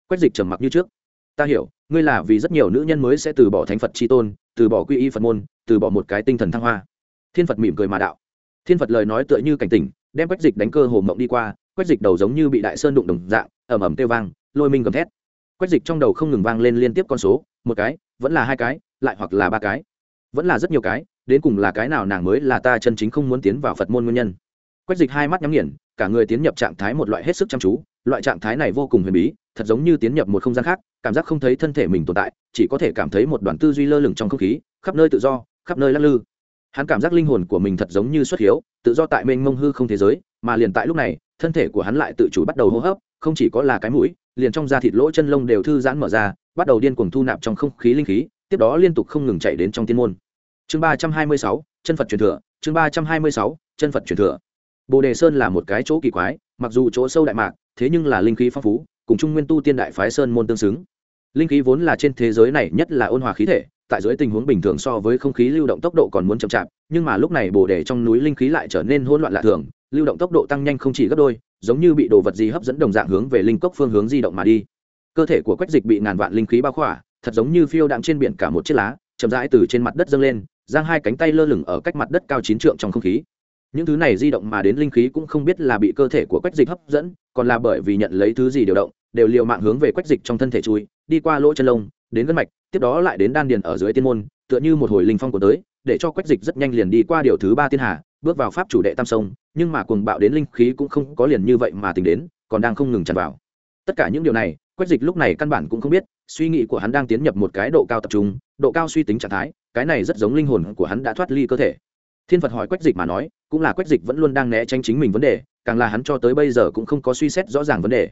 quách dịch trầm mặc như trước. Ta hiểu, ngươi là vì rất nhiều nữ nhân mới sẽ từ bỏ thánh phật tri tôn, từ bỏ quy y phật môn, từ bỏ một cái tinh thần thăng hoa. Thiên phật mỉm cười mà đạo. Thiên phật lời nói tựa như cảnh tỉnh, đem quách dịch đánh cơ hồ mộng đi qua, quách dịch đầu giống như bị đại sơn đụng đồng dạng ẩm ẩm kêu vang, lôi minh gầm thét. Quách dịch trong đầu không ngừng vang lên liên tiếp con số, một cái, vẫn là hai cái, lại hoặc là ba cái. Vẫn là rất nhiều cái, đến cùng là cái nào nàng mới là ta chân chính không muốn tiến vào phật môn nguyên nhân. Quách dịch hai mắt nhắm nghiền, cả người tiến nhập trạng thái một loại hết sức chăm chú loại trạng thái này vô cùng huyền bí, thật giống như tiến nhập một không gian khác, cảm giác không thấy thân thể mình tồn tại, chỉ có thể cảm thấy một đoàn tư duy lơ lửng trong không khí, khắp nơi tự do, khắp nơi lắc lư. Hắn cảm giác linh hồn của mình thật giống như xuất hiếu, tự do tại mênh mông hư không thế giới, mà liền tại lúc này, thân thể của hắn lại tự chủ bắt đầu hô hấp, không chỉ có là cái mũi, liền trong da thịt lỗ chân lông đều thư giãn mở ra, bắt đầu điên cuồng thu nạp trong không khí linh khí, tiếp đó liên tục không ngừng chạy đến trong tiên môn. Chương ba trăm hai mươi sáu, chân phật truyền thừa, chương ba trăm hai mươi sáu, chân phật truyền thừa. Bồ đề sơn là một cái chỗ kỳ quái, mặc dù chỗ sâu đại mạc thế nhưng là linh khí phong phú, cùng trung nguyên tu tiên đại phái sơn môn tương xứng. Linh khí vốn là trên thế giới này nhất là ôn hòa khí thể, tại dưới tình huống bình thường so với không khí lưu động tốc độ còn muốn chậm chạp, nhưng mà lúc này bồ đề trong núi linh khí lại trở nên hỗn loạn lạ thường, lưu động tốc độ tăng nhanh không chỉ gấp đôi, giống như bị đồ vật gì hấp dẫn đồng dạng hướng về linh cốc phương hướng di động mà đi. Cơ thể của quách dịch bị ngàn vạn linh khí bao khỏa, thật giống như phiêu đạm trên biển cả một chiếc lá, chậm rãi từ trên mặt đất dâng lên, giang hai cánh tay lơ lửng ở cách mặt đất cao chín trượng trong không khí những thứ này di động mà đến linh khí cũng không biết là bị cơ thể của quách dịch hấp dẫn, còn là bởi vì nhận lấy thứ gì điều động, đều liều mạng hướng về quách dịch trong thân thể chui, đi qua lỗ chân lông, đến gân mạch, tiếp đó lại đến đan điền ở dưới tiên môn, tựa như một hồi linh phong của tới, để cho quách dịch rất nhanh liền đi qua điều thứ ba tiên hà, bước vào pháp chủ đệ tam sông, nhưng mà cuồng bạo đến linh khí cũng không có liền như vậy mà tính đến, còn đang không ngừng tràn vào. Tất cả những điều này, quách dịch lúc này căn bản cũng không biết, suy nghĩ của hắn đang tiến nhập một cái độ cao tập trung, độ cao suy tính trạng thái, cái này rất giống linh hồn của hắn đã thoát ly cơ thể thiên phật hỏi quách dịch mà nói, cũng là quách dịch vẫn luôn đang né tránh chính mình vấn đề, càng là hắn cho tới bây giờ cũng không có suy xét rõ ràng vấn đề.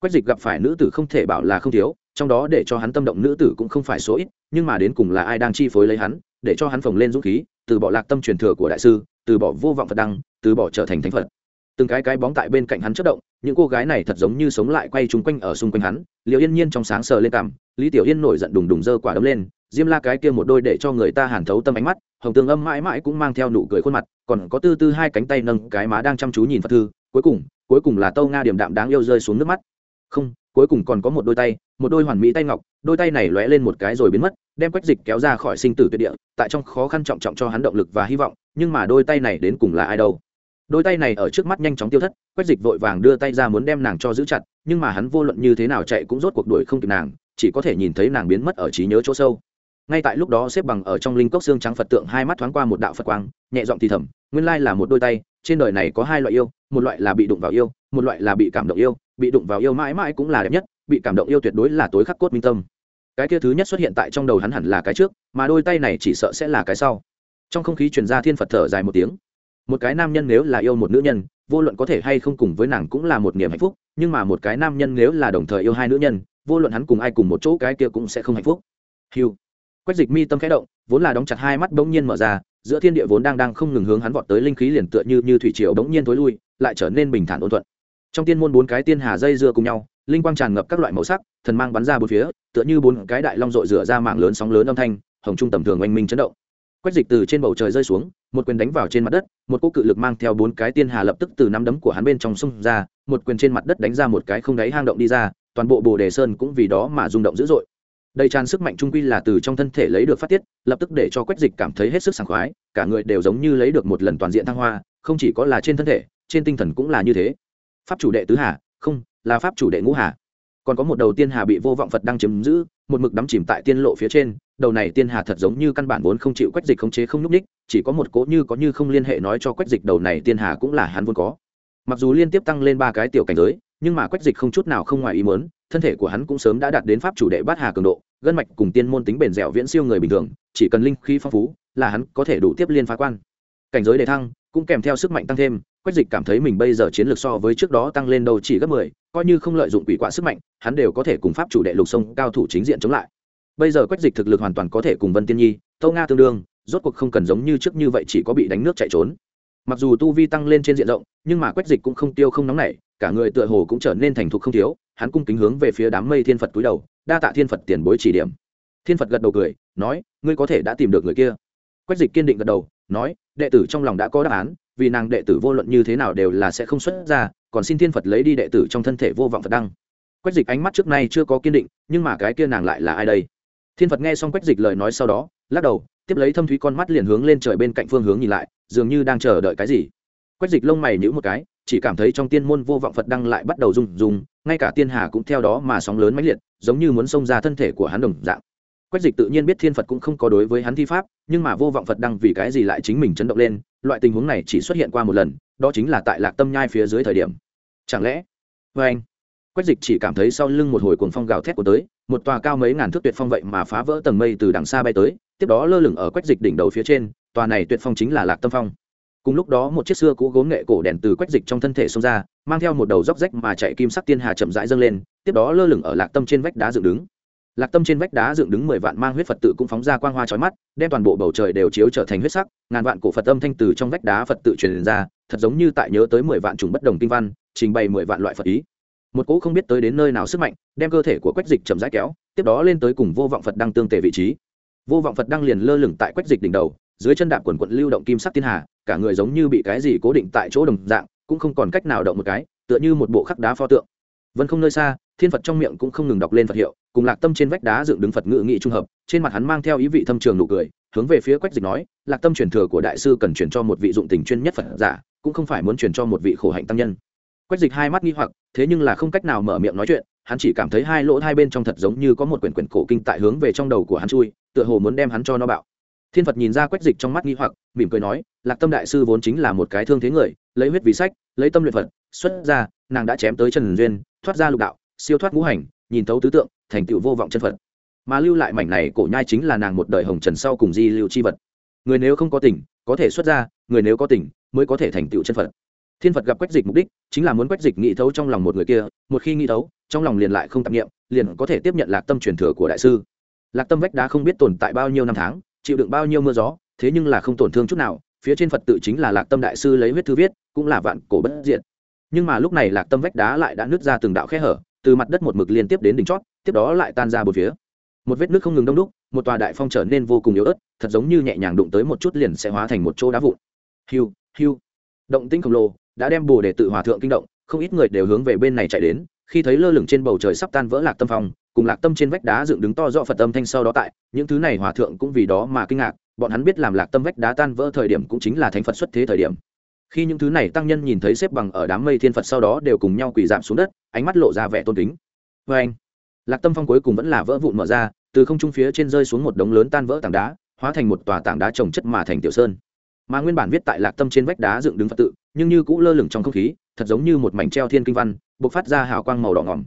Quách dịch gặp phải nữ tử không thể bảo là không thiếu, trong đó để cho hắn tâm động nữ tử cũng không phải số ít, nhưng mà đến cùng là ai đang chi phối lấy hắn, để cho hắn phồng lên dũng khí, từ bỏ lạc tâm truyền thừa của đại sư, từ bỏ vô vọng phật đăng, từ bỏ trở thành thánh phật. Từng cái cái bóng tại bên cạnh hắn chất động, những cô gái này thật giống như sống lại quay chung quanh ở xung quanh hắn liệu yên nhiên trong sáng sờ lên cằm, lý tiểu yên nổi giận đùng đùng dơ quả đấm lên, diêm la cái kia một đôi để cho người ta hàn thấu tâm ánh mắt hồng tường âm mãi mãi cũng mang theo nụ cười khuôn mặt, còn có tư tư hai cánh tay nâng cái má đang chăm chú nhìn phật thư, cuối cùng cuối cùng là tâu nga điểm đạm đáng yêu rơi xuống nước mắt. Không, cuối cùng còn có một đôi tay, một đôi hoàn mỹ tay ngọc, đôi tay này lóe lên một cái rồi biến mất, đem quách dịch kéo ra khỏi sinh tử tuyệt địa, tại trong khó khăn trọng trọng cho hắn động lực và hy vọng, nhưng mà đôi tay này đến cùng là ai đâu? Đôi tay này ở trước mắt nhanh chóng tiêu thất, quách dịch vội vàng đưa tay ra muốn đem nàng cho giữ chặt, nhưng mà hắn vô luận như thế nào chạy cũng rốt cuộc đuổi không kịp nàng, chỉ có thể nhìn thấy nàng biến mất ở trí nhớ chỗ sâu ngay tại lúc đó xếp bằng ở trong linh cốc xương trắng phật tượng hai mắt thoáng qua một đạo phật quang, nhẹ giọng thì thầm, nguyên lai là một đôi tay, trên đời này có hai loại yêu, một loại là bị đụng vào yêu, một loại là bị cảm động yêu, bị đụng vào yêu mãi mãi cũng là đẹp nhất, bị cảm động yêu tuyệt đối là tối khắc cốt minh tâm. Cái kia thứ nhất xuất hiện tại trong đầu hắn hẳn là cái trước, mà đôi tay này chỉ sợ sẽ là cái sau. Trong không khí truyền ra thiên phật thở dài một tiếng. Một cái nam nhân nếu là yêu một nữ nhân, vô luận có thể hay không cùng với nàng cũng là một niềm hạnh phúc, nhưng mà một cái nam nhân nếu là đồng thời yêu hai nữ nhân, vô luận hắn cùng ai cùng một chỗ cái kia cũng sẽ không hạnh phúc. Hiu quách dịch mi tâm khẽ động, vốn là đóng chặt hai mắt bỗng nhiên mở ra, giữa thiên địa vốn đang đang không ngừng hướng hắn vọt tới linh khí liền tựa như như thủy triều bỗng nhiên tối lui, lại trở nên bình thản ôn thuận. Trong tiên môn bốn cái tiên hà dây dưa cùng nhau, linh quang tràn ngập các loại màu sắc, thần mang bắn ra bốn phía, tựa như bốn cái đại long rội rửa ra mạng lớn sóng lớn âm thanh, hồng trung tầm thường oanh minh chấn động. Quách dịch từ trên bầu trời rơi xuống, một quyền đánh vào trên mặt đất, một cỗ cự lực mang theo bốn cái tiên hà lập tức từ nắm đấm của hắn bên trong sông ra, một quyền trên mặt đất đánh ra một cái không đáy hang động đi ra, toàn bộ bồ đề sơn cũng vì đó mà rung động dữ dội đầy tràn sức mạnh trung quy là từ trong thân thể lấy được phát tiết, lập tức để cho quách dịch cảm thấy hết sức sảng khoái, cả người đều giống như lấy được một lần toàn diện thăng hoa, không chỉ có là trên thân thể, trên tinh thần cũng là như thế. Pháp chủ đệ tứ hà, không, là pháp chủ đệ ngũ hà. Còn có một đầu tiên hà bị vô vọng phật đang chiếm giữ, một mực đắm chìm tại tiên lộ phía trên, đầu này tiên hà thật giống như căn bản vốn không chịu quách dịch khống chế không nhúc ních chỉ có một cố như có như không liên hệ nói cho quách dịch đầu này tiên hà cũng là hắn vốn có. Mặc dù liên tiếp tăng lên ba cái tiểu cảnh giới, nhưng mà quách dịch không chút nào không ngoài ý mớn thân thể của hắn cũng sớm đã đạt đến pháp chủ đệ bát hà cường độ, gân mạch cùng tiên môn tính bền dẻo viễn siêu người bình thường, chỉ cần linh khí phong phú là hắn có thể đủ tiếp liên phá quan. Cảnh giới đề thăng cũng kèm theo sức mạnh tăng thêm, quách dịch cảm thấy mình bây giờ chiến lược so với trước đó tăng lên đâu chỉ gấp mười, coi như không lợi dụng quỷ quạ sức mạnh, hắn đều có thể cùng pháp chủ đệ lục sông cao thủ chính diện chống lại. Bây giờ quách dịch thực lực hoàn toàn có thể cùng vân tiên nhi tâu nga tương đương, rốt cuộc không cần giống như trước như vậy chỉ có bị đánh nước chạy trốn. Mặc dù tu vi tăng lên trên diện rộng, nhưng mà quách dịch cũng không tiêu không nóng nảy, cả người tựa hồ cũng trở nên thành thục không thiếu hắn cung kính hướng về phía đám mây thiên phật túi đầu, đa tạ thiên phật tiền bối chỉ điểm. Thiên phật gật đầu cười, nói, ngươi có thể đã tìm được người kia. Quách dịch kiên định gật đầu, nói, đệ tử trong lòng đã có đáp án, vì nàng đệ tử vô luận như thế nào đều là sẽ không xuất ra, còn xin thiên phật lấy đi đệ tử trong thân thể vô vọng phật đăng. Quách dịch ánh mắt trước nay chưa có kiên định, nhưng mà cái kia nàng lại là ai đây? Thiên phật nghe xong quách dịch lời nói sau đó, lắc đầu, tiếp lấy thâm thúy con mắt liền hướng lên trời bên cạnh phương hướng nhìn lại, dường như đang chờ đợi cái gì. Quách dịch lông mày nhữ một cái, chỉ cảm thấy trong tiên môn vô vọng phật đăng lại bắt đầu rung rung ngay cả tiên hà cũng theo đó mà sóng lớn mãnh liệt, giống như muốn xông ra thân thể của hắn đồng dạng. Quách dịch tự nhiên biết thiên phật cũng không có đối với hắn thi pháp, nhưng mà vô vọng phật đăng vì cái gì lại chính mình chấn động lên, loại tình huống này chỉ xuất hiện qua một lần, đó chính là tại lạc tâm nhai phía dưới thời điểm. Chẳng lẽ? Vê anh, quách dịch chỉ cảm thấy sau lưng một hồi cuồng phong gào thét của tới, một tòa cao mấy ngàn thước tuyệt phong vậy mà phá vỡ tầng mây từ đằng xa bay tới, tiếp đó lơ lửng ở quách dịch đỉnh đầu phía trên, tòa này tuyệt phong chính là lạc tâm phong cùng lúc đó một chiếc xưa cũ gốm nghệ cổ đèn từ quách dịch trong thân thể xông ra, mang theo một đầu dốc rách mà chạy kim sắc tiên hà chậm rãi dâng lên, tiếp đó lơ lửng ở lạc tâm trên vách đá dựng đứng. Lạc tâm trên vách đá dựng đứng mười vạn mang huyết phật tự cũng phóng ra quang hoa trói mắt, đem toàn bộ bầu trời đều chiếu trở thành huyết sắc, ngàn vạn cổ phật âm thanh từ trong vách đá phật tự truyền ra, thật giống như tại nhớ tới mười vạn trùng bất đồng kinh văn, trình bày mười vạn loại phật ý. Một cỗ không biết tới đến nơi nào sức mạnh, đem cơ thể của quách dịch chậm rãi kéo, tiếp đó lên tới cùng vô vọng phật đăng tương tề vị trí. Vô vọng phật đăng liền lơ lửng tại quách dịch đỉnh đầu dưới chân đạp quần quận lưu động kim sắc thiên hà, cả người giống như bị cái gì cố định tại chỗ đồng dạng, cũng không còn cách nào động một cái, tựa như một bộ khắc đá pho tượng. Vân không nơi xa, thiên phật trong miệng cũng không ngừng đọc lên phật hiệu, cùng lạc tâm trên vách đá dựng đứng phật ngự nghị trung hợp, trên mặt hắn mang theo ý vị thâm trường nụ cười, hướng về phía quách dịch nói, lạc tâm truyền thừa của đại sư cần truyền cho một vị dụng tình chuyên nhất phật giả, cũng không phải muốn truyền cho một vị khổ hạnh tăng nhân. Quách dịch hai mắt nghi hoặc, thế nhưng là không cách nào mở miệng nói chuyện, hắn chỉ cảm thấy hai lỗ hai bên trong thật giống như có một quyển quyển cổ kinh tại hướng về trong đầu của hắn chui, tựa hồ muốn đem hắn cho nó bạo thiên phật nhìn ra quách dịch trong mắt nghi hoặc, mỉm cười nói, lạc tâm đại sư vốn chính là một cái thương thế người, lấy huyết vì sách, lấy tâm luyện phật, xuất ra nàng đã chém tới trần duyên, thoát ra lục đạo, siêu thoát ngũ hành, nhìn thấu tứ tượng, thành tựu vô vọng chân phật. Mà lưu lại mảnh này cổ nhai chính là nàng một đời hồng trần sau cùng di lưu chi vật. Người nếu không có tình có thể xuất ra người nếu có tình mới có thể thành tựu chân phật. Thiên phật gặp quách dịch mục đích, chính là muốn quách dịch nghĩ thấu trong lòng một người kia, một khi nghĩ thấu, trong lòng liền lại không tạp nghiệm liền có thể tiếp nhận lạc tâm truyền thừa của đại sư. Lạc tâm vách đá không biết tồn tại bao nhiêu năm tháng chịu đựng bao nhiêu mưa gió, thế nhưng là không tổn thương chút nào, phía trên phật tự chính là lạc tâm đại sư lấy huyết thư viết, cũng là vạn cổ bất diện nhưng mà lúc này lạc tâm vách đá lại đã nứt ra từng đạo khe hở, từ mặt đất một mực liên tiếp đến đỉnh chót, tiếp đó lại tan ra một phía. Một vết nước không ngừng đông đúc, một tòa đại phong trở nên vô cùng yếu ớt, thật giống như nhẹ nhàng đụng tới một chút liền sẽ hóa thành một chỗ đá vụn. Hiu hiu. Động tĩnh khổng lồ đã đem bồ để tự hòa thượng kinh động, không ít người đều hướng về bên này chạy đến, khi thấy lơ lửng trên bầu trời sắp tan vỡ lạc tâm phong cùng lạc tâm trên vách đá dựng đứng to do phật âm thanh sau đó tại, những thứ này hòa thượng cũng vì đó mà kinh ngạc, bọn hắn biết làm lạc tâm vách đá tan vỡ thời điểm cũng chính là thánh phật xuất thế thời điểm. Khi những thứ này tăng nhân nhìn thấy xếp bằng ở đám mây thiên phật sau đó đều cùng nhau quỳ giảm xuống đất, ánh mắt lộ ra vẻ tôn kính. Vê anh, lạc tâm phong cuối cùng vẫn là vỡ vụn mở ra, từ không trung phía trên rơi xuống một đống lớn tan vỡ tảng đá, hóa thành một tòa tảng đá trồng chất mà thành tiểu sơn. Mà nguyên bản viết tại lạc tâm trên vách đá dựng đứng phật tự, nhưng như cũ lơ lửng trong không khí, thật giống như một mảnh treo thiên kinh văn b ộ c phát ra hào quang màu đỏ ngỏm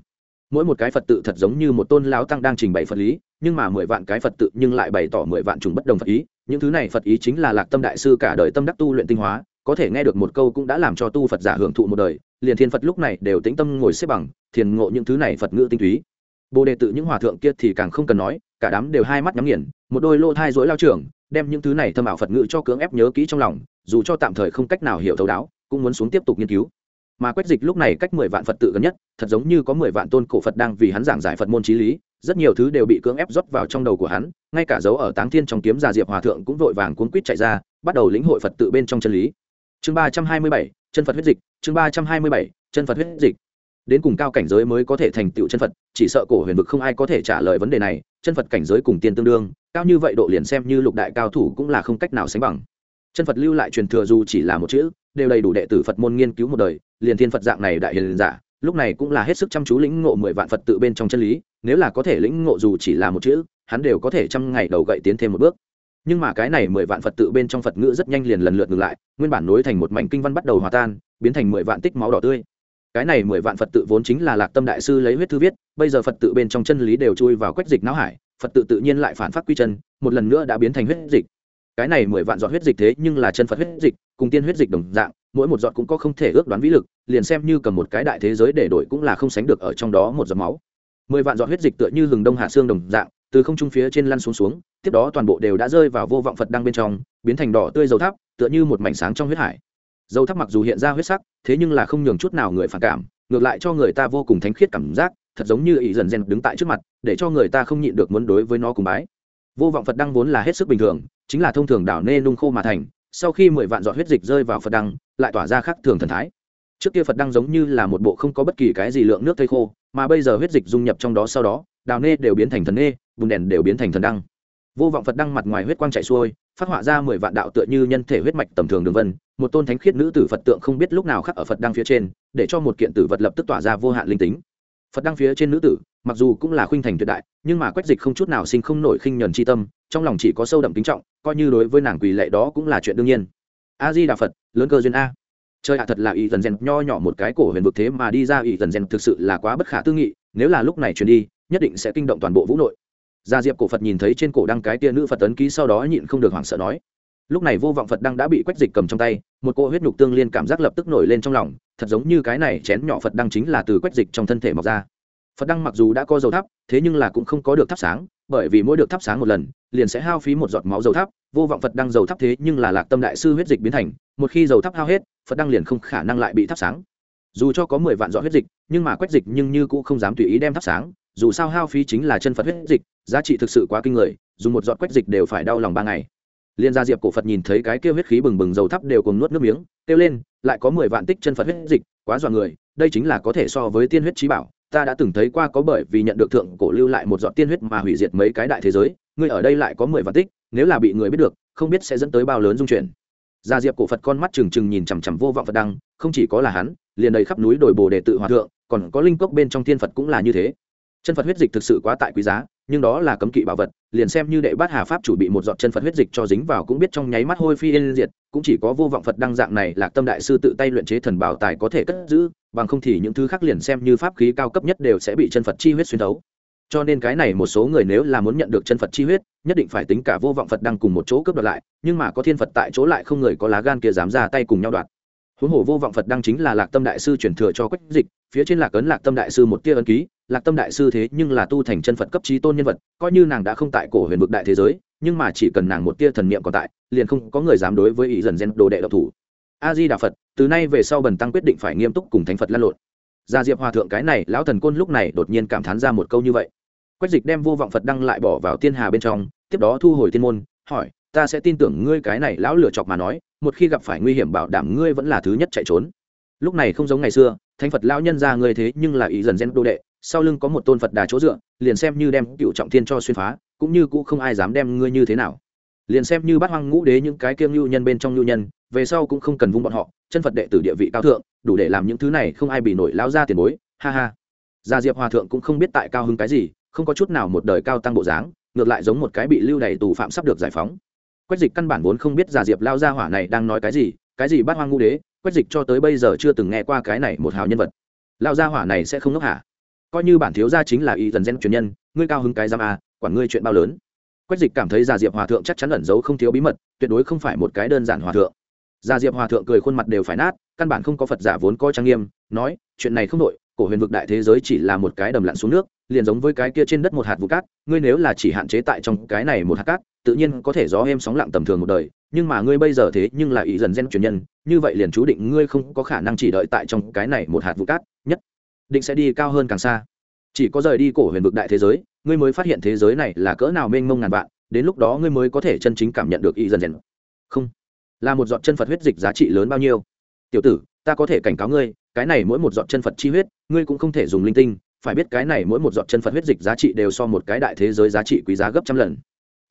mỗi một cái phật tự thật giống như một tôn lão tăng đang trình bày phật lý, nhưng mà mười vạn cái phật tự nhưng lại bày tỏ mười vạn trùng bất đồng phật ý. Những thứ này phật ý chính là lạc tâm đại sư cả đời tâm đắc tu luyện tinh hóa, có thể nghe được một câu cũng đã làm cho tu phật giả hưởng thụ một đời. Liền thiên phật lúc này đều tĩnh tâm ngồi xếp bằng, thiền ngộ những thứ này phật ngữ tinh túy. Bồ đề tự những hòa thượng kia thì càng không cần nói, cả đám đều hai mắt nhắm nghiền, một đôi lô thai dối lao trưởng đem những thứ này thâm ảo phật ngữ cho cưỡng ép nhớ kỹ trong lòng, dù cho tạm thời không cách nào hiểu thấu đáo, cũng muốn xuống tiếp tục nghiên cứu mà quách dịch lúc này cách mười vạn phật tự gần nhất, thật giống như có mười vạn tôn cổ phật đang vì hắn giảng giải phật môn trí lý, rất nhiều thứ đều bị cưỡng ép rót vào trong đầu của hắn, ngay cả dấu ở táng thiên trong kiếm già diệp hòa thượng cũng vội vàng cuốn quýt chạy ra, bắt đầu lĩnh hội phật tự bên trong chân lý. Chương ba trăm hai mươi bảy, chân phật huyết dịch, chương ba trăm hai mươi bảy, chân phật huyết dịch. Đến cùng cao cảnh giới mới có thể thành tựu chân phật, chỉ sợ cổ huyền vực không ai có thể trả lời vấn đề này, chân phật cảnh giới cùng tiên tương đương, cao như vậy độ liền xem như lục đại cao thủ cũng là không cách nào sánh bằng chân phật lưu lại truyền thừa dù chỉ là một chữ, đều đầy đủ đệ tử phật môn nghiên cứu một đời, liền thiên phật dạng này đại hiền giả, lúc này cũng là hết sức chăm chú lĩnh ngộ mười vạn phật tự bên trong chân lý, nếu là có thể lĩnh ngộ dù chỉ là một chữ, hắn đều có thể trăm ngày đầu gậy tiến thêm một bước. Nhưng mà cái này mười vạn phật tự bên trong phật ngữ rất nhanh liền lần lượt ngừng lại, nguyên bản nối thành một mảnh kinh văn bắt đầu hòa tan, biến thành mười vạn tích máu đỏ tươi. Cái này mười vạn phật tự vốn chính là lạc tâm đại sư lấy huyết thư viết, bây giờ phật tự bên trong chân lý đều chui vào quách dịch não hải, phật tự tự nhiên lại phản phát quy chân, một lần nữa đã biến thành huyết dịch cái này mười vạn giọt huyết dịch thế nhưng là chân phật huyết dịch, cùng tiên huyết dịch đồng dạng, mỗi một giọt cũng có không thể ước đoán vĩ lực, liền xem như cầm một cái đại thế giới để đổi cũng là không sánh được ở trong đó một giọt máu. Mười vạn giọt huyết dịch tựa như hừng đông hạ xương đồng dạng, từ không trung phía trên lăn xuống xuống, tiếp đó toàn bộ đều đã rơi vào vô vọng phật đang bên trong, biến thành đỏ tươi dầu tháp, tựa như một mảnh sáng trong huyết hải. Dầu tháp mặc dù hiện ra huyết sắc, thế nhưng là không nhường chút nào người phản cảm, ngược lại cho người ta vô cùng thánh khiết cảm giác, thật giống như ỷ dần dần đứng tại trước mặt, để cho người ta không nhịn được muốn đối với nó cùng bái. Vô vọng phật đăng vốn là hết sức bình thường chính là thông thường đảo nê nung khô mà thành, sau khi mười vạn giọt huyết dịch rơi vào phật đăng, lại tỏa ra khắc thường thần thái. Trước kia phật đăng giống như là một bộ không có bất kỳ cái gì lượng nước thây khô, mà bây giờ huyết dịch dung nhập trong đó sau đó đào nê đều biến thành thần nê, bùn đèn đều biến thành thần đăng. Vô vọng phật đăng mặt ngoài huyết quang chạy xuôi, phát họa ra mười vạn đạo tựa như nhân thể huyết mạch tầm thường đường vân, một tôn thánh khiết nữ tử phật tượng không biết lúc nào khắc ở phật đăng phía trên, để cho một kiện tử vật lập tức tỏa ra vô hạn linh tính. Phật đăng phía trên nữ tử mặc dù cũng là khuynh thành tuyệt đại, nhưng mà quách dịch không chút nào sinh không nổi khinh nhuần c tâm, trong lòng chỉ có sâu đậm kính trọng, coi như đối với nàng quỳ lệ đó cũng là chuyện đương nhiên. A di đà phật lớn cơ duyên a. Chơi ạ, thật là ý dần rèn nho nhỏ một cái cổ huyền vực thế mà đi ra, ý dần rèn thực sự là quá bất khả tư nghị, nếu là lúc này truyền đi, nhất định sẽ kinh động toàn bộ vũ nội. Gia diệp cổ phật nhìn thấy trên cổ đăng cái tia nữ phật tấn ký sau đó nhịn không được hoảng sợ nói. Lúc này vô vọng phật đăng đã bị quách dịch cầm trong tay, một cô huyết nhục tương liên cảm giác lập tức nổi lên trong lòng, thật giống như cái này chén nhỏ phật đăng chính là từ quách dịch trong thân thể mọc ra phật đăng mặc dù đã có dầu thắp thế nhưng là cũng không có được thắp sáng, bởi vì mỗi được thắp sáng một lần, liền sẽ hao phí một giọt máu dầu thắp vô vọng phật đăng dầu thắp thế nhưng là lạc tâm đại sư huyết dịch biến thành, một khi dầu thắp hao hết, phật đăng liền không khả năng lại bị thắp sáng. Dù cho có mười vạn giọt huyết dịch, nhưng mà quách dịch nhưng như cũng không dám tùy ý đem thắp sáng, dù sao hao phí chính là chân phật huyết dịch, giá trị thực sự quá kinh người dùng một giọt quách dịch đều phải đau lòng ba ngày. Liên gia diệp cổ phật nhìn thấy cái kêu huyết khí bừng bừng dầu thắp đều cùng nuốt nước miếng, kêu lên, lại có mười vạn tích chân phật huyết dịch, quá dọa người, đây chính là có thể so với tiên huyết trí bảo ta đã từng thấy qua có bởi vì nhận được thượng cổ lưu lại một giọt tiên huyết mà hủy diệt mấy cái đại thế giới, ngươi ở đây lại có mười vạn tích, nếu là bị người biết được, không biết sẽ dẫn tới bao lớn dung chuyển. Gia diệp cổ phật con mắt trừng trừng nhìn chằm chằm vô vọng phật đăng, không chỉ có là hắn, liền đầy khắp núi đồi bồ đề tự hòa thượng, còn có linh cốc bên trong tiên phật cũng là như thế. Chân phật huyết dịch thực sự quá tại quý giá nhưng đó là cấm kỵ bảo vật, liền xem như đệ bát hà pháp chủ bị một giọt chân phật huyết dịch cho dính vào cũng biết trong nháy mắt hôi phi yên diệt, cũng chỉ có vô vọng phật đăng dạng này lạc tâm đại sư tự tay luyện chế thần bảo tài có thể cất giữ, bằng không thì những thứ khác liền xem như pháp khí cao cấp nhất đều sẽ bị chân phật chi huyết xuyên thấu. Cho nên cái này một số người nếu là muốn nhận được chân phật chi huyết, nhất định phải tính cả vô vọng phật đăng cùng một chỗ cướp đoạt lại, nhưng mà có thiên phật tại chỗ lại không người có lá gan kia dám ra tay cùng nhau đoạt. Huống hồ vô vọng phật đăng chính là lạc tâm đại sư chuyển thừa cho quách dịch, phía trên lạc ấn lạc tâm đại sư một tia ấn ký lạc tâm đại sư thế nhưng là tu thành chân phật cấp trí tôn nhân vật, coi như nàng đã không tại cổ huyền vực đại thế giới, nhưng mà chỉ cần nàng một tia thần niệm còn tại, liền không có người dám đối với ý dần gen đồ đệ độc thủ. A di đà phật, từ nay về sau bần tăng quyết định phải nghiêm túc cùng thánh phật lăn lộn. Gia diệp hòa thượng cái này, lão thần côn lúc này đột nhiên cảm thán ra một câu như vậy. Quách dịch đem vô vọng phật đăng lại bỏ vào tiên hà bên trong, tiếp đó thu hồi tiên môn, hỏi, ta sẽ tin tưởng ngươi cái này lão lửa chọc mà nói, một khi gặp phải nguy hiểm bảo đảm ngươi vẫn là thứ nhất chạy trốn. Lúc này không giống ngày xưa, thánh phật lão nhân ra ngươi thế nhưng là ý dần gen đô đệ sau lưng có một tôn phật đà chỗ dựa, liền xem như đem cựu trọng thiên cho xuyên phá, cũng như cũng không ai dám đem ngươi như thế nào. Liền xem như bát hoang ngũ đế những cái kiêng nhu nhân bên trong nhu nhân, về sau cũng không cần vung bọn họ, chân phật đệ tử địa vị cao thượng, đủ để làm những thứ này không ai bị nổi lao ra tiền bối, ha ha. Gia diệp hòa thượng cũng không biết tại cao hứng cái gì, không có chút nào một đời cao tăng bộ dáng, ngược lại giống một cái bị lưu đày tù phạm sắp được giải phóng. Quách dịch căn bản vốn không biết gia diệp lao gia hỏa này đang nói cái gì cái gì bát hoang ngũ đế, quách dịch cho tới bây giờ chưa từng nghe qua cái này một hào nhân vật. Lao gia hỏa này sẽ không ngốc hả? Coi như bản thiếu gia chính là y dần gen truyền nhân, ngươi cao hứng cái giam a, quản ngươi chuyện bao lớn. Quách dịch cảm thấy già diệp hòa thượng chắc chắn ẩn giấu không thiếu bí mật, tuyệt đối không phải một cái đơn giản hòa thượng. Già diệp hòa thượng cười khuôn mặt đều phải nát, căn bản không có phật giả vốn coi trang nghiêm, nói, chuyện này không đội cổ huyền vực đại thế giới chỉ là một cái đầm lặn xuống nước, liền giống với cái kia trên đất một hạt vụ cát, ngươi nếu là chỉ hạn chế tại trong cái này một hạt cát, tự nhiên có thể gió êm sóng lặng tầm thường một đời, nhưng mà ngươi bây giờ thế nhưng là ý dần gen truyền nhân, như vậy liền chú định ngươi không có khả năng chỉ đợi tại trong cái này một hạt vụ cát, nhất định sẽ đi cao hơn càng xa. Chỉ có rời đi cổ huyền vực đại thế giới, ngươi mới phát hiện thế giới này là cỡ nào mênh mông ngàn vạn, đến lúc đó ngươi mới có thể chân chính cảm nhận được y dần dần. Không. Là một giọt chân phật huyết dịch giá trị lớn bao nhiêu? Tiểu tử, ta có thể cảnh cáo ngươi, cái này mỗi một giọt chân phật chi huyết, ngươi cũng không thể dùng linh tinh. Phải biết cái này mỗi một giọt chân phật huyết dịch giá trị đều so một cái đại thế giới giá trị quý giá gấp trăm lần.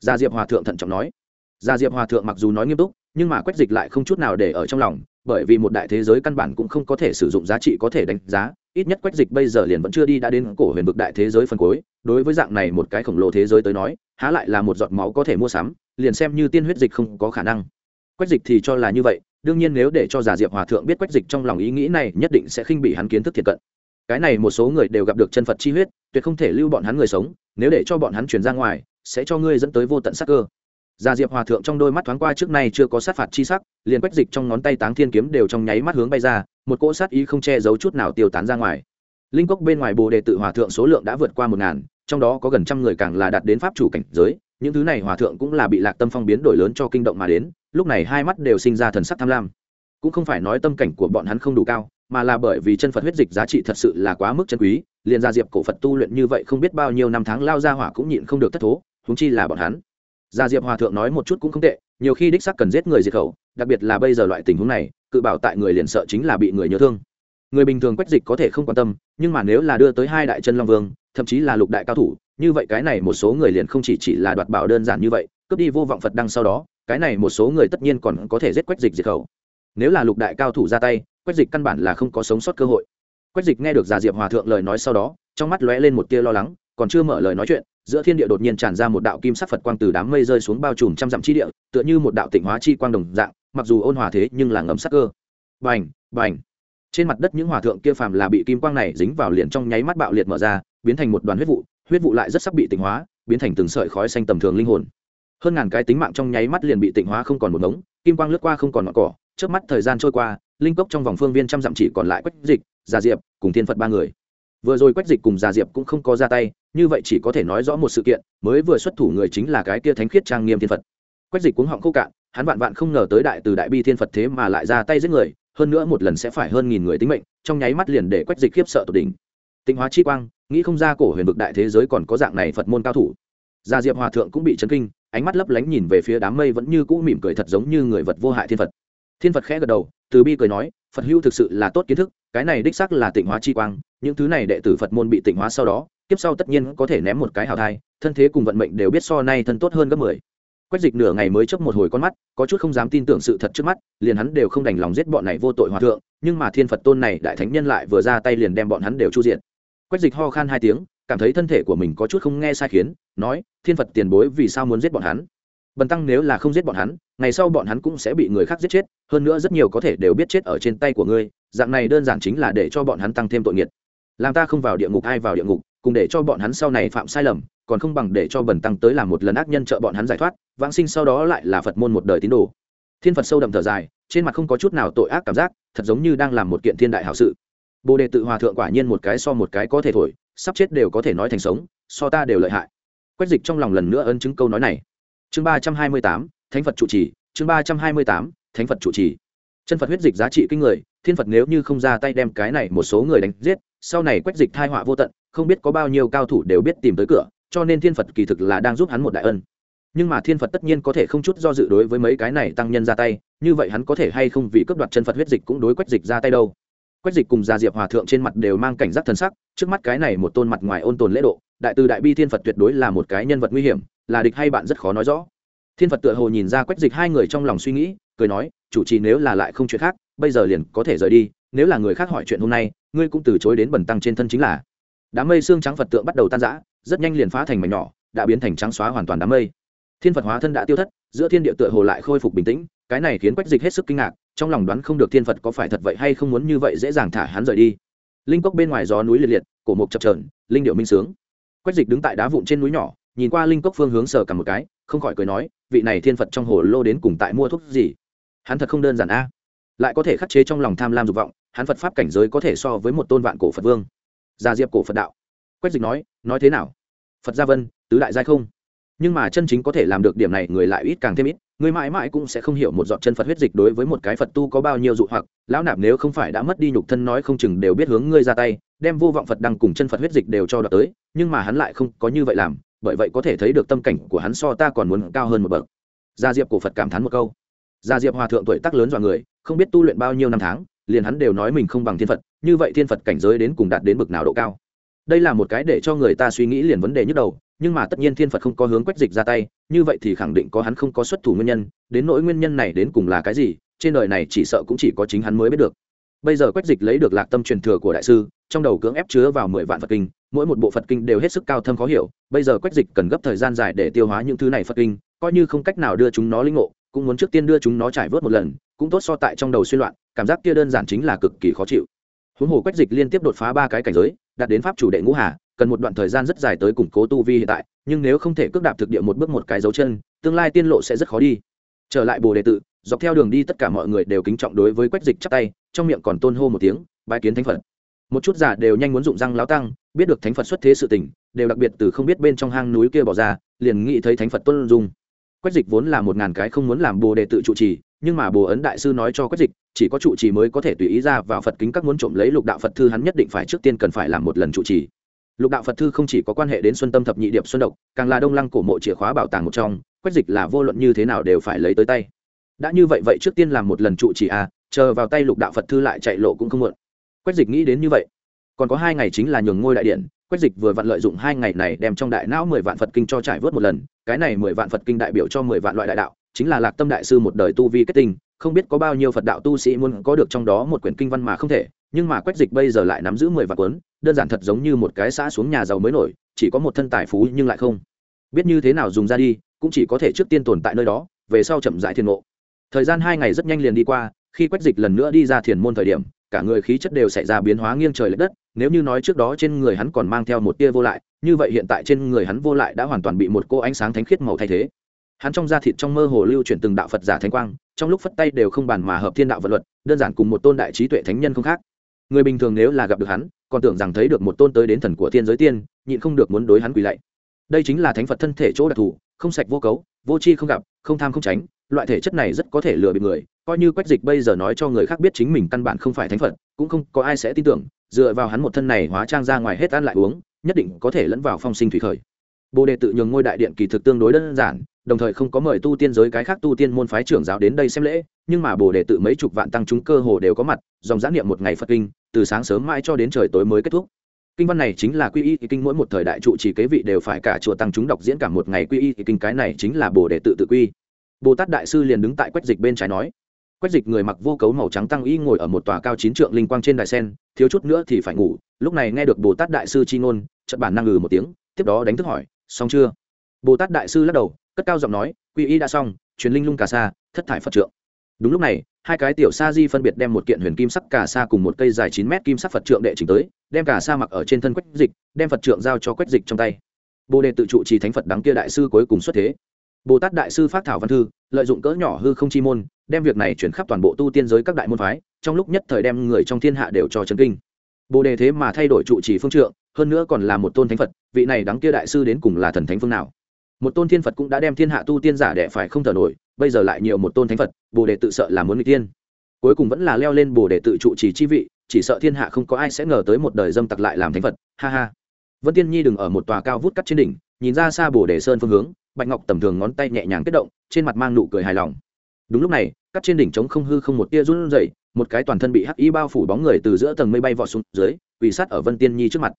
Gia diệp hòa thượng thận trọng nói. Gia diệp hòa thượng mặc dù nói nghiêm túc nhưng mà Quách dịch lại không chút nào để ở trong lòng, bởi vì một đại thế giới căn bản cũng không có thể sử dụng giá trị có thể đánh giá, ít nhất Quách dịch bây giờ liền vẫn chưa đi đã đến cổ huyền vực đại thế giới phần cuối, đối với dạng này một cái khổng lồ thế giới tới nói, há lại là một giọt máu có thể mua sắm, liền xem như tiên huyết dịch không có khả năng. Quách dịch thì cho là như vậy, đương nhiên nếu để cho giả diệp hòa thượng biết Quách dịch trong lòng ý nghĩ này, nhất định sẽ khinh bị hắn kiến thức thiệt cận. Cái này một số người đều gặp được chân phật chi huyết, tuyệt không thể lưu bọn hắn người sống, nếu để cho bọn hắn chuyển ra ngoài, sẽ cho ngươi dẫn tới vô tận sắc cơ. Gia Diệp Hòa thượng trong đôi mắt thoáng qua trước nay chưa có sát phạt chi sắc, liền quách dịch trong ngón tay Táng Thiên kiếm đều trong nháy mắt hướng bay ra, một cỗ sát ý không che giấu chút nào tiêu tán ra ngoài. Linh cốc bên ngoài Bồ đề tự hòa thượng số lượng đã vượt qua một ngàn, trong đó có gần trăm người càng là đạt đến pháp chủ cảnh giới, những thứ này hòa thượng cũng là bị Lạc Tâm Phong biến đổi lớn cho kinh động mà đến, lúc này hai mắt đều sinh ra thần sắc tham lam. Cũng không phải nói tâm cảnh của bọn hắn không đủ cao, mà là bởi vì chân Phật huyết dịch giá trị thật sự là quá mức chân quý, liền gia diệp cổ Phật tu luyện như vậy không biết bao nhiêu năm tháng lao ra hỏa cũng nhịn không được thất thố, huống chi là bọn hắn gia diệp hòa thượng nói một chút cũng không tệ, nhiều khi đích sắc cần giết người diệt khẩu, đặc biệt là bây giờ loại tình huống này, cự bảo tại người liền sợ chính là bị người nhớ thương. Người bình thường quách dịch có thể không quan tâm, nhưng mà nếu là đưa tới hai đại chân long vương, thậm chí là lục đại cao thủ, như vậy cái này một số người liền không chỉ chỉ là đoạt bảo đơn giản như vậy, cướp đi vô vọng phật đăng sau đó, cái này một số người tất nhiên còn có thể giết quách dịch diệt khẩu. Nếu là lục đại cao thủ ra tay, quách dịch căn bản là không có sống sót cơ hội. Quách dịch nghe được già diệp hòa thượng lời nói sau đó, trong mắt lóe lên một tia lo lắng, còn chưa mở lời nói chuyện giữa thiên địa đột nhiên tràn ra một đạo kim sắc phật quang từ đám mây rơi xuống bao trùm trăm dặm chi địa, tựa như một đạo tịnh hóa chi quang đồng dạng, mặc dù ôn hòa thế nhưng là ngấm sắc cơ. Bành bành. Trên mặt đất những hòa thượng kia phàm là bị kim quang này dính vào liền trong nháy mắt bạo liệt mở ra, biến thành một đoàn huyết vụ huyết vụ lại rất sắc bị tịnh hóa, biến thành từng sợi khói xanh tầm thường linh hồn. Hơn ngàn cái tính mạng trong nháy mắt liền bị tịnh hóa không còn một ngống, kim quang lướt qua không còn ngọn cỏ. Trước mắt thời gian trôi qua, linh cốc trong vòng phương viên trăm dặm chỉ còn lại quách dịch, già diệp, cùng thiên phật ba người vừa rồi quách dịch cùng già diệp cũng không có ra tay, như vậy chỉ có thể nói rõ một sự kiện, mới vừa xuất thủ người chính là cái kia thánh khiết trang nghiêm thiên phật. Quách dịch cuống họng khô cạn, hắn vạn vạn không ngờ tới đại từ đại bi thiên phật thế mà lại ra tay giết người, hơn nữa một lần sẽ phải hơn nghìn người tính mệnh, trong nháy mắt liền để quách dịch khiếp sợ tột đỉnh. Tịnh hóa chi quang, nghĩ không ra cổ huyền vực đại thế giới còn có dạng này phật môn cao thủ. Gia diệp hòa thượng cũng bị chấn kinh, ánh mắt lấp lánh nhìn về phía đám mây vẫn như cũ mỉm cười thật giống như người vật vô hại thiên phật. Thiên phật khẽ gật đầu, từ bi cười nói, phật hưu thực sự là tốt kiến thức, cái này đích xác là tịnh hóa chi quang những thứ này đệ tử phật môn bị tịnh hóa sau đó tiếp sau tất nhiên có thể ném một cái hào thai, thân thế cùng vận mệnh đều biết so nay thân tốt hơn gấp mười. Quách dịch nửa ngày mới chấp một hồi con mắt, có chút không dám tin tưởng sự thật trước mắt, liền hắn đều không đành lòng giết bọn này vô tội hòa thượng, nhưng mà thiên phật tôn này đại thánh nhân lại vừa ra tay liền đem bọn hắn đều chu diện quách dịch ho khan hai tiếng, cảm thấy thân thể của mình có chút không nghe sai khiến, nói, thiên phật tiền bối, vì sao muốn giết bọn hắn? Bần tăng nếu là không giết bọn hắn, ngày sau bọn hắn cũng sẽ bị người khác giết chết, hơn nữa rất nhiều có thể đều biết chết ở trên tay của ngươi, dạng này đơn giản chính là để cho bọn hắn tăng thêm tội nghiệt làm ta không vào địa ngục ai vào địa ngục, cùng để cho bọn hắn sau này phạm sai lầm, còn không bằng để cho bần tăng tới làm một lần ác nhân trợ bọn hắn giải thoát, vãng sinh sau đó lại là phật môn một đời tín đồ. Thiên phật sâu đậm thở dài, trên mặt không có chút nào tội ác cảm giác, thật giống như đang làm một kiện thiên đại hảo sự. Bồ đề tự hòa thượng quả nhiên một cái so một cái có thể thổi, sắp chết đều có thể nói thành sống, so ta đều lợi hại. Quét dịch trong lòng lần nữa ân chứng câu nói này. Chương ba trăm hai mươi tám, thánh phật trụ trì, chương ba trăm hai mươi tám, thánh phật trụ trì. Chân phật huyết dịch giá trị kinh người, thiên phật nếu như không ra tay đem cái này một số người đánh giết sau này quách dịch thai họa vô tận, không biết có bao nhiêu cao thủ đều biết tìm tới cửa, cho nên thiên phật kỳ thực là đang giúp hắn một đại ân. Nhưng mà thiên phật tất nhiên có thể không chút do dự đối với mấy cái này tăng nhân ra tay, như vậy hắn có thể hay không vì cướp đoạt chân phật huyết dịch cũng đối quách dịch ra tay đâu. Quách dịch cùng gia diệp hòa thượng trên mặt đều mang cảnh giác thần sắc, trước mắt cái này một tôn mặt ngoài ôn tồn lễ độ, đại từ đại bi thiên phật tuyệt đối là một cái nhân vật nguy hiểm, là địch hay bạn rất khó nói rõ. Thiên phật tựa hồ nhìn ra quách dịch hai người trong lòng suy nghĩ, cười nói, chủ trì nếu là lại không chuyện khác, bây giờ liền có thể rời đi nếu là người khác hỏi chuyện hôm nay, ngươi cũng từ chối đến bẩn tăng trên thân chính là. Đám mây xương trắng phật tượng bắt đầu tan rã, rất nhanh liền phá thành mảnh nhỏ, đã biến thành trắng xóa hoàn toàn đám mây. Thiên phật hóa thân đã tiêu thất, giữa thiên địa tựa hồ lại khôi phục bình tĩnh, cái này khiến quách dịch hết sức kinh ngạc, trong lòng đoán không được thiên phật có phải thật vậy hay không muốn như vậy dễ dàng thả hắn rời đi. Linh cốc bên ngoài gió núi liệt liệt, cổ mục chập trờn linh điệu minh sướng. Quách dịch đứng tại đá vụn trên núi nhỏ, nhìn qua linh cốc phương hướng sờ cả một cái, không khỏi cười nói, vị này thiên phật trong hồ lô đến cùng tại mua thuốc gì? Hắn thật không đơn giản a lại có thể khắc chế trong lòng tham lam dục vọng, hắn phật pháp cảnh giới có thể so với một tôn vạn cổ phật vương. Gia diệp cổ phật đạo. Quách dịch nói nói thế nào? Phật gia vân, tứ đại giai không? Nhưng mà chân chính có thể làm được điểm này, người lại ít càng thêm ít, người mãi mãi cũng sẽ không hiểu một giọt chân phật huyết dịch đối với một cái phật tu có bao nhiêu dụ hoặc. Lão nạp nếu không phải đã mất đi nhục thân nói không chừng đều biết hướng ngươi ra tay, đem vô vọng phật đăng cùng chân phật huyết dịch đều cho đợt tới, nhưng mà hắn lại không có như vậy làm, bởi vậy có thể thấy được tâm cảnh của hắn so ta còn muốn cao hơn một bậc. Gia diệp cổ phật cảm thán một câu gia diệp hòa thượng tuổi tác lớn dọa người, không biết tu luyện bao nhiêu năm tháng, liền hắn đều nói mình không bằng thiên phật, như vậy thiên phật cảnh giới đến cùng đạt đến bực nào độ cao. Đây là một cái để cho người ta suy nghĩ liền vấn đề nhức đầu, nhưng mà tất nhiên thiên phật không có hướng quách dịch ra tay, như vậy thì khẳng định có hắn không có xuất thủ nguyên nhân, đến nỗi nguyên nhân này đến cùng là cái gì, trên đời này chỉ sợ cũng chỉ có chính hắn mới biết được. Bây giờ quách dịch lấy được lạc tâm truyền thừa của đại sư, trong đầu cưỡng ép chứa vào mười vạn phật kinh, mỗi một bộ phật kinh đều hết sức cao thâm khó hiểu, bây giờ quách dịch cần gấp thời gian dài để tiêu hóa những thứ này phật kinh, coi như không cách nào đưa chúng nó linh ngộ cũng muốn trước tiên đưa chúng nó trải vớt một lần, cũng tốt so tại trong đầu suy loạn, cảm giác kia đơn giản chính là cực kỳ khó chịu. Huống hồ quách dịch liên tiếp đột phá ba cái cảnh giới, đạt đến pháp chủ đệ ngũ hà, cần một đoạn thời gian rất dài tới củng cố tu vi hiện tại, nhưng nếu không thể cước đạp thực địa một bước một cái dấu chân, tương lai tiên lộ sẽ rất khó đi. Trở lại bồ đề tự, dọc theo đường đi tất cả mọi người đều kính trọng đối với quách dịch chắp tay, trong miệng còn tôn hô một tiếng, bái kiến thánh phật. Một chút giả đều nhanh muốn dụng răng láo tăng, biết được thánh phật xuất thế sự tình, đều đặc biệt từ không biết bên trong hang núi kia bỏ ra, liền nghĩ thấy thánh phật tôn dung quách dịch vốn là một ngàn cái không muốn làm bồ đề tự trụ trì, nhưng mà bồ ấn đại sư nói cho quách dịch, chỉ có trụ trì mới có thể tùy ý ra vào phật kính các muốn trộm lấy lục đạo phật thư hắn nhất định phải trước tiên cần phải làm một lần trụ trì. Lục đạo phật thư không chỉ có quan hệ đến xuân tâm thập nhị điệp xuân độc, càng là đông lăng cổ mộ chìa khóa bảo tàng một trong, quách dịch là vô luận như thế nào đều phải lấy tới tay. Đã như vậy vậy trước tiên làm một lần trụ trì à chờ vào tay lục đạo phật thư lại chạy lộ cũng không muộn. Quách dịch nghĩ đến như vậy. Còn có hai ngày chính là nhường ngôi đại điện, quách dịch vừa vặn lợi dụng hai ngày này đem trong đại não mười vạn phật kinh cho trải vớt một lần cái này mười vạn phật kinh đại biểu cho mười vạn loại đại đạo, chính là lạc tâm đại sư một đời tu vi kết tinh, không biết có bao nhiêu phật đạo tu sĩ muốn có được trong đó một quyển kinh văn mà không thể, nhưng mà quách dịch bây giờ lại nắm giữ mười vạn cuốn, đơn giản thật giống như một cái xã xuống nhà giàu mới nổi, chỉ có một thân tài phú nhưng lại không. Biết như thế nào dùng ra đi, cũng chỉ có thể trước tiên tồn tại nơi đó, về sau chậm rãi thiên ngộ. Thời gian hai ngày rất nhanh liền đi qua, khi quách dịch lần nữa đi ra thiền môn thời điểm, cả người khí chất đều xảy ra biến hóa nghiêng trời l ệ đất nếu như nói trước đó trên người hắn còn mang theo một tia vô lại, như vậy hiện tại trên người hắn vô lại đã hoàn toàn bị một cô ánh sáng thánh khiết màu thay thế. Hắn trong da thịt trong mơ hồ lưu chuyển từng đạo phật giả thánh quang, trong lúc phất tay đều không bàn mà hợp thiên đạo vật luật, đơn giản cùng một tôn đại trí tuệ thánh nhân không khác. Người bình thường nếu là gặp được hắn, còn tưởng rằng thấy được một tôn tới đến thần của thiên giới tiên, nhịn không được muốn đối hắn quỳ lạy. Đây chính là thánh phật thân thể chỗ đặc thù, không sạch vô cấu, vô chi không gặp, không tham không tránh loại thể chất này rất có thể lừa bị người, coi như quách dịch bây giờ nói cho người khác biết chính mình căn bản không phải thánh phật, cũng không có ai sẽ tin tưởng, dựa vào hắn một thân này hóa trang ra ngoài hết ăn lại uống, nhất định có thể lẫn vào phong sinh thủy khởi. Bồ đề tự nhường ngôi đại điện kỳ thực tương đối đơn giản, đồng thời không có mời tu tiên giới cái khác tu tiên môn phái trưởng giáo đến đây xem lễ, nhưng mà bồ đề tự mấy chục vạn tăng chúng cơ hồ đều có mặt, dòng giã niệm một ngày phật kinh, từ sáng sớm mãi cho đến trời tối mới kết thúc. Kinh văn này chính là quy y kinh mỗi một thời đại trụ chỉ kế vị đều phải cả chùa tăng chúng đọc diễn cả một ngày quy y kinh cái này chính là bồ đề tự tự quy bồ tát đại sư liền đứng tại quách dịch bên trái nói, quách dịch người mặc vô cấu màu trắng tăng y ngồi ở một tòa cao chín trượng linh quang trên đài sen, thiếu chút nữa thì phải ngủ, lúc này nghe được bồ tát đại sư chi ngôn, chợt bản năng ngừ một tiếng, tiếp đó đánh thức hỏi, xong chưa? Bồ tát đại sư lắc đầu, cất cao giọng nói, quy y đã xong, truyền linh lung cà sa, thất thải phật trượng. Đúng lúc này, hai cái tiểu sa di phân biệt đem một kiện huyền kim sắc cà sa cùng một cây dài chín mét kim sắc phật trượng đệ trình tới, đem cà sa mặc ở trên thân quách dịch, đem phật trượng giao cho quách dịch trong tay. Bồ đề tự trụ trì thánh phật đắng kia đại sư cuối cùng xuất thế bồ tát đại sư phát thảo văn thư, lợi dụng cỡ nhỏ hư không chi môn, đem việc này chuyển khắp toàn bộ tu tiên giới các đại môn phái, trong lúc nhất thời đem người trong thiên hạ đều cho chấn kinh. Bồ đề thế mà thay đổi trụ trì phương trượng, hơn nữa còn là một tôn thánh phật, vị này đắng kia đại sư đến cùng là thần thánh phương nào? Một tôn thiên phật cũng đã đem thiên hạ tu tiên giả đẻ phải không thở nổi, bây giờ lại nhiều một tôn thánh phật, bồ đề tự sợ là muốn người tiên cuối cùng vẫn là leo lên bồ đề tự trụ trì chi vị, chỉ sợ thiên hạ không có ai sẽ ngờ tới một đời dâm tặc lại làm thánh phật. Ha ha. Vân tiên nhi đừng ở một tòa cao vút cắt trên đỉnh, nhìn ra xa bồ đề sơn phương hướng bạch ngọc tầm thường ngón tay nhẹ nhàng kết động, trên mặt mang nụ cười hài lòng. Đúng lúc này, cắt trên đỉnh trống không hư không một tia run rẩy, một cái toàn thân bị hắc y bao phủ bóng người từ giữa tầng mây bay vọt xuống dưới, quỳ sát ở vân tiên nhi trước mặt.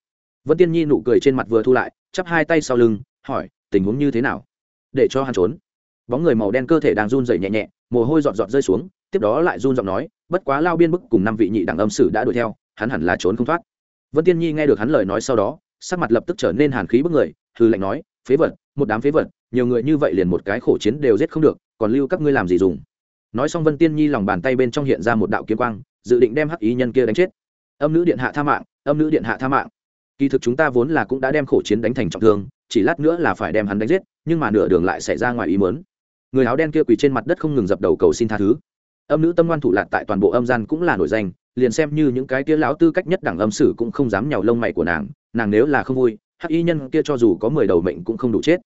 Vân tiên nhi nụ cười trên mặt vừa thu lại, chắp hai tay sau lưng, hỏi, tình huống như thế nào? Để cho hắn trốn. Bóng người màu đen cơ thể đang run rẩy nhẹ nhẹ, mồ hôi giọt giọt rơi xuống, tiếp đó lại run giọng nói, bất quá lao biên bức cùng năm vị nhị đẳng âm sử đã đuổi theo, hắn hẳn là trốn không thoát. Vân tiên nhi nghe được hắn lời nói sau đó, sắc mặt lập tức trở nên hàn khí bức người hư lạnh nói, phế vật, một đám phế vật nhiều người như vậy liền một cái khổ chiến đều giết không được, còn lưu các ngươi làm gì dùng? Nói xong vân tiên nhi lòng bàn tay bên trong hiện ra một đạo kiếm quang, dự định đem hắc ý nhân kia đánh chết. Âm nữ điện hạ tha mạng, âm nữ điện hạ tha mạng. Kỳ thực chúng ta vốn là cũng đã đem khổ chiến đánh thành trọng thương, chỉ lát nữa là phải đem hắn đánh giết, nhưng mà nửa đường lại xảy ra ngoài ý mớn người áo đen kia quỳ trên mặt đất không ngừng dập đầu cầu xin tha thứ. Âm nữ tâm ngoan thủ lạc tại toàn bộ âm gian cũng là nổi danh, liền xem như những cái kia lão tư cách nhất đẳng âm sử cũng không dám nhào lông mày của nàng nàng nếu là không vui, hắc y nhân kia cho dù có mười đầu mệnh cũng không đủ chết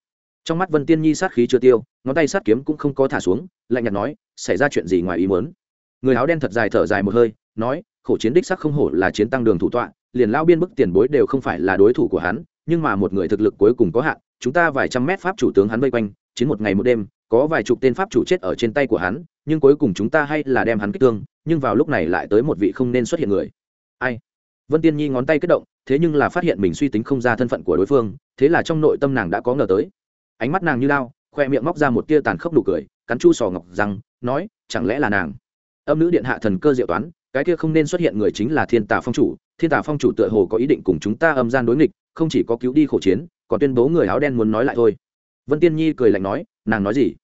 trong mắt vân tiên nhi sát khí chưa tiêu, ngón tay sát kiếm cũng không có thả xuống, lạnh nhạt nói, xảy ra chuyện gì ngoài ý muốn? Người áo đen thật dài thở dài một hơi, nói, khổ chiến đích sắc không hổ là chiến tăng đường thủ tọa, liền lao biên bức tiền bối đều không phải là đối thủ của hắn, nhưng mà một người thực lực cuối cùng có hạn, chúng ta vài trăm mét pháp chủ tướng hắn vây quanh, chiến một ngày một đêm, có vài chục tên pháp chủ chết ở trên tay của hắn, nhưng cuối cùng chúng ta hay là đem hắn kích thương, nhưng vào lúc này lại tới một vị không nên xuất hiện người. Ai? Vân tiên nhi ngón tay kết động, thế nhưng là phát hiện mình suy tính không ra thân phận của đối phương, thế là trong nội tâm nàng đã có ngờ tới ánh mắt nàng như lao khoe miệng móc ra một tia tàn khốc nụ cười, cắn chu sò ngọc rằng nói, chẳng lẽ là nàng? Âm nữ điện hạ thần cơ diệu toán, cái kia không nên xuất hiện người chính là thiên tà phong chủ, thiên tà phong chủ tựa hồ có ý định cùng chúng ta âm gian đối nghịch, không chỉ có cứu đi khổ chiến, còn tuyên bố người áo đen muốn nói lại thôi. Vân tiên nhi cười lạnh nói, nàng nói gì?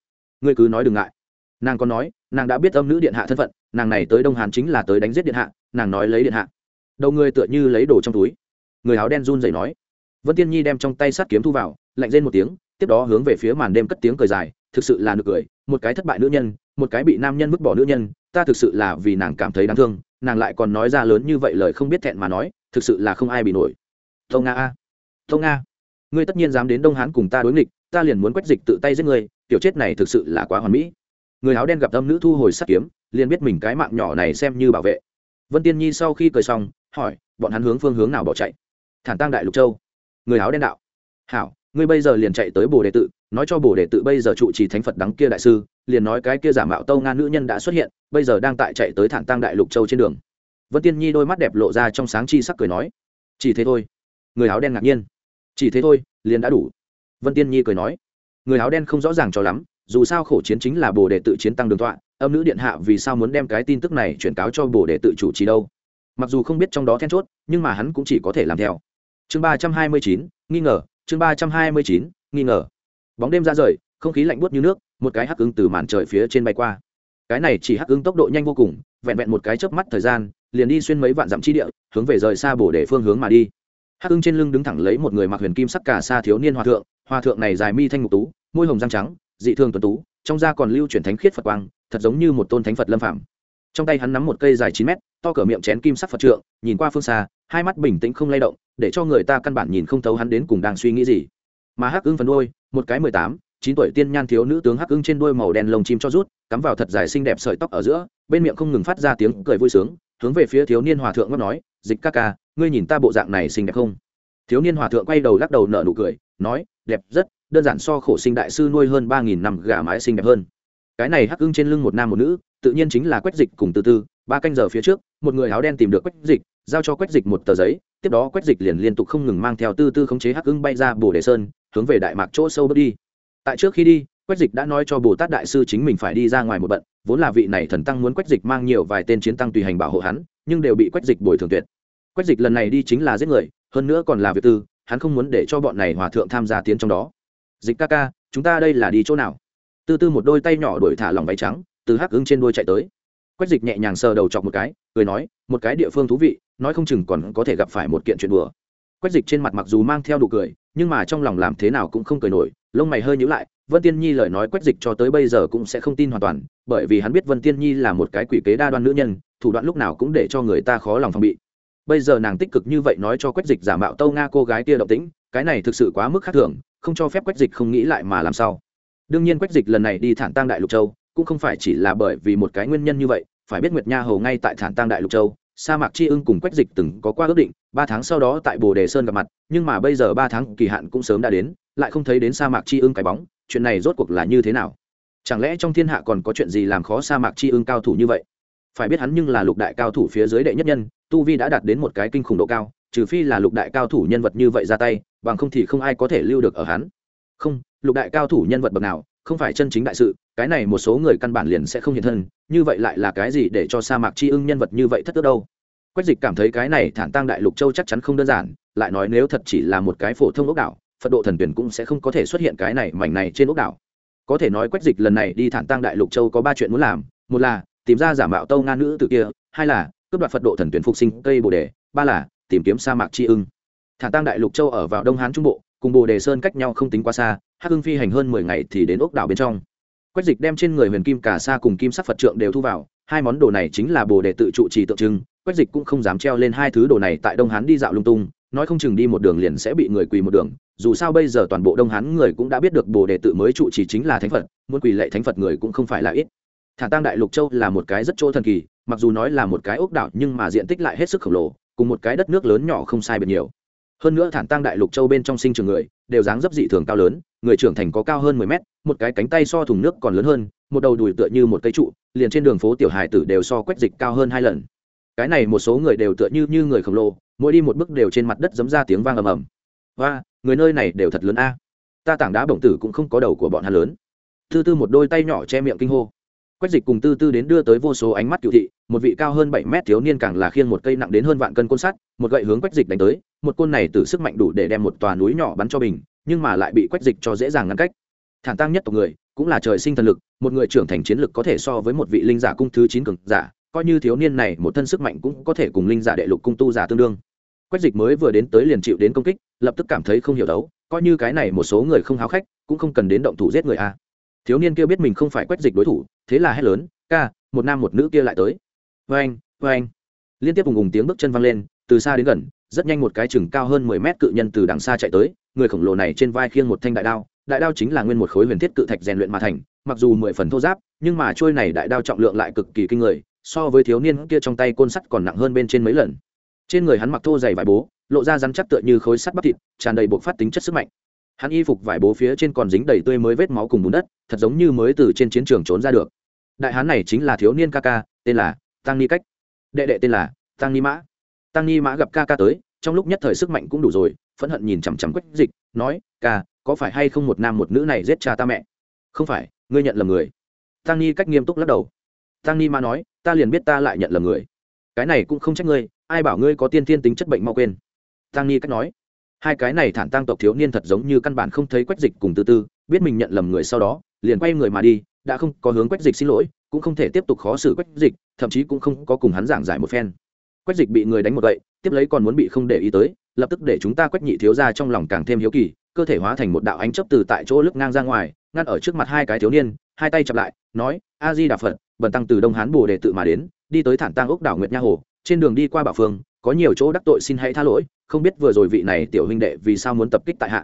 Ngươi cứ nói đừng ngại. Nàng còn nói, nàng đã biết âm nữ điện hạ thân phận, nàng này tới đông hàn chính là tới đánh giết điện hạ, nàng nói lấy điện hạ. Đầu người tựa như lấy đồ trong túi. Người áo đen run rẩy nói. Vân tiên nhi đem trong tay sắt kiếm thu vào, lạnh rên một tiếng tiếp đó hướng về phía màn đêm cất tiếng cười dài, thực sự là nực cười, một cái thất bại nữ nhân, một cái bị nam nhân vứt bỏ nữ nhân, ta thực sự là vì nàng cảm thấy đáng thương, nàng lại còn nói ra lớn như vậy lời không biết thẹn mà nói, thực sự là không ai bị nổi. Tâu nga a. Tâu nga, ngươi tất nhiên dám đến đông hán cùng ta đối nghịch, ta liền muốn quét dịch tự tay giết ngươi, tiểu chết này thực sự là quá hoàn mỹ. Người áo đen gặp âm nữ thu hồi sắt kiếm, liền biết mình cái mạng nhỏ này xem như bảo vệ. Vân tiên nhi sau khi cười xong, hỏi, bọn hắn hướng phương hướng nào bỏ chạy? Thản tăng đại lục châu. Người áo đen đạo. Hảo ngươi bây giờ liền chạy tới bồ đề tự, nói cho bồ đề tự bây giờ trụ trì thánh phật đắng kia đại sư, liền nói cái kia giả mạo tâu nga nữ nhân đã xuất hiện, bây giờ đang tại chạy tới thản tăng đại lục châu trên đường. Vân tiên nhi đôi mắt đẹp lộ ra trong sáng chi sắc cười nói, chỉ thế thôi. Người áo đen ngạc nhiên, chỉ thế thôi, liền đã đủ. Vân tiên nhi cười nói, người áo đen không rõ ràng cho lắm, dù sao khổ chiến chính là bồ đề tự chiến tăng đường tọa, âm nữ điện hạ vì sao muốn đem cái tin tức này chuyển cáo cho bồ đề tự chủ trì đâu? Mặc dù không biết trong đó then chốt, nhưng mà hắn cũng chỉ có thể làm theo. Chương ba trăm hai mươi chín, nghi ngờ chương ba trăm hai mươi chín, nghi ngờ. Bóng đêm ra rời, không khí lạnh buốt như nước, một cái hắc ứng từ màn trời phía trên bay qua. Cái này chỉ hắc ứng tốc độ nhanh vô cùng, vẹn vẹn một cái chớp mắt thời gian, liền đi xuyên mấy vạn dặm chi địa, hướng về rời xa bổ để phương hướng mà đi. Hắc ứng trên lưng đứng thẳng lấy một người mặc huyền kim sắc cả xa thiếu niên hòa thượng hòa thượng này dài mi thanh ngục tú, môi hồng răng trắng, dị thường tuấn tú, trong da còn lưu chuyển thánh khiết phật quang, thật giống như một tôn thánh phật lâm phạm trong tay hắn nắm một cây dài chín mét, to cỡ miệng chén kim sắc phật trượng, nhìn qua phương xa hai mắt bình tĩnh không lay động, để cho người ta căn bản nhìn không thấu hắn đến cùng đang suy nghĩ gì. Mà hắc ưng phần đôi một cái mười tám, chín tuổi tiên nhan thiếu nữ tướng hắc ưng trên đuôi màu đen lông chim cho rút, cắm vào thật dài xinh đẹp sợi tóc ở giữa, bên miệng không ngừng phát ra tiếng cười vui sướng, hướng về phía thiếu niên hòa thượng ngóc nói, dịch ca ca, ngươi nhìn ta bộ dạng này xinh đẹp không? Thiếu niên hòa thượng quay đầu lắc đầu nở nụ cười, nói, đẹp rất, đơn giản so khổ sinh đại sư nuôi hơn ba nghìn năm gà mái xinh đẹp hơn. Cái này hắc ưng trên lưng một nam một nữ, tự nhiên chính là quách dịch cùng từ từ ba canh giờ phía trước một người áo đen tìm được quách dịch, giao cho quách dịch một tờ giấy, tiếp đó quách dịch liền liên tục không ngừng mang theo tư tư khống chế hắc ưng bay ra bồ đề sơn, hướng về đại mạc chỗ sâu bước đi. Tại trước khi đi, quách dịch đã nói cho bồ tát đại sư chính mình phải đi ra ngoài một bận, vốn là vị này thần tăng muốn quách dịch mang nhiều vài tên chiến tăng tùy hành bảo hộ hắn, nhưng đều bị quách dịch bồi thường tuyệt. Quách dịch lần này đi chính là giết người, hơn nữa còn là việc tư, hắn không muốn để cho bọn này hòa thượng tham gia tiến trong đó. Dịch ca ca, chúng ta đây là đi chỗ nào? Tư tư một đôi tay nhỏ đuổi thả lòng váy trắng, từ hắc ưng trên đuôi chạy tới quách dịch nhẹ nhàng sờ đầu chọc một cái, cười nói, một cái địa phương thú vị, nói không chừng còn có thể gặp phải một kiện chuyện đùa. Quách dịch trên mặt mặc dù mang theo đủ cười, nhưng mà trong lòng làm thế nào cũng không cười nổi, lông mày hơi nhíu lại, vân tiên nhi lời nói quách dịch cho tới bây giờ cũng sẽ không tin hoàn toàn, bởi vì hắn biết vân tiên nhi là một cái quỷ kế đa đoan nữ nhân, thủ đoạn lúc nào cũng để cho người ta khó lòng phòng bị. Bây giờ nàng tích cực như vậy nói cho quách dịch giả mạo tâu nga cô gái kia động tĩnh, cái này thực sự quá mức khác thường, không cho phép quách dịch không nghĩ lại mà làm sao. Đương nhiên quách dịch lần này đi thản tăng đại lục châu cũng không phải chỉ là bởi vì một cái nguyên nhân như vậy, phải biết nguyệt nha hầu ngay tại thản tăng đại lục châu, sa mạc chi ưng cùng quách dịch từng có qua ước định, ba tháng sau đó tại bồ đề sơn gặp mặt, nhưng mà bây giờ ba tháng kỳ hạn cũng sớm đã đến, lại không thấy đến sa mạc chi ưng cái bóng, chuyện này rốt cuộc là như thế nào? Chẳng lẽ trong thiên hạ còn có chuyện gì làm khó sa mạc chi ưng cao thủ như vậy? Phải biết hắn nhưng là lục đại cao thủ phía dưới đệ nhất nhân, tu vi đã đạt đến một cái kinh khủng độ cao, trừ phi là lục đại cao thủ nhân vật như vậy ra tay, bằng không thì không ai có thể lưu được ở hắn. Không, lục đại cao thủ nhân vật bậc nào không phải chân chính đại sự, cái này một số người căn bản liền sẽ không hiện thân, như vậy lại là cái gì để cho sa mạc chi ưng nhân vật như vậy thất tức đâu? Quách dịch cảm thấy cái này thản tăng đại lục châu chắc chắn không đơn giản, lại nói nếu thật chỉ là một cái phổ thông ốc đảo, phật độ thần tuyển cũng sẽ không có thể xuất hiện cái này mảnh này trên ốc đảo. Có thể nói quách dịch lần này đi thản tăng đại lục châu có ba chuyện muốn làm, một là tìm ra giả mạo tâu nga nữ từ kia, hai là cướp đoạt phật độ thần tuyển phục sinh cây bồ đề, ba là tìm kiếm sa mạc tri ưng. Thản tăng đại lục châu ở vào đông hán trung bộ cùng bồ đề sơn cách nhau không tính quá xa, hắc hưng phi hành hơn mười ngày thì đến ốc đảo bên trong. Quách dịch đem trên người huyền kim cả sa cùng kim sắc phật trượng đều thu vào, hai món đồ này chính là bồ đề tự trụ trì tượng trưng. Quách dịch cũng không dám treo lên hai thứ đồ này tại đông hán đi dạo lung tung, nói không chừng đi một đường liền sẽ bị người quỳ một đường. Dù sao bây giờ toàn bộ đông hán người cũng đã biết được bồ đề tự mới trụ trì chính là thánh phật, muốn quỳ lệ thánh phật người cũng không phải là ít. Thả tăng đại lục châu là một cái rất chỗ thần kỳ, mặc dù nói là một cái ốc đảo nhưng mà diện tích lại hết sức khổng lồ, cùng một cái đất nước lớn nhỏ không sai biệt nhiều hơn nữa thản tăng đại lục châu bên trong sinh trường người, đều dáng dấp dị thường cao lớn, người trưởng thành có cao hơn mười mét, một cái cánh tay so thùng nước còn lớn hơn, một đầu đùi tựa như một cây trụ, liền trên đường phố tiểu hài tử đều so quét dịch cao hơn hai lần. Cái này một số người đều tựa như như người khổng lồ, mỗi đi một bước đều trên mặt đất giấm ra tiếng vang ầm ầm. Và người nơi này đều thật lớn a. Ta tảng đá bổng tử cũng không có đầu của bọn hắn lớn. Tư tư một đôi tay nhỏ che miệng kinh hô. Quét dịch cùng tư tư đến đưa tới vô số ánh mắt cựu thị một vị cao hơn bảy mét thiếu niên càng là khiên một cây nặng đến hơn vạn cân côn sắt, một gậy hướng quách dịch đánh tới, một côn này từ sức mạnh đủ để đem một tòa núi nhỏ bắn cho bình, nhưng mà lại bị quách dịch cho dễ dàng ngăn cách. Thản tăng nhất tộc người, cũng là trời sinh thần lực, một người trưởng thành chiến lực có thể so với một vị linh giả cung thứ chín cường giả, coi như thiếu niên này một thân sức mạnh cũng có thể cùng linh giả đệ lục cung tu giả tương đương. Quách dịch mới vừa đến tới liền chịu đến công kích, lập tức cảm thấy không hiểu đấu, coi như cái này một số người không háo khách, cũng không cần đến động thủ giết người a. Thiếu niên kia biết mình không phải quách dịch đối thủ, thế là hét lớn, ca, một nam một nữ kia lại tới vê anh vê anh liên tiếp cùng cùng tiếng bước chân văng lên, từ xa đến gần, rất nhanh một cái chừng cao hơn mười mét cự nhân từ đằng xa chạy tới, người khổng lồ này trên vai khiêng một thanh đại đao đại đao chính là nguyên một khối huyền thiết cự thạch rèn luyện mà thành, mặc dù mười phần thô giáp, nhưng mà trôi này đại đao trọng lượng lại cực kỳ kinh người, so với thiếu niên kia trong tay côn sắt còn nặng hơn bên trên mấy lần. Trên người hắn mặc thô dày vải bố, lộ ra rắn chắc tựa như khối sắt bắp thịt, tràn đầy bộc phát tính chất sức mạnh. Hắn y phục vải bố phía trên còn dính đầy tươi mới vết máu cùng bùn đất, thật giống như mới từ trên chiến trường trốn ra được. Đại hán này chính là thiếu niên ca ca, tên là tăng ni cách. Đệ đệ tên là tăng ni mã. Tăng ni mã gặp ca ca tới, trong lúc nhất thời sức mạnh cũng đủ rồi, phẫn hận nhìn chằm chằm quách dịch, nói, ca, có phải hay không một nam một nữ này giết cha ta mẹ? Không phải, ngươi nhận lầm người. Tăng ni cách nghiêm túc lắc đầu. Tăng ni mã nói, ta liền biết ta lại nhận lầm người. Cái này cũng không trách ngươi, ai bảo ngươi có tiên thiên tính chất bệnh mau quên. Tăng ni cách nói hai cái này thản tăng tộc thiếu niên thật giống như căn bản không thấy quách dịch cùng tư tư, biết mình nhận lầm người sau đó, liền quay người mà đi, đã không có hướng quách dịch xin lỗi, cũng không thể tiếp tục khó xử quách dịch, thậm chí cũng không có cùng hắn giảng giải một phen. Quách dịch bị người đánh một gậy, tiếp lấy còn muốn bị không để ý tới, lập tức để chúng ta quách nhị thiếu ra trong lòng càng thêm hiếu kỳ, cơ thể hóa thành một đạo ánh chấp từ tại chỗ lướt ngang ra ngoài, ngăn ở trước mặt hai cái thiếu niên, hai tay chặp lại, nói, a di đà phật, bần tăng từ đông hán bồ đề tự mà đến, đi tới thản tăng ốc đảo nguyệt nha hồ trên đường đi qua bảo phương, có nhiều chỗ đắc tội xin hãy tha lỗi, không biết vừa rồi vị này tiểu huynh đệ vì sao muốn tập kích tại hạ.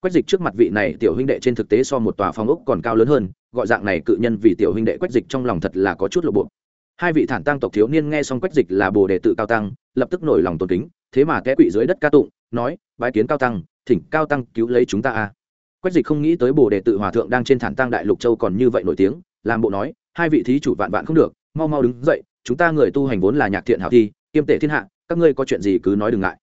Quách dịch trước mặt vị này tiểu huynh đệ trên thực tế so một tòa phong ốc còn cao lớn hơn, gọi dạng này cự nhân vì tiểu huynh đệ quách dịch trong lòng thật là có chút lộ bộ. Hai vị thản tăng tộc thiếu niên nghe xong quách dịch là bồ đề tự cao tăng, lập tức nổi lòng tôn kính, thế mà té quỵ dưới đất ca tụng, nói, bái kiến cao tăng, thỉnh cao tăng cứu lấy chúng ta a. Quách dịch không nghĩ tới bồ đề tự hòa thượng đang trên thản tăng đại lục châu còn như vậy nổi tiếng, làm bộ nói, hai vị thí chủ vạn vạn không được, mau mau đứng dậy chúng ta người tu hành vốn là nhạc thiện hảo thi, kiêm tể thiên hạ, các ngươi có chuyện gì cứ nói đừng ngại.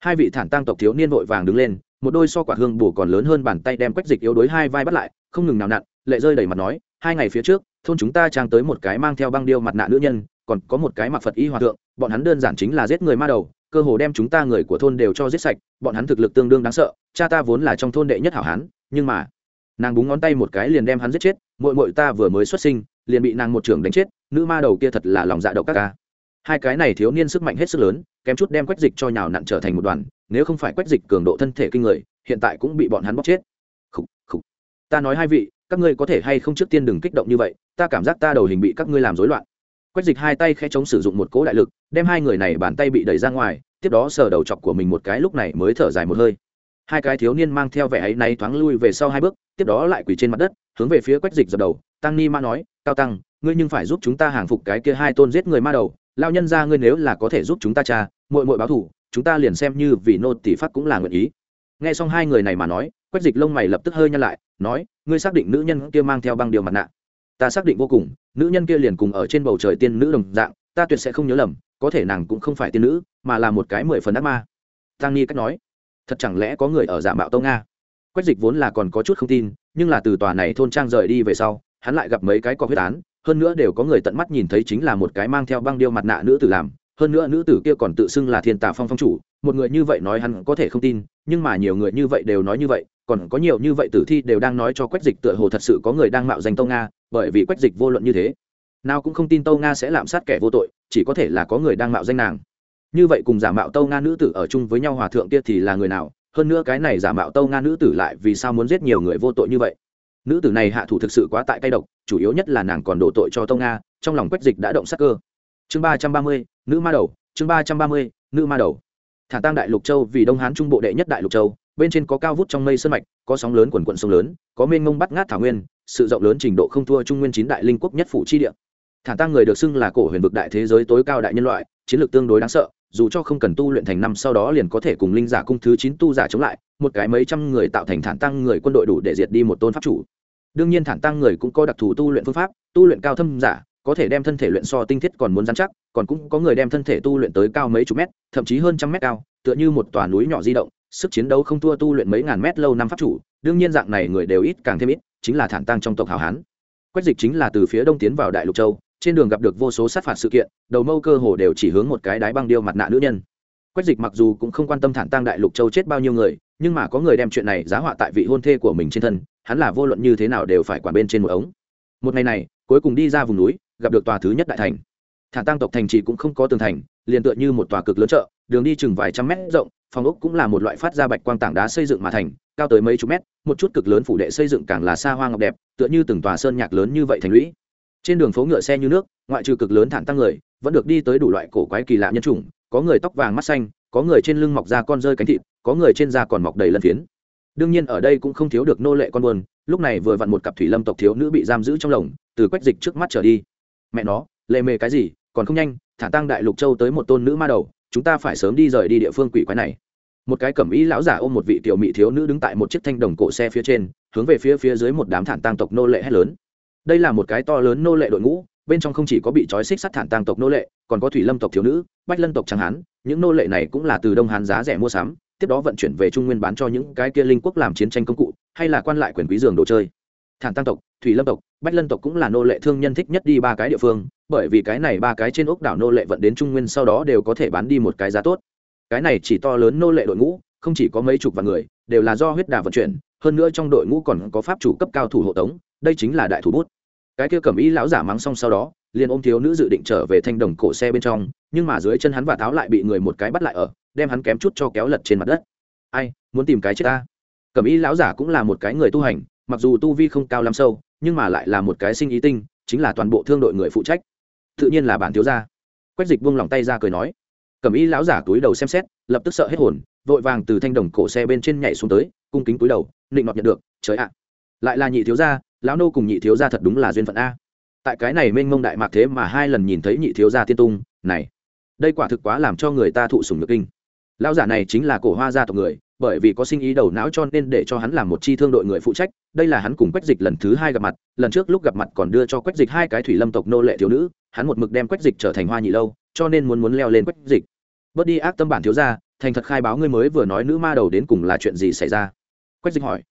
Hai vị thản tăng tộc thiếu niên vội vàng đứng lên, một đôi so quả hương bù còn lớn hơn bàn tay đem quách dịch yếu đối hai vai bắt lại, không ngừng nào nặn, lệ rơi đầy mặt nói, hai ngày phía trước, thôn chúng ta trang tới một cái mang theo băng điêu mặt nạ nữ nhân, còn có một cái mặc phật y hòa thượng, bọn hắn đơn giản chính là giết người ma đầu, cơ hồ đem chúng ta người của thôn đều cho giết sạch, bọn hắn thực lực tương đương đáng sợ, cha ta vốn là trong thôn đệ nhất hảo hán, nhưng mà, nàng búng ngón tay một cái liền đem hắn giết chết mội mội ta vừa mới xuất sinh liền bị nàng một trưởng đánh chết nữ ma đầu kia thật là lòng dạ độc các ca. Hai cái này thiếu niên sức mạnh hết sức lớn kém chút đem quách dịch cho nhào nặn trở thành một đoàn nếu không phải quách dịch cường độ thân thể kinh người hiện tại cũng bị bọn hắn bóc chết. Khủ, khủ. ta nói hai vị các ngươi có thể hay không trước tiên đừng kích động như vậy ta cảm giác ta đầu hình bị các ngươi làm rối loạn. Quách dịch hai tay khe chống sử dụng một cỗ đại lực đem hai người này bàn tay bị đẩy ra ngoài tiếp đó sờ đầu chọc của mình một cái lúc này mới thở dài một hơi. Hai cái thiếu niên mang theo vẻ ấy nay thoáng lui về sau hai bước tiếp đó lại quỳ trên mặt đất hướng về phía quách dịch dập đầu tăng ni ma nói cao tăng, ngươi nhưng phải giúp chúng ta hàng phục cái kia hai tôn giết người ma đầu. Lao nhân ra ngươi nếu là có thể giúp chúng ta cha, muội muội báo thủ chúng ta liền xem như vì nô tỷ phát cũng là nguyện ý. Nghe xong hai người này mà nói, quách dịch lông mày lập tức hơi nhăn lại, nói, ngươi xác định nữ nhân kia mang theo băng điều mặt nạ. Ta xác định vô cùng, nữ nhân kia liền cùng ở trên bầu trời tiên nữ đồng dạng, ta tuyệt sẽ không nhớ lầm, có thể nàng cũng không phải tiên nữ, mà là một cái mười phần ác ma. Tăng ni cách nói, thật chẳng lẽ có người ở giả mạo tâu nga quách dịch vốn là còn có chút không tin, nhưng là từ tòa này thôn trang rời đi về sau hắn lại gặp mấy cái có huyết án, hơn nữa đều có người tận mắt nhìn thấy chính là một cái mang theo băng điêu mặt nạ nữ tử làm, hơn nữa nữ tử kia còn tự xưng là thiên tà phong phong chủ, một người như vậy nói hắn có thể không tin, nhưng mà nhiều người như vậy đều nói như vậy, còn có nhiều như vậy tử thi đều đang nói cho quách dịch tựa hồ thật sự có người đang mạo danh tâu nga, bởi vì quách dịch vô luận như thế, nào cũng không tin tâu nga sẽ lạm sát kẻ vô tội, chỉ có thể là có người đang mạo danh nàng. Như vậy cùng giả mạo tâu nga nữ tử ở chung với nhau hòa thượng kia thì là người nào? Hơn nữa cái này giả mạo tâu nga nữ tử lại vì sao muốn giết nhiều người vô tội như vậy? Nữ tử này hạ thủ thực sự quá tại cay độc, chủ yếu nhất là nàng còn đổ tội cho tông nga, trong lòng quách dịch đã động sắc cơ. Chương ba trăm ba mươi, nữ ma đầu, chương ba trăm ba mươi, nữ ma đầu. Thả tăng đại lục châu vì đông hán trung bộ đệ nhất đại lục châu, bên trên có cao vút trong mây sơn mạch, có sóng lớn quần quận sông lớn, có mênh mông bắt ngát thảo nguyên, sự rộng lớn trình độ không thua trung nguyên chín đại linh quốc nhất phủ chi địa. Thả tăng người được xưng là cổ huyền vực đại thế giới tối cao đại nhân loại, chiến lược tương đối đáng sợ dù cho không cần tu luyện thành năm sau đó liền có thể cùng linh giả cung thứ chín tu giả chống lại, một cái mấy trăm người tạo thành thản tăng người quân đội đủ để diệt đi một tôn pháp chủ. Đương nhiên thản tăng người cũng có đặc thù tu luyện phương pháp, tu luyện cao thâm giả, có thể đem thân thể luyện so tinh thiết còn muốn dán chắc, còn cũng có người đem thân thể tu luyện tới cao mấy chục mét, thậm chí hơn trăm mét cao, tựa như một tòa núi nhỏ di động, sức chiến đấu không thua tu luyện mấy ngàn mét lâu năm pháp chủ, đương nhiên dạng này người đều ít càng thêm ít, chính là thản tăng trong tộc hào hán. Quách dịch chính là từ phía đông tiến vào đại lục châu trên đường gặp được vô số sát phạt sự kiện, đầu mâu cơ hồ đều chỉ hướng một cái đái băng điêu mặt nạ nữ nhân. Quách dịch mặc dù cũng không quan tâm thản tăng đại lục châu chết bao nhiêu người, nhưng mà có người đem chuyện này giá họa tại vị hôn thê của mình trên thân, hắn là vô luận như thế nào đều phải quản bên trên một ống. Một ngày này, cuối cùng đi ra vùng núi, gặp được tòa thứ nhất đại thành. Thản tăng tộc thành trì cũng không có tường thành, liền tựa như một tòa cực lớn chợ, đường đi chừng vài trăm mét rộng, phòng ốc cũng là một loại phát ra bạch quang tảng đá xây dựng mà thành, cao tới mấy chục mét, một chút cực lớn phủ đệ xây dựng càng là xa hoa ngọc đẹp, tựa như từng tòa sơn nhạc lớn như vậy thành lũy trên đường phố ngựa xe như nước, ngoại trừ cực lớn thản tăng người, vẫn được đi tới đủ loại cổ quái kỳ lạ nhân chủng, có người tóc vàng mắt xanh, có người trên lưng mọc ra con rơi cánh thịt, có người trên da còn mọc đầy lân phiến. Đương nhiên ở đây cũng không thiếu được nô lệ con buồn lúc này vừa vặn một cặp thủy lâm tộc thiếu nữ bị giam giữ trong lồng, từ quách dịch trước mắt trở đi. Mẹ nó, lệ mề cái gì, còn không nhanh thả tăng đại lục châu tới một tôn nữ ma đầu, chúng ta phải sớm đi rời đi địa phương quỷ quái này. Một cái cẩm ý lão giả ôm một vị tiểu mỹ thiếu nữ đứng tại một chiếc thanh đồng cổ xe phía trên, hướng về phía phía dưới một đám thản tăng tộc nô lệ hét lớn đây là một cái to lớn nô lệ đội ngũ, bên trong không chỉ có bị trói xích sắt thản tàng tộc nô lệ, còn có thủy lâm tộc thiếu nữ, bách lân tộc trắng hán, những nô lệ này cũng là từ đông hán giá rẻ mua sắm, tiếp đó vận chuyển về trung nguyên bán cho những cái kia linh quốc làm chiến tranh công cụ, hay là quan lại quyền quý giường đồ chơi. Thản tăng tộc, thủy lâm tộc, bách lân tộc cũng là nô lệ thương nhân thích nhất đi ba cái địa phương, bởi vì cái này ba cái trên ốc đảo nô lệ vận đến trung nguyên sau đó đều có thể bán đi một cái giá tốt. Cái này chỉ to lớn nô lệ đội ngũ, không chỉ có mấy chục vạn người, đều là do huyết đà vận chuyển, hơn nữa trong đội ngũ còn có pháp chủ cấp cao thủ hộ tống đây chính là đại thủ bút. Cái kia cầm ý lão giả mắng xong sau đó, liền ôm thiếu nữ dự định trở về thanh đồng cổ xe bên trong, nhưng mà dưới chân hắn và tháo lại bị người một cái bắt lại ở, đem hắn kém chút cho kéo lật trên mặt đất. Ai, muốn tìm cái chết ta? Cầm ý lão giả cũng là một cái người tu hành, mặc dù tu vi không cao lắm sâu, nhưng mà lại là một cái sinh ý tinh, chính là toàn bộ thương đội người phụ trách. Tự nhiên là bản thiếu gia. Quách dịch buông lòng tay ra cười nói. Cầm ý lão giả túi đầu xem xét, lập tức sợ hết hồn, vội vàng từ thanh đồng cổ xe bên trên nhảy xuống tới, cung kính túi đầu định nọt nhận được, trời ạ. Lại là nhị thiếu gia lão nô cùng nhị thiếu gia thật đúng là duyên phận a. Tại cái này mênh mông đại mạc thế mà hai lần nhìn thấy nhị thiếu gia tiên tung, này, đây quả thực quá làm cho người ta thụ sùng nhược kinh. Lão giả này chính là cổ hoa gia tộc người, bởi vì có sinh ý đầu não cho nên để cho hắn làm một chi thương đội người phụ trách, đây là hắn cùng quách dịch lần thứ hai gặp mặt, lần trước lúc gặp mặt còn đưa cho quách dịch hai cái thủy lâm tộc nô lệ thiếu nữ, hắn một mực đem quách dịch trở thành hoa nhị lâu, cho nên muốn muốn leo lên quách dịch. Bớt đi ác tâm bản thiếu gia, thành thật khai báo ngươi mới vừa nói nữ ma đầu đến cùng là chuyện gì xảy ra? Quách dịch hỏi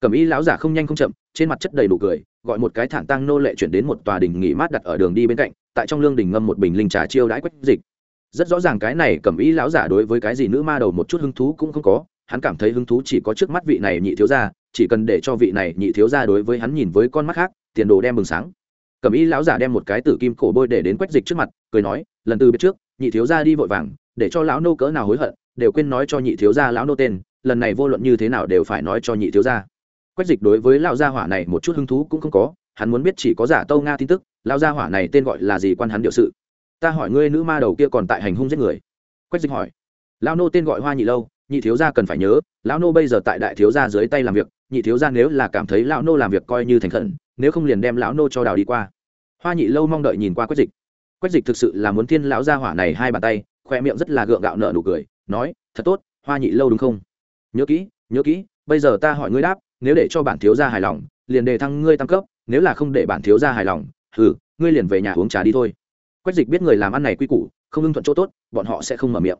cẩm y lão giả không nhanh không chậm, trên mặt chất đầy đủ cười, gọi một cái thản tăng nô lệ chuyển đến một tòa đình nghỉ mát đặt ở đường đi bên cạnh, tại trong lương đình ngâm một bình linh trà chiêu đãi quách dịch. Rất rõ ràng cái này cẩm y lão giả đối với cái gì nữ ma đầu một chút hứng thú cũng không có, hắn cảm thấy hứng thú chỉ có trước mắt vị này nhị thiếu gia, chỉ cần để cho vị này nhị thiếu gia đối với hắn nhìn với con mắt khác, tiền đồ đem bừng sáng. Cẩm y lão giả đem một cái tử kim cổ bôi để đến quách dịch trước mặt, cười nói, lần từ biết trước, nhị thiếu gia đi vội vàng, để cho lão nô cỡ nào hối hận, đều quên nói cho nhị thiếu gia lão nô tên, lần này vô luận như thế nào đều phải nói cho nhị thiếu gia quách dịch đối với lão gia hỏa này một chút hứng thú cũng không có, hắn muốn biết chỉ có giả tâu nga tin tức, lão gia hỏa này tên gọi là gì quan hắn điều sự. Ta hỏi ngươi nữ ma đầu kia còn tại hành hung giết người. Quách dịch hỏi. Lão nô tên gọi hoa nhị lâu, nhị thiếu gia cần phải nhớ, lão nô bây giờ tại đại thiếu gia dưới tay làm việc, nhị thiếu gia nếu là cảm thấy lão nô làm việc coi như thành khẩn, nếu không liền đem lão nô cho đào đi qua. Hoa nhị lâu mong đợi nhìn qua quách dịch. Quách dịch thực sự là muốn thiên lão gia hỏa này hai bàn tay khoe miệng rất là gượng gạo nở nụ cười, nói, thật tốt, hoa nhị lâu đúng không? Nhớ kỹ nhớ kỹ, bây giờ ta hỏi ngươi đáp nếu để cho bản thiếu gia hài lòng, liền đề thăng ngươi tăng cấp, nếu là không để bản thiếu gia hài lòng ừ ngươi liền về nhà uống trà đi thôi. Quách dịch biết người làm ăn này quy củ, không ưng thuận chỗ tốt, bọn họ sẽ không mở miệng.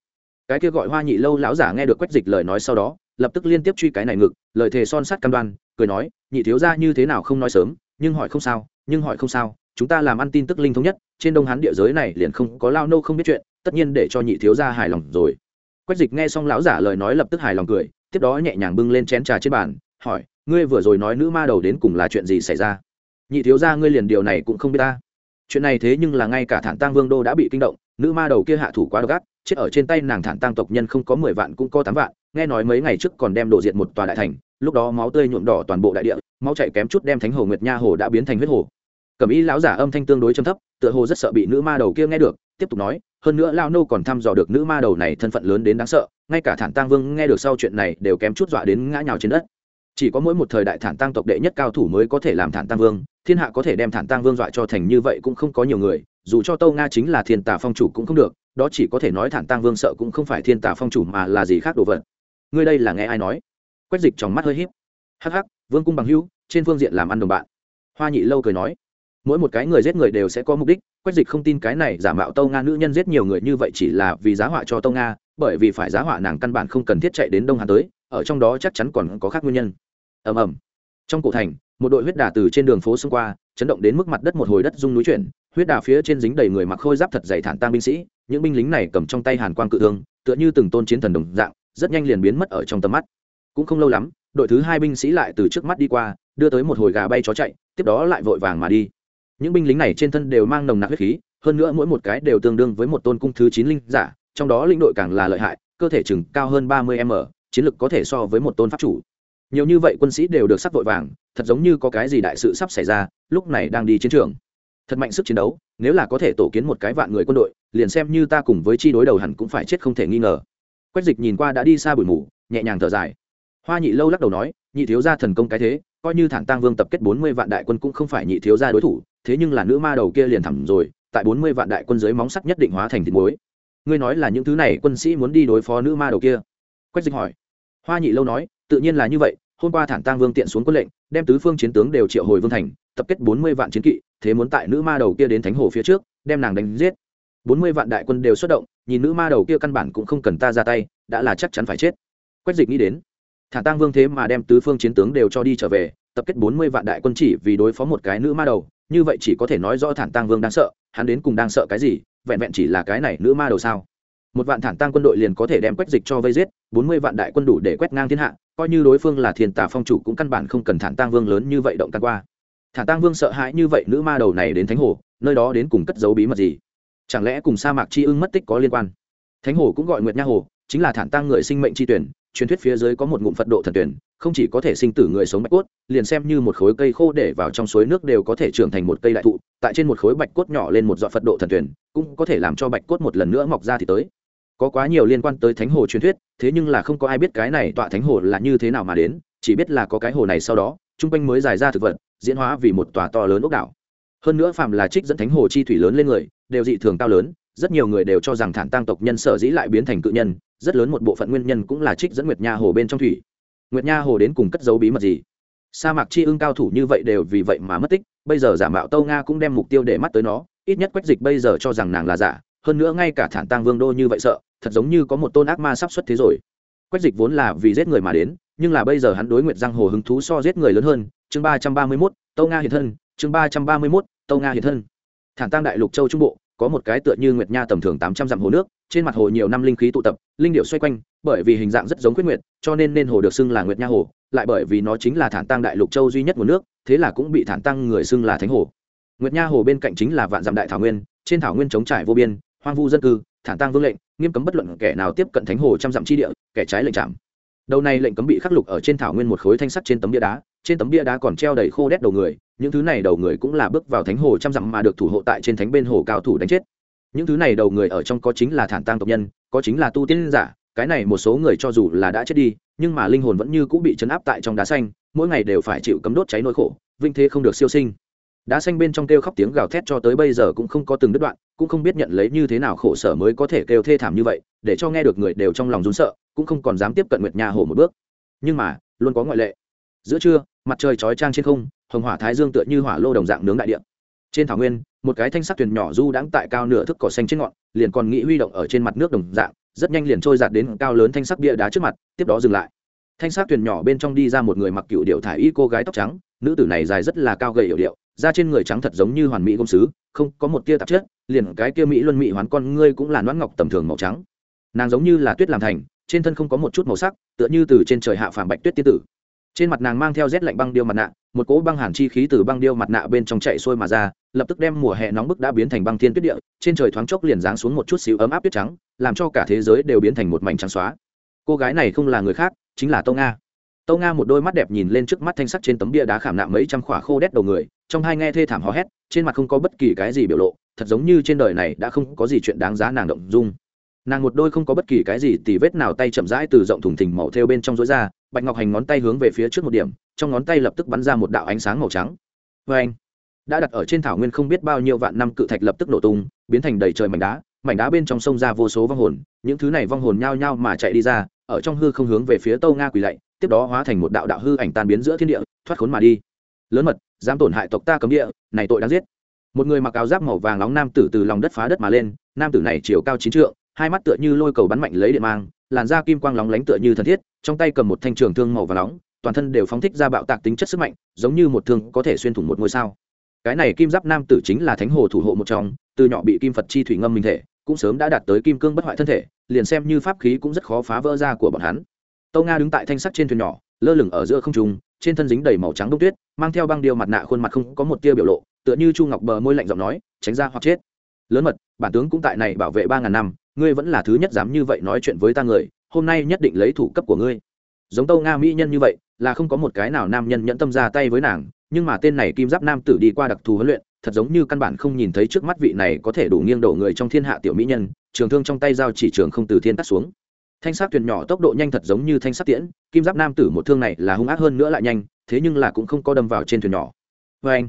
Cái kia gọi hoa nhị lâu lão giả nghe được quách dịch lời nói sau đó, lập tức liên tiếp truy cái này ngực, lời thề son sắt cam đoan, cười nói, nhị thiếu gia như thế nào không nói sớm, nhưng hỏi không sao, nhưng hỏi không sao, chúng ta làm ăn tin tức linh thống nhất, trên đông hán địa giới này liền không có lao nô không biết chuyện, tất nhiên để cho nhị thiếu gia hài lòng rồi. Quách dịch nghe xong lão giả lời nói lập tức hài lòng cười, tiếp đó nhẹ nhàng bưng lên chén trà trên bàn hỏi, ngươi vừa rồi nói nữ ma đầu đến cùng là chuyện gì xảy ra? Nhị thiếu gia, ngươi liền điều này cũng không biết ta. Chuyện này thế nhưng là ngay cả thản tăng vương đô đã bị kinh động, nữ ma đầu kia hạ thủ quá độc ác, chết ở trên tay nàng thản tăng tộc nhân không có mười vạn cũng có tám vạn, nghe nói mấy ngày trước còn đem đổ diệt một tòa đại thành, lúc đó máu tươi nhuộm đỏ toàn bộ đại địa, máu chạy kém chút đem thánh hồ nguyệt nha hồ đã biến thành huyết hồ. Cẩm y lão giả âm thanh tương đối trầm thấp, tựa hồ rất sợ bị nữ ma đầu kia nghe được, tiếp tục nói, hơn nữa lao nô còn thăm dò được nữ ma đầu này thân phận lớn đến đáng sợ, ngay cả thản tăng vương nghe được sau chuyện này đều kém chút dọa đến ngã nhào trên đất chỉ có mỗi một thời đại thản tăng tộc đệ nhất cao thủ mới có thể làm thản tăng vương, thiên hạ có thể đem thản tăng vương dọa cho thành như vậy cũng không có nhiều người, dù cho tâu nga chính là thiên tà phong chủ cũng không được, đó chỉ có thể nói thản tăng vương sợ cũng không phải thiên tà phong chủ mà là gì khác đồ vật. Ngươi đây là nghe ai nói? Quách dịch trong mắt hơi hiếp hắc hắc, vương cung bằng hữu, trên phương diện làm ăn đồng bạn. Hoa nhị lâu cười nói, mỗi một cái người giết người đều sẽ có mục đích, quách dịch không tin cái này giả mạo tâu nga nữ nhân giết nhiều người như vậy chỉ là vì giá họa cho tâu nga, bởi vì phải giá họa nàng căn bản không cần thiết chạy đến đông hà tới, ở trong đó chắc chắn còn có khác nguyên nhân ầm ầm. Trong cổ thành, một đội huyết đà từ trên đường phố xông qua, chấn động đến mức mặt đất một hồi đất rung núi chuyển, huyết đà phía trên dính đầy người mặc khôi giáp thật dày thản tang binh sĩ, những binh lính này cầm trong tay hàn quang cự thương, tựa như từng tôn chiến thần đồng dạng, rất nhanh liền biến mất ở trong tầm mắt. Cũng không lâu lắm, đội thứ hai binh sĩ lại từ trước mắt đi qua, đưa tới một hồi gà bay chó chạy, tiếp đó lại vội vàng mà đi. Những binh lính này trên thân đều mang nồng nặc huyết khí, hơn nữa mỗi một cái đều tương đương với một tôn cung thứ chín linh giả, trong đó linh đội càng là lợi hại, cơ thể chừng cao hơn ba mươi m, chiến lực có thể so với một tôn pháp chủ nhiều như vậy quân sĩ đều được sắp vội vàng, thật giống như có cái gì đại sự sắp xảy ra, lúc này đang đi chiến trường. Thật mạnh sức chiến đấu, nếu là có thể tổ kiến một cái vạn người quân đội, liền xem như ta cùng với chi đối đầu hẳn cũng phải chết không thể nghi ngờ. Quách dịch nhìn qua đã đi xa bụi mù, nhẹ nhàng thở dài. Hoa nhị lâu lắc đầu nói, nhị thiếu gia thần công cái thế, coi như thản tăng vương tập kết bốn mươi vạn đại quân cũng không phải nhị thiếu gia đối thủ, thế nhưng là nữ ma đầu kia liền thẳm rồi, tại bốn mươi vạn đại quân dưới móng sắt nhất định hóa thành thịt muối. Ngươi nói là những thứ này quân sĩ muốn đi đối phó nữ ma đầu kia? Quách dịch hỏi. Hoa nhị lâu nói tự nhiên là như vậy, hôm qua thản tăng vương tiện xuống quân lệnh, đem tứ phương chiến tướng đều triệu hồi vương thành, tập kết bốn mươi vạn chiến kỵ, thế muốn tại nữ ma đầu kia đến thánh hồ phía trước, đem nàng đánh giết. Bốn mươi vạn đại quân đều xuất động, nhìn nữ ma đầu kia căn bản cũng không cần ta ra tay, đã là chắc chắn phải chết. Quách dịch nghĩ đến, thản tăng vương thế mà đem tứ phương chiến tướng đều cho đi trở về, tập kết bốn mươi vạn đại quân chỉ vì đối phó một cái nữ ma đầu, như vậy chỉ có thể nói rõ thản tăng vương đang sợ, hắn đến cùng đang sợ cái gì, vẹn vẹn chỉ là cái này nữ ma đầu sao? Một vạn thản tăng quân đội liền có thể đem quách dịch cho vây giết, bốn mươi vạn đại quân đủ để quét ngang thiên hạ coi như đối phương là thiên tà phong chủ cũng căn bản không cần thản tang vương lớn như vậy động căn qua. Thản tang vương sợ hãi như vậy nữ ma đầu này đến thánh hồ, nơi đó đến cùng cất giấu bí mật gì? Chẳng lẽ cùng sa mạc chi ưng mất tích có liên quan? Thánh hồ cũng gọi nguyệt nha hồ, chính là thản tang người sinh mệnh chi tuyển, truyền thuyết phía dưới có một ngụm phật độ thần tuyển, không chỉ có thể sinh tử người sống bạch cốt, liền xem như một khối cây khô để vào trong suối nước đều có thể trưởng thành một cây đại thụ, tại trên một khối bạch cốt nhỏ lên một dọn phật độ thần tuyển, cũng có thể làm cho bạch cốt một lần nữa mọc ra thì tới có quá nhiều liên quan tới thánh hồ truyền thuyết, thế nhưng là không có ai biết cái này tọa thánh hồ là như thế nào mà đến, chỉ biết là có cái hồ này sau đó trung quanh mới dài ra thực vật, diễn hóa vì một tòa to lớn ốc đảo. Hơn nữa phạm là trích dẫn thánh hồ chi thủy lớn lên người, đều dị thường cao lớn, rất nhiều người đều cho rằng thản tăng tộc nhân sở dĩ lại biến thành cự nhân, rất lớn một bộ phận nguyên nhân cũng là trích dẫn nguyệt nha hồ bên trong thủy. Nguyệt nha hồ đến cùng cất dấu bí mật gì? Sa mạc chi ưng cao thủ như vậy đều vì vậy mà mất tích, bây giờ giả mạo tâu nga cũng đem mục tiêu để mắt tới nó, ít nhất quách dịch bây giờ cho rằng nàng là giả hơn nữa ngay cả thản tăng vương đô như vậy sợ, thật giống như có một tôn ác ma sắp xuất thế rồi. Quách dịch vốn là vì giết người mà đến, nhưng là bây giờ hắn đối nguyệt giang hồ hứng thú so giết người lớn hơn. Chương ba trăm ba mươi mốt, tâu nga hiện thân. Chương ba trăm ba mươi mốt, tâu nga hiện thân. Thản tăng đại lục châu trung bộ, có một cái tựa như nguyệt nha tầm thường tám trăm dặm hồ nước, trên mặt hồ nhiều năm linh khí tụ tập, linh điệu xoay quanh, bởi vì hình dạng rất giống quyết nguyệt, cho nên nên hồ được xưng là nguyệt nha hồ, lại bởi vì nó chính là thản tăng đại lục châu duy nhất nguồn nước, thế là cũng bị thản tăng người xưng là thánh hồ. Nguyệt nha hồ bên cạnh chính là vạn dặm đại thảo nguyên, trên thảo nguyên chống trải vô biên hoang vu dân cư, thản tăng vương lệnh, nghiêm cấm bất luận kẻ nào tiếp cận thánh hồ trăm dặm chi địa, kẻ trái lệnh chạm. Đầu này lệnh cấm bị khắc lục ở trên thảo nguyên một khối thanh sắt trên tấm bia đá, trên tấm bia đá còn treo đầy khô đét đầu người, những thứ này đầu người cũng là bước vào thánh hồ trăm dặm mà được thủ hộ tại trên thánh bên hồ cao thủ đánh chết. Những thứ này đầu người ở trong có chính là thản tăng tộc nhân, có chính là tu tiên giả, cái này một số người cho dù là đã chết đi, nhưng mà linh hồn vẫn như cũng bị chấn áp tại trong đá xanh, mỗi ngày đều phải chịu cấm đốt cháy nỗi khổ, vinh thế không được siêu sinh đá xanh bên trong kêu khóc tiếng gào thét cho tới bây giờ cũng không có từng đứt đoạn, cũng không biết nhận lấy như thế nào khổ sở mới có thể kêu thê thảm như vậy, để cho nghe được người đều trong lòng rún sợ, cũng không còn dám tiếp cận nguyệt nhà hồ một bước. Nhưng mà, luôn có ngoại lệ. Giữa trưa, mặt trời chói trang trên không, hồng hỏa thái dương tựa như hỏa lô đồng dạng nướng đại địa. Trên thảo nguyên, một cái thanh sắc thuyền nhỏ du đãng tại cao nửa thức cỏ xanh trên ngọn, liền còn nghĩ huy động ở trên mặt nước đồng dạng, rất nhanh liền trôi giạt đến cao lớn thanh sắc bia đá trước mặt, tiếp đó dừng lại. Thanh sắc thuyền nhỏ bên trong đi ra một người mặc cựu điệu thải y cô gái tóc trắng, nữ tử này dài rất là cao gầy yểu điệu da trên người trắng thật giống như hoàn mỹ công sứ, không có một tia tạp chất, liền cái kia mỹ luân mỹ hoán con ngươi cũng là noãn ngọc tầm thường màu trắng. Nàng giống như là tuyết làm thành, trên thân không có một chút màu sắc, tựa như từ trên trời hạ phàm bạch tuyết tiên tử. Trên mặt nàng mang theo rét lạnh băng điêu mặt nạ, một cỗ băng hàn chi khí từ băng điêu mặt nạ bên trong chạy xuôi mà ra, lập tức đem mùa hè nóng bức đã biến thành băng thiên tuyết địa, trên trời thoáng chốc liền giáng xuống một chút xíu ấm áp tuyết trắng, làm cho cả thế giới đều biến thành một mảnh trắng xóa. Cô gái này không là người khác, chính là Tông nga tâu nga một đôi mắt đẹp nhìn lên trước mắt thanh sắc trên tấm bia đá khảm nạm mấy trăm khỏa khô đét đầu người, trong hai nghe thê thảm hò hét, trên mặt không có bất kỳ cái gì biểu lộ, thật giống như trên đời này đã không có gì chuyện đáng giá nàng động dung. Nàng một đôi không có bất kỳ cái gì tì vết nào tay chậm rãi từ rộng thùng thình màu theo bên trong rối ra, bạch ngọc hành ngón tay hướng về phía trước một điểm, trong ngón tay lập tức bắn ra một đạo ánh sáng màu trắng. Vê anh đã đặt ở trên thảo nguyên không biết bao nhiêu vạn năm cự thạch lập tức nổ tung, biến thành đầy trời mảnh đá mảnh đá bên trong sông ra vô số vong hồn, những thứ này vong hồn nhao nhao mà chạy đi ra, ở trong hư không hướng về phía tâu nga quỳ lạy tiếp đó hóa thành một đạo đạo hư ảnh tan biến giữa thiên địa, thoát khốn mà đi. Lớn mật, dám tổn hại tộc ta cấm địa, này tội đáng giết. Một người mặc áo giáp màu vàng nóng nam tử từ lòng đất phá đất mà lên, nam tử này chiều cao chín trượng, hai mắt tựa như lôi cầu bắn mạnh lấy điện mang, làn da kim quang lóng lánh tựa như thân thiết, trong tay cầm một thanh trường thương màu và nóng, toàn thân đều phóng thích ra bạo tạc tính chất sức mạnh, giống như một thương có thể xuyên thủng một ngôi sao. Cái này kim giáp nam tử chính là thánh hồ thủ hộ một trong, từ nhỏ bị kim phật chi thủy ngâm minh thể, cũng sớm đã đạt tới kim cương bất hoại thân thể, liền xem như pháp khí cũng rất khó phá vỡ ra của bọn hắn tâu nga đứng tại thanh sắt trên thuyền nhỏ, lơ lửng ở giữa không trung, trên thân dính đầy màu trắng đông tuyết, mang theo băng điêu mặt nạ khuôn mặt không có một tia biểu lộ, tựa như chu ngọc bờ môi lạnh giọng nói, tránh ra hoặc chết. Lớn mật, bản tướng cũng tại này bảo vệ ba ngàn năm, ngươi vẫn là thứ nhất dám như vậy nói chuyện với ta người, hôm nay nhất định lấy thủ cấp của ngươi. Giống tâu nga mỹ nhân như vậy, là không có một cái nào nam nhân nhẫn tâm ra tay với nàng, nhưng mà tên này kim giáp nam tử đi qua đặc thù huấn luyện, thật giống như căn bản không nhìn thấy trước mắt vị này có thể đủ nghiêng đổ người trong thiên hạ tiểu mỹ nhân, trường thương trong tay giao chỉ trường không từ thiên tắt xuống thanh sắc thuyền nhỏ tốc độ nhanh thật giống như thanh sắc tiễn, kim giáp nam tử một thương này là hung ác hơn nữa lại nhanh, thế nhưng là cũng không có đâm vào trên thuyền nhỏ. Vê anh,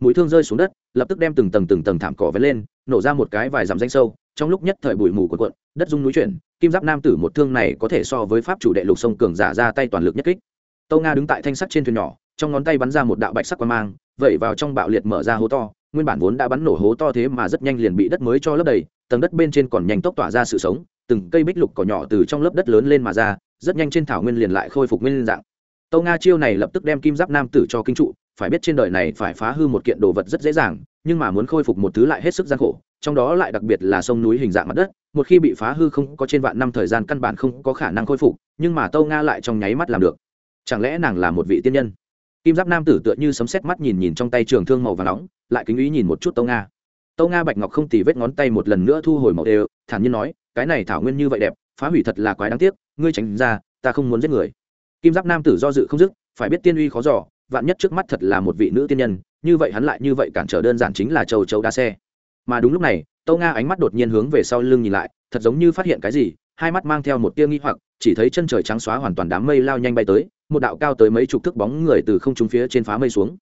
mũi thương rơi xuống đất, lập tức đem từng tầng từng tầng thảm cỏ vén lên, nổ ra một cái vài dặm danh sâu, trong lúc nhất thời bụi mù của quận đất dung núi chuyển, kim giáp nam tử một thương này có thể so với pháp chủ đệ lục sông cường giả ra tay toàn lực nhất kích. Tâu nga đứng tại thanh sắt trên thuyền nhỏ, trong ngón tay bắn ra một đạo bạch sắc quang mang, vẩy vào trong bạo liệt mở ra hố to, nguyên bản vốn đã bắn nổ hố to thế mà rất nhanh liền bị đất mới cho lấp đầy, tầng đất bên trên còn nhanh tốc tỏa ra sự sống từng cây bích lục cỏ nhỏ từ trong lớp đất lớn lên mà ra, rất nhanh trên thảo nguyên liền lại khôi phục nguyên dạng. Tâu nga chiêu này lập tức đem kim giáp nam tử cho kinh trụ, phải biết trên đời này phải phá hư một kiện đồ vật rất dễ dàng, nhưng mà muốn khôi phục một thứ lại hết sức gian khổ, trong đó lại đặc biệt là sông núi hình dạng mặt đất, một khi bị phá hư không có trên vạn năm thời gian căn bản không có khả năng khôi phục, nhưng mà tâu nga lại trong nháy mắt làm được. Chẳng lẽ nàng là một vị tiên nhân? Kim giáp nam tử tựa như sấm xét mắt nhìn nhìn trong tay trường thương màu và nóng, lại kính ý nhìn một chút tâu nga. Tâu nga bạch ngọc không tì vết ngón tay một lần nữa thu hồi màu đều, thản nhiên nói cái này thảo nguyên như vậy đẹp, phá hủy thật là quái đáng tiếc, ngươi tránh ra, ta không muốn giết người. Kim giáp nam tử do dự không dứt, phải biết tiên uy khó giỏ vạn nhất trước mắt thật là một vị nữ tiên nhân, như vậy hắn lại như vậy cản trở đơn giản chính là châu châu đa xe. Mà đúng lúc này tâu nga ánh mắt đột nhiên hướng về sau lưng nhìn lại, thật giống như phát hiện cái gì, hai mắt mang theo một tia nghi hoặc, chỉ thấy chân trời trắng xóa hoàn toàn đám mây lao nhanh bay tới, một đạo cao tới mấy chục thước bóng người từ không trung phía trên phá mây xuống.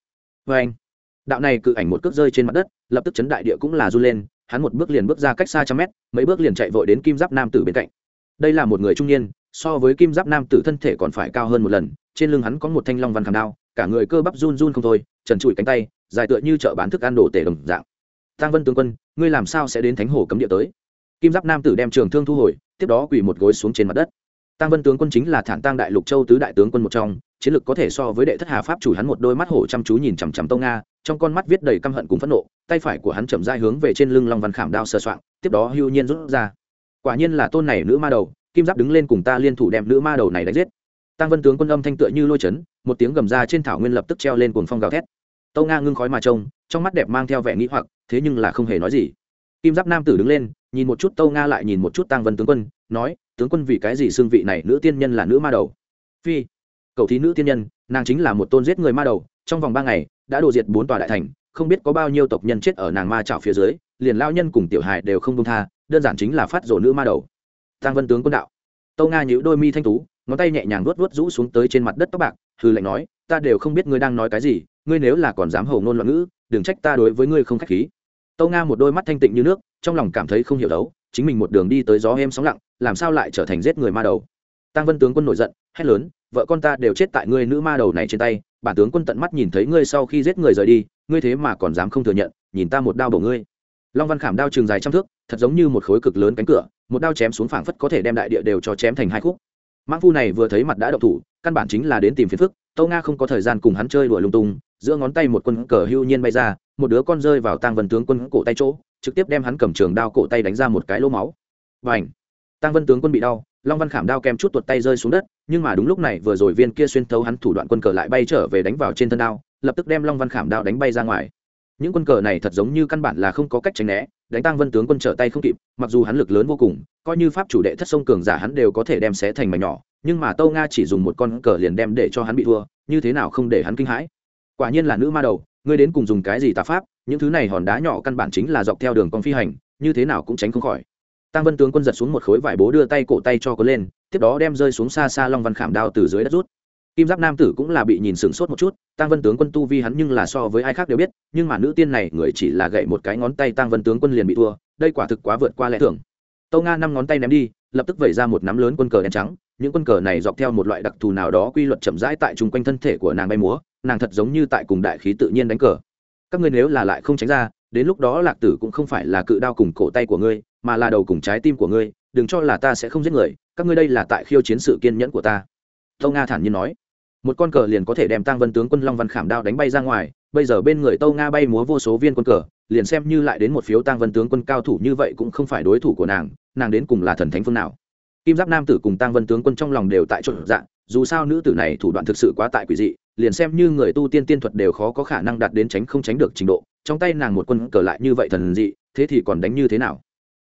Vê anh đạo này cự ảnh một cước rơi trên mặt đất, lập tức chấn đại địa cũng là run lên hắn một bước liền bước ra cách xa trăm mét, mấy bước liền chạy vội đến kim giáp nam tử bên cạnh. Đây là một người trung niên, so với kim giáp nam tử thân thể còn phải cao hơn một lần, trên lưng hắn có một thanh long văn khảm đao, cả người cơ bắp run run không thôi, trần trụi cánh tay, dài tựa như chợ bán thức ăn đồ tể đồng dạng. Tăng vân tướng quân, ngươi làm sao sẽ đến thánh hồ cấm địa tới? Kim giáp nam tử đem trường thương thu hồi, tiếp đó quỳ một gối xuống trên mặt đất tăng vân tướng quân chính là thản tăng đại lục châu tứ đại tướng quân một trong, chiến lược có thể so với đệ thất hà pháp chủ hắn một đôi mắt hổ chăm chú nhìn chằm chằm tông nga, trong con mắt viết đầy căm hận cùng phẫn nộ, tay phải của hắn chậm dai hướng về trên lưng long văn khảm đao sờ soạn tiếp đó hưu nhiên rút ra. Quả nhiên là tôn này nữ ma đầu, kim giáp đứng lên cùng ta liên thủ đem nữ ma đầu này đánh giết. Tăng vân tướng quân âm thanh tựa như lôi chấn, một tiếng gầm ra trên thảo nguyên lập tức treo lên cuồng phong gào thét. Tâu nga ngưng khói mà trông, trong mắt đẹp mang theo vẻ nghĩ hoặc, thế nhưng là không hề nói gì. Kim giáp nam tử đứng lên, nhìn một chút tâu nga lại nhìn một chút tăng vân tướng quân, nói tướng quân vì cái gì xương vị này nữ tiên nhân là nữ ma đầu? Phi, cậu thí nữ tiên nhân, nàng chính là một tôn giết người ma đầu, trong vòng ba ngày, đã đổ diệt bốn tòa đại thành, không biết có bao nhiêu tộc nhân chết ở nàng ma trào phía dưới, liền lao nhân cùng tiểu hài đều không công tha, đơn giản chính là phát rổ nữ ma đầu. Tăng vân tướng quân đạo. Tâu nga nhíu đôi mi thanh tú, ngón tay nhẹ nhàng vuốt vuốt rũ xuống tới trên mặt đất tóc bạc hư lệnh nói, ta đều không biết ngươi đang nói cái gì, ngươi nếu là còn dám hầu ngôn loạn ngữ, đừng trách ta đối với ngươi không khách khí. Tâu nga một đôi mắt thanh tịnh như nước, trong lòng cảm thấy không hiểu đấu chính mình một đường đi tới gió êm sóng lặng, làm sao lại trở thành giết người ma đầu? Tăng vân tướng quân nổi giận, hét lớn, vợ con ta đều chết tại ngươi nữ ma đầu này trên tay, bản tướng quân tận mắt nhìn thấy ngươi sau khi giết người rời đi, ngươi thế mà còn dám không thừa nhận, nhìn ta một đao bổ ngươi. Long văn khảm đao trường dài trăm thước, thật giống như một khối cực lớn cánh cửa, một đao chém xuống phảng phất có thể đem đại địa đều cho chém thành hai khúc. Mãng phu này vừa thấy mặt đã độc thủ, căn bản chính là đến tìm phiền phức, tâu nga không có thời gian cùng hắn chơi đùa lung tung, giữa ngón tay một quân cờ hưu nhiên bay ra, một đứa con rơi vào Tang vân tướng quân cổ tay chỗ trực tiếp đem hắn cầm trường đao cổ tay đánh ra một cái lỗ máu. Và ảnh tăng vân tướng quân bị đau, long văn khảm đao kèm chút tuột tay rơi xuống đất, nhưng mà đúng lúc này vừa rồi viên kia xuyên thấu hắn thủ đoạn quân cờ lại bay trở về đánh vào trên thân đao, lập tức đem long văn khảm đao đánh bay ra ngoài. Những quân cờ này thật giống như căn bản là không có cách tránh né, đánh tăng vân tướng quân trở tay không kịp, mặc dù hắn lực lớn vô cùng, coi như pháp chủ đệ thất sông cường giả hắn đều có thể đem xé thành mảnh nhỏ, nhưng mà tâu nga chỉ dùng một con cờ liền đem để cho hắn bị thua, như thế nào không để hắn kinh hãi? Quả nhiên là nữ ma đầu, ngươi đến cùng dùng cái gì tà pháp? Những thứ này hòn đá nhỏ căn bản chính là dọc theo đường con phi hành, như thế nào cũng tránh không khỏi. Tăng vân tướng quân giật xuống một khối vải bố đưa tay cổ tay cho có lên, tiếp đó đem rơi xuống xa xa long văn khảm đao từ dưới đất rút. Kim giáp nam tử cũng là bị nhìn sửng sốt một chút, tăng vân tướng quân tu vi hắn nhưng là so với ai khác đều biết, nhưng mà nữ tiên này người chỉ là gậy một cái ngón tay tăng vân tướng quân liền bị thua, đây quả thực quá vượt qua lẽ thường. Tâu nga năm ngón tay ném đi, lập tức vẩy ra một nắm lớn quân cờ đen trắng, những quân cờ này dọc theo một loại đặc thù nào đó quy luật chậm rãi tại chung quanh thân thể của nàng bay múa, nàng thật giống như tại cùng đại khí tự nhiên đánh cờ các ngươi nếu là lại không tránh ra, đến lúc đó lạc tử cũng không phải là cự đao cùng cổ tay của ngươi, mà là đầu cùng trái tim của ngươi, đừng cho là ta sẽ không giết người, các ngươi đây là tại khiêu chiến sự kiên nhẫn của ta. Tâu nga thản nhiên nói. Một con cờ liền có thể đem tăng vân tướng quân long văn khảm đao đánh bay ra ngoài, bây giờ bên người tâu nga bay múa vô số viên quân cờ, liền xem như lại đến một phiếu tăng vân tướng quân cao thủ như vậy cũng không phải đối thủ của nàng nàng đến cùng là thần thánh phương nào. Kim giáp nam tử cùng tăng vân tướng quân trong lòng đều tại trộn dạng dù sao nữ tử này thủ đoạn thực sự quá tại quỷ dị liền xem như người tu tiên tiên thuật đều khó có khả năng đạt đến tránh không tránh được trình độ trong tay nàng một quân cờ lại như vậy thần dị thế thì còn đánh như thế nào?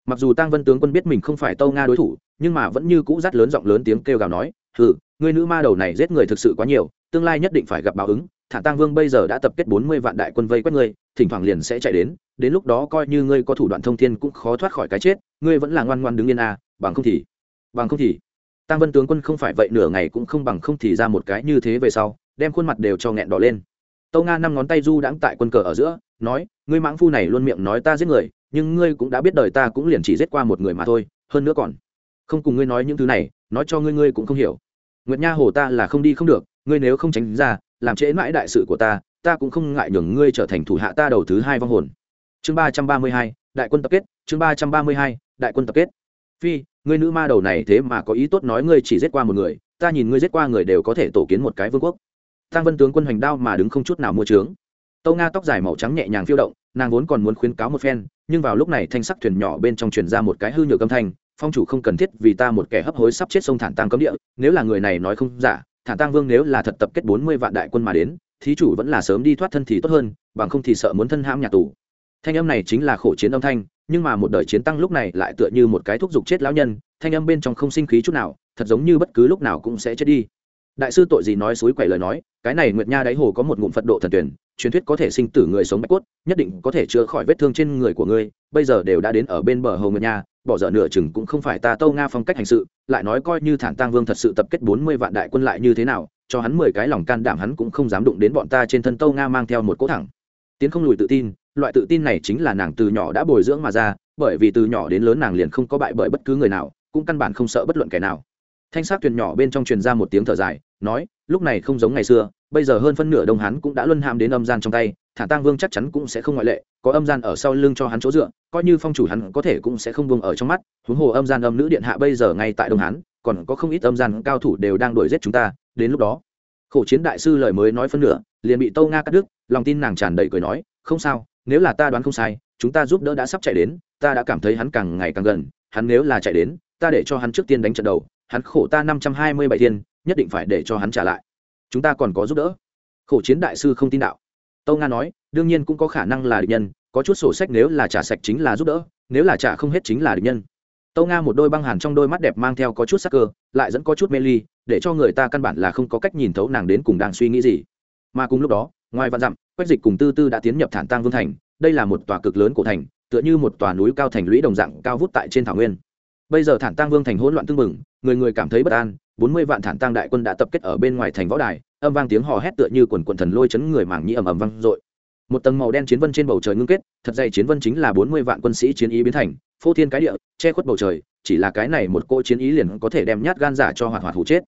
Mặc dù tăng vân tướng quân biết mình không phải tâu nga đối thủ nhưng mà vẫn như cũ rát lớn giọng lớn tiếng kêu gào nói hừ người nữ ma đầu này giết người thực sự quá nhiều tương lai nhất định phải gặp báo ứng thả tăng vương bây giờ đã tập kết bốn mươi vạn đại quân vây quét ngươi thỉnh thoảng liền sẽ chạy đến đến lúc đó coi như ngươi có thủ đoạn thông thiên cũng khó thoát khỏi cái chết ngươi vẫn là ngoan ngoan đứng yên à, bằng không thì bằng không thì tăng vân tướng quân không phải vậy, nửa ngày cũng không bằng không thì ra một cái như thế về sau, đem khuôn mặt đều cho nghẹn đỏ lên. Tâu nga năm ngón tay du đãng tại quân cờ ở giữa, nói, ngươi mãng phu này luôn miệng nói ta giết người, nhưng ngươi cũng đã biết đời ta cũng liền chỉ giết qua một người mà thôi, hơn nữa còn không cùng ngươi nói những thứ này, nói cho ngươi ngươi cũng không hiểu. Nguyệt nha hồ ta là không đi không được, ngươi nếu không tránh ra, làm trễ mãi đại sự của ta ta cũng không ngại nhường ngươi trở thành thủ hạ ta đầu thứ hai vong hồn. Chương ba trăm ba mươi hai, đại quân tập kết, chương ba trăm ba mươi hai, đại quân tập kết. Phi ngươi nữ ma đầu này thế mà có ý tốt nói ngươi chỉ giết qua một người, ta nhìn ngươi giết qua người đều có thể tổ kiến một cái vương quốc. Tăng vân tướng quân hoành đao mà đứng không chút nào mua trướng tâu nga tóc dài màu trắng nhẹ nhàng phiêu động, nàng vốn còn muốn khuyến cáo một phen, nhưng vào lúc này thanh sắc thuyền nhỏ bên trong truyền ra một cái hư nhược âm thanh, phong chủ không cần thiết vì ta một kẻ hấp hối sắp chết sông thản tăng cấm địa, nếu là người này nói không giả, thản tăng vương nếu là thật tập kết bốn mươi vạn đại quân mà đến, thí chủ vẫn là sớm đi thoát thân thì tốt hơn, bằng không thì sợ muốn thân hãm nhà tù thanh âm này chính là khổ chiến âm thanh, nhưng mà một đời chiến tăng lúc này lại tựa như một cái thúc giục chết lão nhân, thanh âm bên trong không sinh khí chút nào, thật giống như bất cứ lúc nào cũng sẽ chết đi. Đại sư tội gì nói suối quậy lời nói, cái này nguyệt nha đáy hồ có một ngụm phật độ thần tuyển, truyền thuyết có thể sinh tử người sống bạch cốt, nhất định có thể chữa khỏi vết thương trên người của ngươi, bây giờ đều đã đến ở bên bờ hồ nguyệt nha, bỏ dở nửa chừng cũng không phải ta tâu nga phong cách hành sự, lại nói coi như thản tang vương thật sự tập kết bốn mươi vạn đại quân lại như thế nào, cho hắn mười cái lòng can đảm hắn cũng không dám đụng đến bọn ta trên thân tâu nga mang theo một cỗ thẳng tiến không lùi tự tin, loại tự tin này chính là nàng từ nhỏ đã bồi dưỡng mà ra, bởi vì từ nhỏ đến lớn nàng liền không có bại bởi bất cứ người nào, cũng căn bản không sợ bất luận kẻ nào. Thanh sát thuyền nhỏ bên trong truyền ra một tiếng thở dài, nói, lúc này không giống ngày xưa, bây giờ hơn phân nửa đông hắn cũng đã luân hàm đến âm gian trong tay, thả tang vương chắc chắn cũng sẽ không ngoại lệ, có âm gian ở sau lưng cho hắn chỗ dựa, coi như phong chủ hắn có thể cũng sẽ không buông ở trong mắt, huống hồ âm gian âm nữ điện hạ bây giờ ngay tại đông hán, còn có không ít âm gian cao thủ đều đang đuổi giết chúng ta, đến lúc đó khổ chiến đại sư lời mới nói phân nửa, liền bị tâu nga cắt đứt, lòng tin nàng tràn đầy cười nói, không sao, nếu là ta đoán không sai, chúng ta giúp đỡ đã sắp chạy đến, ta đã cảm thấy hắn càng ngày càng gần, hắn nếu là chạy đến, ta để cho hắn trước tiên đánh trận đầu, hắn khổ ta năm trăm hai mươi bảy thiên, nhất định phải để cho hắn trả lại. Chúng ta còn có giúp đỡ. Khổ chiến đại sư không tin đạo. Tâu nga nói, đương nhiên cũng có khả năng là địch nhân, có chút sổ sách nếu là trả sạch chính là giúp đỡ, nếu là trả không hết chính là địch nhân. Tâu nga một đôi băng hàn trong đôi mắt đẹp mang theo có chút sắc cơ, lại dẫn có chút mê ly để cho người ta căn bản là không có cách nhìn thấu nàng đến cùng đang suy nghĩ gì. Mà cùng lúc đó, ngoài vạn dặm, quách dịch cùng tư tư đã tiến nhập thản tang vương thành. Đây là một tòa cực lớn cổ thành, tựa như một tòa núi cao thành lũy đồng dạng cao vút tại trên thảo nguyên. Bây giờ thản tang vương thành hỗn loạn tưng bừng, người người cảm thấy bất an. Bốn mươi vạn thản tang đại quân đã tập kết ở bên ngoài thành võ đài, âm vang tiếng hò hét tựa như quần quần thần lôi chấn người mảng nhĩ ầm ầm vang dội một tầng màu đen chiến vân trên bầu trời ngưng kết, thật dày chiến vân chính là bốn mươi vạn quân sĩ chiến ý biến thành, phô thiên cái địa, che khuất bầu trời, chỉ là cái này một cô chiến ý liền có thể đem nhát gan giả cho hoạt hoạt hủ chết.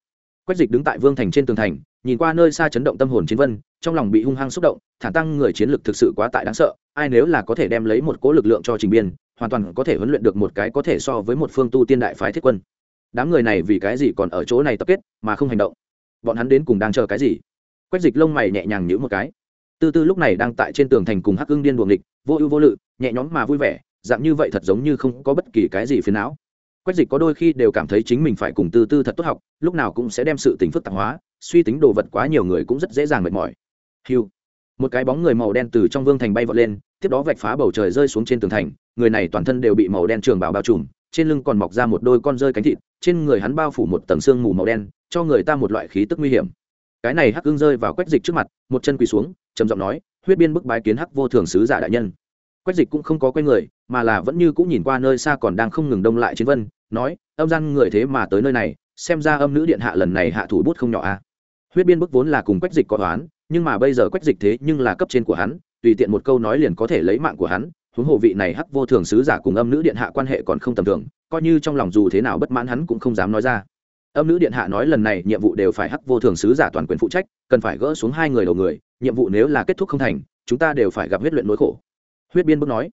Quách dịch đứng tại vương thành trên tường thành, nhìn qua nơi xa chấn động tâm hồn chiến vân, trong lòng bị hung hăng xúc động, thản tăng người chiến lực thực sự quá tại đáng sợ, ai nếu là có thể đem lấy một cỗ lực lượng cho trình biên, hoàn toàn có thể huấn luyện được một cái có thể so với một phương tu tiên đại phái thiết quân. Đám người này vì cái gì còn ở chỗ này tập kết, mà không hành động? Bọn hắn đến cùng đang chờ cái gì? Quách dịch lông mày nhẹ nhàng nhữ một cái tư tư lúc này đang tại trên tường thành cùng hắc ưng điên buồng địch vô ưu vô lự, nhẹ nhõm mà vui vẻ, dạng như vậy thật giống như không có bất kỳ cái gì phiền não. Quách dịch có đôi khi đều cảm thấy chính mình phải cùng tư tư thật tốt học, lúc nào cũng sẽ đem sự tính phức tạp hóa, suy tính đồ vật quá nhiều người cũng rất dễ dàng mệt mỏi. Hiu một cái bóng người màu đen từ trong vương thành bay vọt lên, tiếp đó vạch phá bầu trời rơi xuống trên tường thành, người này toàn thân đều bị màu đen trường bào bao trùm, trên lưng còn mọc ra một đôi con rơi cánh thịt, trên người hắn bao phủ một tầng xương mù màu đen, cho người ta một loại khí tức nguy hiểm cái này hắc ương rơi vào quách dịch trước mặt, một chân quỳ xuống, trầm giọng nói, huyết biên bức bái kiến hắc vô thường sứ giả đại nhân quách dịch cũng không có quen người, mà là vẫn như cũng nhìn qua nơi xa còn đang không ngừng đông lại chiến vân, nói, âm gian người thế mà tới nơi này, xem ra âm nữ điện hạ lần này hạ thủ bút không nhỏ a à. huyết biên bức vốn là cùng quách dịch có toán, nhưng mà bây giờ quách dịch thế nhưng là cấp trên của hắn, tùy tiện một câu nói liền có thể lấy mạng của hắn, huống hồ vị này hắc vô thường sứ giả cùng âm nữ điện hạ quan hệ còn không tầm thường, coi như trong lòng dù thế nào bất mãn hắn cũng không dám nói ra âm nữ điện hạ nói lần này nhiệm vụ đều phải hắc vô thường sứ giả toàn quyền phụ trách, cần phải gỡ xuống hai người đầu người, nhiệm vụ nếu là kết thúc không thành, chúng ta đều phải gặp huyết luyện nỗi khổ. Huyết biên bước nói.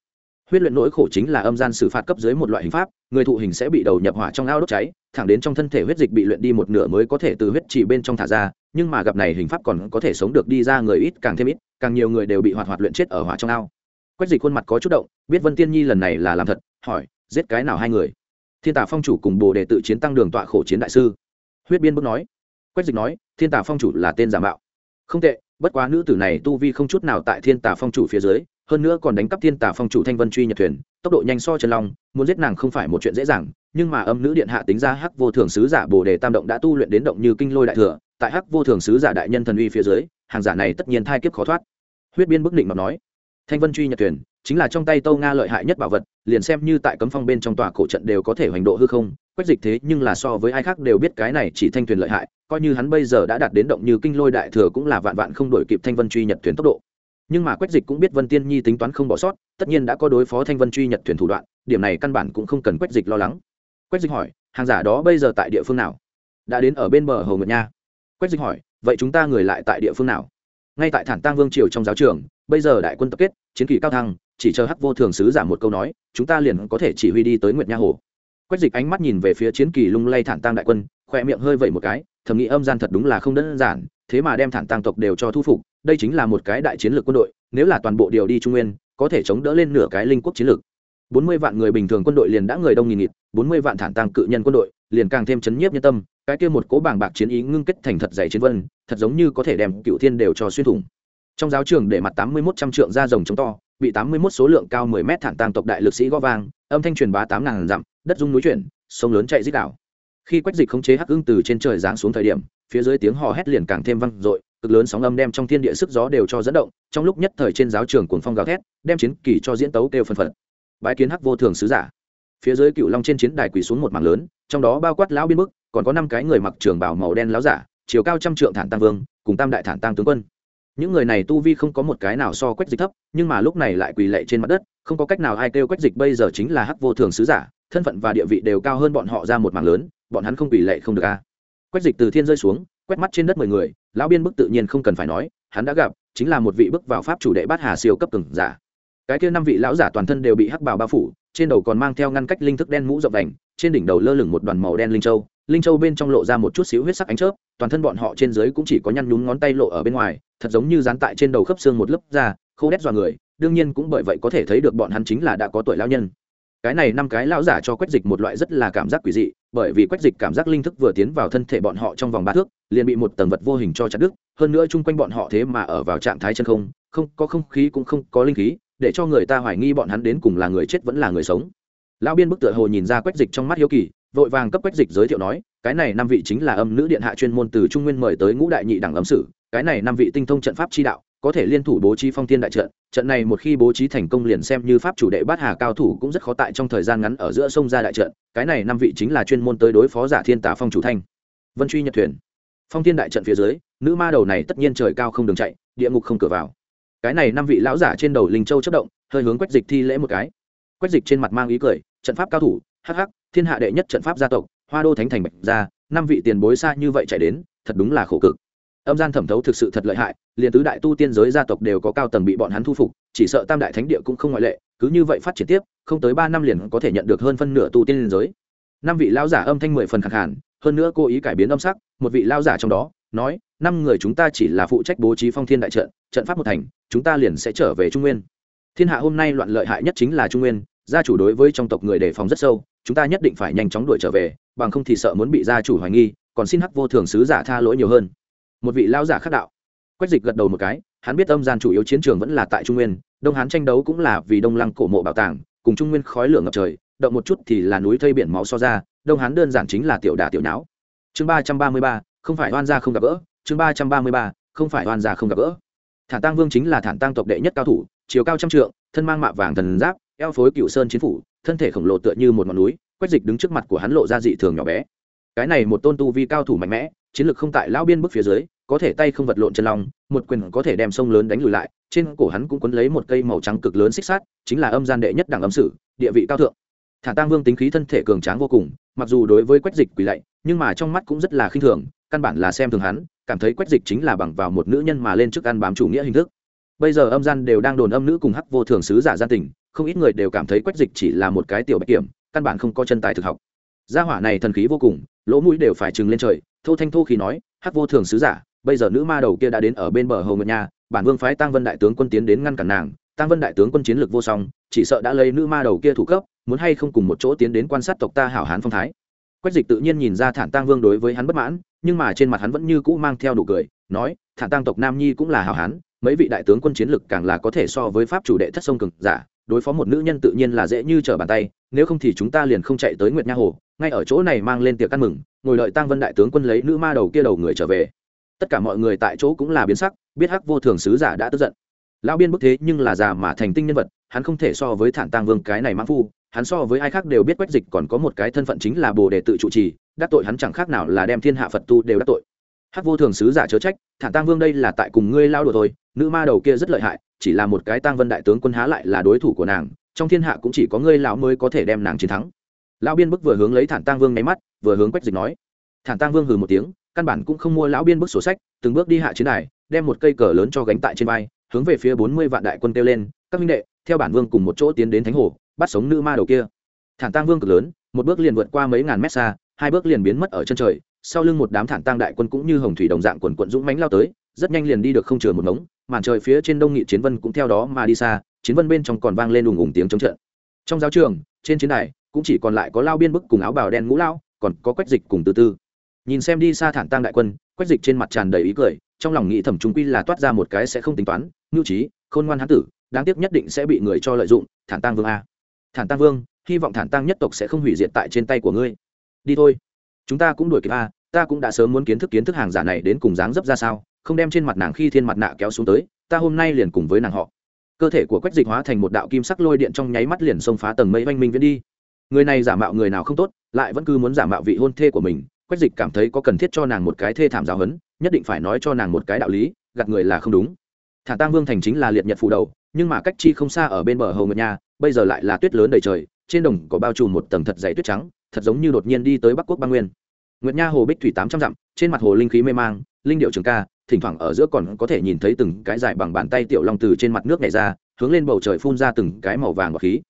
Huyết luyện nỗi khổ chính là âm gian xử phạt cấp dưới một loại hình pháp, người thụ hình sẽ bị đầu nhập hỏa trong ao đốt cháy, thẳng đến trong thân thể huyết dịch bị luyện đi một nửa mới có thể từ huyết chỉ bên trong thả ra, nhưng mà gặp này hình pháp còn có thể sống được đi ra người ít càng thêm ít, càng nhiều người đều bị hoạt hoạt luyện chết ở hỏa trong ao. Quách dịch khuôn mặt có chút động, biết vân tiên nhi lần này là làm thật, hỏi, giết cái nào hai người? Thiên tả phong chủ cùng bồ đề tự chiến tăng đường tọa khổ chiến đại sư. Huyết biên bước nói. Quách dịch nói, thiên tả phong chủ là tên giả mạo. Không tệ, bất quá nữ tử này tu vi không chút nào tại thiên tả phong chủ phía dưới, hơn nữa còn đánh cắp thiên tả phong chủ thanh vân truy nhật thuyền, tốc độ nhanh so chân long, muốn giết nàng không phải một chuyện dễ dàng, nhưng mà âm nữ điện hạ tính ra hắc vô thường sứ giả bồ đề tam động đã tu luyện đến động như kinh lôi đại thừa, tại hắc vô thường sứ giả đại nhân thần uy phía dưới, hàng giả này tất nhiên thai kiếp khó thoát. Huyết biên bức định mà nói thanh vân truy nhật thuyền, chính là trong tay tâu nga lợi hại nhất bảo vật, liền xem như tại cấm phong bên trong tòa cổ trận đều có thể hoành độ hư không, quách dịch thế nhưng là so với ai khác đều biết cái này chỉ thanh thuyền lợi hại, coi như hắn bây giờ đã đạt đến động như kinh lôi đại thừa cũng là vạn vạn không đổi kịp thanh vân truy nhật thuyền tốc độ. Nhưng mà quách dịch cũng biết vân tiên nhi tính toán không bỏ sót, tất nhiên đã có đối phó thanh vân truy nhật thuyền thủ đoạn, điểm này căn bản cũng không cần quách dịch lo lắng. Quách dịch hỏi, hàng giả đó bây giờ tại địa phương nào? Đã đến ở bên bờ hồ nguyệt nha. Quách dịch hỏi, vậy chúng ta người lại tại địa phương nào? Ngay tại thản tang vương triều trong giáo trường, bây giờ đại quân tập kết chiến kỳ cao thăng, chỉ chờ hắc vô thường sứ giảm một câu nói, chúng ta liền có thể chỉ huy đi tới nguyệt nha hồ. Quách dịch ánh mắt nhìn về phía chiến kỳ lung lay thản tang đại quân khoe miệng hơi vẩy một cái, thầm nghĩ âm gian thật đúng là không đơn giản, thế mà đem thản tang tộc đều cho thu phục, đây chính là một cái đại chiến lược quân đội, nếu là toàn bộ điều đi trung nguyên, có thể chống đỡ lên nửa cái linh quốc chiến lược. Bốn mươi vạn người bình thường quân đội liền đã người đông nghìn nghịt, bốn mươi vạn thản tăng cự nhân quân đội, liền càng thêm chấn nhiếp nhân tâm, cái kia một cố bảng bạc chiến ý ngưng kết thành thật dày chiến vân, thật giống như có thể đem cựu thiên đều cho xuyên thủng trong giáo trường để mặt tám mươi mốt trăm trượng ra rồng chống to, bị tám mươi mốt số lượng cao mười mét thản tăng tộc đại lực sĩ gó vang, âm thanh truyền bá tám ngàn dặm, đất dung núi chuyển, sông lớn chạy dích đảo. Khi quách dịch khống chế hắc ưng từ trên trời giáng xuống thời điểm, phía dưới tiếng hò hét liền càng thêm vang dội, cực lớn sóng âm đem trong thiên địa sức gió đều cho dẫn động, trong lúc nhất thời trên giáo trường cuồng phong gào thét, đem chiến kỳ cho diễn tấu kêu phân phật. Bãi kiến hắc vô thường sứ giả. Phía dưới cựu long trên chiến đài quỳ xuống một mảng lớn, trong đó bao quát lão biên bức, còn có năm cái người mặc trường bảo màu đen láo giả, chiều cao trăm trượng thản tăng vương, cùng tam đại thản tăng tướng quân những người này tu vi không có một cái nào so quách dịch thấp, nhưng mà lúc này lại quỳ lệ trên mặt đất, không có cách nào ai kêu quách dịch bây giờ chính là hắc vô thường sứ giả, thân phận và địa vị đều cao hơn bọn họ ra một mảng lớn, bọn hắn không quỳ lệ không được a quách dịch từ thiên rơi xuống, quét mắt trên đất mười người, lão biên bức tự nhiên không cần phải nói, hắn đã gặp, chính là một vị bức vào pháp chủ đệ bát hà siêu cấp từng giả. Cái kia năm vị lão giả toàn thân đều bị hắc bào bao phủ, trên đầu còn mang theo ngăn cách linh thức đen mũ rộng đành, trên đỉnh đầu lơ lửng một đoàn màu đen linh châu linh châu bên trong lộ ra một chút xíu huyết sắc ánh chớp, toàn thân bọn họ trên dưới cũng chỉ có nhăn nhúm ngón tay lộ ở bên ngoài, thật giống như dán tại trên đầu khớp xương một lớp da, khô đét dọa người, đương nhiên cũng bởi vậy có thể thấy được bọn hắn chính là đã có tuổi lão nhân. Cái này năm cái lão giả cho quách dịch một loại rất là cảm giác quỷ dị, bởi vì quách dịch cảm giác linh thức vừa tiến vào thân thể bọn họ trong vòng ba thước, liền bị một tầng vật vô hình cho chặt đứt, hơn nữa chung quanh bọn họ thế mà ở vào trạng thái chân không không, có không khí cũng không có linh khí, để cho người ta hoài nghi bọn hắn đến cùng là người chết vẫn là người sống. Lão biên bức tựa hồ nhìn ra quách dịch trong mắt hiếu kỳ vội vàng cấp quách dịch giới thiệu nói, cái này năm vị chính là âm nữ điện hạ chuyên môn từ trung nguyên mời tới ngũ đại nhị đẳng ấm sử, cái này năm vị tinh thông trận pháp chi đạo, có thể liên thủ bố trí phong thiên đại trận trận này một khi bố trí thành công liền xem như pháp chủ đệ bát hà cao thủ cũng rất khó tại trong thời gian ngắn ở giữa sông ra đại trận, cái này năm vị chính là chuyên môn tới đối phó giả thiên tả phong chủ thanh. Vân truy nhật thuyền. Phong thiên đại trận phía dưới, nữ ma đầu này tất nhiên trời cao không đường chạy, địa ngục không cửa vào. Cái này năm vị lão giả trên đầu linh châu chất động, hơi hướng quách dịch thi lễ một cái. Quách dịch trên mặt mang ý cười, trận pháp cao thủ, hắc hắc thiên hạ đệ nhất trận pháp gia tộc, hoa đô thánh thành bạch gia, năm vị tiền bối xa như vậy chạy đến, thật đúng là khổ cực. Âm gian thẩm thấu thực sự thật lợi hại, liền tứ đại tu tiên giới gia tộc đều có cao tầng bị bọn hắn thu phục, chỉ sợ tam đại thánh địa cũng không ngoại lệ, cứ như vậy phát triển tiếp, không tới ba năm liền có thể nhận được hơn phân nửa tu tiên liên giới. Năm vị lao giả âm thanh mười phần khẳng hẳn hơn nữa cố ý cải biến âm sắc, một vị lao giả trong đó, nói, năm người chúng ta chỉ là phụ trách bố trí phong thiên đại trận trận pháp một thành, chúng ta liền sẽ trở về trung nguyên. Thiên hạ hôm nay loạn lợi hại nhất chính là trung nguyên gia chủ đối với trong tộc người đề phòng rất sâu, chúng ta nhất định phải nhanh chóng đuổi trở về, bằng không thì sợ muốn bị gia chủ hoài nghi, còn xin hắc vô thường sứ giả tha lỗi nhiều hơn. Một vị lao giả khắc đạo. Quách dịch gật đầu một cái, hắn biết âm gian chủ yếu chiến trường vẫn là tại trung nguyên, đông hán tranh đấu cũng là vì đông lăng cổ mộ bảo tàng, cùng trung nguyên khói lửa ngập trời, động một chút thì là núi thây biển máu so ra, đông hán đơn giản chính là tiểu đà tiểu não chương ba trăm ba mươi ba, không phải oan gia không gặp gỡ, chương ba trăm ba mươi ba, không phải oan gia không gặp gỡ. Thản tăng vương chính là thản tăng tộc đệ nhất cao thủ, chiều cao trăm trượng, thân mang mạ vàng thần giáp eo phối cựu sơn chiến phủ, thân thể khổng lồ tựa như một ngọn núi quách dịch đứng trước mặt của hắn lộ ra dị thường nhỏ bé. Cái này một tôn tu vi cao thủ mạnh mẽ, chiến lược không tại lão biên bức phía dưới, có thể tay không vật lộn chân long, một quyền có thể đem sông lớn đánh lùi lại, trên cổ hắn cũng quấn lấy một cây màu trắng cực lớn xích sát chính là âm gian đệ nhất đảng âm sử, địa vị cao thượng. Thả tăng vương tính khí thân thể cường tráng vô cùng, mặc dù đối với quách dịch quỳ lạy, nhưng mà trong mắt cũng rất là khinh thường, căn bản là xem thường hắn, cảm thấy quách dịch chính là bằng vào một nữ nhân mà lên trước ăn bám chủ nghĩa hình thức. Bây giờ âm gian đều đang đồn âm nữ cùng hắc vô thường sứ giả gian tình không ít người đều cảm thấy quách dịch chỉ là một cái tiểu bạch kiểm, căn bản không có chân tài thực học. Gia hỏa này thần khí vô cùng, lỗ mũi đều phải trừng lên trời, thô thanh thô khi nói, hắc vô thường sứ giả, bây giờ nữ ma đầu kia đã đến ở bên bờ hồ nguyệt nha, bản vương phái tăng vân đại tướng quân tiến đến ngăn cản nàng tăng vân đại tướng quân chiến lược vô song, chỉ sợ đã lấy nữ ma đầu kia thủ cấp, muốn hay không cùng một chỗ tiến đến quan sát tộc ta hảo hán phong thái. Quách dịch tự nhiên nhìn ra thản tăng vương đối với hắn bất mãn, nhưng mà trên mặt hắn vẫn như cũ mang theo đủ cười, nói, thản tăng tộc nam nhi cũng là hảo hán, mấy vị đại tướng quân chiến lực càng là có thể so với pháp chủ đệ thất sông cực giả đối phó một nữ nhân tự nhiên là dễ như trở bàn tay, nếu không thì chúng ta liền không chạy tới nguyệt nha hồ, ngay ở chỗ này mang lên tiệc ăn mừng, ngồi đợi tăng vân đại tướng quân lấy nữ ma đầu kia đầu người trở về. Tất cả mọi người tại chỗ cũng là biến sắc, biết hắc vô thường sứ giả đã tức giận. Lão biên bức thế nhưng là già mà thành tinh nhân vật, hắn không thể so với thản tăng vương cái này mãn phu, hắn so với ai khác đều biết quách dịch còn có một cái thân phận chính là bồ đề tự trụ trì, đắc tội hắn chẳng khác nào là đem thiên hạ phật tu đều đắc tội. Hắc vô thường sứ giả chớ trách, thản tăng vương đây là tại cùng ngươi lao đùa thôi, nữ ma đầu kia rất lợi hại chỉ là một cái tăng vân đại tướng quân há lại là đối thủ của nàng, trong thiên hạ cũng chỉ có ngươi lão mới có thể đem nàng chiến thắng. Lão biên bức vừa hướng lấy thản tăng vương nháy mắt, vừa hướng quách dịch nói. Thản tăng vương hừ một tiếng, căn bản cũng không mua lão biên bức sổ sách, từng bước đi hạ chiến đài, đem một cây cờ lớn cho gánh tại trên vai, hướng về phía bốn mươi vạn đại quân kêu lên, các minh đệ, theo bản vương cùng một chỗ tiến đến thánh hồ, bắt sống nữ ma đầu kia. Thản tăng vương cực lớn, một bước liền vượt qua mấy ngàn mét xa, hai bước liền biến mất ở chân trời, sau lưng một đám thản tăng đại quân cũng như hồng thủy đồng dạng quần quận dũng mánh lao tới, rất nhanh liền đi được không chừa một ngống màn trời phía trên đông nghị chiến vân cũng theo đó mà đi xa, chiến vân bên trong còn vang lên ùng ùng tiếng chống trận. Trong giáo trường, trên chiến đài, cũng chỉ còn lại có lao biên bức cùng áo bào đen ngũ lao còn có quách dịch cùng từ tư. Nhìn xem đi xa thản tăng đại quân, quách dịch trên mặt tràn đầy ý cười, trong lòng nghĩ thẩm trung quy là toát ra một cái sẽ không tính toán, ngưu trí, khôn ngoan hán tử, đáng tiếc nhất định sẽ bị người cho lợi dụng, thản tăng vương a. Thản tăng vương, hy vọng thản tăng nhất tộc sẽ không hủy diệt tại trên tay của ngươi. Đi thôi. Chúng ta cũng đuổi kịp a, ta cũng đã sớm muốn kiến thức kiến thức hàng giả này đến cùng dáng dấp ra sao không đem trên mặt nàng khi thiên mặt nạ kéo xuống tới, ta hôm nay liền cùng với nàng họ. Cơ thể của quách dịch hóa thành một đạo kim sắc lôi điện trong nháy mắt liền xông phá tầng mây oanh minh viễn đi. Người này giả mạo người nào không tốt, lại vẫn cứ muốn giả mạo vị hôn thê của mình, quách dịch cảm thấy có cần thiết cho nàng một cái thê thảm giáo hấn nhất định phải nói cho nàng một cái đạo lý, gạt người là không đúng. Thả tang vương thành chính là liệt nhật phủ đầu, nhưng mà cách chi không xa ở bên bờ hầu nguyệt nha, bây giờ lại là tuyết lớn đầy trời, trên đồng có bao trùm một tầng thật dày tuyết trắng, thật giống như đột nhiên đi tới bắc quốc ba nguyên. Nguyệt nha hồ bích thủy tám trăm dặm, trên mặt hồ linh khí mê mang, linh điệu trường ca thỉnh thoảng ở giữa còn có thể nhìn thấy từng cái dài bằng bàn tay tiểu long từ trên mặt nước này ra, hướng lên bầu trời phun ra từng cái màu vàng và khí.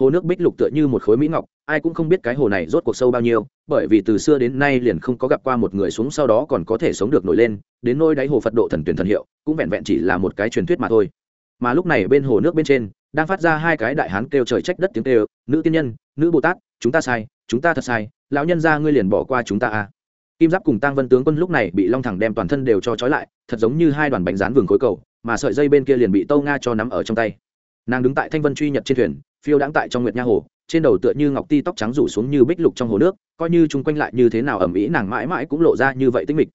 Hồ nước bích lục tựa như một khối mỹ ngọc, ai cũng không biết cái hồ này rốt cuộc sâu bao nhiêu, bởi vì từ xưa đến nay liền không có gặp qua một người xuống sau đó còn có thể sống được nổi lên, đến nôi đáy hồ phật độ thần tuyển thần hiệu, cũng vẹn vẹn chỉ là một cái truyền thuyết mà thôi. Mà lúc này bên hồ nước bên trên, đang phát ra hai cái đại hán kêu trời trách đất tiếng kêu, nữ tiên nhân, nữ bồ tát, chúng ta sai, chúng ta thật sai, lão nhân ra ngươi liền bỏ qua chúng ta à kim giáp cùng tăng vân tướng quân lúc này bị long thẳng đem toàn thân đều cho trói lại, thật giống như hai đoàn bánh rán vườn khối cầu, mà sợi dây bên kia liền bị tâu nga cho nắm ở trong tay. Nàng đứng tại thanh vân truy nhật trên thuyền, phiêu đãng tại trong nguyệt nha hồ, trên đầu tựa như ngọc ti tóc trắng rủ xuống như bích lục trong hồ nước, coi như chung quanh lại như thế nào ẩm ý nàng mãi mãi cũng lộ ra như vậy tinh mịch.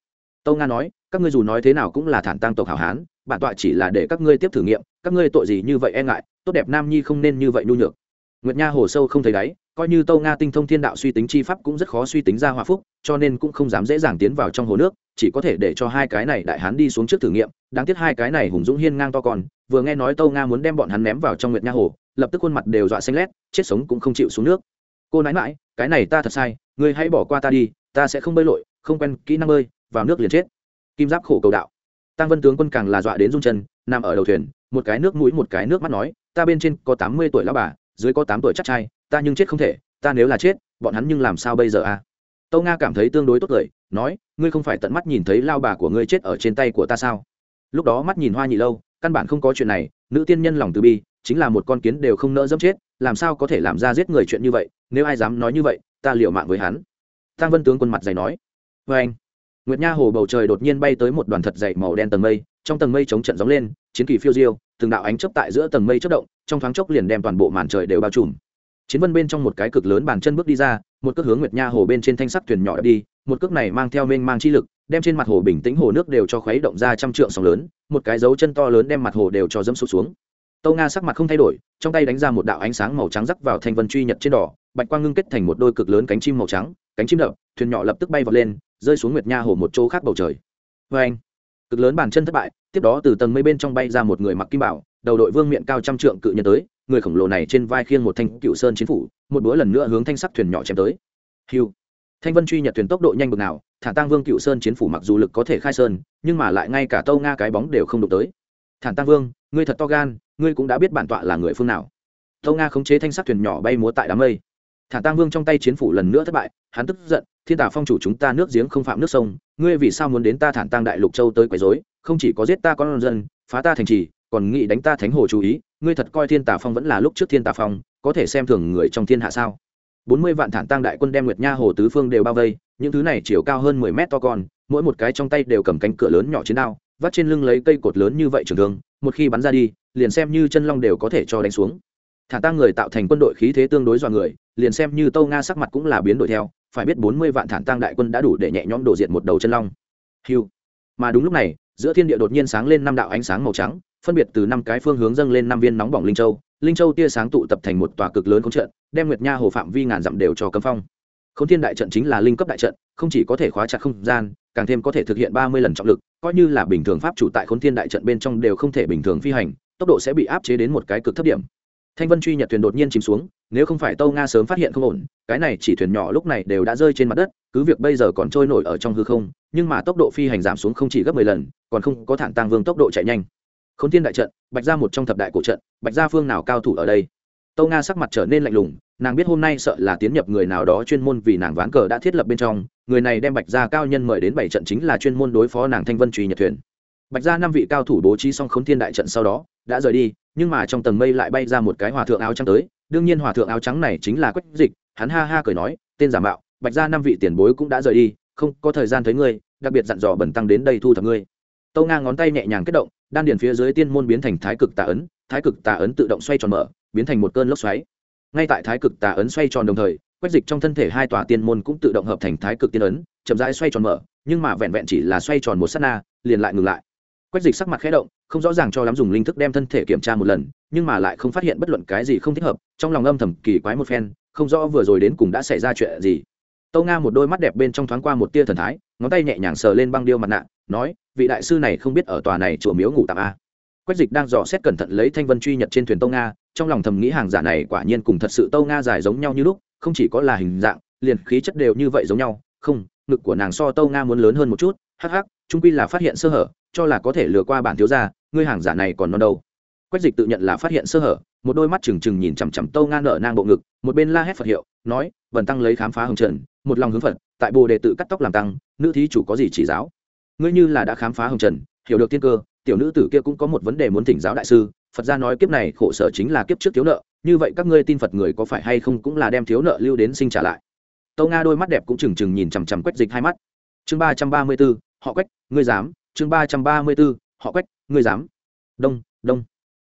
Tâu nga nói, các ngươi dù nói thế nào cũng là thản tăng tộc hảo hán, bản tọa chỉ là để các ngươi tiếp thử nghiệm, các ngươi tội gì như vậy e ngại, tốt đẹp nam nhi không nên như vậy nhu nhược. Nguyệt nha hồ sâu không thấy đáy coi như tâu nga tinh thông thiên đạo suy tính chi pháp cũng rất khó suy tính ra hòa phúc cho nên cũng không dám dễ dàng tiến vào trong hồ nước chỉ có thể để cho hai cái này đại hán đi xuống trước thử nghiệm. Đáng tiếc hai cái này hùng dũng hiên ngang to còn, vừa nghe nói tâu nga muốn đem bọn hắn ném vào trong nguyệt nha hồ lập tức khuôn mặt đều dọa xanh lét chết sống cũng không chịu xuống nước. Cô nãi mãi cái này ta thật sai ngươi hãy bỏ qua ta đi ta sẽ không bơi lội không quen kỹ năng bơi vào nước liền chết. Kim giáp khổ cầu đạo. Tăng vân tướng quân càng là dọa đến rung chân nằm ở đầu thuyền một cái nước mũi một cái nước mắt nói ta bên trên có tám mươi tuổi lão bà dưới có tám tuổi chắc trai ta nhưng chết không thể, ta nếu là chết, bọn hắn nhưng làm sao bây giờ à? Tâu nga cảm thấy tương đối tốt cười nói, ngươi không phải tận mắt nhìn thấy lao bà của ngươi chết ở trên tay của ta sao? Lúc đó mắt nhìn hoa nhị lâu, căn bản không có chuyện này, nữ tiên nhân lòng từ bi, chính là một con kiến đều không nỡ dẫm chết, làm sao có thể làm ra giết người chuyện như vậy, nếu ai dám nói như vậy, ta liều mạng với hắn. Tăng vân tướng quân mặt dày nói vê anh. Nguyệt nha hồ bầu trời đột nhiên bay tới một đoàn thật dày màu đen tầng mây, trong tầng mây chống trận gióng lên, chiến kỳ phiêu diêu, từng đạo ánh chấp tại giữa tầng mây chất động, trong thoáng chốc liền đem toàn bộ màn trời đều bao trùm chiến vân bên trong một cái cực lớn bàn chân bước đi ra, một cước hướng nguyệt nha hồ bên trên thanh sắc thuyền nhỏ đi, một cước này mang theo mênh mang chi lực, đem trên mặt hồ bình tĩnh hồ nước đều cho khuấy động ra trăm trượng sóng lớn, một cái dấu chân to lớn đem mặt hồ đều cho dẫm sụt xuống. Tâu nga sắc mặt không thay đổi, trong tay đánh ra một đạo ánh sáng màu trắng rắc vào thanh vân truy nhật trên đỏ, bạch quang ngưng kết thành một đôi cực lớn cánh chim màu trắng, cánh chim đập thuyền nhỏ lập tức bay vọt lên, rơi xuống nguyệt nha hồ một chỗ khác bầu trời. Vê anh, cực lớn bàn chân thất bại, tiếp đó từ tầng mây bên trong bay ra một người mặc kim bảo, đầu đội vương miệng cao trăm trượng cự nhân tới người khổng lồ này trên vai khiêng một thanh cựu sơn chiến phủ, một búa lần nữa hướng thanh sắc thuyền nhỏ chém tới. Hiu thanh vân truy nhật thuyền tốc độ nhanh bực nào Thản tăng vương cựu sơn chiến phủ mặc dù lực có thể khai sơn, nhưng mà lại ngay cả tâu nga cái bóng đều không đụng tới. Thản tăng vương, ngươi thật to gan, ngươi cũng đã biết bản tọa là người phương nào. Tâu nga khống chế thanh sắc thuyền nhỏ bay múa tại đám mây. Thản tăng vương trong tay chiến phủ lần nữa thất bại, hắn tức giận, thiên tả phong chủ chúng ta nước giếng không phạm nước sông, ngươi vì sao muốn đến ta thản tăng đại lục châu tới quấy rối? Không chỉ có giết ta con dân, phá ta thành trì, còn nghĩ đánh ta thánh hồ chú ý ngươi thật coi thiên tả phong vẫn là lúc trước thiên tả phong, có thể xem thường người trong thiên hạ sao? Bốn mươi vạn thản tăng đại quân đem nguyệt nha hồ tứ phương đều bao vây, những thứ này chiều cao hơn mười mét to con, mỗi một cái trong tay đều cầm cánh cửa lớn nhỏ chiến đao, vắt trên lưng lấy cây cột lớn như vậy trường thương, một khi bắn ra đi, liền xem như chân long đều có thể cho đánh xuống. Thả tăng người tạo thành quân đội khí thế tương đối dọa người, liền xem như tâu nga sắc mặt cũng là biến đổi theo, phải biết bốn mươi vạn thản tăng đại quân đã đủ để nhẹ nhõm đổ diện một đầu chân long. Hiu mà đúng lúc này, giữa thiên địa đột nhiên sáng lên năm đạo ánh sáng màu trắng phân biệt từ năm cái phương hướng dâng lên năm viên nóng bỏng linh châu. Linh châu tia sáng tụ tập thành một tòa cực lớn khống trận, đem nguyệt nha hồ phạm vi ngàn dặm đều cho cấm phong. Khống thiên đại trận chính là linh cấp đại trận, không chỉ có thể khóa chặt không gian, càng thêm có thể thực hiện ba mươi lần trọng lực, coi như là bình thường pháp chủ tại khốn thiên đại trận bên trong đều không thể bình thường phi hành, tốc độ sẽ bị áp chế đến một cái cực thấp điểm. Thanh vân truy nhật thuyền đột nhiên chìm xuống, nếu không phải tâu nga sớm phát hiện không ổn, cái này chỉ thuyền nhỏ lúc này đều đã rơi trên mặt đất, cứ việc bây giờ còn trôi nổi ở trong hư không, nhưng mà tốc độ phi hành giảm xuống không chỉ gấp mười lần, còn không có thản tăng vương tốc độ chạy nhanh k h ố n thiên đại trận, bạch ra một trong thập đại cổ trận, bạch gia phương nào cao thủ ở đây? Tâu nga sắc mặt trở nên lạnh lùng, nàng biết hôm nay sợ là tiến nhập người nào đó chuyên môn vì nàng ván cờ đã thiết lập bên trong, người này đem bạch gia cao nhân mời đến bảy trận chính là chuyên môn đối phó nàng thanh vân truy nhật thuyền. Bạch gia năm vị cao thủ bố trí xong k h ố n thiên đại trận sau đó, đã rời đi, nhưng mà trong tầng mây lại bay ra một cái hòa thượng áo trắng tới, đương nhiên hòa thượng áo trắng này chính là quách dịch, hắn ha ha cười nói, tên giả mạo, bạch gia năm vị tiền bối cũng đã rời đi, không có thời gian thấy ngươi, đặc biệt dặn dò bẩn tăng đến đây thu thập ngươi. Tâu nga ngón tay nhẹ nhàng kết động đan điền phía dưới tiên môn biến thành thái cực tà ấn, thái cực tà ấn tự động xoay tròn mở, biến thành một cơn lốc xoáy. Ngay tại thái cực tà ấn xoay tròn đồng thời, quách dịch trong thân thể hai tòa tiên môn cũng tự động hợp thành thái cực tiên ấn, chậm rãi xoay tròn mở, nhưng mà vẹn vẹn chỉ là xoay tròn một s á t na, liền lại ngừng lại. Quách dịch sắc mặt khẽ động, không rõ ràng cho lắm dùng linh thức đem thân thể kiểm tra một lần, nhưng mà lại không phát hiện bất luận cái gì không thích hợp, trong lòng âm thầm kỳ quái một phen, không rõ vừa rồi đến cùng đã xảy ra chuyện gì. Tâu nga một đôi mắt đẹp bên trong thoáng qua một tia thần thái, ngón tay nhẹ nhàng sờ lên băng điêu mặt nạ, nói vị đại sư này không biết ở tòa này chùa miếu ngủ tạm a quách dịch đang dò xét cẩn thận lấy thanh vân truy nhật trên thuyền tâu nga, trong lòng thầm nghĩ hàng giả này quả nhiên cùng thật sự tâu nga dài giống nhau như lúc, không chỉ có là hình dạng, liền khí chất đều như vậy giống nhau. Không, ngực của nàng so tâu nga muốn lớn hơn một chút, hắc hắc trung quy là phát hiện sơ hở, cho là có thể lừa qua bản thiếu gia, ngươi hàng giả này còn non đâu. Quách dịch tự nhận là phát hiện sơ hở, một đôi mắt trừng trừng nhìn chằm chằm tâu nga nở nang bộ ngực, một bên la hét phật hiệu, nói, vần tăng lấy khám phá hồng trần, một lòng hướng phật, tại bồ đề tự cắt tóc làm tăng, nữ thí chủ có gì chỉ giáo? Ngươi như là đã khám phá hồng trần, hiểu được tiên cơ, tiểu nữ tử kia cũng có một vấn đề muốn thỉnh giáo đại sư, phật gia nói kiếp này khổ sở chính là kiếp trước thiếu nợ, như vậy các ngươi tin phật người có phải hay không cũng là đem thiếu nợ lưu đến sinh trả lại. Tâu nga đôi mắt đẹp cũng trừng trừng nhìn chằm chằm quách dịch hai mắt. Chương ba trăm ba mươi b ố họ quách, ngươi dám. Chương ba trăm ba mươi b ố họ quách, ngươi dám. Đông đông.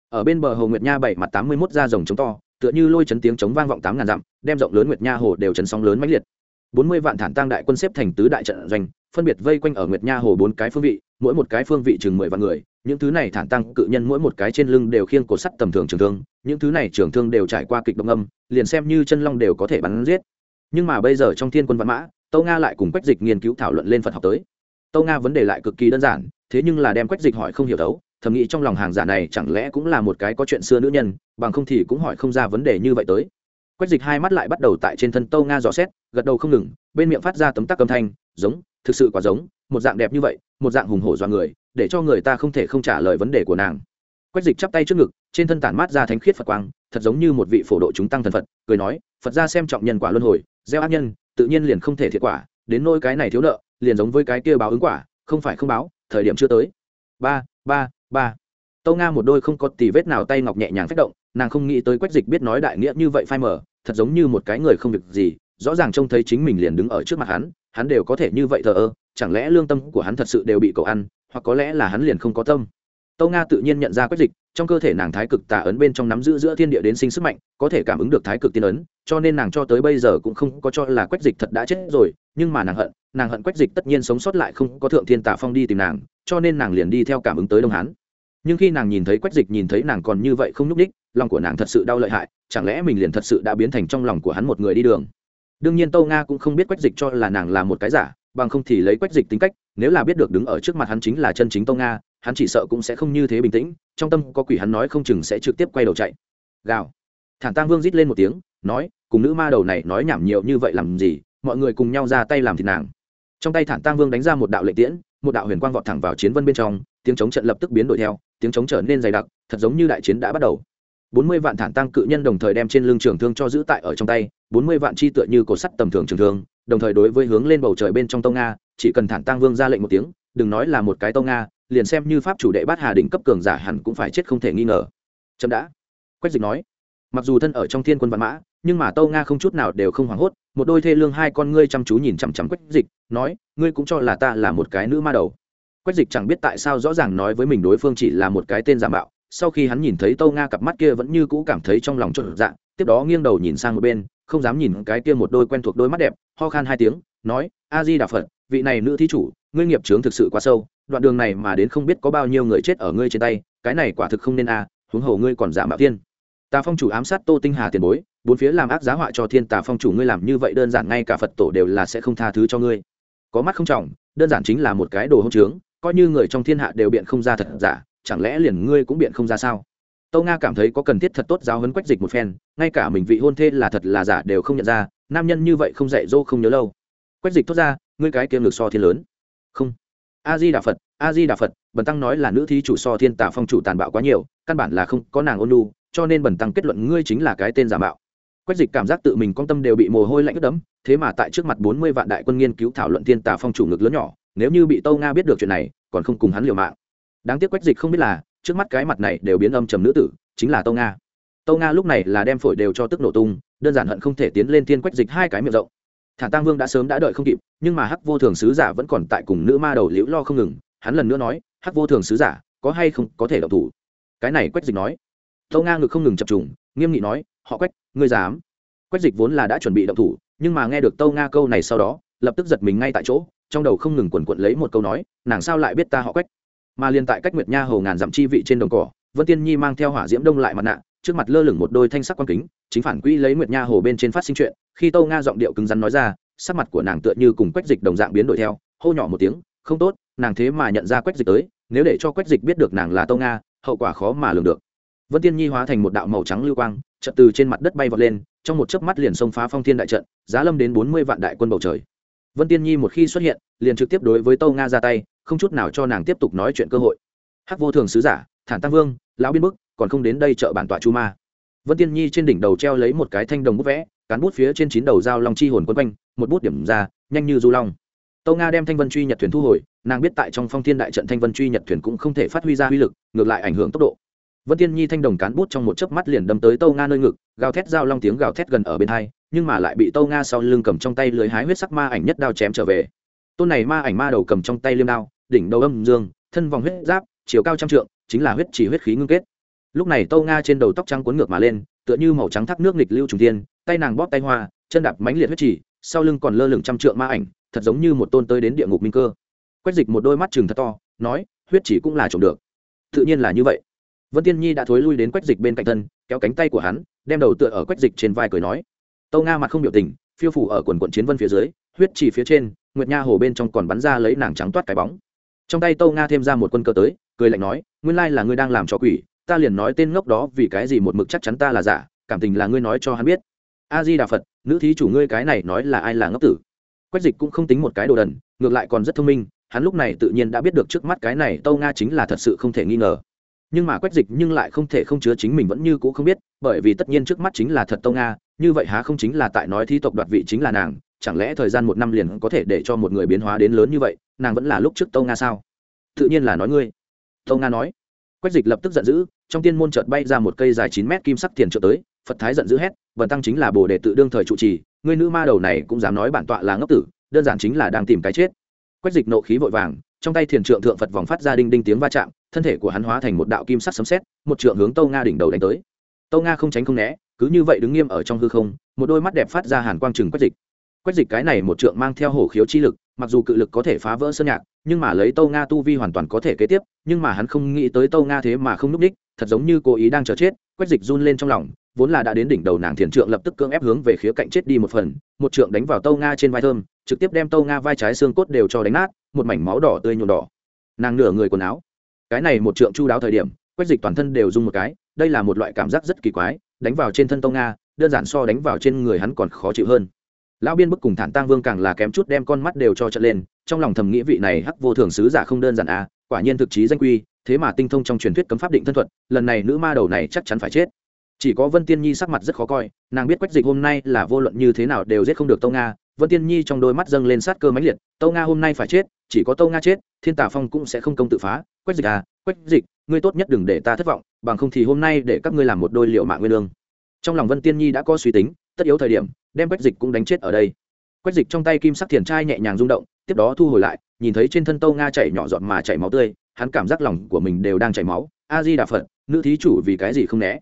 Ở bên bờ hồ nguyệt nha bảy mặt tám mươi mốt da rồng trống to, tựa như lôi chấn tiếng chống vang vọng tám ngàn dặm, đem rộng lớn nguyệt nha hồ đều chấn sóng lớn mãnh liệt. Bốn mươi vạn thản tăng đại quân xếp thành tứ đại trận doanh phân biệt vây quanh ở nguyệt nha hồ bốn cái phương vị, mỗi một cái phương vị chừng mười vạn người, những thứ này thản tăng cự nhân mỗi một cái trên lưng đều khiêng cột sắt tầm thường trường thương, những thứ này trường thương đều trải qua kịch động âm, liền xem như chân long đều có thể bắn giết. Nhưng mà bây giờ trong thiên quân văn mã, tâu nga lại cùng quách dịch nghiên cứu thảo luận lên phật học tới. Tâu nga vấn đề lại cực kỳ đơn giản, thế nhưng là đem quách dịch hỏi không hiểu thấu, thầm nghĩ trong lòng hàng giả này chẳng lẽ cũng là một cái có chuyện xưa nữ nhân, bằng không thì cũng hỏi không ra vấn đề như vậy tới. Quách dịch hai mắt lại bắt đầu tại trên thân tâu nga dò xét, gật đầu không ngừng, bên miệng phát ra tấm tắc âm thanh, giống thực sự quá giống, một dạng đẹp như vậy, một dạng hùng hổ do người, để cho người ta không thể không trả lời vấn đề của nàng. Quách dịch chắp tay trước ngực, trên thân tản mát ra thánh khiết phật quang, thật giống như một vị phổ độ chúng tăng thần phật, cười nói, phật ra xem trọng nhân quả luân hồi, gieo ác nhân, tự nhiên liền không thể thiệt quả, đến nôi cái này thiếu nợ, liền giống với cái kia báo ứng quả, không phải không báo, thời điểm chưa tới. Ba ba ba. Tâu nga một đôi không có tì vết nào tay ngọc nhẹ nhàng phách động, nàng không nghĩ tới quách dịch biết nói đại nghĩa như vậy phai mờ, thật giống như một cái người không việc gì, rõ ràng trông thấy chính mình liền đứng ở trước mặt hắn hắn đều có thể như vậy thờ ơ, chẳng lẽ lương tâm của hắn thật sự đều bị cậu ăn, hoặc có lẽ là hắn liền không có tâm. Tâu nga tự nhiên nhận ra quách dịch, trong cơ thể nàng thái cực tà ấn bên trong nắm giữ giữa thiên địa đến sinh sức mạnh, có thể cảm ứng được thái cực tiên ấn, cho nên nàng cho tới bây giờ cũng không có cho là quách dịch thật đã chết rồi, nhưng mà nàng hận nàng hận quách dịch tất nhiên sống sót lại không có thượng thiên tà phong đi tìm nàng, cho nên nàng liền đi theo cảm ứng tới đông hán. Nhưng khi nàng nhìn thấy quách dịch nhìn thấy nàng còn như vậy không nhúc ních lòng của nàng thật sự đau lợi hại, chẳng lẽ mình liền thật sự đã biến thành trong lòng của hắn một người đi đường? Đương nhiên tâu nga cũng không biết quách dịch cho là nàng là một cái giả, bằng không thì lấy quách dịch tính cách, nếu là biết được đứng ở trước mặt hắn chính là chân chính tâu nga, hắn chỉ sợ cũng sẽ không như thế bình tĩnh, trong tâm có quỷ hắn nói không chừng sẽ trực tiếp quay đầu chạy. Gào. Thản tang vương rít lên một tiếng, nói, cùng nữ ma đầu này nói nhảm nhiều như vậy làm gì, mọi người cùng nhau ra tay làm thịt nàng. Trong tay thản tang vương đánh ra một đạo lệ tiễn, một đạo huyền quang vọt thẳng vào chiến vân bên trong, tiếng chống trận lập tức biến đổi theo, tiếng chống trở nên dày đặc, thật giống như đại chiến đã bắt đầu. Bốn mươi vạn thản tăng cự nhân đồng thời đem trên lưng trường thương cho giữ tại ở trong tay bốn mươi vạn chi tựa như cổ sắt tầm thường trường thương, đồng thời đối với hướng lên bầu trời bên trong tông nga, chỉ cần thản tăng vương ra lệnh một tiếng, đừng nói là một cái tông nga, liền xem như pháp chủ đệ bát hà đỉnh cấp cường giả hẳn cũng phải chết không thể nghi ngờ. Chậm đã. Quách dịch nói, mặc dù thân ở trong thiên quân văn mã, nhưng mà tâu nga không chút nào đều không hoảng hốt, một đôi thê lương hai con ngươi chăm chú nhìn chằm chằm quách dịch, nói, ngươi cũng cho là ta là một cái nữ ma đầu. Quách dịch chẳng biết tại sao rõ ràng nói với mình đối phương chỉ là một cái tên giả mạo sau khi hắn nhìn thấy tâu nga cặp mắt kia vẫn như cũ cảm thấy trong lòng trộn dạng tiếp đó nghiêng đầu nhìn sang một bên, không dám nhìn cái kia một đôi quen thuộc đôi mắt đẹp, ho khan hai tiếng, nói, a di đà phật, vị này nữ thí chủ, ngươi nghiệp trướng thực sự quá sâu, đoạn đường này mà đến không biết có bao nhiêu người chết ở ngươi trên tay, cái này quả thực không nên a, huống hồ ngươi còn giả mạo thiên. Tà phong chủ ám sát tô tinh hà tiền bối, bốn phía làm ác giá họa cho thiên tà phong chủ ngươi làm như vậy đơn giản ngay cả phật tổ đều là sẽ không tha thứ cho ngươi. Có mắt không trọng, đơn giản chính là một cái đồ hông trướng, coi như người trong thiên hạ đều biện không ra thật giả chẳng lẽ liền ngươi cũng biện không ra sao? Tâu nga cảm thấy có cần thiết thật tốt giáo hấn quách dịch một phen, ngay cả mình vị hôn thê là thật là giả đều không nhận ra, nam nhân như vậy không dạy dỗ không nhớ lâu. Quách dịch thốt ra, ngươi cái kiêm ngược so thiên lớn. Không. A di đà phật a di đà phật, bần tăng nói là nữ thí chủ so thiên tả phong chủ tàn bạo quá nhiều, căn bản là không có nàng ôn lu cho nên bần tăng kết luận ngươi chính là cái tên giả mạo. Quách dịch cảm giác tự mình con tâm đều bị mồ hôi lạnh ướt đẫm, thế mà tại trước mặt bốn mươi vạn đại quân nghiên cứu thảo luận thiên tả phong chủ ngực lớn nhỏ, nếu như bị tâu nga biết được chuyện này, còn không cùng hắn liều mạng đáng tiếc quách dịch không biết là, trước mắt cái mặt này đều biến âm trầm nữ tử, chính là tâu nga. Tâu nga lúc này là đem phổi đều cho tức nổ tung, đơn giản hận không thể tiến lên thiên quách dịch hai cái miệng rộng. Thả tăng vương đã sớm đã đợi không kịp, nhưng mà hắc vô thường sứ giả vẫn còn tại cùng nữ ma đầu liễu lo không ngừng, hắn lần nữa nói, hắc vô thường sứ giả, có hay không có thể độc thủ? Cái này quách dịch nói. Tâu nga ngực không ngừng chập trùng, nghiêm nghị nói, họ quách, ngươi dám? Quách dịch vốn là đã chuẩn bị động thủ, nhưng mà nghe được tâu nga câu này sau đó, lập tức giật mình ngay tại chỗ, trong đầu không ngừng quần quận lấy một câu nói, nàng sao lại biết ta họ quách? Mà liền tại cách nguyệt nha hồ ngàn dặm chi vị trên đồng cỏ, vân tiên nhi mang theo hỏa diễm đông lại mặt nạ, trước mặt lơ lửng một đôi thanh sắc quan kính, chính phản quỹ lấy nguyệt nha hồ bên trên phát sinh chuyện, khi tâu nga giọng điệu cứng rắn nói ra, sắc mặt của nàng tựa như cùng quách dịch đồng dạng biến đổi theo, hô nhỏ một tiếng, không tốt, nàng thế mà nhận ra quách dịch tới, nếu để cho quách dịch biết được nàng là tâu nga, hậu quả khó mà lường được. Vân tiên nhi hóa thành một đạo màu trắng lưu quang trận từ trên mặt đất bay vọt lên, trong một chớp mắt liền xông phá phong thiên đại trận, giá lâm đến bốn mươi vạn đại quân bầu trời vân tiên nhi một khi xuất hiện, liền trực tiếp đối với tâu nga ra tay, không chút nào cho nàng tiếp tục nói chuyện cơ hội. Hắc vô thường sứ giả, thản tăng vương, lão biên bức, còn không đến đây chợ bản tọa chu ma. Vân tiên nhi trên đỉnh đầu treo lấy một cái thanh đồng bút vẽ, cán bút phía trên chín đầu dao long chi hồn quấn quanh, một bút điểm ra, nhanh như du long. Tâu nga đem thanh vân truy nhật thuyền thu hồi, nàng biết tại trong phong thiên đại trận thanh vân truy nhật thuyền cũng không thể phát huy ra uy lực, ngược lại ảnh hưởng tốc độ. Vân tiên nhi thanh đồng cán bút trong một chớp mắt liền đâm tới tâu nga nơi ngực, gào thét dao long tiếng gào thét gần ở bên hai nhưng mà lại bị tâu nga sau lưng cầm trong tay lưới hái huyết sắc ma ảnh nhất đao chém trở về. Tôn này ma ảnh ma đầu cầm trong tay liêm đao, đỉnh đầu âm dương, thân vòng huyết giáp, chiều cao trăm trượng, chính là huyết chỉ huyết khí ngưng kết. Lúc này tâu nga trên đầu tóc trắng cuốn ngược mà lên, tựa như màu trắng thác nước nghịch lưu trùng tiên tay nàng bóp tay hoa, chân đạp mánh liệt huyết chỉ, sau lưng còn lơ lửng trăm trượng ma ảnh, thật giống như một tôn tới đến địa ngục minh cơ. Quách dịch một đôi mắt chừng thật to, nói, huyết chỉ cũng là trộm được. Tự nhiên là như vậy. Vân tiên nhi đã thối lui đến quách dịch bên cạnh thân, kéo cánh tay của hắn, đem đầu tựa ở quách dịch trên vai cười nói tâu nga mặt không biểu tình, phiêu phủ ở quần quận chiến vân phía dưới, huyết chỉ phía trên, nguyệt nha hồ bên trong còn bắn ra lấy nàng trắng toát cái bóng. Trong tay tâu nga thêm ra một quân cơ tới, cười lạnh nói, nguyên lai là ngươi đang làm cho quỷ, ta liền nói tên ngốc đó vì cái gì một mực chắc chắn ta là giả, cảm tình là ngươi nói cho hắn biết. A di đà phật nữ thí chủ ngươi cái này nói là ai là ngốc tử? Quách dịch cũng không tính một cái đồ đần, ngược lại còn rất thông minh, hắn lúc này tự nhiên đã biết được trước mắt cái này tâu nga chính là thật sự không thể nghi ngờ. Nhưng mà quách dịch nhưng lại không thể không chứa chính mình vẫn như cũ không biết, bởi vì tất nhiên trước mắt chính là thật tâu nga như vậy há không chính là tại nói thi tộc đoạt vị chính là nàng, chẳng lẽ thời gian một năm liền có thể để cho một người biến hóa đến lớn như vậy, nàng vẫn là lúc trước tâu nga sao? Tự nhiên là nói ngươi. Tâu nga nói. Quách dịch lập tức giận dữ, trong tiên môn chợt bay ra một cây dài chín mét kim sắc thiền trợ tới, phật thái giận dữ hét vần tăng chính là bồ đề tự đương thời trụ trì, ngươi nữ ma đầu này cũng dám nói bản tọa là ngốc tử, đơn giản chính là đang tìm cái chết. Quách dịch nộ khí vội vàng, trong tay thiền trượng thượng phật vòng phát ra đinh đinh tiếng va chạm, thân thể của hắn hóa thành một đạo kim sắc sấm sét, một trượng hướng tâu nga đỉnh đầu đánh tới. Tâu nga không tránh không né cứ như vậy đứng nghiêm ở trong hư không, một đôi mắt đẹp phát ra hàn quang trừng quách dịch. Quách dịch cái này một trượng mang theo hổ khiếu chi lực, mặc dù cự lực có thể phá vỡ sơn nhạc, nhưng mà lấy tâu nga tu vi hoàn toàn có thể kế tiếp, nhưng mà hắn không nghĩ tới tâu nga thế mà không n ú c đích, thật giống như cố ý đang chờ chết quách dịch run lên trong lòng, vốn là đã đến đỉnh đầu nàng thiền trượng lập tức cưỡng ép hướng về khía cạnh chết đi một phần, một trượng đánh vào tâu nga trên vai thơm, trực tiếp đem tâu nga vai trái xương cốt đều cho đánh nát, một mảnh máu đỏ tươi nhuộm đỏ. Nàng nửa người quần áo. Cái này một trượng chu đáo thời điểm quách dịch toàn thân đều rung một cái, đây là một loại cảm giác rất kỳ quái đánh vào trên thân Tông nga, đơn giản so đánh vào trên người hắn còn khó chịu hơn. Lão biên bức cùng thản tang vương càng là kém chút đem con mắt đều cho trận lên, trong lòng thầm nghĩ vị này hắc vô thường sứ giả không đơn giản à quả nhiên thực chí danh quy, thế mà tinh thông trong truyền thuyết cấm pháp định thân thuật, lần này nữ ma đầu này chắc chắn phải chết. Chỉ có vân tiên nhi sắc mặt rất khó coi, nàng biết quách dịch hôm nay là vô luận như thế nào đều giết không được tâu nga, vân tiên nhi trong đôi mắt dâng lên sát cơ mãnh liệt tâu nga hôm nay phải chết, chỉ có tâu nga chết, thiên tả phong cũng sẽ không công tự phá. Quách dịch à quách dịch, ngươi tốt nhất đừng để ta thất vọng bằng không thì hôm nay để các ngươi làm một đôi liệu mạng nguyên lương. Trong lòng vân tiên nhi đã có suy tính, tất yếu thời điểm, đem quách dịch cũng đánh chết ở đây. Quách dịch trong tay kim sắc thiền trai nhẹ nhàng rung động, tiếp đó thu hồi lại, nhìn thấy trên thân tâu nga chảy nhỏ giọt mà chảy máu tươi, hắn cảm giác lòng của mình đều đang chảy máu. A di đà phật, nữ thí chủ vì cái gì không né?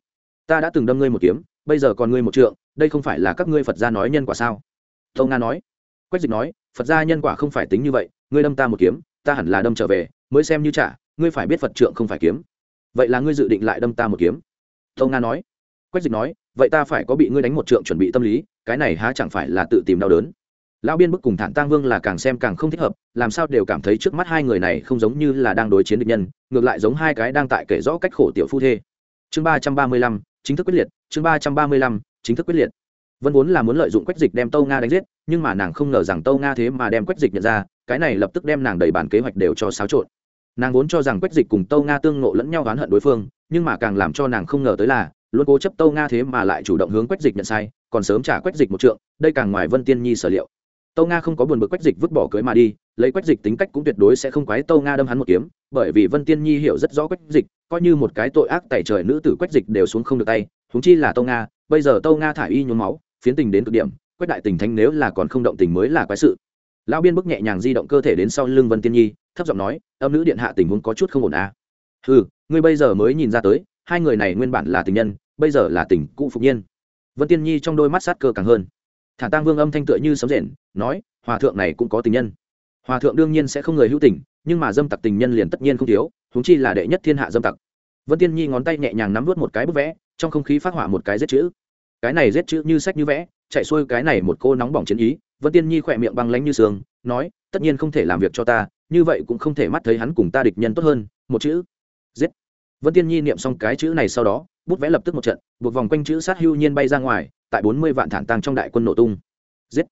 Ta đã từng đâm ngươi một kiếm, bây giờ còn ngươi một trượng, đây không phải là các ngươi phật gia nói nhân quả sao? Tâu nga nói. Quách dịch nói, phật gia nhân quả không phải tính như vậy, ngươi đâm ta một kiếm, ta hẳn là đâm trở về, mới xem như trả, ngươi phải biết phật trượng không phải kiếm vậy là ngươi dự định lại đâm ta một kiếm? Tâu nga nói. Quách dịch nói, vậy ta phải có bị ngươi đánh một trượng chuẩn bị tâm lý, cái này há chẳng phải là tự tìm đau đớn? Lão biên bức cùng thản tang vương là càng xem càng không thích hợp, làm sao đều cảm thấy trước mắt hai người này không giống như là đang đối chiến địch nhân, ngược lại giống hai cái đang tại kể rõ cách khổ tiểu phu thê. Chương ba trăm ba mươi lăm, chính thức quyết liệt, chương ba trăm ba mươi lăm, chính thức quyết liệt. Vân vốn là muốn lợi dụng quách dịch đem tâu nga đánh giết, nhưng mà nàng không ngờ rằng tâu nga thế mà đem quách dịch nhận ra, cái này lập tức đem nàng đầy bản kế hoạch đều cho xáo trộn nàng vốn cho rằng quách dịch cùng tâu nga tương ngộ lẫn nhau oán hận đối phương, nhưng mà càng làm cho nàng không ngờ tới là, luôn cố chấp tâu nga thế mà lại chủ động hướng quách dịch nhận sai, còn sớm trả quách dịch một trượng, đây càng ngoài vân tiên nhi sở liệu. Tâu nga không có buồn bực quách dịch vứt bỏ cưới mà đi, lấy quách dịch tính cách cũng tuyệt đối sẽ không quái tâu nga đâm hắn một kiếm, bởi vì vân tiên nhi hiểu rất rõ quách dịch, coi như một cái tội ác tẩy trời nữ tử quách dịch đều xuống không được tay húng chi là tâu nga, bây giờ tâu nga thả y nhuốm máu, phiến tình đến cực điểm, quách đại tình thánh nếu là còn không động tình mới là quái sự. Lão biên bức nhẹ nhàng di động cơ thể đến sau lưng vân tiên nhi thấp giọng nói, âm nữ điện hạ tình huống có chút không ổn à. ừ ngươi bây giờ mới nhìn ra tới, hai người này nguyên bản là tình nhân, bây giờ là tình cụ phục nhiên. Vân tiên nhi trong đôi mắt sát cơ càng hơn. Thả tang vương âm thanh tựa như sấm rền, nói, hòa thượng này cũng có tình nhân. Hòa thượng đương nhiên sẽ không người hữu tình, nhưng mà dâm tặc tình nhân liền tất nhiên không thiếu húng chi là đệ nhất thiên hạ dâm tặc. Vân tiên nhi ngón tay nhẹ nhàng nắm vớt một cái bức vẽ, trong không khí phát hỏa một cái giết chữ. Cái này giết chữ như sách như vẽ, chạy xuôi cái này một cô nóng bỏng chiến ý, vân tiên nhi khỏe miệng băng lánh như sương, nói, tất nhiên không thể làm việc cho ta như vậy cũng không thể mắt thấy hắn cùng ta địch nhân tốt hơn, một chữ. Giết. Vân tiên nhi niệm xong cái chữ này sau đó, bút vẽ lập tức một trận, buộc vòng quanh chữ sát hưu nhiên bay ra ngoài, tại bốn mươi vạn thản tăng trong đại quân nổ tung. Giết.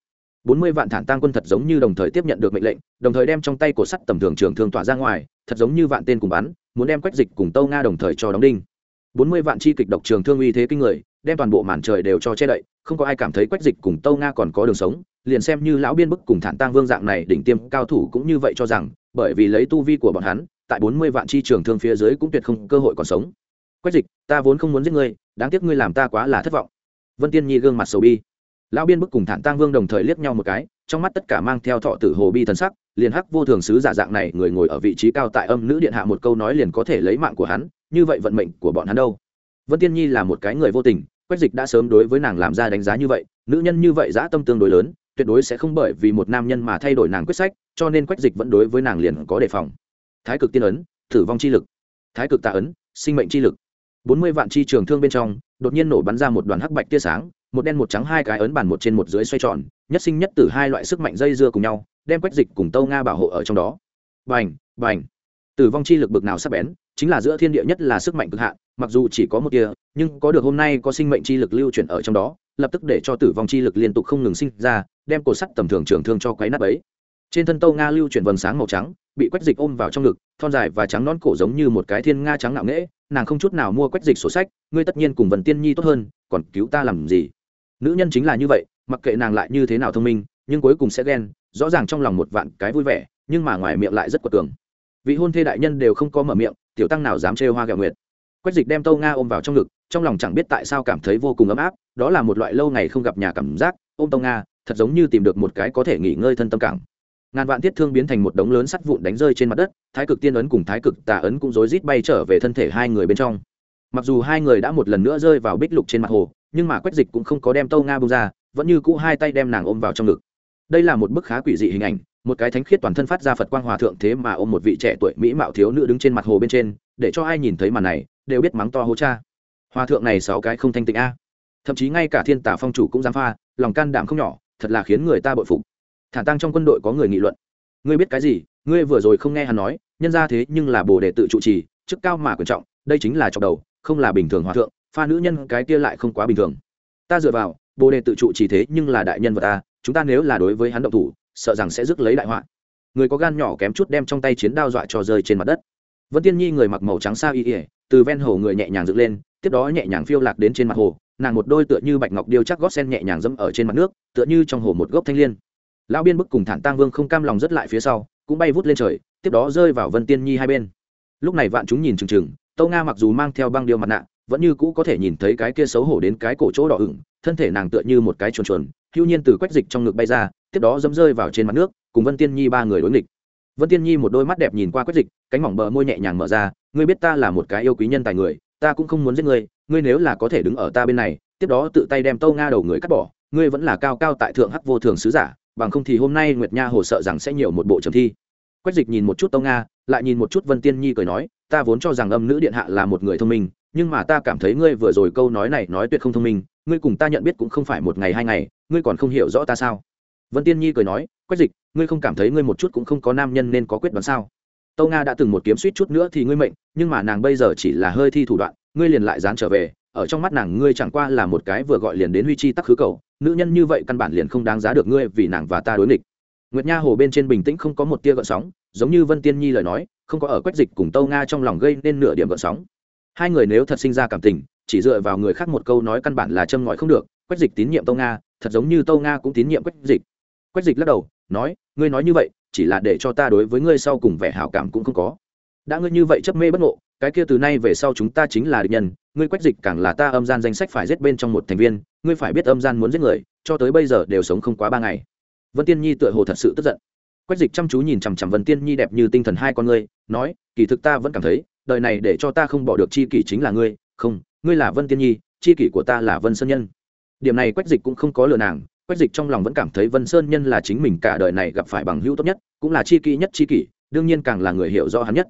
Bốn mươi vạn thản tăng quân thật giống như đồng thời tiếp nhận được mệnh lệnh, đồng thời đem trong tay cổ sắt tầm thường trường thương tỏa ra ngoài, thật giống như vạn tên cùng bắn, muốn đem quách dịch cùng tâu nga đồng thời cho đóng đinh. Bốn mươi vạn chi kịch độc trường thương uy thế kinh người, đem toàn bộ màn trời đều cho che đậy, không có ai cảm thấy quách dịch cùng tâu nga còn có đường sống liền xem như lão biên bức cùng thản tang vương dạng này đỉnh tiêm cao thủ cũng như vậy cho rằng, bởi vì lấy tu vi của bọn hắn, tại bốn mươi vạn chi trường thương phía dưới cũng tuyệt không cơ hội còn sống. Quách dịch, ta vốn không muốn giết ngươi, đáng tiếc ngươi làm ta quá là thất vọng. Vân tiên nhi gương mặt sầu bi. Lão biên bức cùng thản tang vương đồng thời liếc nhau một cái, trong mắt tất cả mang theo thọ tử hồ bi thần sắc, liền hắc vô thường sứ giả dạng này người ngồi ở vị trí cao tại âm nữ điện hạ một câu nói liền có thể lấy mạng của hắn, như vậy vận mệnh của bọn hắn đâu? Vân tiên nhi là một cái người vô tình, quách dịch đã sớm đối với nàng làm ra đánh giá như vậy, nữ nhân như vậy dã tâm tương đối lớn tuyệt đối sẽ không bởi vì một nam nhân mà thay đổi nàng quyết sách, cho nên quách dịch vẫn đối với nàng liền có đề phòng. Thái cực tiên ấn, tử vong chi lực. Thái cực tạ ấn, sinh mệnh chi lực. Bốn mươi vạn chi trường thương bên trong, đột nhiên nổ bắn ra một đoàn hắc bạch tia sáng, một đen một trắng hai cái ấn bản một trên một dưới xoay tròn, nhất sinh nhất tử hai loại sức mạnh dây dưa cùng nhau, đem quách dịch cùng tâu nga bảo hộ ở trong đó. Bành bành tử vong chi lực bực nào sắp bén, chính là giữa thiên địa nhất là sức mạnh cực hạn, mặc dù chỉ có một kia nhưng có được hôm nay có sinh mệnh chi lực lưu chuyển ở trong đó, lập tức để cho tử vong chi lực liên tục không ngừng sinh ra, đem cổ sắt tầm thường trường thương cho quấy nát ấy trên thân tâu nga lưu chuyển vầng sáng màu trắng, bị quách dịch ôm vào trong ngực, thon dài và trắng nón cổ giống như một cái thiên nga trắng nạo nghễ, nàng không chút nào mua quách dịch sổ sách, ngươi tất nhiên cùng vần tiên nhi tốt hơn, còn cứu ta làm gì? Nữ nhân chính là như vậy, mặc kệ nàng lại như thế nào thông minh, nhưng cuối cùng sẽ ghen, rõ ràng trong lòng một vạn cái vui vẻ, nhưng mà ngoài miệng lại rất quật cường vị hôn thê đại nhân đều không có mở miệng, tiểu tăng nào dám trêu hoa gạo nguyệt. Quách dịch đem tâu nga ôm vào trong ngực, trong lòng chẳng biết tại sao cảm thấy vô cùng ấm áp, đó là một loại lâu ngày không gặp nhà cảm giác, ôm tâu nga, thật giống như tìm được một cái có thể nghỉ ngơi thân tâm cảng ngàn vạn tiết thương biến thành một đống lớn sắt vụn đánh rơi trên mặt đất, thái cực tiên ấn cùng thái cực tà ấn cũng rối rít bay trở về thân thể hai người bên trong. Mặc dù hai người đã một lần nữa rơi vào bích lục trên mặt hồ, nhưng mà quách dịch cũng không có đem tâu nga bông ra, vẫn như cũ hai tay đem nàng ôm vào trong ngực. Đây là một bức khá quỷ dị hình ảnh một cái thánh khiết toàn thân phát ra phật quang hòa thượng thế mà ôm một vị trẻ tuổi mỹ mạo thiếu nữ đứng trên mặt hồ bên trên, để cho ai nhìn thấy màn này, đều biết mắng to hố cha. Hòa thượng này sáu cái không thanh tịnh a. Thậm chí ngay cả thiên tả phong chủ cũng dám pha, lòng can đảm không nhỏ, thật là khiến người ta bội phục. Thả tăng trong quân đội có người nghị luận. Ngươi biết cái gì? Ngươi vừa rồi không nghe hắn nói, nhân ra thế nhưng là bồ đề tự trụ trì, chức cao mà quan trọng, đây chính là trọng đầu, không là bình thường hòa thượng, pha nữ nhân cái kia lại không quá bình thường. Ta dựa vào, bồ đề tự trụ trì thế nhưng là đại nhân vật ta, chúng ta nếu là đối với hắn động thủ sợ rằng sẽ rước lấy đại họa. Người có gan nhỏ kém chút đem trong tay chiến đao dọa cho rơi trên mặt đất. Vân tiên nhi người mặc màu trắng sa y ỉa từ ven hồ người nhẹ nhàng dựng lên, tiếp đó nhẹ nhàng phiêu lạc đến trên mặt hồ, nàng một đôi tựa như bạch ngọc điêu chắc gót sen nhẹ nhàng dẫm ở trên mặt nước, tựa như trong hồ một gốc thanh liên. Lão biên bức cùng thản tang vương không cam lòng rất lại phía sau, cũng bay vút lên trời, tiếp đó rơi vào vân tiên nhi hai bên. Lúc này vạn chúng nhìn chừng chừng tâu nga mặc dù mang theo băng điêu mặt nạ, vẫn như cũ có thể nhìn thấy cái kia xấu hổ đến cái cổ chỗ đỏ ửng, thân thể nàng tựa như một cái chuồn chuồn, hưu nhiên từ quách dịch trong ngực bay ra tiếp đó dẫm rơi vào trên mặt nước, cùng vân tiên nhi ba người đối nghịch. Vân tiên nhi một đôi mắt đẹp nhìn qua quách dịch, cánh mỏng bờ môi nhẹ nhàng mở ra, ngươi biết ta là một cái yêu quý nhân tài người, ta cũng không muốn giết ngươi ngươi nếu là có thể đứng ở ta bên này, tiếp đó tự tay đem tâu nga đầu người cắt bỏ, ngươi vẫn là cao cao tại thượng hắc vô thường sứ giả, bằng không thì hôm nay nguyệt nha hồ sợ rằng sẽ nhiều một bộ trầm thi. Quách dịch nhìn một chút tâu nga, lại nhìn một chút vân tiên nhi cười nói, ta vốn cho rằng âm nữ điện hạ là một người thông minh, nhưng mà ta cảm thấy ngươi vừa rồi câu nói này nói tuyệt không thông minh, ngươi cùng ta nhận biết cũng không phải một ngày hai ngày, ngươi còn không hiểu rõ ta sao? Vân tiên nhi cười nói, quách dịch, ngươi không cảm thấy ngươi một chút cũng không có nam nhân nên có quyết đoán sao? Tâu nga đã từng một kiếm suýt chút nữa thì ngươi mệnh, nhưng mà nàng bây giờ chỉ là hơi thi thủ đoạn, ngươi liền lại dán trở về, ở trong mắt nàng ngươi chẳng qua là một cái vừa gọi liền đến huy chi tắc khứ cầu, nữ nhân như vậy căn bản liền không đáng giá được ngươi vì nàng và ta đối nghịch. Nguyệt nha hồ bên trên bình tĩnh không có một tia gợn sóng, giống như vân tiên nhi lời nói, không có ở quách dịch cùng tâu nga trong lòng gây nên nửa điểm gợn sóng. Hai người nếu thật sinh ra cảm tình, chỉ dựa vào người khác một câu nói căn bản là châm ngòi không được, quách dịch tín nhiệm tâu nga, thật giống như tâu nga cũng tín nhiệm quách dịch quách dịch lắc đầu, nói, ngươi nói như vậy, chỉ là để cho ta đối với ngươi sau cùng vẻ hảo cảm cũng không có. Đã ngươi như vậy chấp mê bất ngộ, cái kia từ nay về sau chúng ta chính là địch nhân, ngươi quách dịch càng là ta âm gian danh sách phải giết bên trong một thành viên, ngươi phải biết âm gian muốn giết người, cho tới bây giờ đều sống không quá ba ngày. Vân tiên nhi tựa hồ thật sự tức giận. Quách dịch chăm chú nhìn chằm chằm vân tiên nhi đẹp như tinh thần hai con ngươi, nói, kỳ thực ta vẫn cảm thấy, đời này để cho ta không bỏ được chi kỷ chính là ngươi, không, ngươi là vân tiên nhi, chi kỷ của ta là vân sơn nhân. Điểm này quách dịch cũng không có lừa nàng quách dịch trong lòng vẫn cảm thấy vân sơn nhân là chính mình cả đời này gặp phải bằng hữu tốt nhất, cũng là chi kỷ nhất chi kỷ, đương nhiên càng là người hiểu rõ hắn nhất.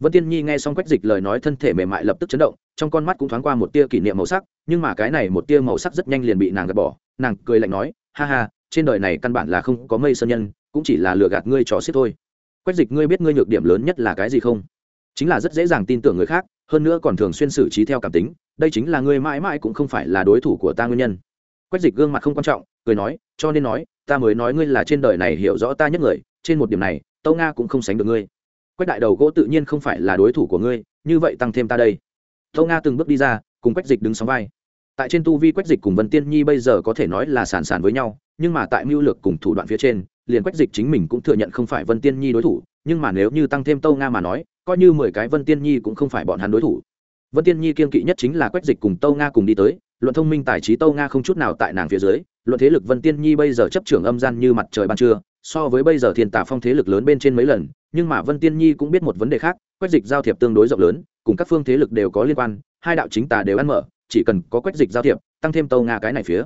Vân tiên nhi nghe xong quách dịch lời nói thân thể mềm mại lập tức chấn động, trong con mắt cũng thoáng qua một tia kỷ niệm màu sắc, nhưng mà cái này một tia màu sắc rất nhanh liền bị nàng gạt bỏ, nàng cười lạnh nói, ha ha, trên đời này căn bản là không có mây sơn nhân, cũng chỉ là lừa gạt ngươi trò xiết thôi. Quách dịch, ngươi biết ngươi nhược điểm lớn nhất là cái gì không? Chính là rất dễ dàng tin tưởng người khác, hơn nữa còn thường xuyên xử trí theo cảm tính, đây chính là ngươi mãi mãi cũng không phải là đối thủ của ta nguyên nhân quách dịch gương mặt không quan trọng, cười nói, cho nên nói, ta mới nói ngươi là trên đời này hiểu rõ ta nhất người, trên một điểm này, tâu nga cũng không sánh được ngươi. Quách đại đầu gỗ tự nhiên không phải là đối thủ của ngươi, như vậy tăng thêm ta đây. Tâu nga từng bước đi ra, cùng quách dịch đứng sóng vai. Tại trên tu vi quách dịch cùng vân tiên nhi bây giờ có thể nói là sàn sàn với nhau, nhưng mà tại mưu lược cùng thủ đoạn phía trên, liền quách dịch chính mình cũng thừa nhận không phải vân tiên nhi đối thủ, nhưng mà nếu như tăng thêm tâu nga mà nói, coi như mười cái vân tiên nhi cũng không phải bọn hắn đối thủ. Vân tiên nhi kiên kỵ nhất chính là quách dịch cùng tâu nga cùng đi tới luận thông minh tài trí tâu nga không chút nào tại nàng phía dưới, luận thế lực vân tiên nhi bây giờ chấp trưởng âm gian như mặt trời ban trưa, so với bây giờ thiên tả phong thế lực lớn bên trên mấy lần, nhưng mà vân tiên nhi cũng biết một vấn đề khác, quách dịch giao thiệp tương đối rộng lớn, cùng các phương thế lực đều có liên quan, hai đạo chính tà đều ăn mở, chỉ cần có quách dịch giao thiệp, tăng thêm tâu nga cái này phía.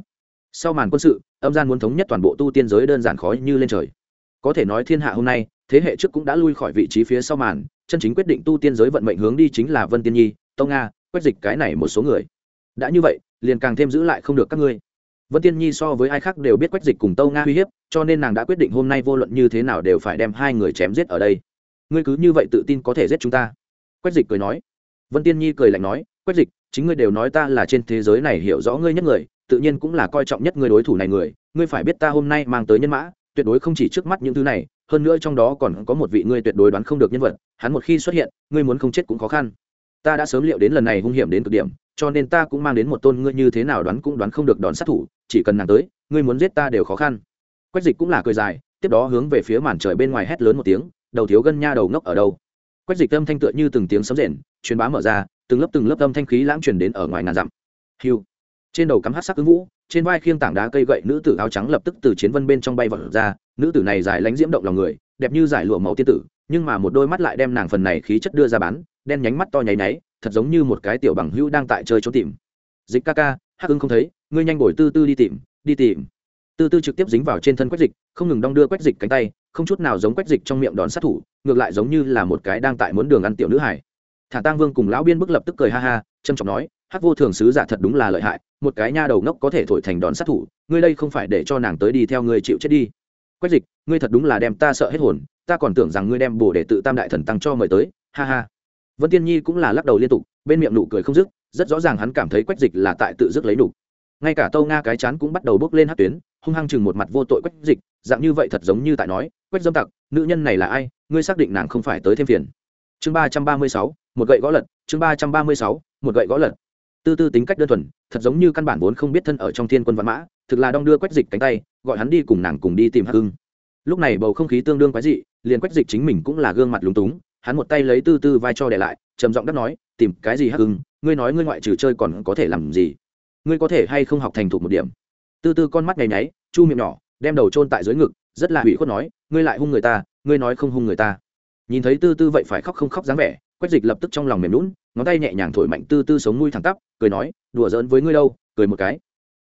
Sau màn quân sự, âm gian muốn thống nhất toàn bộ tu tiên giới đơn giản khó như lên trời. Có thể nói thiên hạ hôm nay, thế hệ trước cũng đã lui khỏi vị trí phía sau màn, chân chính quyết định tu tiên giới vận mệnh hướng đi chính là vân tiên nhi, tâu nga, quách dịch cái này một số người. Đã như vậy liền càng thêm giữ lại không được các ngươi. Vân tiên nhi so với ai khác đều biết quách dịch cùng tâu nga uy hiếp, cho nên nàng đã quyết định hôm nay vô luận như thế nào đều phải đem hai người chém giết ở đây. Ngươi cứ như vậy tự tin có thể giết chúng ta. Quách dịch cười nói. Vân tiên nhi cười lạnh nói, quách dịch, chính ngươi đều nói ta là trên thế giới này hiểu rõ ngươi nhất người, tự nhiên cũng là coi trọng nhất người đối thủ này người, ngươi phải biết ta hôm nay mang tới nhân mã, tuyệt đối không chỉ trước mắt những thứ này, hơn nữa trong đó còn có một vị ngươi tuyệt đối đoán không được nhân vật, hắn một khi xuất hiện, ngươi muốn không chết cũng khó khăn ta đã sớm liệu đến lần này hung hiểm đến cực điểm, cho nên ta cũng mang đến một tôn ngươi như thế nào đoán cũng đoán không được đón sát thủ, chỉ cần nàng tới, ngươi muốn giết ta đều khó khăn. Quách dịch cũng là cười dài, tiếp đó hướng về phía màn trời bên ngoài hét lớn một tiếng, đầu thiếu gân nha đầu ngốc ở đâu? Quách dịch âm thanh tựa như từng tiếng sấm rền, truyền bá mở ra, từng lớp từng lớp âm thanh khí lãng truyền đến ở ngoài ngàn dặm. Hiu. Trên đầu cắm hát sắc ứng vũ, trên vai khiêng tảng đá cây gậy nữ tử áo trắng lập tức từ chiến vân bên trong bay vật ra, nữ tử này dài lánh diễm động lòng người, đẹp như giải lụa màu tiên tử, nhưng mà một đôi mắt lại đem nàng phần này khí chất đưa ra bán đen nhánh mắt to nháy náy thật giống như một cái tiểu bằng hữu đang tại chơi trốn tìm. Dịch ca ca, hắc ưng không thấy, ngươi nhanh bồi tư tư đi tìm đi tìm. Tư tư trực tiếp dính vào trên thân quách dịch, không ngừng đong đưa quách dịch cánh tay, không chút nào giống quách dịch trong miệng đón sát thủ, ngược lại giống như là một cái đang tại muốn đường ăn tiểu nữ hải thả tang vương cùng lão biên bức lập tức cười ha ha trâm trọng nói, hắc vô thường sứ giả thật đúng là lợi hại, một cái nha đầu ngốc có thể thổi thành đón sát thủ, ngươi đây không phải để cho nàng tới đi theo ngươi chịu chết đi. Quách dịch, ngươi thật đúng là đem ta sợ hết hồn, ta còn tưởng rằng ngươi đem bổ để tự tam đại thần tăng cho mời tới, ha ha vân tiên nhi cũng là lắc đầu liên tục, bên miệng nụ cười không dứt, rất rõ ràng hắn cảm thấy quách dịch là tại tự dứt lấy đủ. ngay cả tâu nga cái chán cũng bắt đầu bước lên hát tuyến, hung hăng chừng một mặt vô tội quách dịch, dạng như vậy thật giống như tại nói, quách dâm tặc, nữ nhân này là ai? Ngươi xác định nàng không phải tới thêm phiền. Chương ba trăm ba mươi sáu, một gậy gõ lật, chương ba trăm ba mươi sáu, một gậy gõ lật. Tư tư tính cách đơn thuần, thật giống như căn bản vốn không biết thân ở trong thiên quân văn mã, thực là đong đưa quách dịch cánh tay, gọi hắn đi cùng nàng cùng đi tìm hắc hưng lúc này bầu không khí tương đương quái dị, liền quách dịch chính mình cũng là gương mặt lúng túng hắn một tay lấy tư tư vai cho để lại, trầm giọng đáp nói, tìm cái gì hắc hưng ngươi nói ngươi ngoại trừ chơi còn có thể làm gì? Ngươi có thể hay không học thành thục một điểm? Tư tư con mắt nháy nháy, chu miệng nhỏ, đem đầu trôn tại dưới ngực, rất là hủy khuất nói, ngươi lại hung người ta, ngươi nói không hung người ta. Nhìn thấy tư tư vậy phải khóc không khóc dáng vẻ, quách dịch lập tức trong lòng mềm lún ngón tay nhẹ nhàng thổi mạnh tư tư sống mũi thẳng tắp, cười nói, đùa giỡn với ngươi đâu, cười một cái.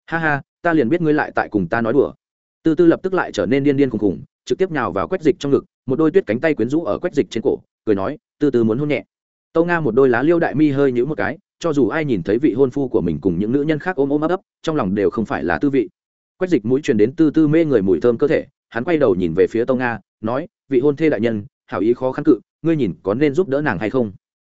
Ha ha, ta liền biết ngươi lại tại cùng ta nói đùa. Tư tư lập tức lại trở nên điên điên khùng khùng, trực tiếp nhào vào quách dịch trong ngực, một đôi tuyết cánh tay quyến rũ ở quách dịch trên cổ cười nói tư tư muốn hôn nhẹ. Tâu nga một đôi lá liêu đại mi hơi nhữ một cái, cho dù ai nhìn thấy vị hôn phu của mình cùng những nữ nhân khác ôm ôm ấp ấp, trong lòng đều không phải là tư vị. Quách dịch mũi truyền đến tư tư mê người mùi thơm cơ thể, hắn quay đầu nhìn về phía tâu nga, nói, vị hôn thê đại nhân, hảo ý khó khăn cự, ngươi nhìn có nên giúp đỡ nàng hay không?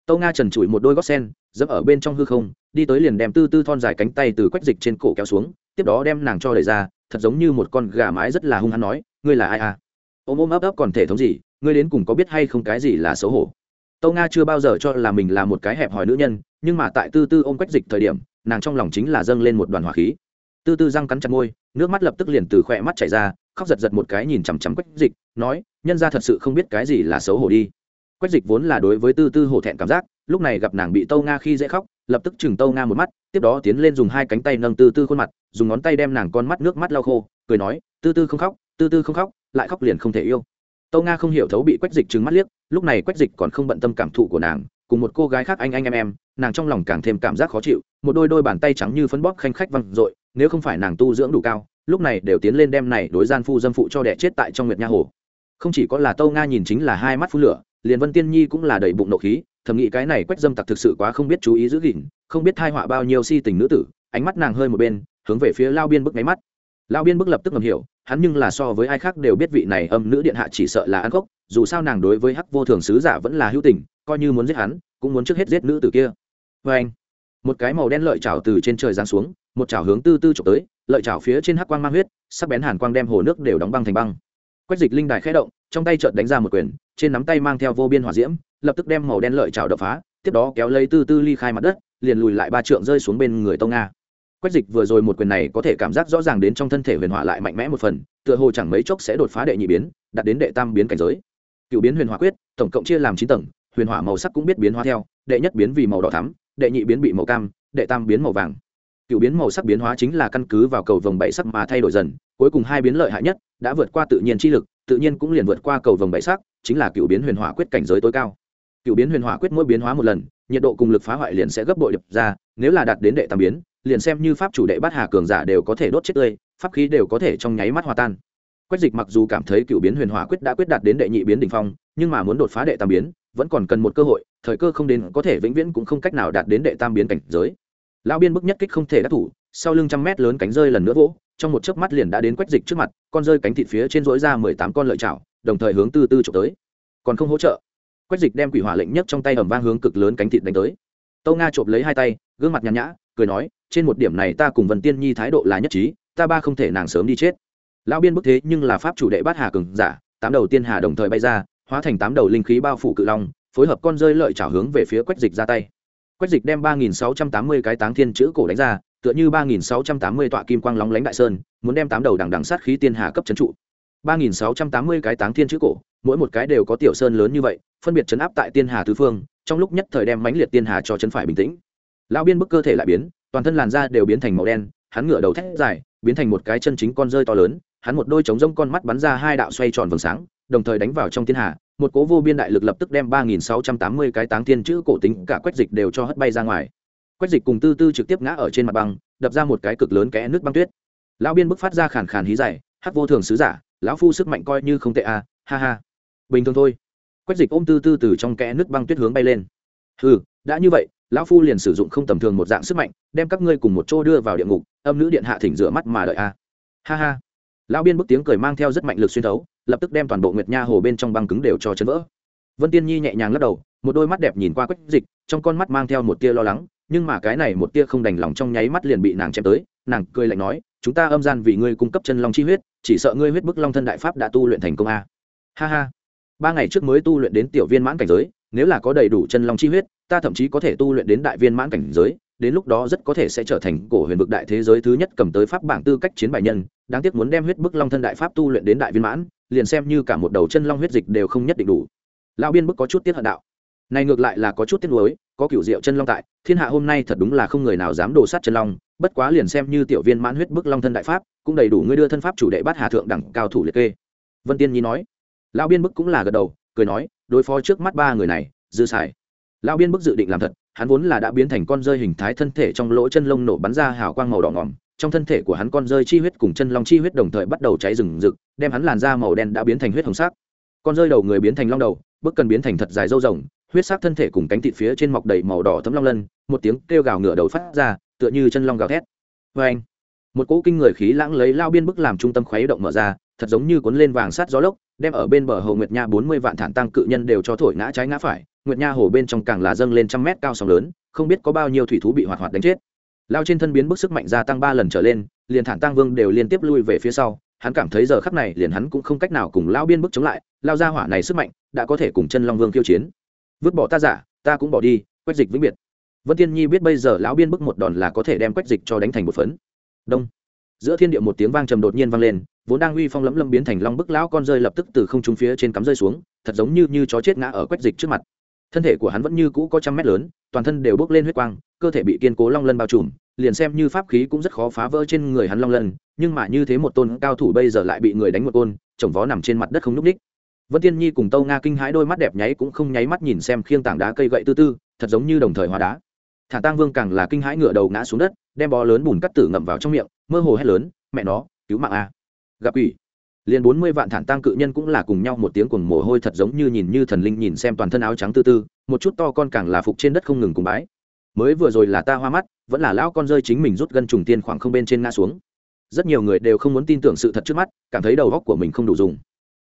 Tâu nga trần trụi một đôi gót sen, dẫm ở bên trong hư không, đi tới liền đem tư tư thon dài cánh tay từ quách dịch trên cổ kéo xuống, tiếp đó đem nàng cho đẩy ra, thật giống như một con gà mái rất là hung hắn nói, ngươi là ai à? Ôm ôm ấp ấp còn thể thống gì, ngươi đến cùng có biết hay không cái gì là xấu hổ? Tâu nga chưa bao giờ cho là mình là một cái hẹp hòi nữ nhân, nhưng mà tại tư tư ôm quách dịch thời điểm, nàng trong lòng chính là dâng lên một đoàn hỏa khí. Tư tư răng cắn chặt môi, nước mắt lập tức liền từ khỏe mắt chảy ra, khóc giật giật một cái nhìn chằm chằm quách dịch, nói, nhân ra thật sự không biết cái gì là xấu hổ đi. Quách dịch vốn là đối với tư tư hổ thẹn cảm giác, lúc này gặp nàng bị tâu nga khi dễ khóc, lập tức chừng tâu nga một mắt, tiếp đó tiến lên dùng hai cánh tay nâng tư tư khuôn mặt, dùng ngón tay đem nàng con mắt nước mắt lau khô, cười nói, tư tư không khóc, tư tư không khóc lại khóc liền không thể yêu. Tâu nga không hiểu thấu bị quách dịch trừng mắt liếc, lúc này quách dịch còn không bận tâm cảm thụ của nàng, cùng một cô gái khác anh anh em em, nàng trong lòng càng thêm cảm giác khó chịu, một đôi đôi bàn tay trắng như phấn bóp khanh khách văng r ộ i nếu không phải nàng tu dưỡng đủ cao, lúc này đều tiến lên đem này đối gian phu dâm phụ cho đẻ chết tại trong nguyệt nha hồ. Không chỉ có là tâu nga nhìn chính là hai mắt phun lửa, liền vân tiên nhi cũng là đầy bụng nộ khí, thầm nghĩ cái này quách dâm tặc thực sự quá không biết chú ý giữ gìn, không biết thai họa bao nhiêu si tình nữ tử, ánh mắt nàng hơi một bên, hướng về phía lao biên bức máy mắt. Lão biên bức lập tức ngầm hiểu, hắn nhưng là so với ai khác đều biết vị này âm nữ điện hạ chỉ sợ là ăn cốc, dù sao nàng đối với hắc vô thường sứ giả vẫn là hữu tình, coi như muốn giết hắn, cũng muốn trước hết giết nữ tử kia. Vê anh, một cái màu đen lợi chảo từ trên trời giáng xuống, một chảo hướng tư tư trộm tới, lợi chảo phía trên hắc quang mang huyết, sắc bén hàn quang đem hồ nước đều đóng băng thành băng. Quách dịch linh đài khẽ động, trong tay chợt đánh ra một quyền, trên nắm tay mang theo vô biên hỏa diễm, lập tức đem màu đen lợi chảo đập phá, tiếp đó kéo lấy tư tư ly khai mặt đất, liền lùi lại ba trượng rơi xuống bên người tông nga quách dịch vừa rồi một quyền này có thể cảm giác rõ ràng đến trong thân thể huyền hỏa lại mạnh mẽ một phần, tựa hồ chẳng mấy chốc sẽ đột phá đệ nhị biến, đạt đến đệ tam biến cảnh giới. Cựu biến huyền hỏa quyết, tổng cộng chia làm chín tầng, huyền hỏa màu sắc cũng biết biến hóa theo, đệ nhất biến vì màu đỏ thắm, đệ nhị biến bị màu cam, đệ tam biến màu vàng. Cựu biến màu sắc biến hóa chính là căn cứ vào cầu vồng bảy sắc mà thay đổi dần, cuối cùng hai biến lợi hại nhất, đã vượt qua tự nhiên chi lực, tự nhiên cũng liền vượt qua cầu vồng bảy sắc, chính là cựu biến huyền hỏa quyết cảnh giới tối cao. Cựu biến huyền hỏa quyết mỗi biến hóa một lần, nhiệt độ cùng lực phá hoại liền sẽ gấp bội đập ra nếu là đạt đến đệ tam biến, liền xem như pháp chủ đệ bát hà cường giả đều có thể đốt chết tươi, pháp khí đều có thể trong nháy mắt hòa tan. Quách dịch mặc dù cảm thấy cựu biến huyền hỏa quyết đã quyết đạt đến đệ nhị biến đ ỉ n h phong, nhưng mà muốn đột phá đệ tam biến, vẫn còn cần một cơ hội, thời cơ không đến có thể vĩnh viễn cũng không cách nào đạt đến đệ tam biến cảnh giới. Lão biên bức nhất kích không thể đắc thủ, sau lưng trăm mét lớn cánh rơi lần nữa vỗ, trong một chớp mắt liền đã đến quách dịch trước mặt, con rơi cánh thịt phía trên rỗi ra mười tám con lợi chảo, đồng thời hướng tư tư trộm tới. Còn không hỗ trợ, quách dịch đem quỷ hỏa lệnh nhất trong tay ẩm vang hướng cực lớn cánh thịt đánh tới tâu nga chộp lấy hai tay, gương mặt nhàn nhã, cười nói, trên một điểm này ta cùng vân tiên nhi thái độ là nhất trí, ta ba không thể nàng sớm đi chết. Lão biên bức thế nhưng là pháp chủ đệ bát hà cường giả, tám đầu tiên hà đồng thời bay ra, hóa thành tám đầu linh khí bao phủ cự long, phối hợp con rơi lợi trảo hướng về phía quách dịch ra tay. Quách dịch đem ba nghìn sáu trăm tám mươi cái táng thiên chữ cổ đánh ra, tựa như ba nghìn sáu trăm tám mươi tọa kim quang lóng lánh đại sơn, muốn đem tám đầu đằng đằng sát khí tiên hà cấp trấn trụ. ba nghìn sáu trăm tám mươi cái táng thiên chữ cổ, mỗi một cái đều có tiểu sơn lớn như vậy, phân biệt chấn áp tại tiên hà tứ phương trong lúc nhất thời đem mãnh liệt tiên hà cho chân phải bình tĩnh. Lão biên bức cơ thể lại biến, toàn thân làn da đều biến thành màu đen, hắn ngửa đầu thét dài, biến thành một cái chân chính con rơi to lớn, hắn một đôi trống rông con mắt bắn ra hai đạo xoay tròn vầng sáng, đồng thời đánh vào trong thiên hà, một cố vô biên đại lực lập tức đem ba nghìn sáu trăm tám mươi cái táng thiên chữ cổ tính cả quách dịch đều cho hất bay ra ngoài. Quách dịch cùng tư tư trực tiếp ngã ở trên mặt băng, đập ra một cái cực lớn kẽ nước băng tuyết. Lão biên bức phát ra khàn khàn hí dày hát vô thường sứ giả, lão phu sức mạnh coi như không tệ a ha ha. Bình thường thôi quách dịch ôm tư tư từ trong kẽ nước băng tuyết hướng bay lên. Ừ đã như vậy, lão phu liền sử dụng không tầm thường một dạng sức mạnh, đem các ngươi cùng một chỗ đưa vào địa ngục, âm nữ điện hạ thỉnh rửa mắt mà đợi a. Ha ha. Lão biên bức tiếng cười mang theo rất mạnh lực xuyên thấu, lập tức đem toàn bộ nguyệt nha hồ bên trong băng cứng đều cho chấn vỡ. Vân tiên nhi nhẹ nhàng lắc đầu, một đôi mắt đẹp nhìn qua quách dịch, trong con mắt mang theo một tia lo lắng, nhưng mà cái này một tia không đành lòng trong nháy mắt liền bị nàng chém tới, nàng cười lạnh nói, chúng ta âm gian vì ngươi cung cấp chân long chi huyết, chỉ sợ ngươi huyết bức long thân đại pháp đã tu luyện thành công a. Ha ha ba ngày trước mới tu luyện đến tiểu viên mãn cảnh giới, nếu là có đầy đủ chân long chi huyết, ta thậm chí có thể tu luyện đến đại viên mãn cảnh giới, đến lúc đó rất có thể sẽ trở thành cổ huyền vực đại thế giới thứ nhất cầm tới pháp bảng tư cách chiến bài nhân, đáng tiếc muốn đem huyết bức long thân đại pháp tu luyện đến đại viên mãn, liền xem như cả một đầu chân long huyết dịch đều không nhất định đủ. Lão biên bức có chút tiết hận đạo. Này ngược lại là có chút tiếc nuối, có cựu diệu chân long tại, thiên hạ hôm nay thật đúng là không người nào dám đổ sát chân long, bất quá liền xem như tiểu viên mãn huyết bức long thân đại pháp, cũng đầy đủ ngươi đưa thân pháp chủ đệ bát hà thượng đẳng cao thủ liệt kê. Vân tiên nhi nói lão biên bức cũng là gật đầu, cười nói, đối phó trước mắt ba người này, dư xài. Lão biên bức dự định làm thật, hắn vốn là đã biến thành con rơi hình thái thân thể trong lỗ chân lông nổ bắn ra hào quang màu đỏ ngỏm, trong thân thể của hắn con rơi chi huyết cùng chân long chi huyết đồng thời bắt đầu cháy rừng rực, đem hắn làn da màu đen đã biến thành huyết hồng sắc. Con rơi đầu người biến thành long đầu, bức cần biến thành thật dài râu rồng, huyết sắc thân thể cùng cánh thịt phía trên mọc đầy màu đỏ thấm long lân, một tiếng kêu gào ngửa đầu phát ra, tựa như chân long gào thét. Vê anh một cỗ kinh người khí lãng lấy lao biên bức làm trung tâm khuấy động mở ra, thật giống như cuốn lên vàng sát gió lốc đem ở bên bờ hồ nguyệt nha bốn mươi vạn thản tăng cự nhân đều cho thổi ngã trái ngã phải. Nguyệt nha hồ bên trong càng là dâng lên trăm mét cao sóng lớn, không biết có bao nhiêu thủy thú bị hoạt hoạt đánh chết. Lao trên thân biến bức sức mạnh gia tăng ba lần trở lên, liền thản tăng vương đều liên tiếp lui về phía sau. Hắn cảm thấy giờ khắc này liền hắn cũng không cách nào cùng lao biên bức chống lại. Lao ra hỏa này sức mạnh đã có thể cùng chân long vương khiêu chiến. Vứt bỏ ta giả, ta cũng bỏ đi, quách dịch vĩnh biệt. Vân tiên nhi biết bây giờ lão biên bức một đòn là có thể đem quách dịch cho đánh thành một phấn. Đông. Giữa thiên địa một tiếng vang trầm đột nhiên vang lên vốn đang uy phong lẫm lâm biến thành long bức lão con rơi lập tức từ không trung phía trên cắm rơi xuống, thật giống như như chó chết ngã ở quách dịch trước mặt. Thân thể của hắn vẫn như cũ có trăm mét lớn, toàn thân đều bốc lên huyết quang, cơ thể bị kiên cố long lân bao trùm, liền xem như pháp khí cũng rất khó phá vỡ trên người hắn long lân, nhưng mà như thế một tôn cao thủ bây giờ lại bị người đánh một côn, chồng vó nằm trên mặt đất không n ú c ních. Vân tiên nhi cùng tâu nga kinh hãi đôi mắt đẹp nháy cũng không nháy mắt nhìn xem khiêng tảng đá cây gậy tư tư, thật giống như đồng thời hóa đá. Thả tang vương càng là kinh hãi ngựa đầu ngã xuống đất, đem bó lớn bùn cắt tử ngậm vào trong miệng, mơ hồ hét lớn, mẹ nó, cứu mạng a gặp ủy liền bốn mươi vạn thản tăng cự nhân cũng là cùng nhau một tiếng cuồng mồ hôi thật giống như nhìn như thần linh nhìn xem toàn thân áo trắng tư tư, một chút to con càng là phục trên đất không ngừng cùng bái. Mới vừa rồi là ta hoa mắt, vẫn là lão con rơi chính mình rút gân trùng tiên khoảng không bên trên ngã xuống. Rất nhiều người đều không muốn tin tưởng sự thật trước mắt, cảm thấy đầu góc của mình không đủ dùng.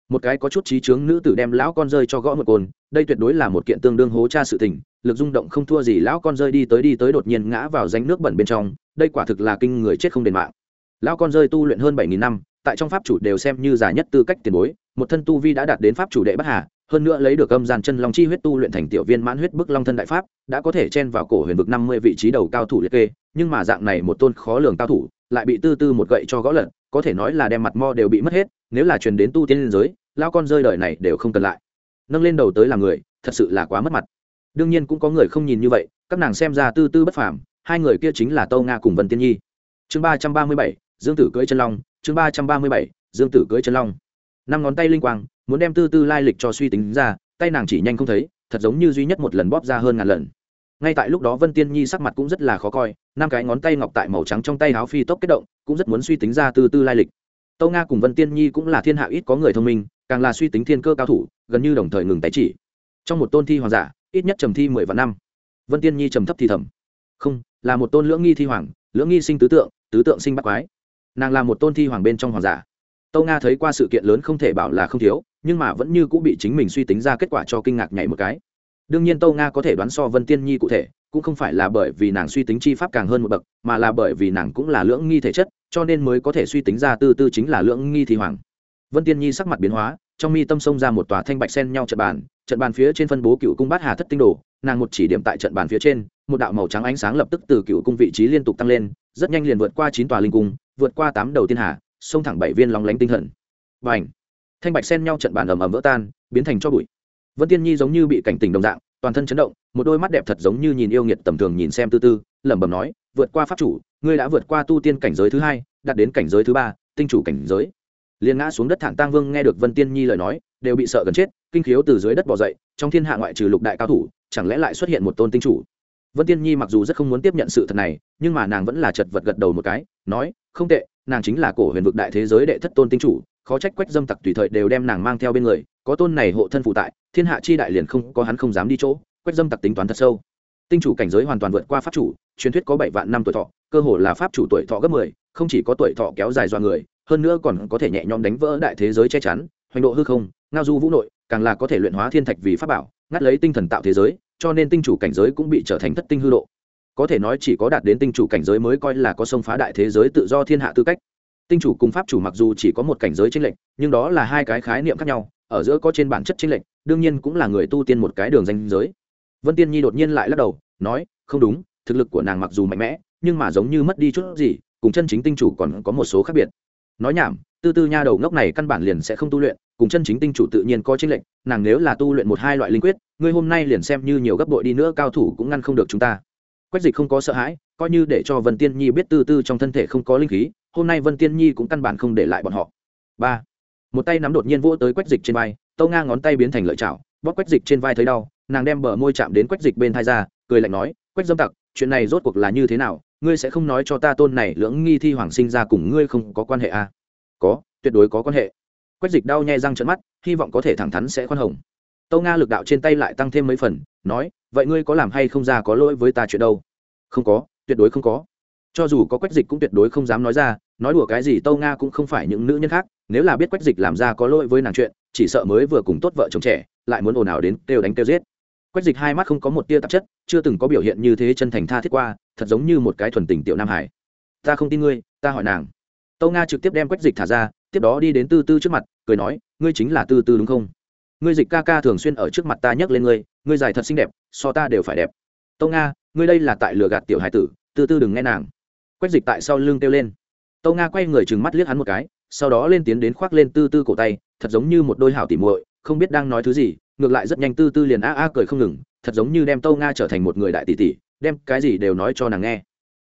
Một cái có chút trí chướng nữ tử đem lão con rơi cho gõ một cồn, đây tuyệt đối là một kiện tương đương hố cha sự tình, lực rung động không thua gì lão con rơi đi tới đi tới đột nhiên ngã vào ránh nước bẩn bên trong, đây quả thực là kinh người chết không đền mạng. Lão con rơi tu luyện hơn bảy nghìn năm tại trong pháp chủ đều xem như giả nhất tư cách tiền bối, một thân tu vi đã đạt đến pháp chủ đệ bắc hà, hơn nữa lấy được âm gian chân long chi huyết tu luyện thành tiểu viên mãn huyết bức long thân đại pháp, đã có thể chen vào cổ huyền vực năm mươi vị trí đầu cao thủ liệt kê, nhưng mà dạng này một tôn khó lường cao thủ, lại bị tư tư một gậy cho gõ lật, có thể nói là đem mặt mo đều bị mất hết, nếu là truyền đến tu tiên liên giới lao con rơi đời này đều không cần lại. Nâng lên đầu tới là người, thật sự là quá mất mặt. Đương nhiên cũng có người không nhìn như vậy, các nàng xem ra tư tư bất phàm, hai người kia chính là tâu nga cùng vân tiên nhi. Chương ba trăm ba mươi bảy, dương tử cưỡi chân long chương ba trăm ba mươi bảy, dương tử cưới chân long. Năm ngón tay linh quang, muốn đem tư tư lai lịch cho suy tính ra, tay nàng chỉ nhanh không thấy, thật giống như duy nhất một lần bóp ra hơn ngàn lần. Ngay tại lúc đó vân tiên nhi sắc mặt cũng rất là khó coi, năm cái ngón tay ngọc tại màu trắng trong tay áo phi tốc kết động, cũng rất muốn suy tính ra tư tư lai lịch. Tâu nga cùng vân tiên nhi cũng là thiên hạ ít có người thông minh, càng là suy tính thiên cơ cao thủ, gần như đồng thời ngừng tay chỉ. Trong một tôn thi hoàng giả, ít nhất trầm thi mười vạn năm. Vân tiên nhi trầm thấp thì thầm. Không, là một tôn lưỡng nghi thi hoàng, lưỡng nghi sinh tứ tượng tứ tượng sinh bắt quái nàng là một tôn thi hoàng bên trong hoàng giả. Tâu nga thấy qua sự kiện lớn không thể bảo là không thiếu, nhưng mà vẫn như cũng bị chính mình suy tính ra kết quả cho kinh ngạc nhảy một cái. Đương nhiên tâu nga có thể đoán so vân tiên nhi cụ thể, cũng không phải là bởi vì nàng suy tính chi pháp càng hơn một bậc, mà là bởi vì nàng cũng là lưỡng nghi thể chất, cho nên mới có thể suy tính ra tư tư chính là lưỡng nghi thi hoàng. Vân tiên nhi sắc mặt biến hóa, trong mi tâm xông ra một tòa thanh bạch sen nhau trận bàn trận bàn phía trên phân bố cựu cung bát hà thất tinh đồ, nàng một chỉ điểm tại trận bàn phía trên, một đạo màu trắng ánh sáng lập tức từ cựu cung vị trí liên tục tăng lên rất nhanh liền vượt qua chín tòa linh cung, vượt qua tám đầu tiên hà, xông thẳng bảy viên lóng lánh tinh thần. Và ảnh thanh bạch xen nhau trận bàn ầm ầm vỡ tan, biến thành cho bụi. Vân tiên nhi giống như bị cảnh tình đồng dạng, toàn thân chấn động, một đôi mắt đẹp thật giống như nhìn yêu nghiệt tầm thường nhìn xem tư tư, lẩm bẩm nói, vượt qua pháp chủ, ngươi đã vượt qua tu tiên cảnh giới thứ hai, đạt đến cảnh giới thứ ba, tinh chủ cảnh giới. Liền ngã xuống đất thẳng tang vương nghe được vân tiên nhi lời nói, đều bị sợ gần chết, kinh khiếu từ dưới đất bỏ dậy, trong thiên hạ ngoại trừ lục đại cao thủ, chẳng lẽ lại xuất hiện một tôn tinh chủ? Vân tiên nhi mặc dù rất không muốn tiếp nhận sự thật này, nhưng mà nàng vẫn là chật vật gật đầu một cái, nói, không tệ, nàng chính là cổ huyền vực đại thế giới đệ thất tôn tinh chủ, khó trách quách dâm tặc tùy thời đều đem nàng mang theo bên người, có tôn này hộ thân phụ tại, thiên hạ chi đại liền không, có hắn không dám đi chỗ. Quách dâm tặc tính toán thật sâu. Tinh chủ cảnh giới hoàn toàn vượt qua pháp chủ, truyền thuyết có bảy vạn năm tuổi thọ, cơ hồ là pháp chủ tuổi thọ gấp mười, không chỉ có tuổi thọ kéo dài do người, hơn nữa còn có thể nhẹ nhõm đánh vỡ đại thế giới che chắn, hoành độ hư không, ngao du vũ nội, càng là có thể luyện hóa thiên thạch vì pháp bảo, ngắt lấy tinh thần tạo thế giới cho nên tinh chủ cảnh giới cũng bị trở thành thất tinh hư độ. Có thể nói chỉ có đạt đến tinh chủ cảnh giới mới coi là có sông phá đại thế giới tự do thiên hạ tư cách. Tinh chủ cùng pháp chủ mặc dù chỉ có một cảnh giới chênh lệch, nhưng đó là hai cái khái niệm khác nhau, ở giữa có trên bản chất chênh lệch, đương nhiên cũng là người tu tiên một cái đường danh giới. Vân tiên nhi đột nhiên lại lắc đầu, nói, không đúng, thực lực của nàng mặc dù mạnh mẽ, nhưng mà giống như mất đi chút gì, cùng chân chính tinh chủ còn có một số khác biệt. Nói nhảm, tư tư nha đầu ngốc này căn bản liền sẽ không tu luyện, cùng chân chính tinh chủ tự nhiên có chênh lệch, nàng nếu là tu luyện một hai loại linh quyết ngươi hôm nay liền xem như nhiều gấp bội đi nữa, cao thủ cũng ngăn không được chúng ta. Quách dịch không có sợ hãi, coi như để cho vân tiên nhi biết tư tư trong thân thể không có linh khí, hôm nay vân tiên nhi cũng căn bản không để lại bọn họ. Ba. Một tay nắm đột nhiên vỗ tới quách dịch trên vai tâu nga ngón tay biến thành lợi chảo, bóp quách dịch trên vai thấy đau, nàng đem bờ môi chạm đến quách dịch bên thai ra, cười lạnh nói, quách dâm tặc, chuyện này rốt cuộc là như thế nào? Ngươi sẽ không nói cho ta tôn này lưỡng nghi thi hoàng sinh ra cùng ngươi không có quan hệ à? có, tuyệt đối có quan hệ. Quách dịch đau nhè răng trận mắt, hy vọng có thể thẳng thắn sẽ khoan hồng tâu nga lực đạo trên tay lại tăng thêm mấy phần, nói, vậy ngươi có làm hay không ra có lỗi với ta chuyện đâu? Không có, tuyệt đối không có. Cho dù có quách dịch cũng tuyệt đối không dám nói ra, nói đùa cái gì tâu nga cũng không phải những nữ nhân khác, nếu là biết quách dịch làm ra có lỗi với nàng chuyện, chỉ sợ mới vừa cùng tốt vợ chồng trẻ, lại muốn ồn ào đến kêu đánh kêu giết. Quách dịch hai mắt không có một tia tạp chất, chưa từng có biểu hiện như thế chân thành tha thiết qua, thật giống như một cái thuần tình tiểu nam hải. Ta không tin ngươi, ta hỏi nàng. Tâu nga trực tiếp đem quách dịch thả ra, tiếp đó đi đến tư tư trước mặt, cười nói, ngươi chính là tư tư đúng không? Ngươi dịch ca ca thường xuyên ở trước mặt ta nhắc lên ngươi ngươi dài thật xinh đẹp, so ta đều phải đẹp. Tâu nga, ngươi đây là tại lừa gạt tiểu hải tử, từ từ đừng nghe nàng. Quách dịch tại sau lưng kêu lên. Tâu nga quay người trừng mắt liếc hắn một cái, sau đó lên tiến đến khoác lên tư tư cổ tay, thật giống như một đôi hảo tỉ muội, không biết đang nói thứ gì, ngược lại rất nhanh tư tư liền a a cười không ngừng, thật giống như đem tâu nga trở thành một người đại tỷ tỷ, đem cái gì đều nói cho nàng nghe.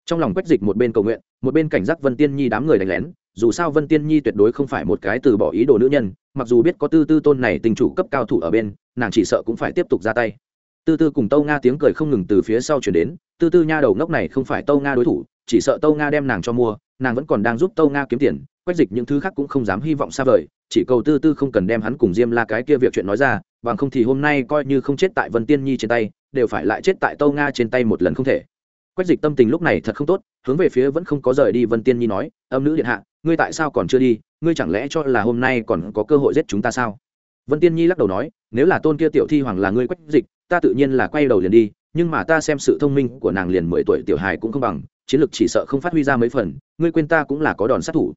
Trong lòng quách dịch một bên cầu nguyện, một bên cảnh giác vân tiên nhi đám người đánh lén, dù sao vân tiên nhi tuyệt đối không phải một cái từ bỏ ý đồ nữ nhân mặc dù biết có tư tư tôn này tình chủ cấp cao thủ ở bên, nàng chỉ sợ cũng phải tiếp tục ra tay. Tư tư cùng tâu nga tiếng cười không ngừng từ phía sau chuyển đến, tư tư nha đầu ngốc này không phải tâu nga đối thủ, chỉ sợ tâu nga đem nàng cho mua, nàng vẫn còn đang giúp tâu nga kiếm tiền, quách dịch những thứ khác cũng không dám hy vọng xa vời, chỉ cầu tư tư không cần đem hắn cùng diêm la cái kia việc chuyện nói ra, bằng không thì hôm nay coi như không chết tại vân tiên nhi trên tay, đều phải lại chết tại tâu nga trên tay một lần không thể quách dịch tâm tình lúc này thật không tốt, hướng về phía vẫn không có rời đi vân tiên nhi nói, âm nữ điện hạ, ngươi tại sao còn chưa đi? Ngươi chẳng lẽ cho là hôm nay còn có cơ hội giết chúng ta sao? Vân tiên nhi lắc đầu nói, nếu là tôn kia tiểu thi hoàng là ngươi quách dịch, ta tự nhiên là quay đầu liền đi, nhưng mà ta xem sự thông minh của nàng liền mười tuổi tiểu hài cũng không bằng, chiến lược chỉ sợ không phát huy ra mấy phần, ngươi quên ta cũng là có đòn sát thủ.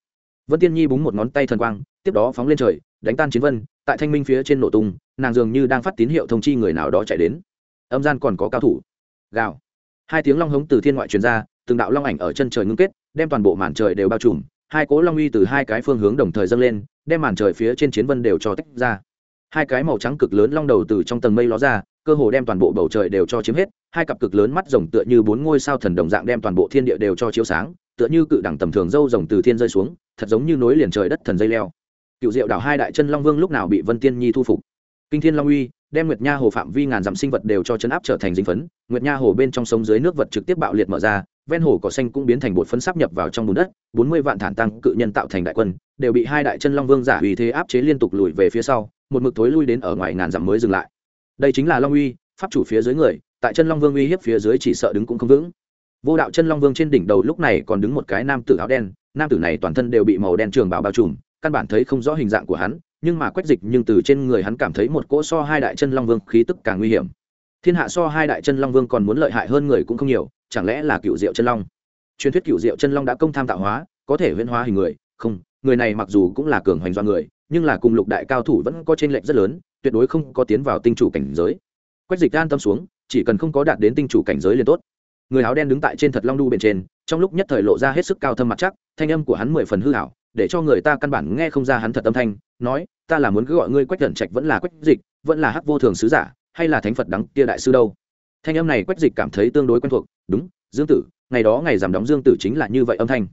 Vân tiên nhi búng một ngón tay thần quang, tiếp đó phóng lên trời, đánh tan chiến vân, tại thanh minh phía trên nổ tung, nàng dường như đang phát tín hiệu thông chi người nào đó chạy đến. Âm gian còn có cao thủ. Gào hai tiếng long hống từ thiên ngoại truyền ra, từng đạo long ảnh ở chân trời ngưng kết, đem toàn bộ màn trời đều bao trùm, hai cỗ long uy từ hai cái phương hướng đồng thời dâng lên, đem màn trời phía trên chiến vân đều cho tách ra. Hai cái màu trắng cực lớn long đầu từ trong tầng mây ló ra, cơ hồ đem toàn bộ bầu trời đều cho chiếm hết, hai cặp cực lớn mắt rồng tựa như bốn ngôi sao thần đồng dạng đem toàn bộ thiên địa đều cho chiếu sáng, tựa như cự đẳng tầm thường dâu rồng từ thiên rơi xuống, thật giống như nối liền trời đất thần dây leo. Cựu diệu đảo hai đại chân long vương lúc nào bị vân tiên nhi thu phục? Kinh thiên long uy, đem nguyệt nha hồ phạm vi ngàn dặm sinh vật đều cho chấn áp trở thành dính phấn, nguyệt nha hồ bên trong sông dưới nước vật trực tiếp bạo liệt mở ra, ven hồ cỏ xanh cũng biến thành bột phấn sắp nhập vào trong bùn đất, bốn mươi vạn thản tăng cự nhân tạo thành đại quân, đều bị hai đại chân long vương giả uy thế áp chế liên tục lùi về phía sau, một mực thối lui đến ở ngoài ngàn dặm mới dừng lại. Đây chính là long uy, pháp chủ phía dưới người, tại chân long vương uy hiếp phía dưới chỉ sợ đứng cũng không vững. Vô đạo chân long vương trên đỉnh đầu lúc này còn đứng một cái nam tử áo đen, nam tử này toàn thân đều bị màu đen trường bào bao trùm, căn bản thấy không rõ hình dạng của hắn nhưng mà quách dịch nhưng từ trên người hắn cảm thấy một cỗ so hai đại chân long vương khí tức càng nguy hiểm. Thiên hạ so hai đại chân long vương còn muốn lợi hại hơn người cũng không nhiều, chẳng lẽ là cựu diệu chân long? Truyền thuyết cựu diệu chân long đã công tham tạo hóa, có thể huyễn hóa hình người. Không, người này mặc dù cũng là cường hoành do người, nhưng là cùng lục đại cao thủ vẫn có trên lệnh rất lớn, tuyệt đối không có tiến vào tinh chủ cảnh giới. Quách dịch an tâm xuống, chỉ cần không có đạt đến tinh chủ cảnh giới liền tốt. Người áo đen đứng tại trên thật long đu bên trên, trong lúc nhất thời lộ ra hết sức cao thâm mặt chắc, thanh âm của hắn mười phần hư hảo để cho người ta căn bản nghe không ra hắn thật âm thanh nói, ta là muốn cứ gọi ngươi quách cẩn trạch vẫn là quách dịch, vẫn là hắc vô thường sứ giả, hay là thánh phật đắng kia đại sư đâu? Thanh âm này quách dịch cảm thấy tương đối quen thuộc, đúng, dương tử, ngày đó ngày giảm đóng dương tử chính là như vậy âm thanh.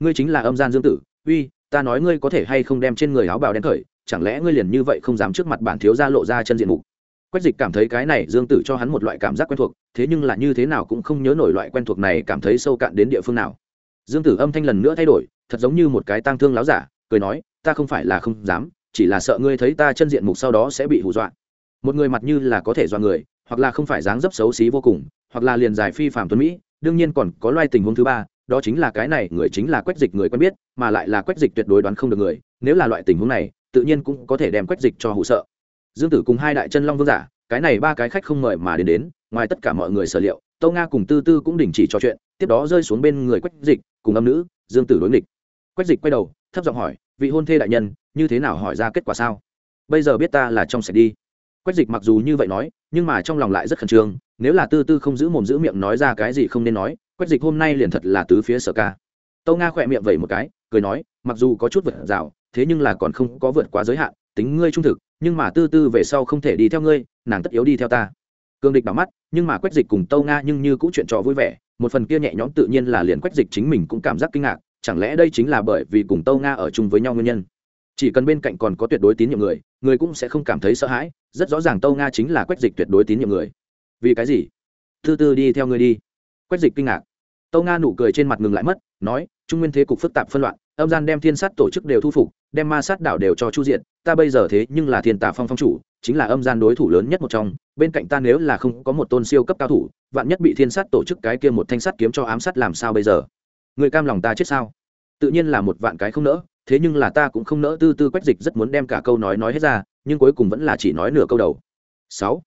Ngươi chính là âm gian dương tử, uy, ta nói ngươi có thể hay không đem trên người áo bào đen khởi chẳng lẽ ngươi liền như vậy không dám trước mặt bản thiếu gia lộ ra chân diện mục? Quách dịch cảm thấy cái này dương tử cho hắn một loại cảm giác quen thuộc, thế nhưng là như thế nào cũng không nhớ nổi loại quen thuộc này cảm thấy sâu cạn đến địa phương nào. Dương tử âm thanh lần nữa thay đổi, thật giống như một cái tang thương láo giả, cười nói ta không phải là không dám, chỉ là sợ ngươi thấy ta chân diện mục sau đó sẽ bị hù dọa. Một người mặt như là có thể dọa người, hoặc là không phải dáng dấp xấu xí vô cùng, hoặc là liền dài phi phạm tuấn mỹ, đương nhiên còn có loài tình huống thứ ba, đó chính là cái này, người chính là quách dịch người quen biết, mà lại là quách dịch tuyệt đối đoán không được người, nếu là loại tình huống này, tự nhiên cũng có thể đem quách dịch cho hụ sợ. Dương tử cùng hai đại chân long vương giả, cái này ba cái khách không mời mà đến đến, ngoài tất cả mọi người sở liệu tâu nga cùng tư tư cũng đình chỉ trò chuyện, tiếp đó rơi xuống bên người quách dịch, cùng âm nữ, dương tử đối nghịch. Quách dịch quay đầu, thấp giọng hỏi vị hôn thê đại nhân, như thế nào hỏi ra kết quả sao? Bây giờ biết ta là trong sạch đi. Quách dịch mặc dù như vậy nói, nhưng mà trong lòng lại rất khẩn trương, nếu là tư tư không giữ mồm giữ miệng nói ra cái gì không nên nói, quách dịch hôm nay liền thật là tứ phía sở ca. Tâu nga khỏe miệng vẩy một cái, cười nói, mặc dù có chút vượt rào, thế nhưng là còn không có vượt quá giới hạn, tính ngươi trung thực, nhưng mà tư tư về sau không thể đi theo ngươi, nàng tất yếu đi theo ta. Cương địch đỏ mắt, nhưng mà quách dịch cùng tâu nga nhưng như cũng chuyện trò vui vẻ, một phần kia nhẹ nhõm tự nhiên là liền quách dịch chính mình cũng cảm giác kinh ngạc chẳng lẽ đây chính là bởi vì cùng tâu nga ở chung với nhau nguyên nhân? Chỉ cần bên cạnh còn có tuyệt đối tín nhiệm người người cũng sẽ không cảm thấy sợ hãi, rất rõ ràng tâu nga chính là quách dịch tuyệt đối tín nhiệm người. Vì cái gì? Thư tư đi theo ngươi đi. Quách dịch kinh ngạc. Tâu nga nụ cười trên mặt ngừng lại mất, nói, trung nguyên thế cục phức tạp phân loạn, âm gian đem thiên sát tổ chức đều thu phục, đem ma sát đảo đều cho chu diện ta bây giờ thế nhưng là thiên tà phong phong chủ, chính là âm gian đối thủ lớn nhất một trong, bên cạnh ta nếu là không có một tôn siêu cấp cao thủ, vạn nhất bị thiên sát tổ chức cái kia một thanh sắt kiếm cho ám sát làm sao bây giờ? Người cam lòng ta chết sao? Tự nhiên là một vạn cái không nỡ, thế nhưng là ta cũng không nỡ tư tư quách dịch rất muốn đem cả câu nói nói hết ra, nhưng cuối cùng vẫn là chỉ nói nửa câu đầu. Sáu.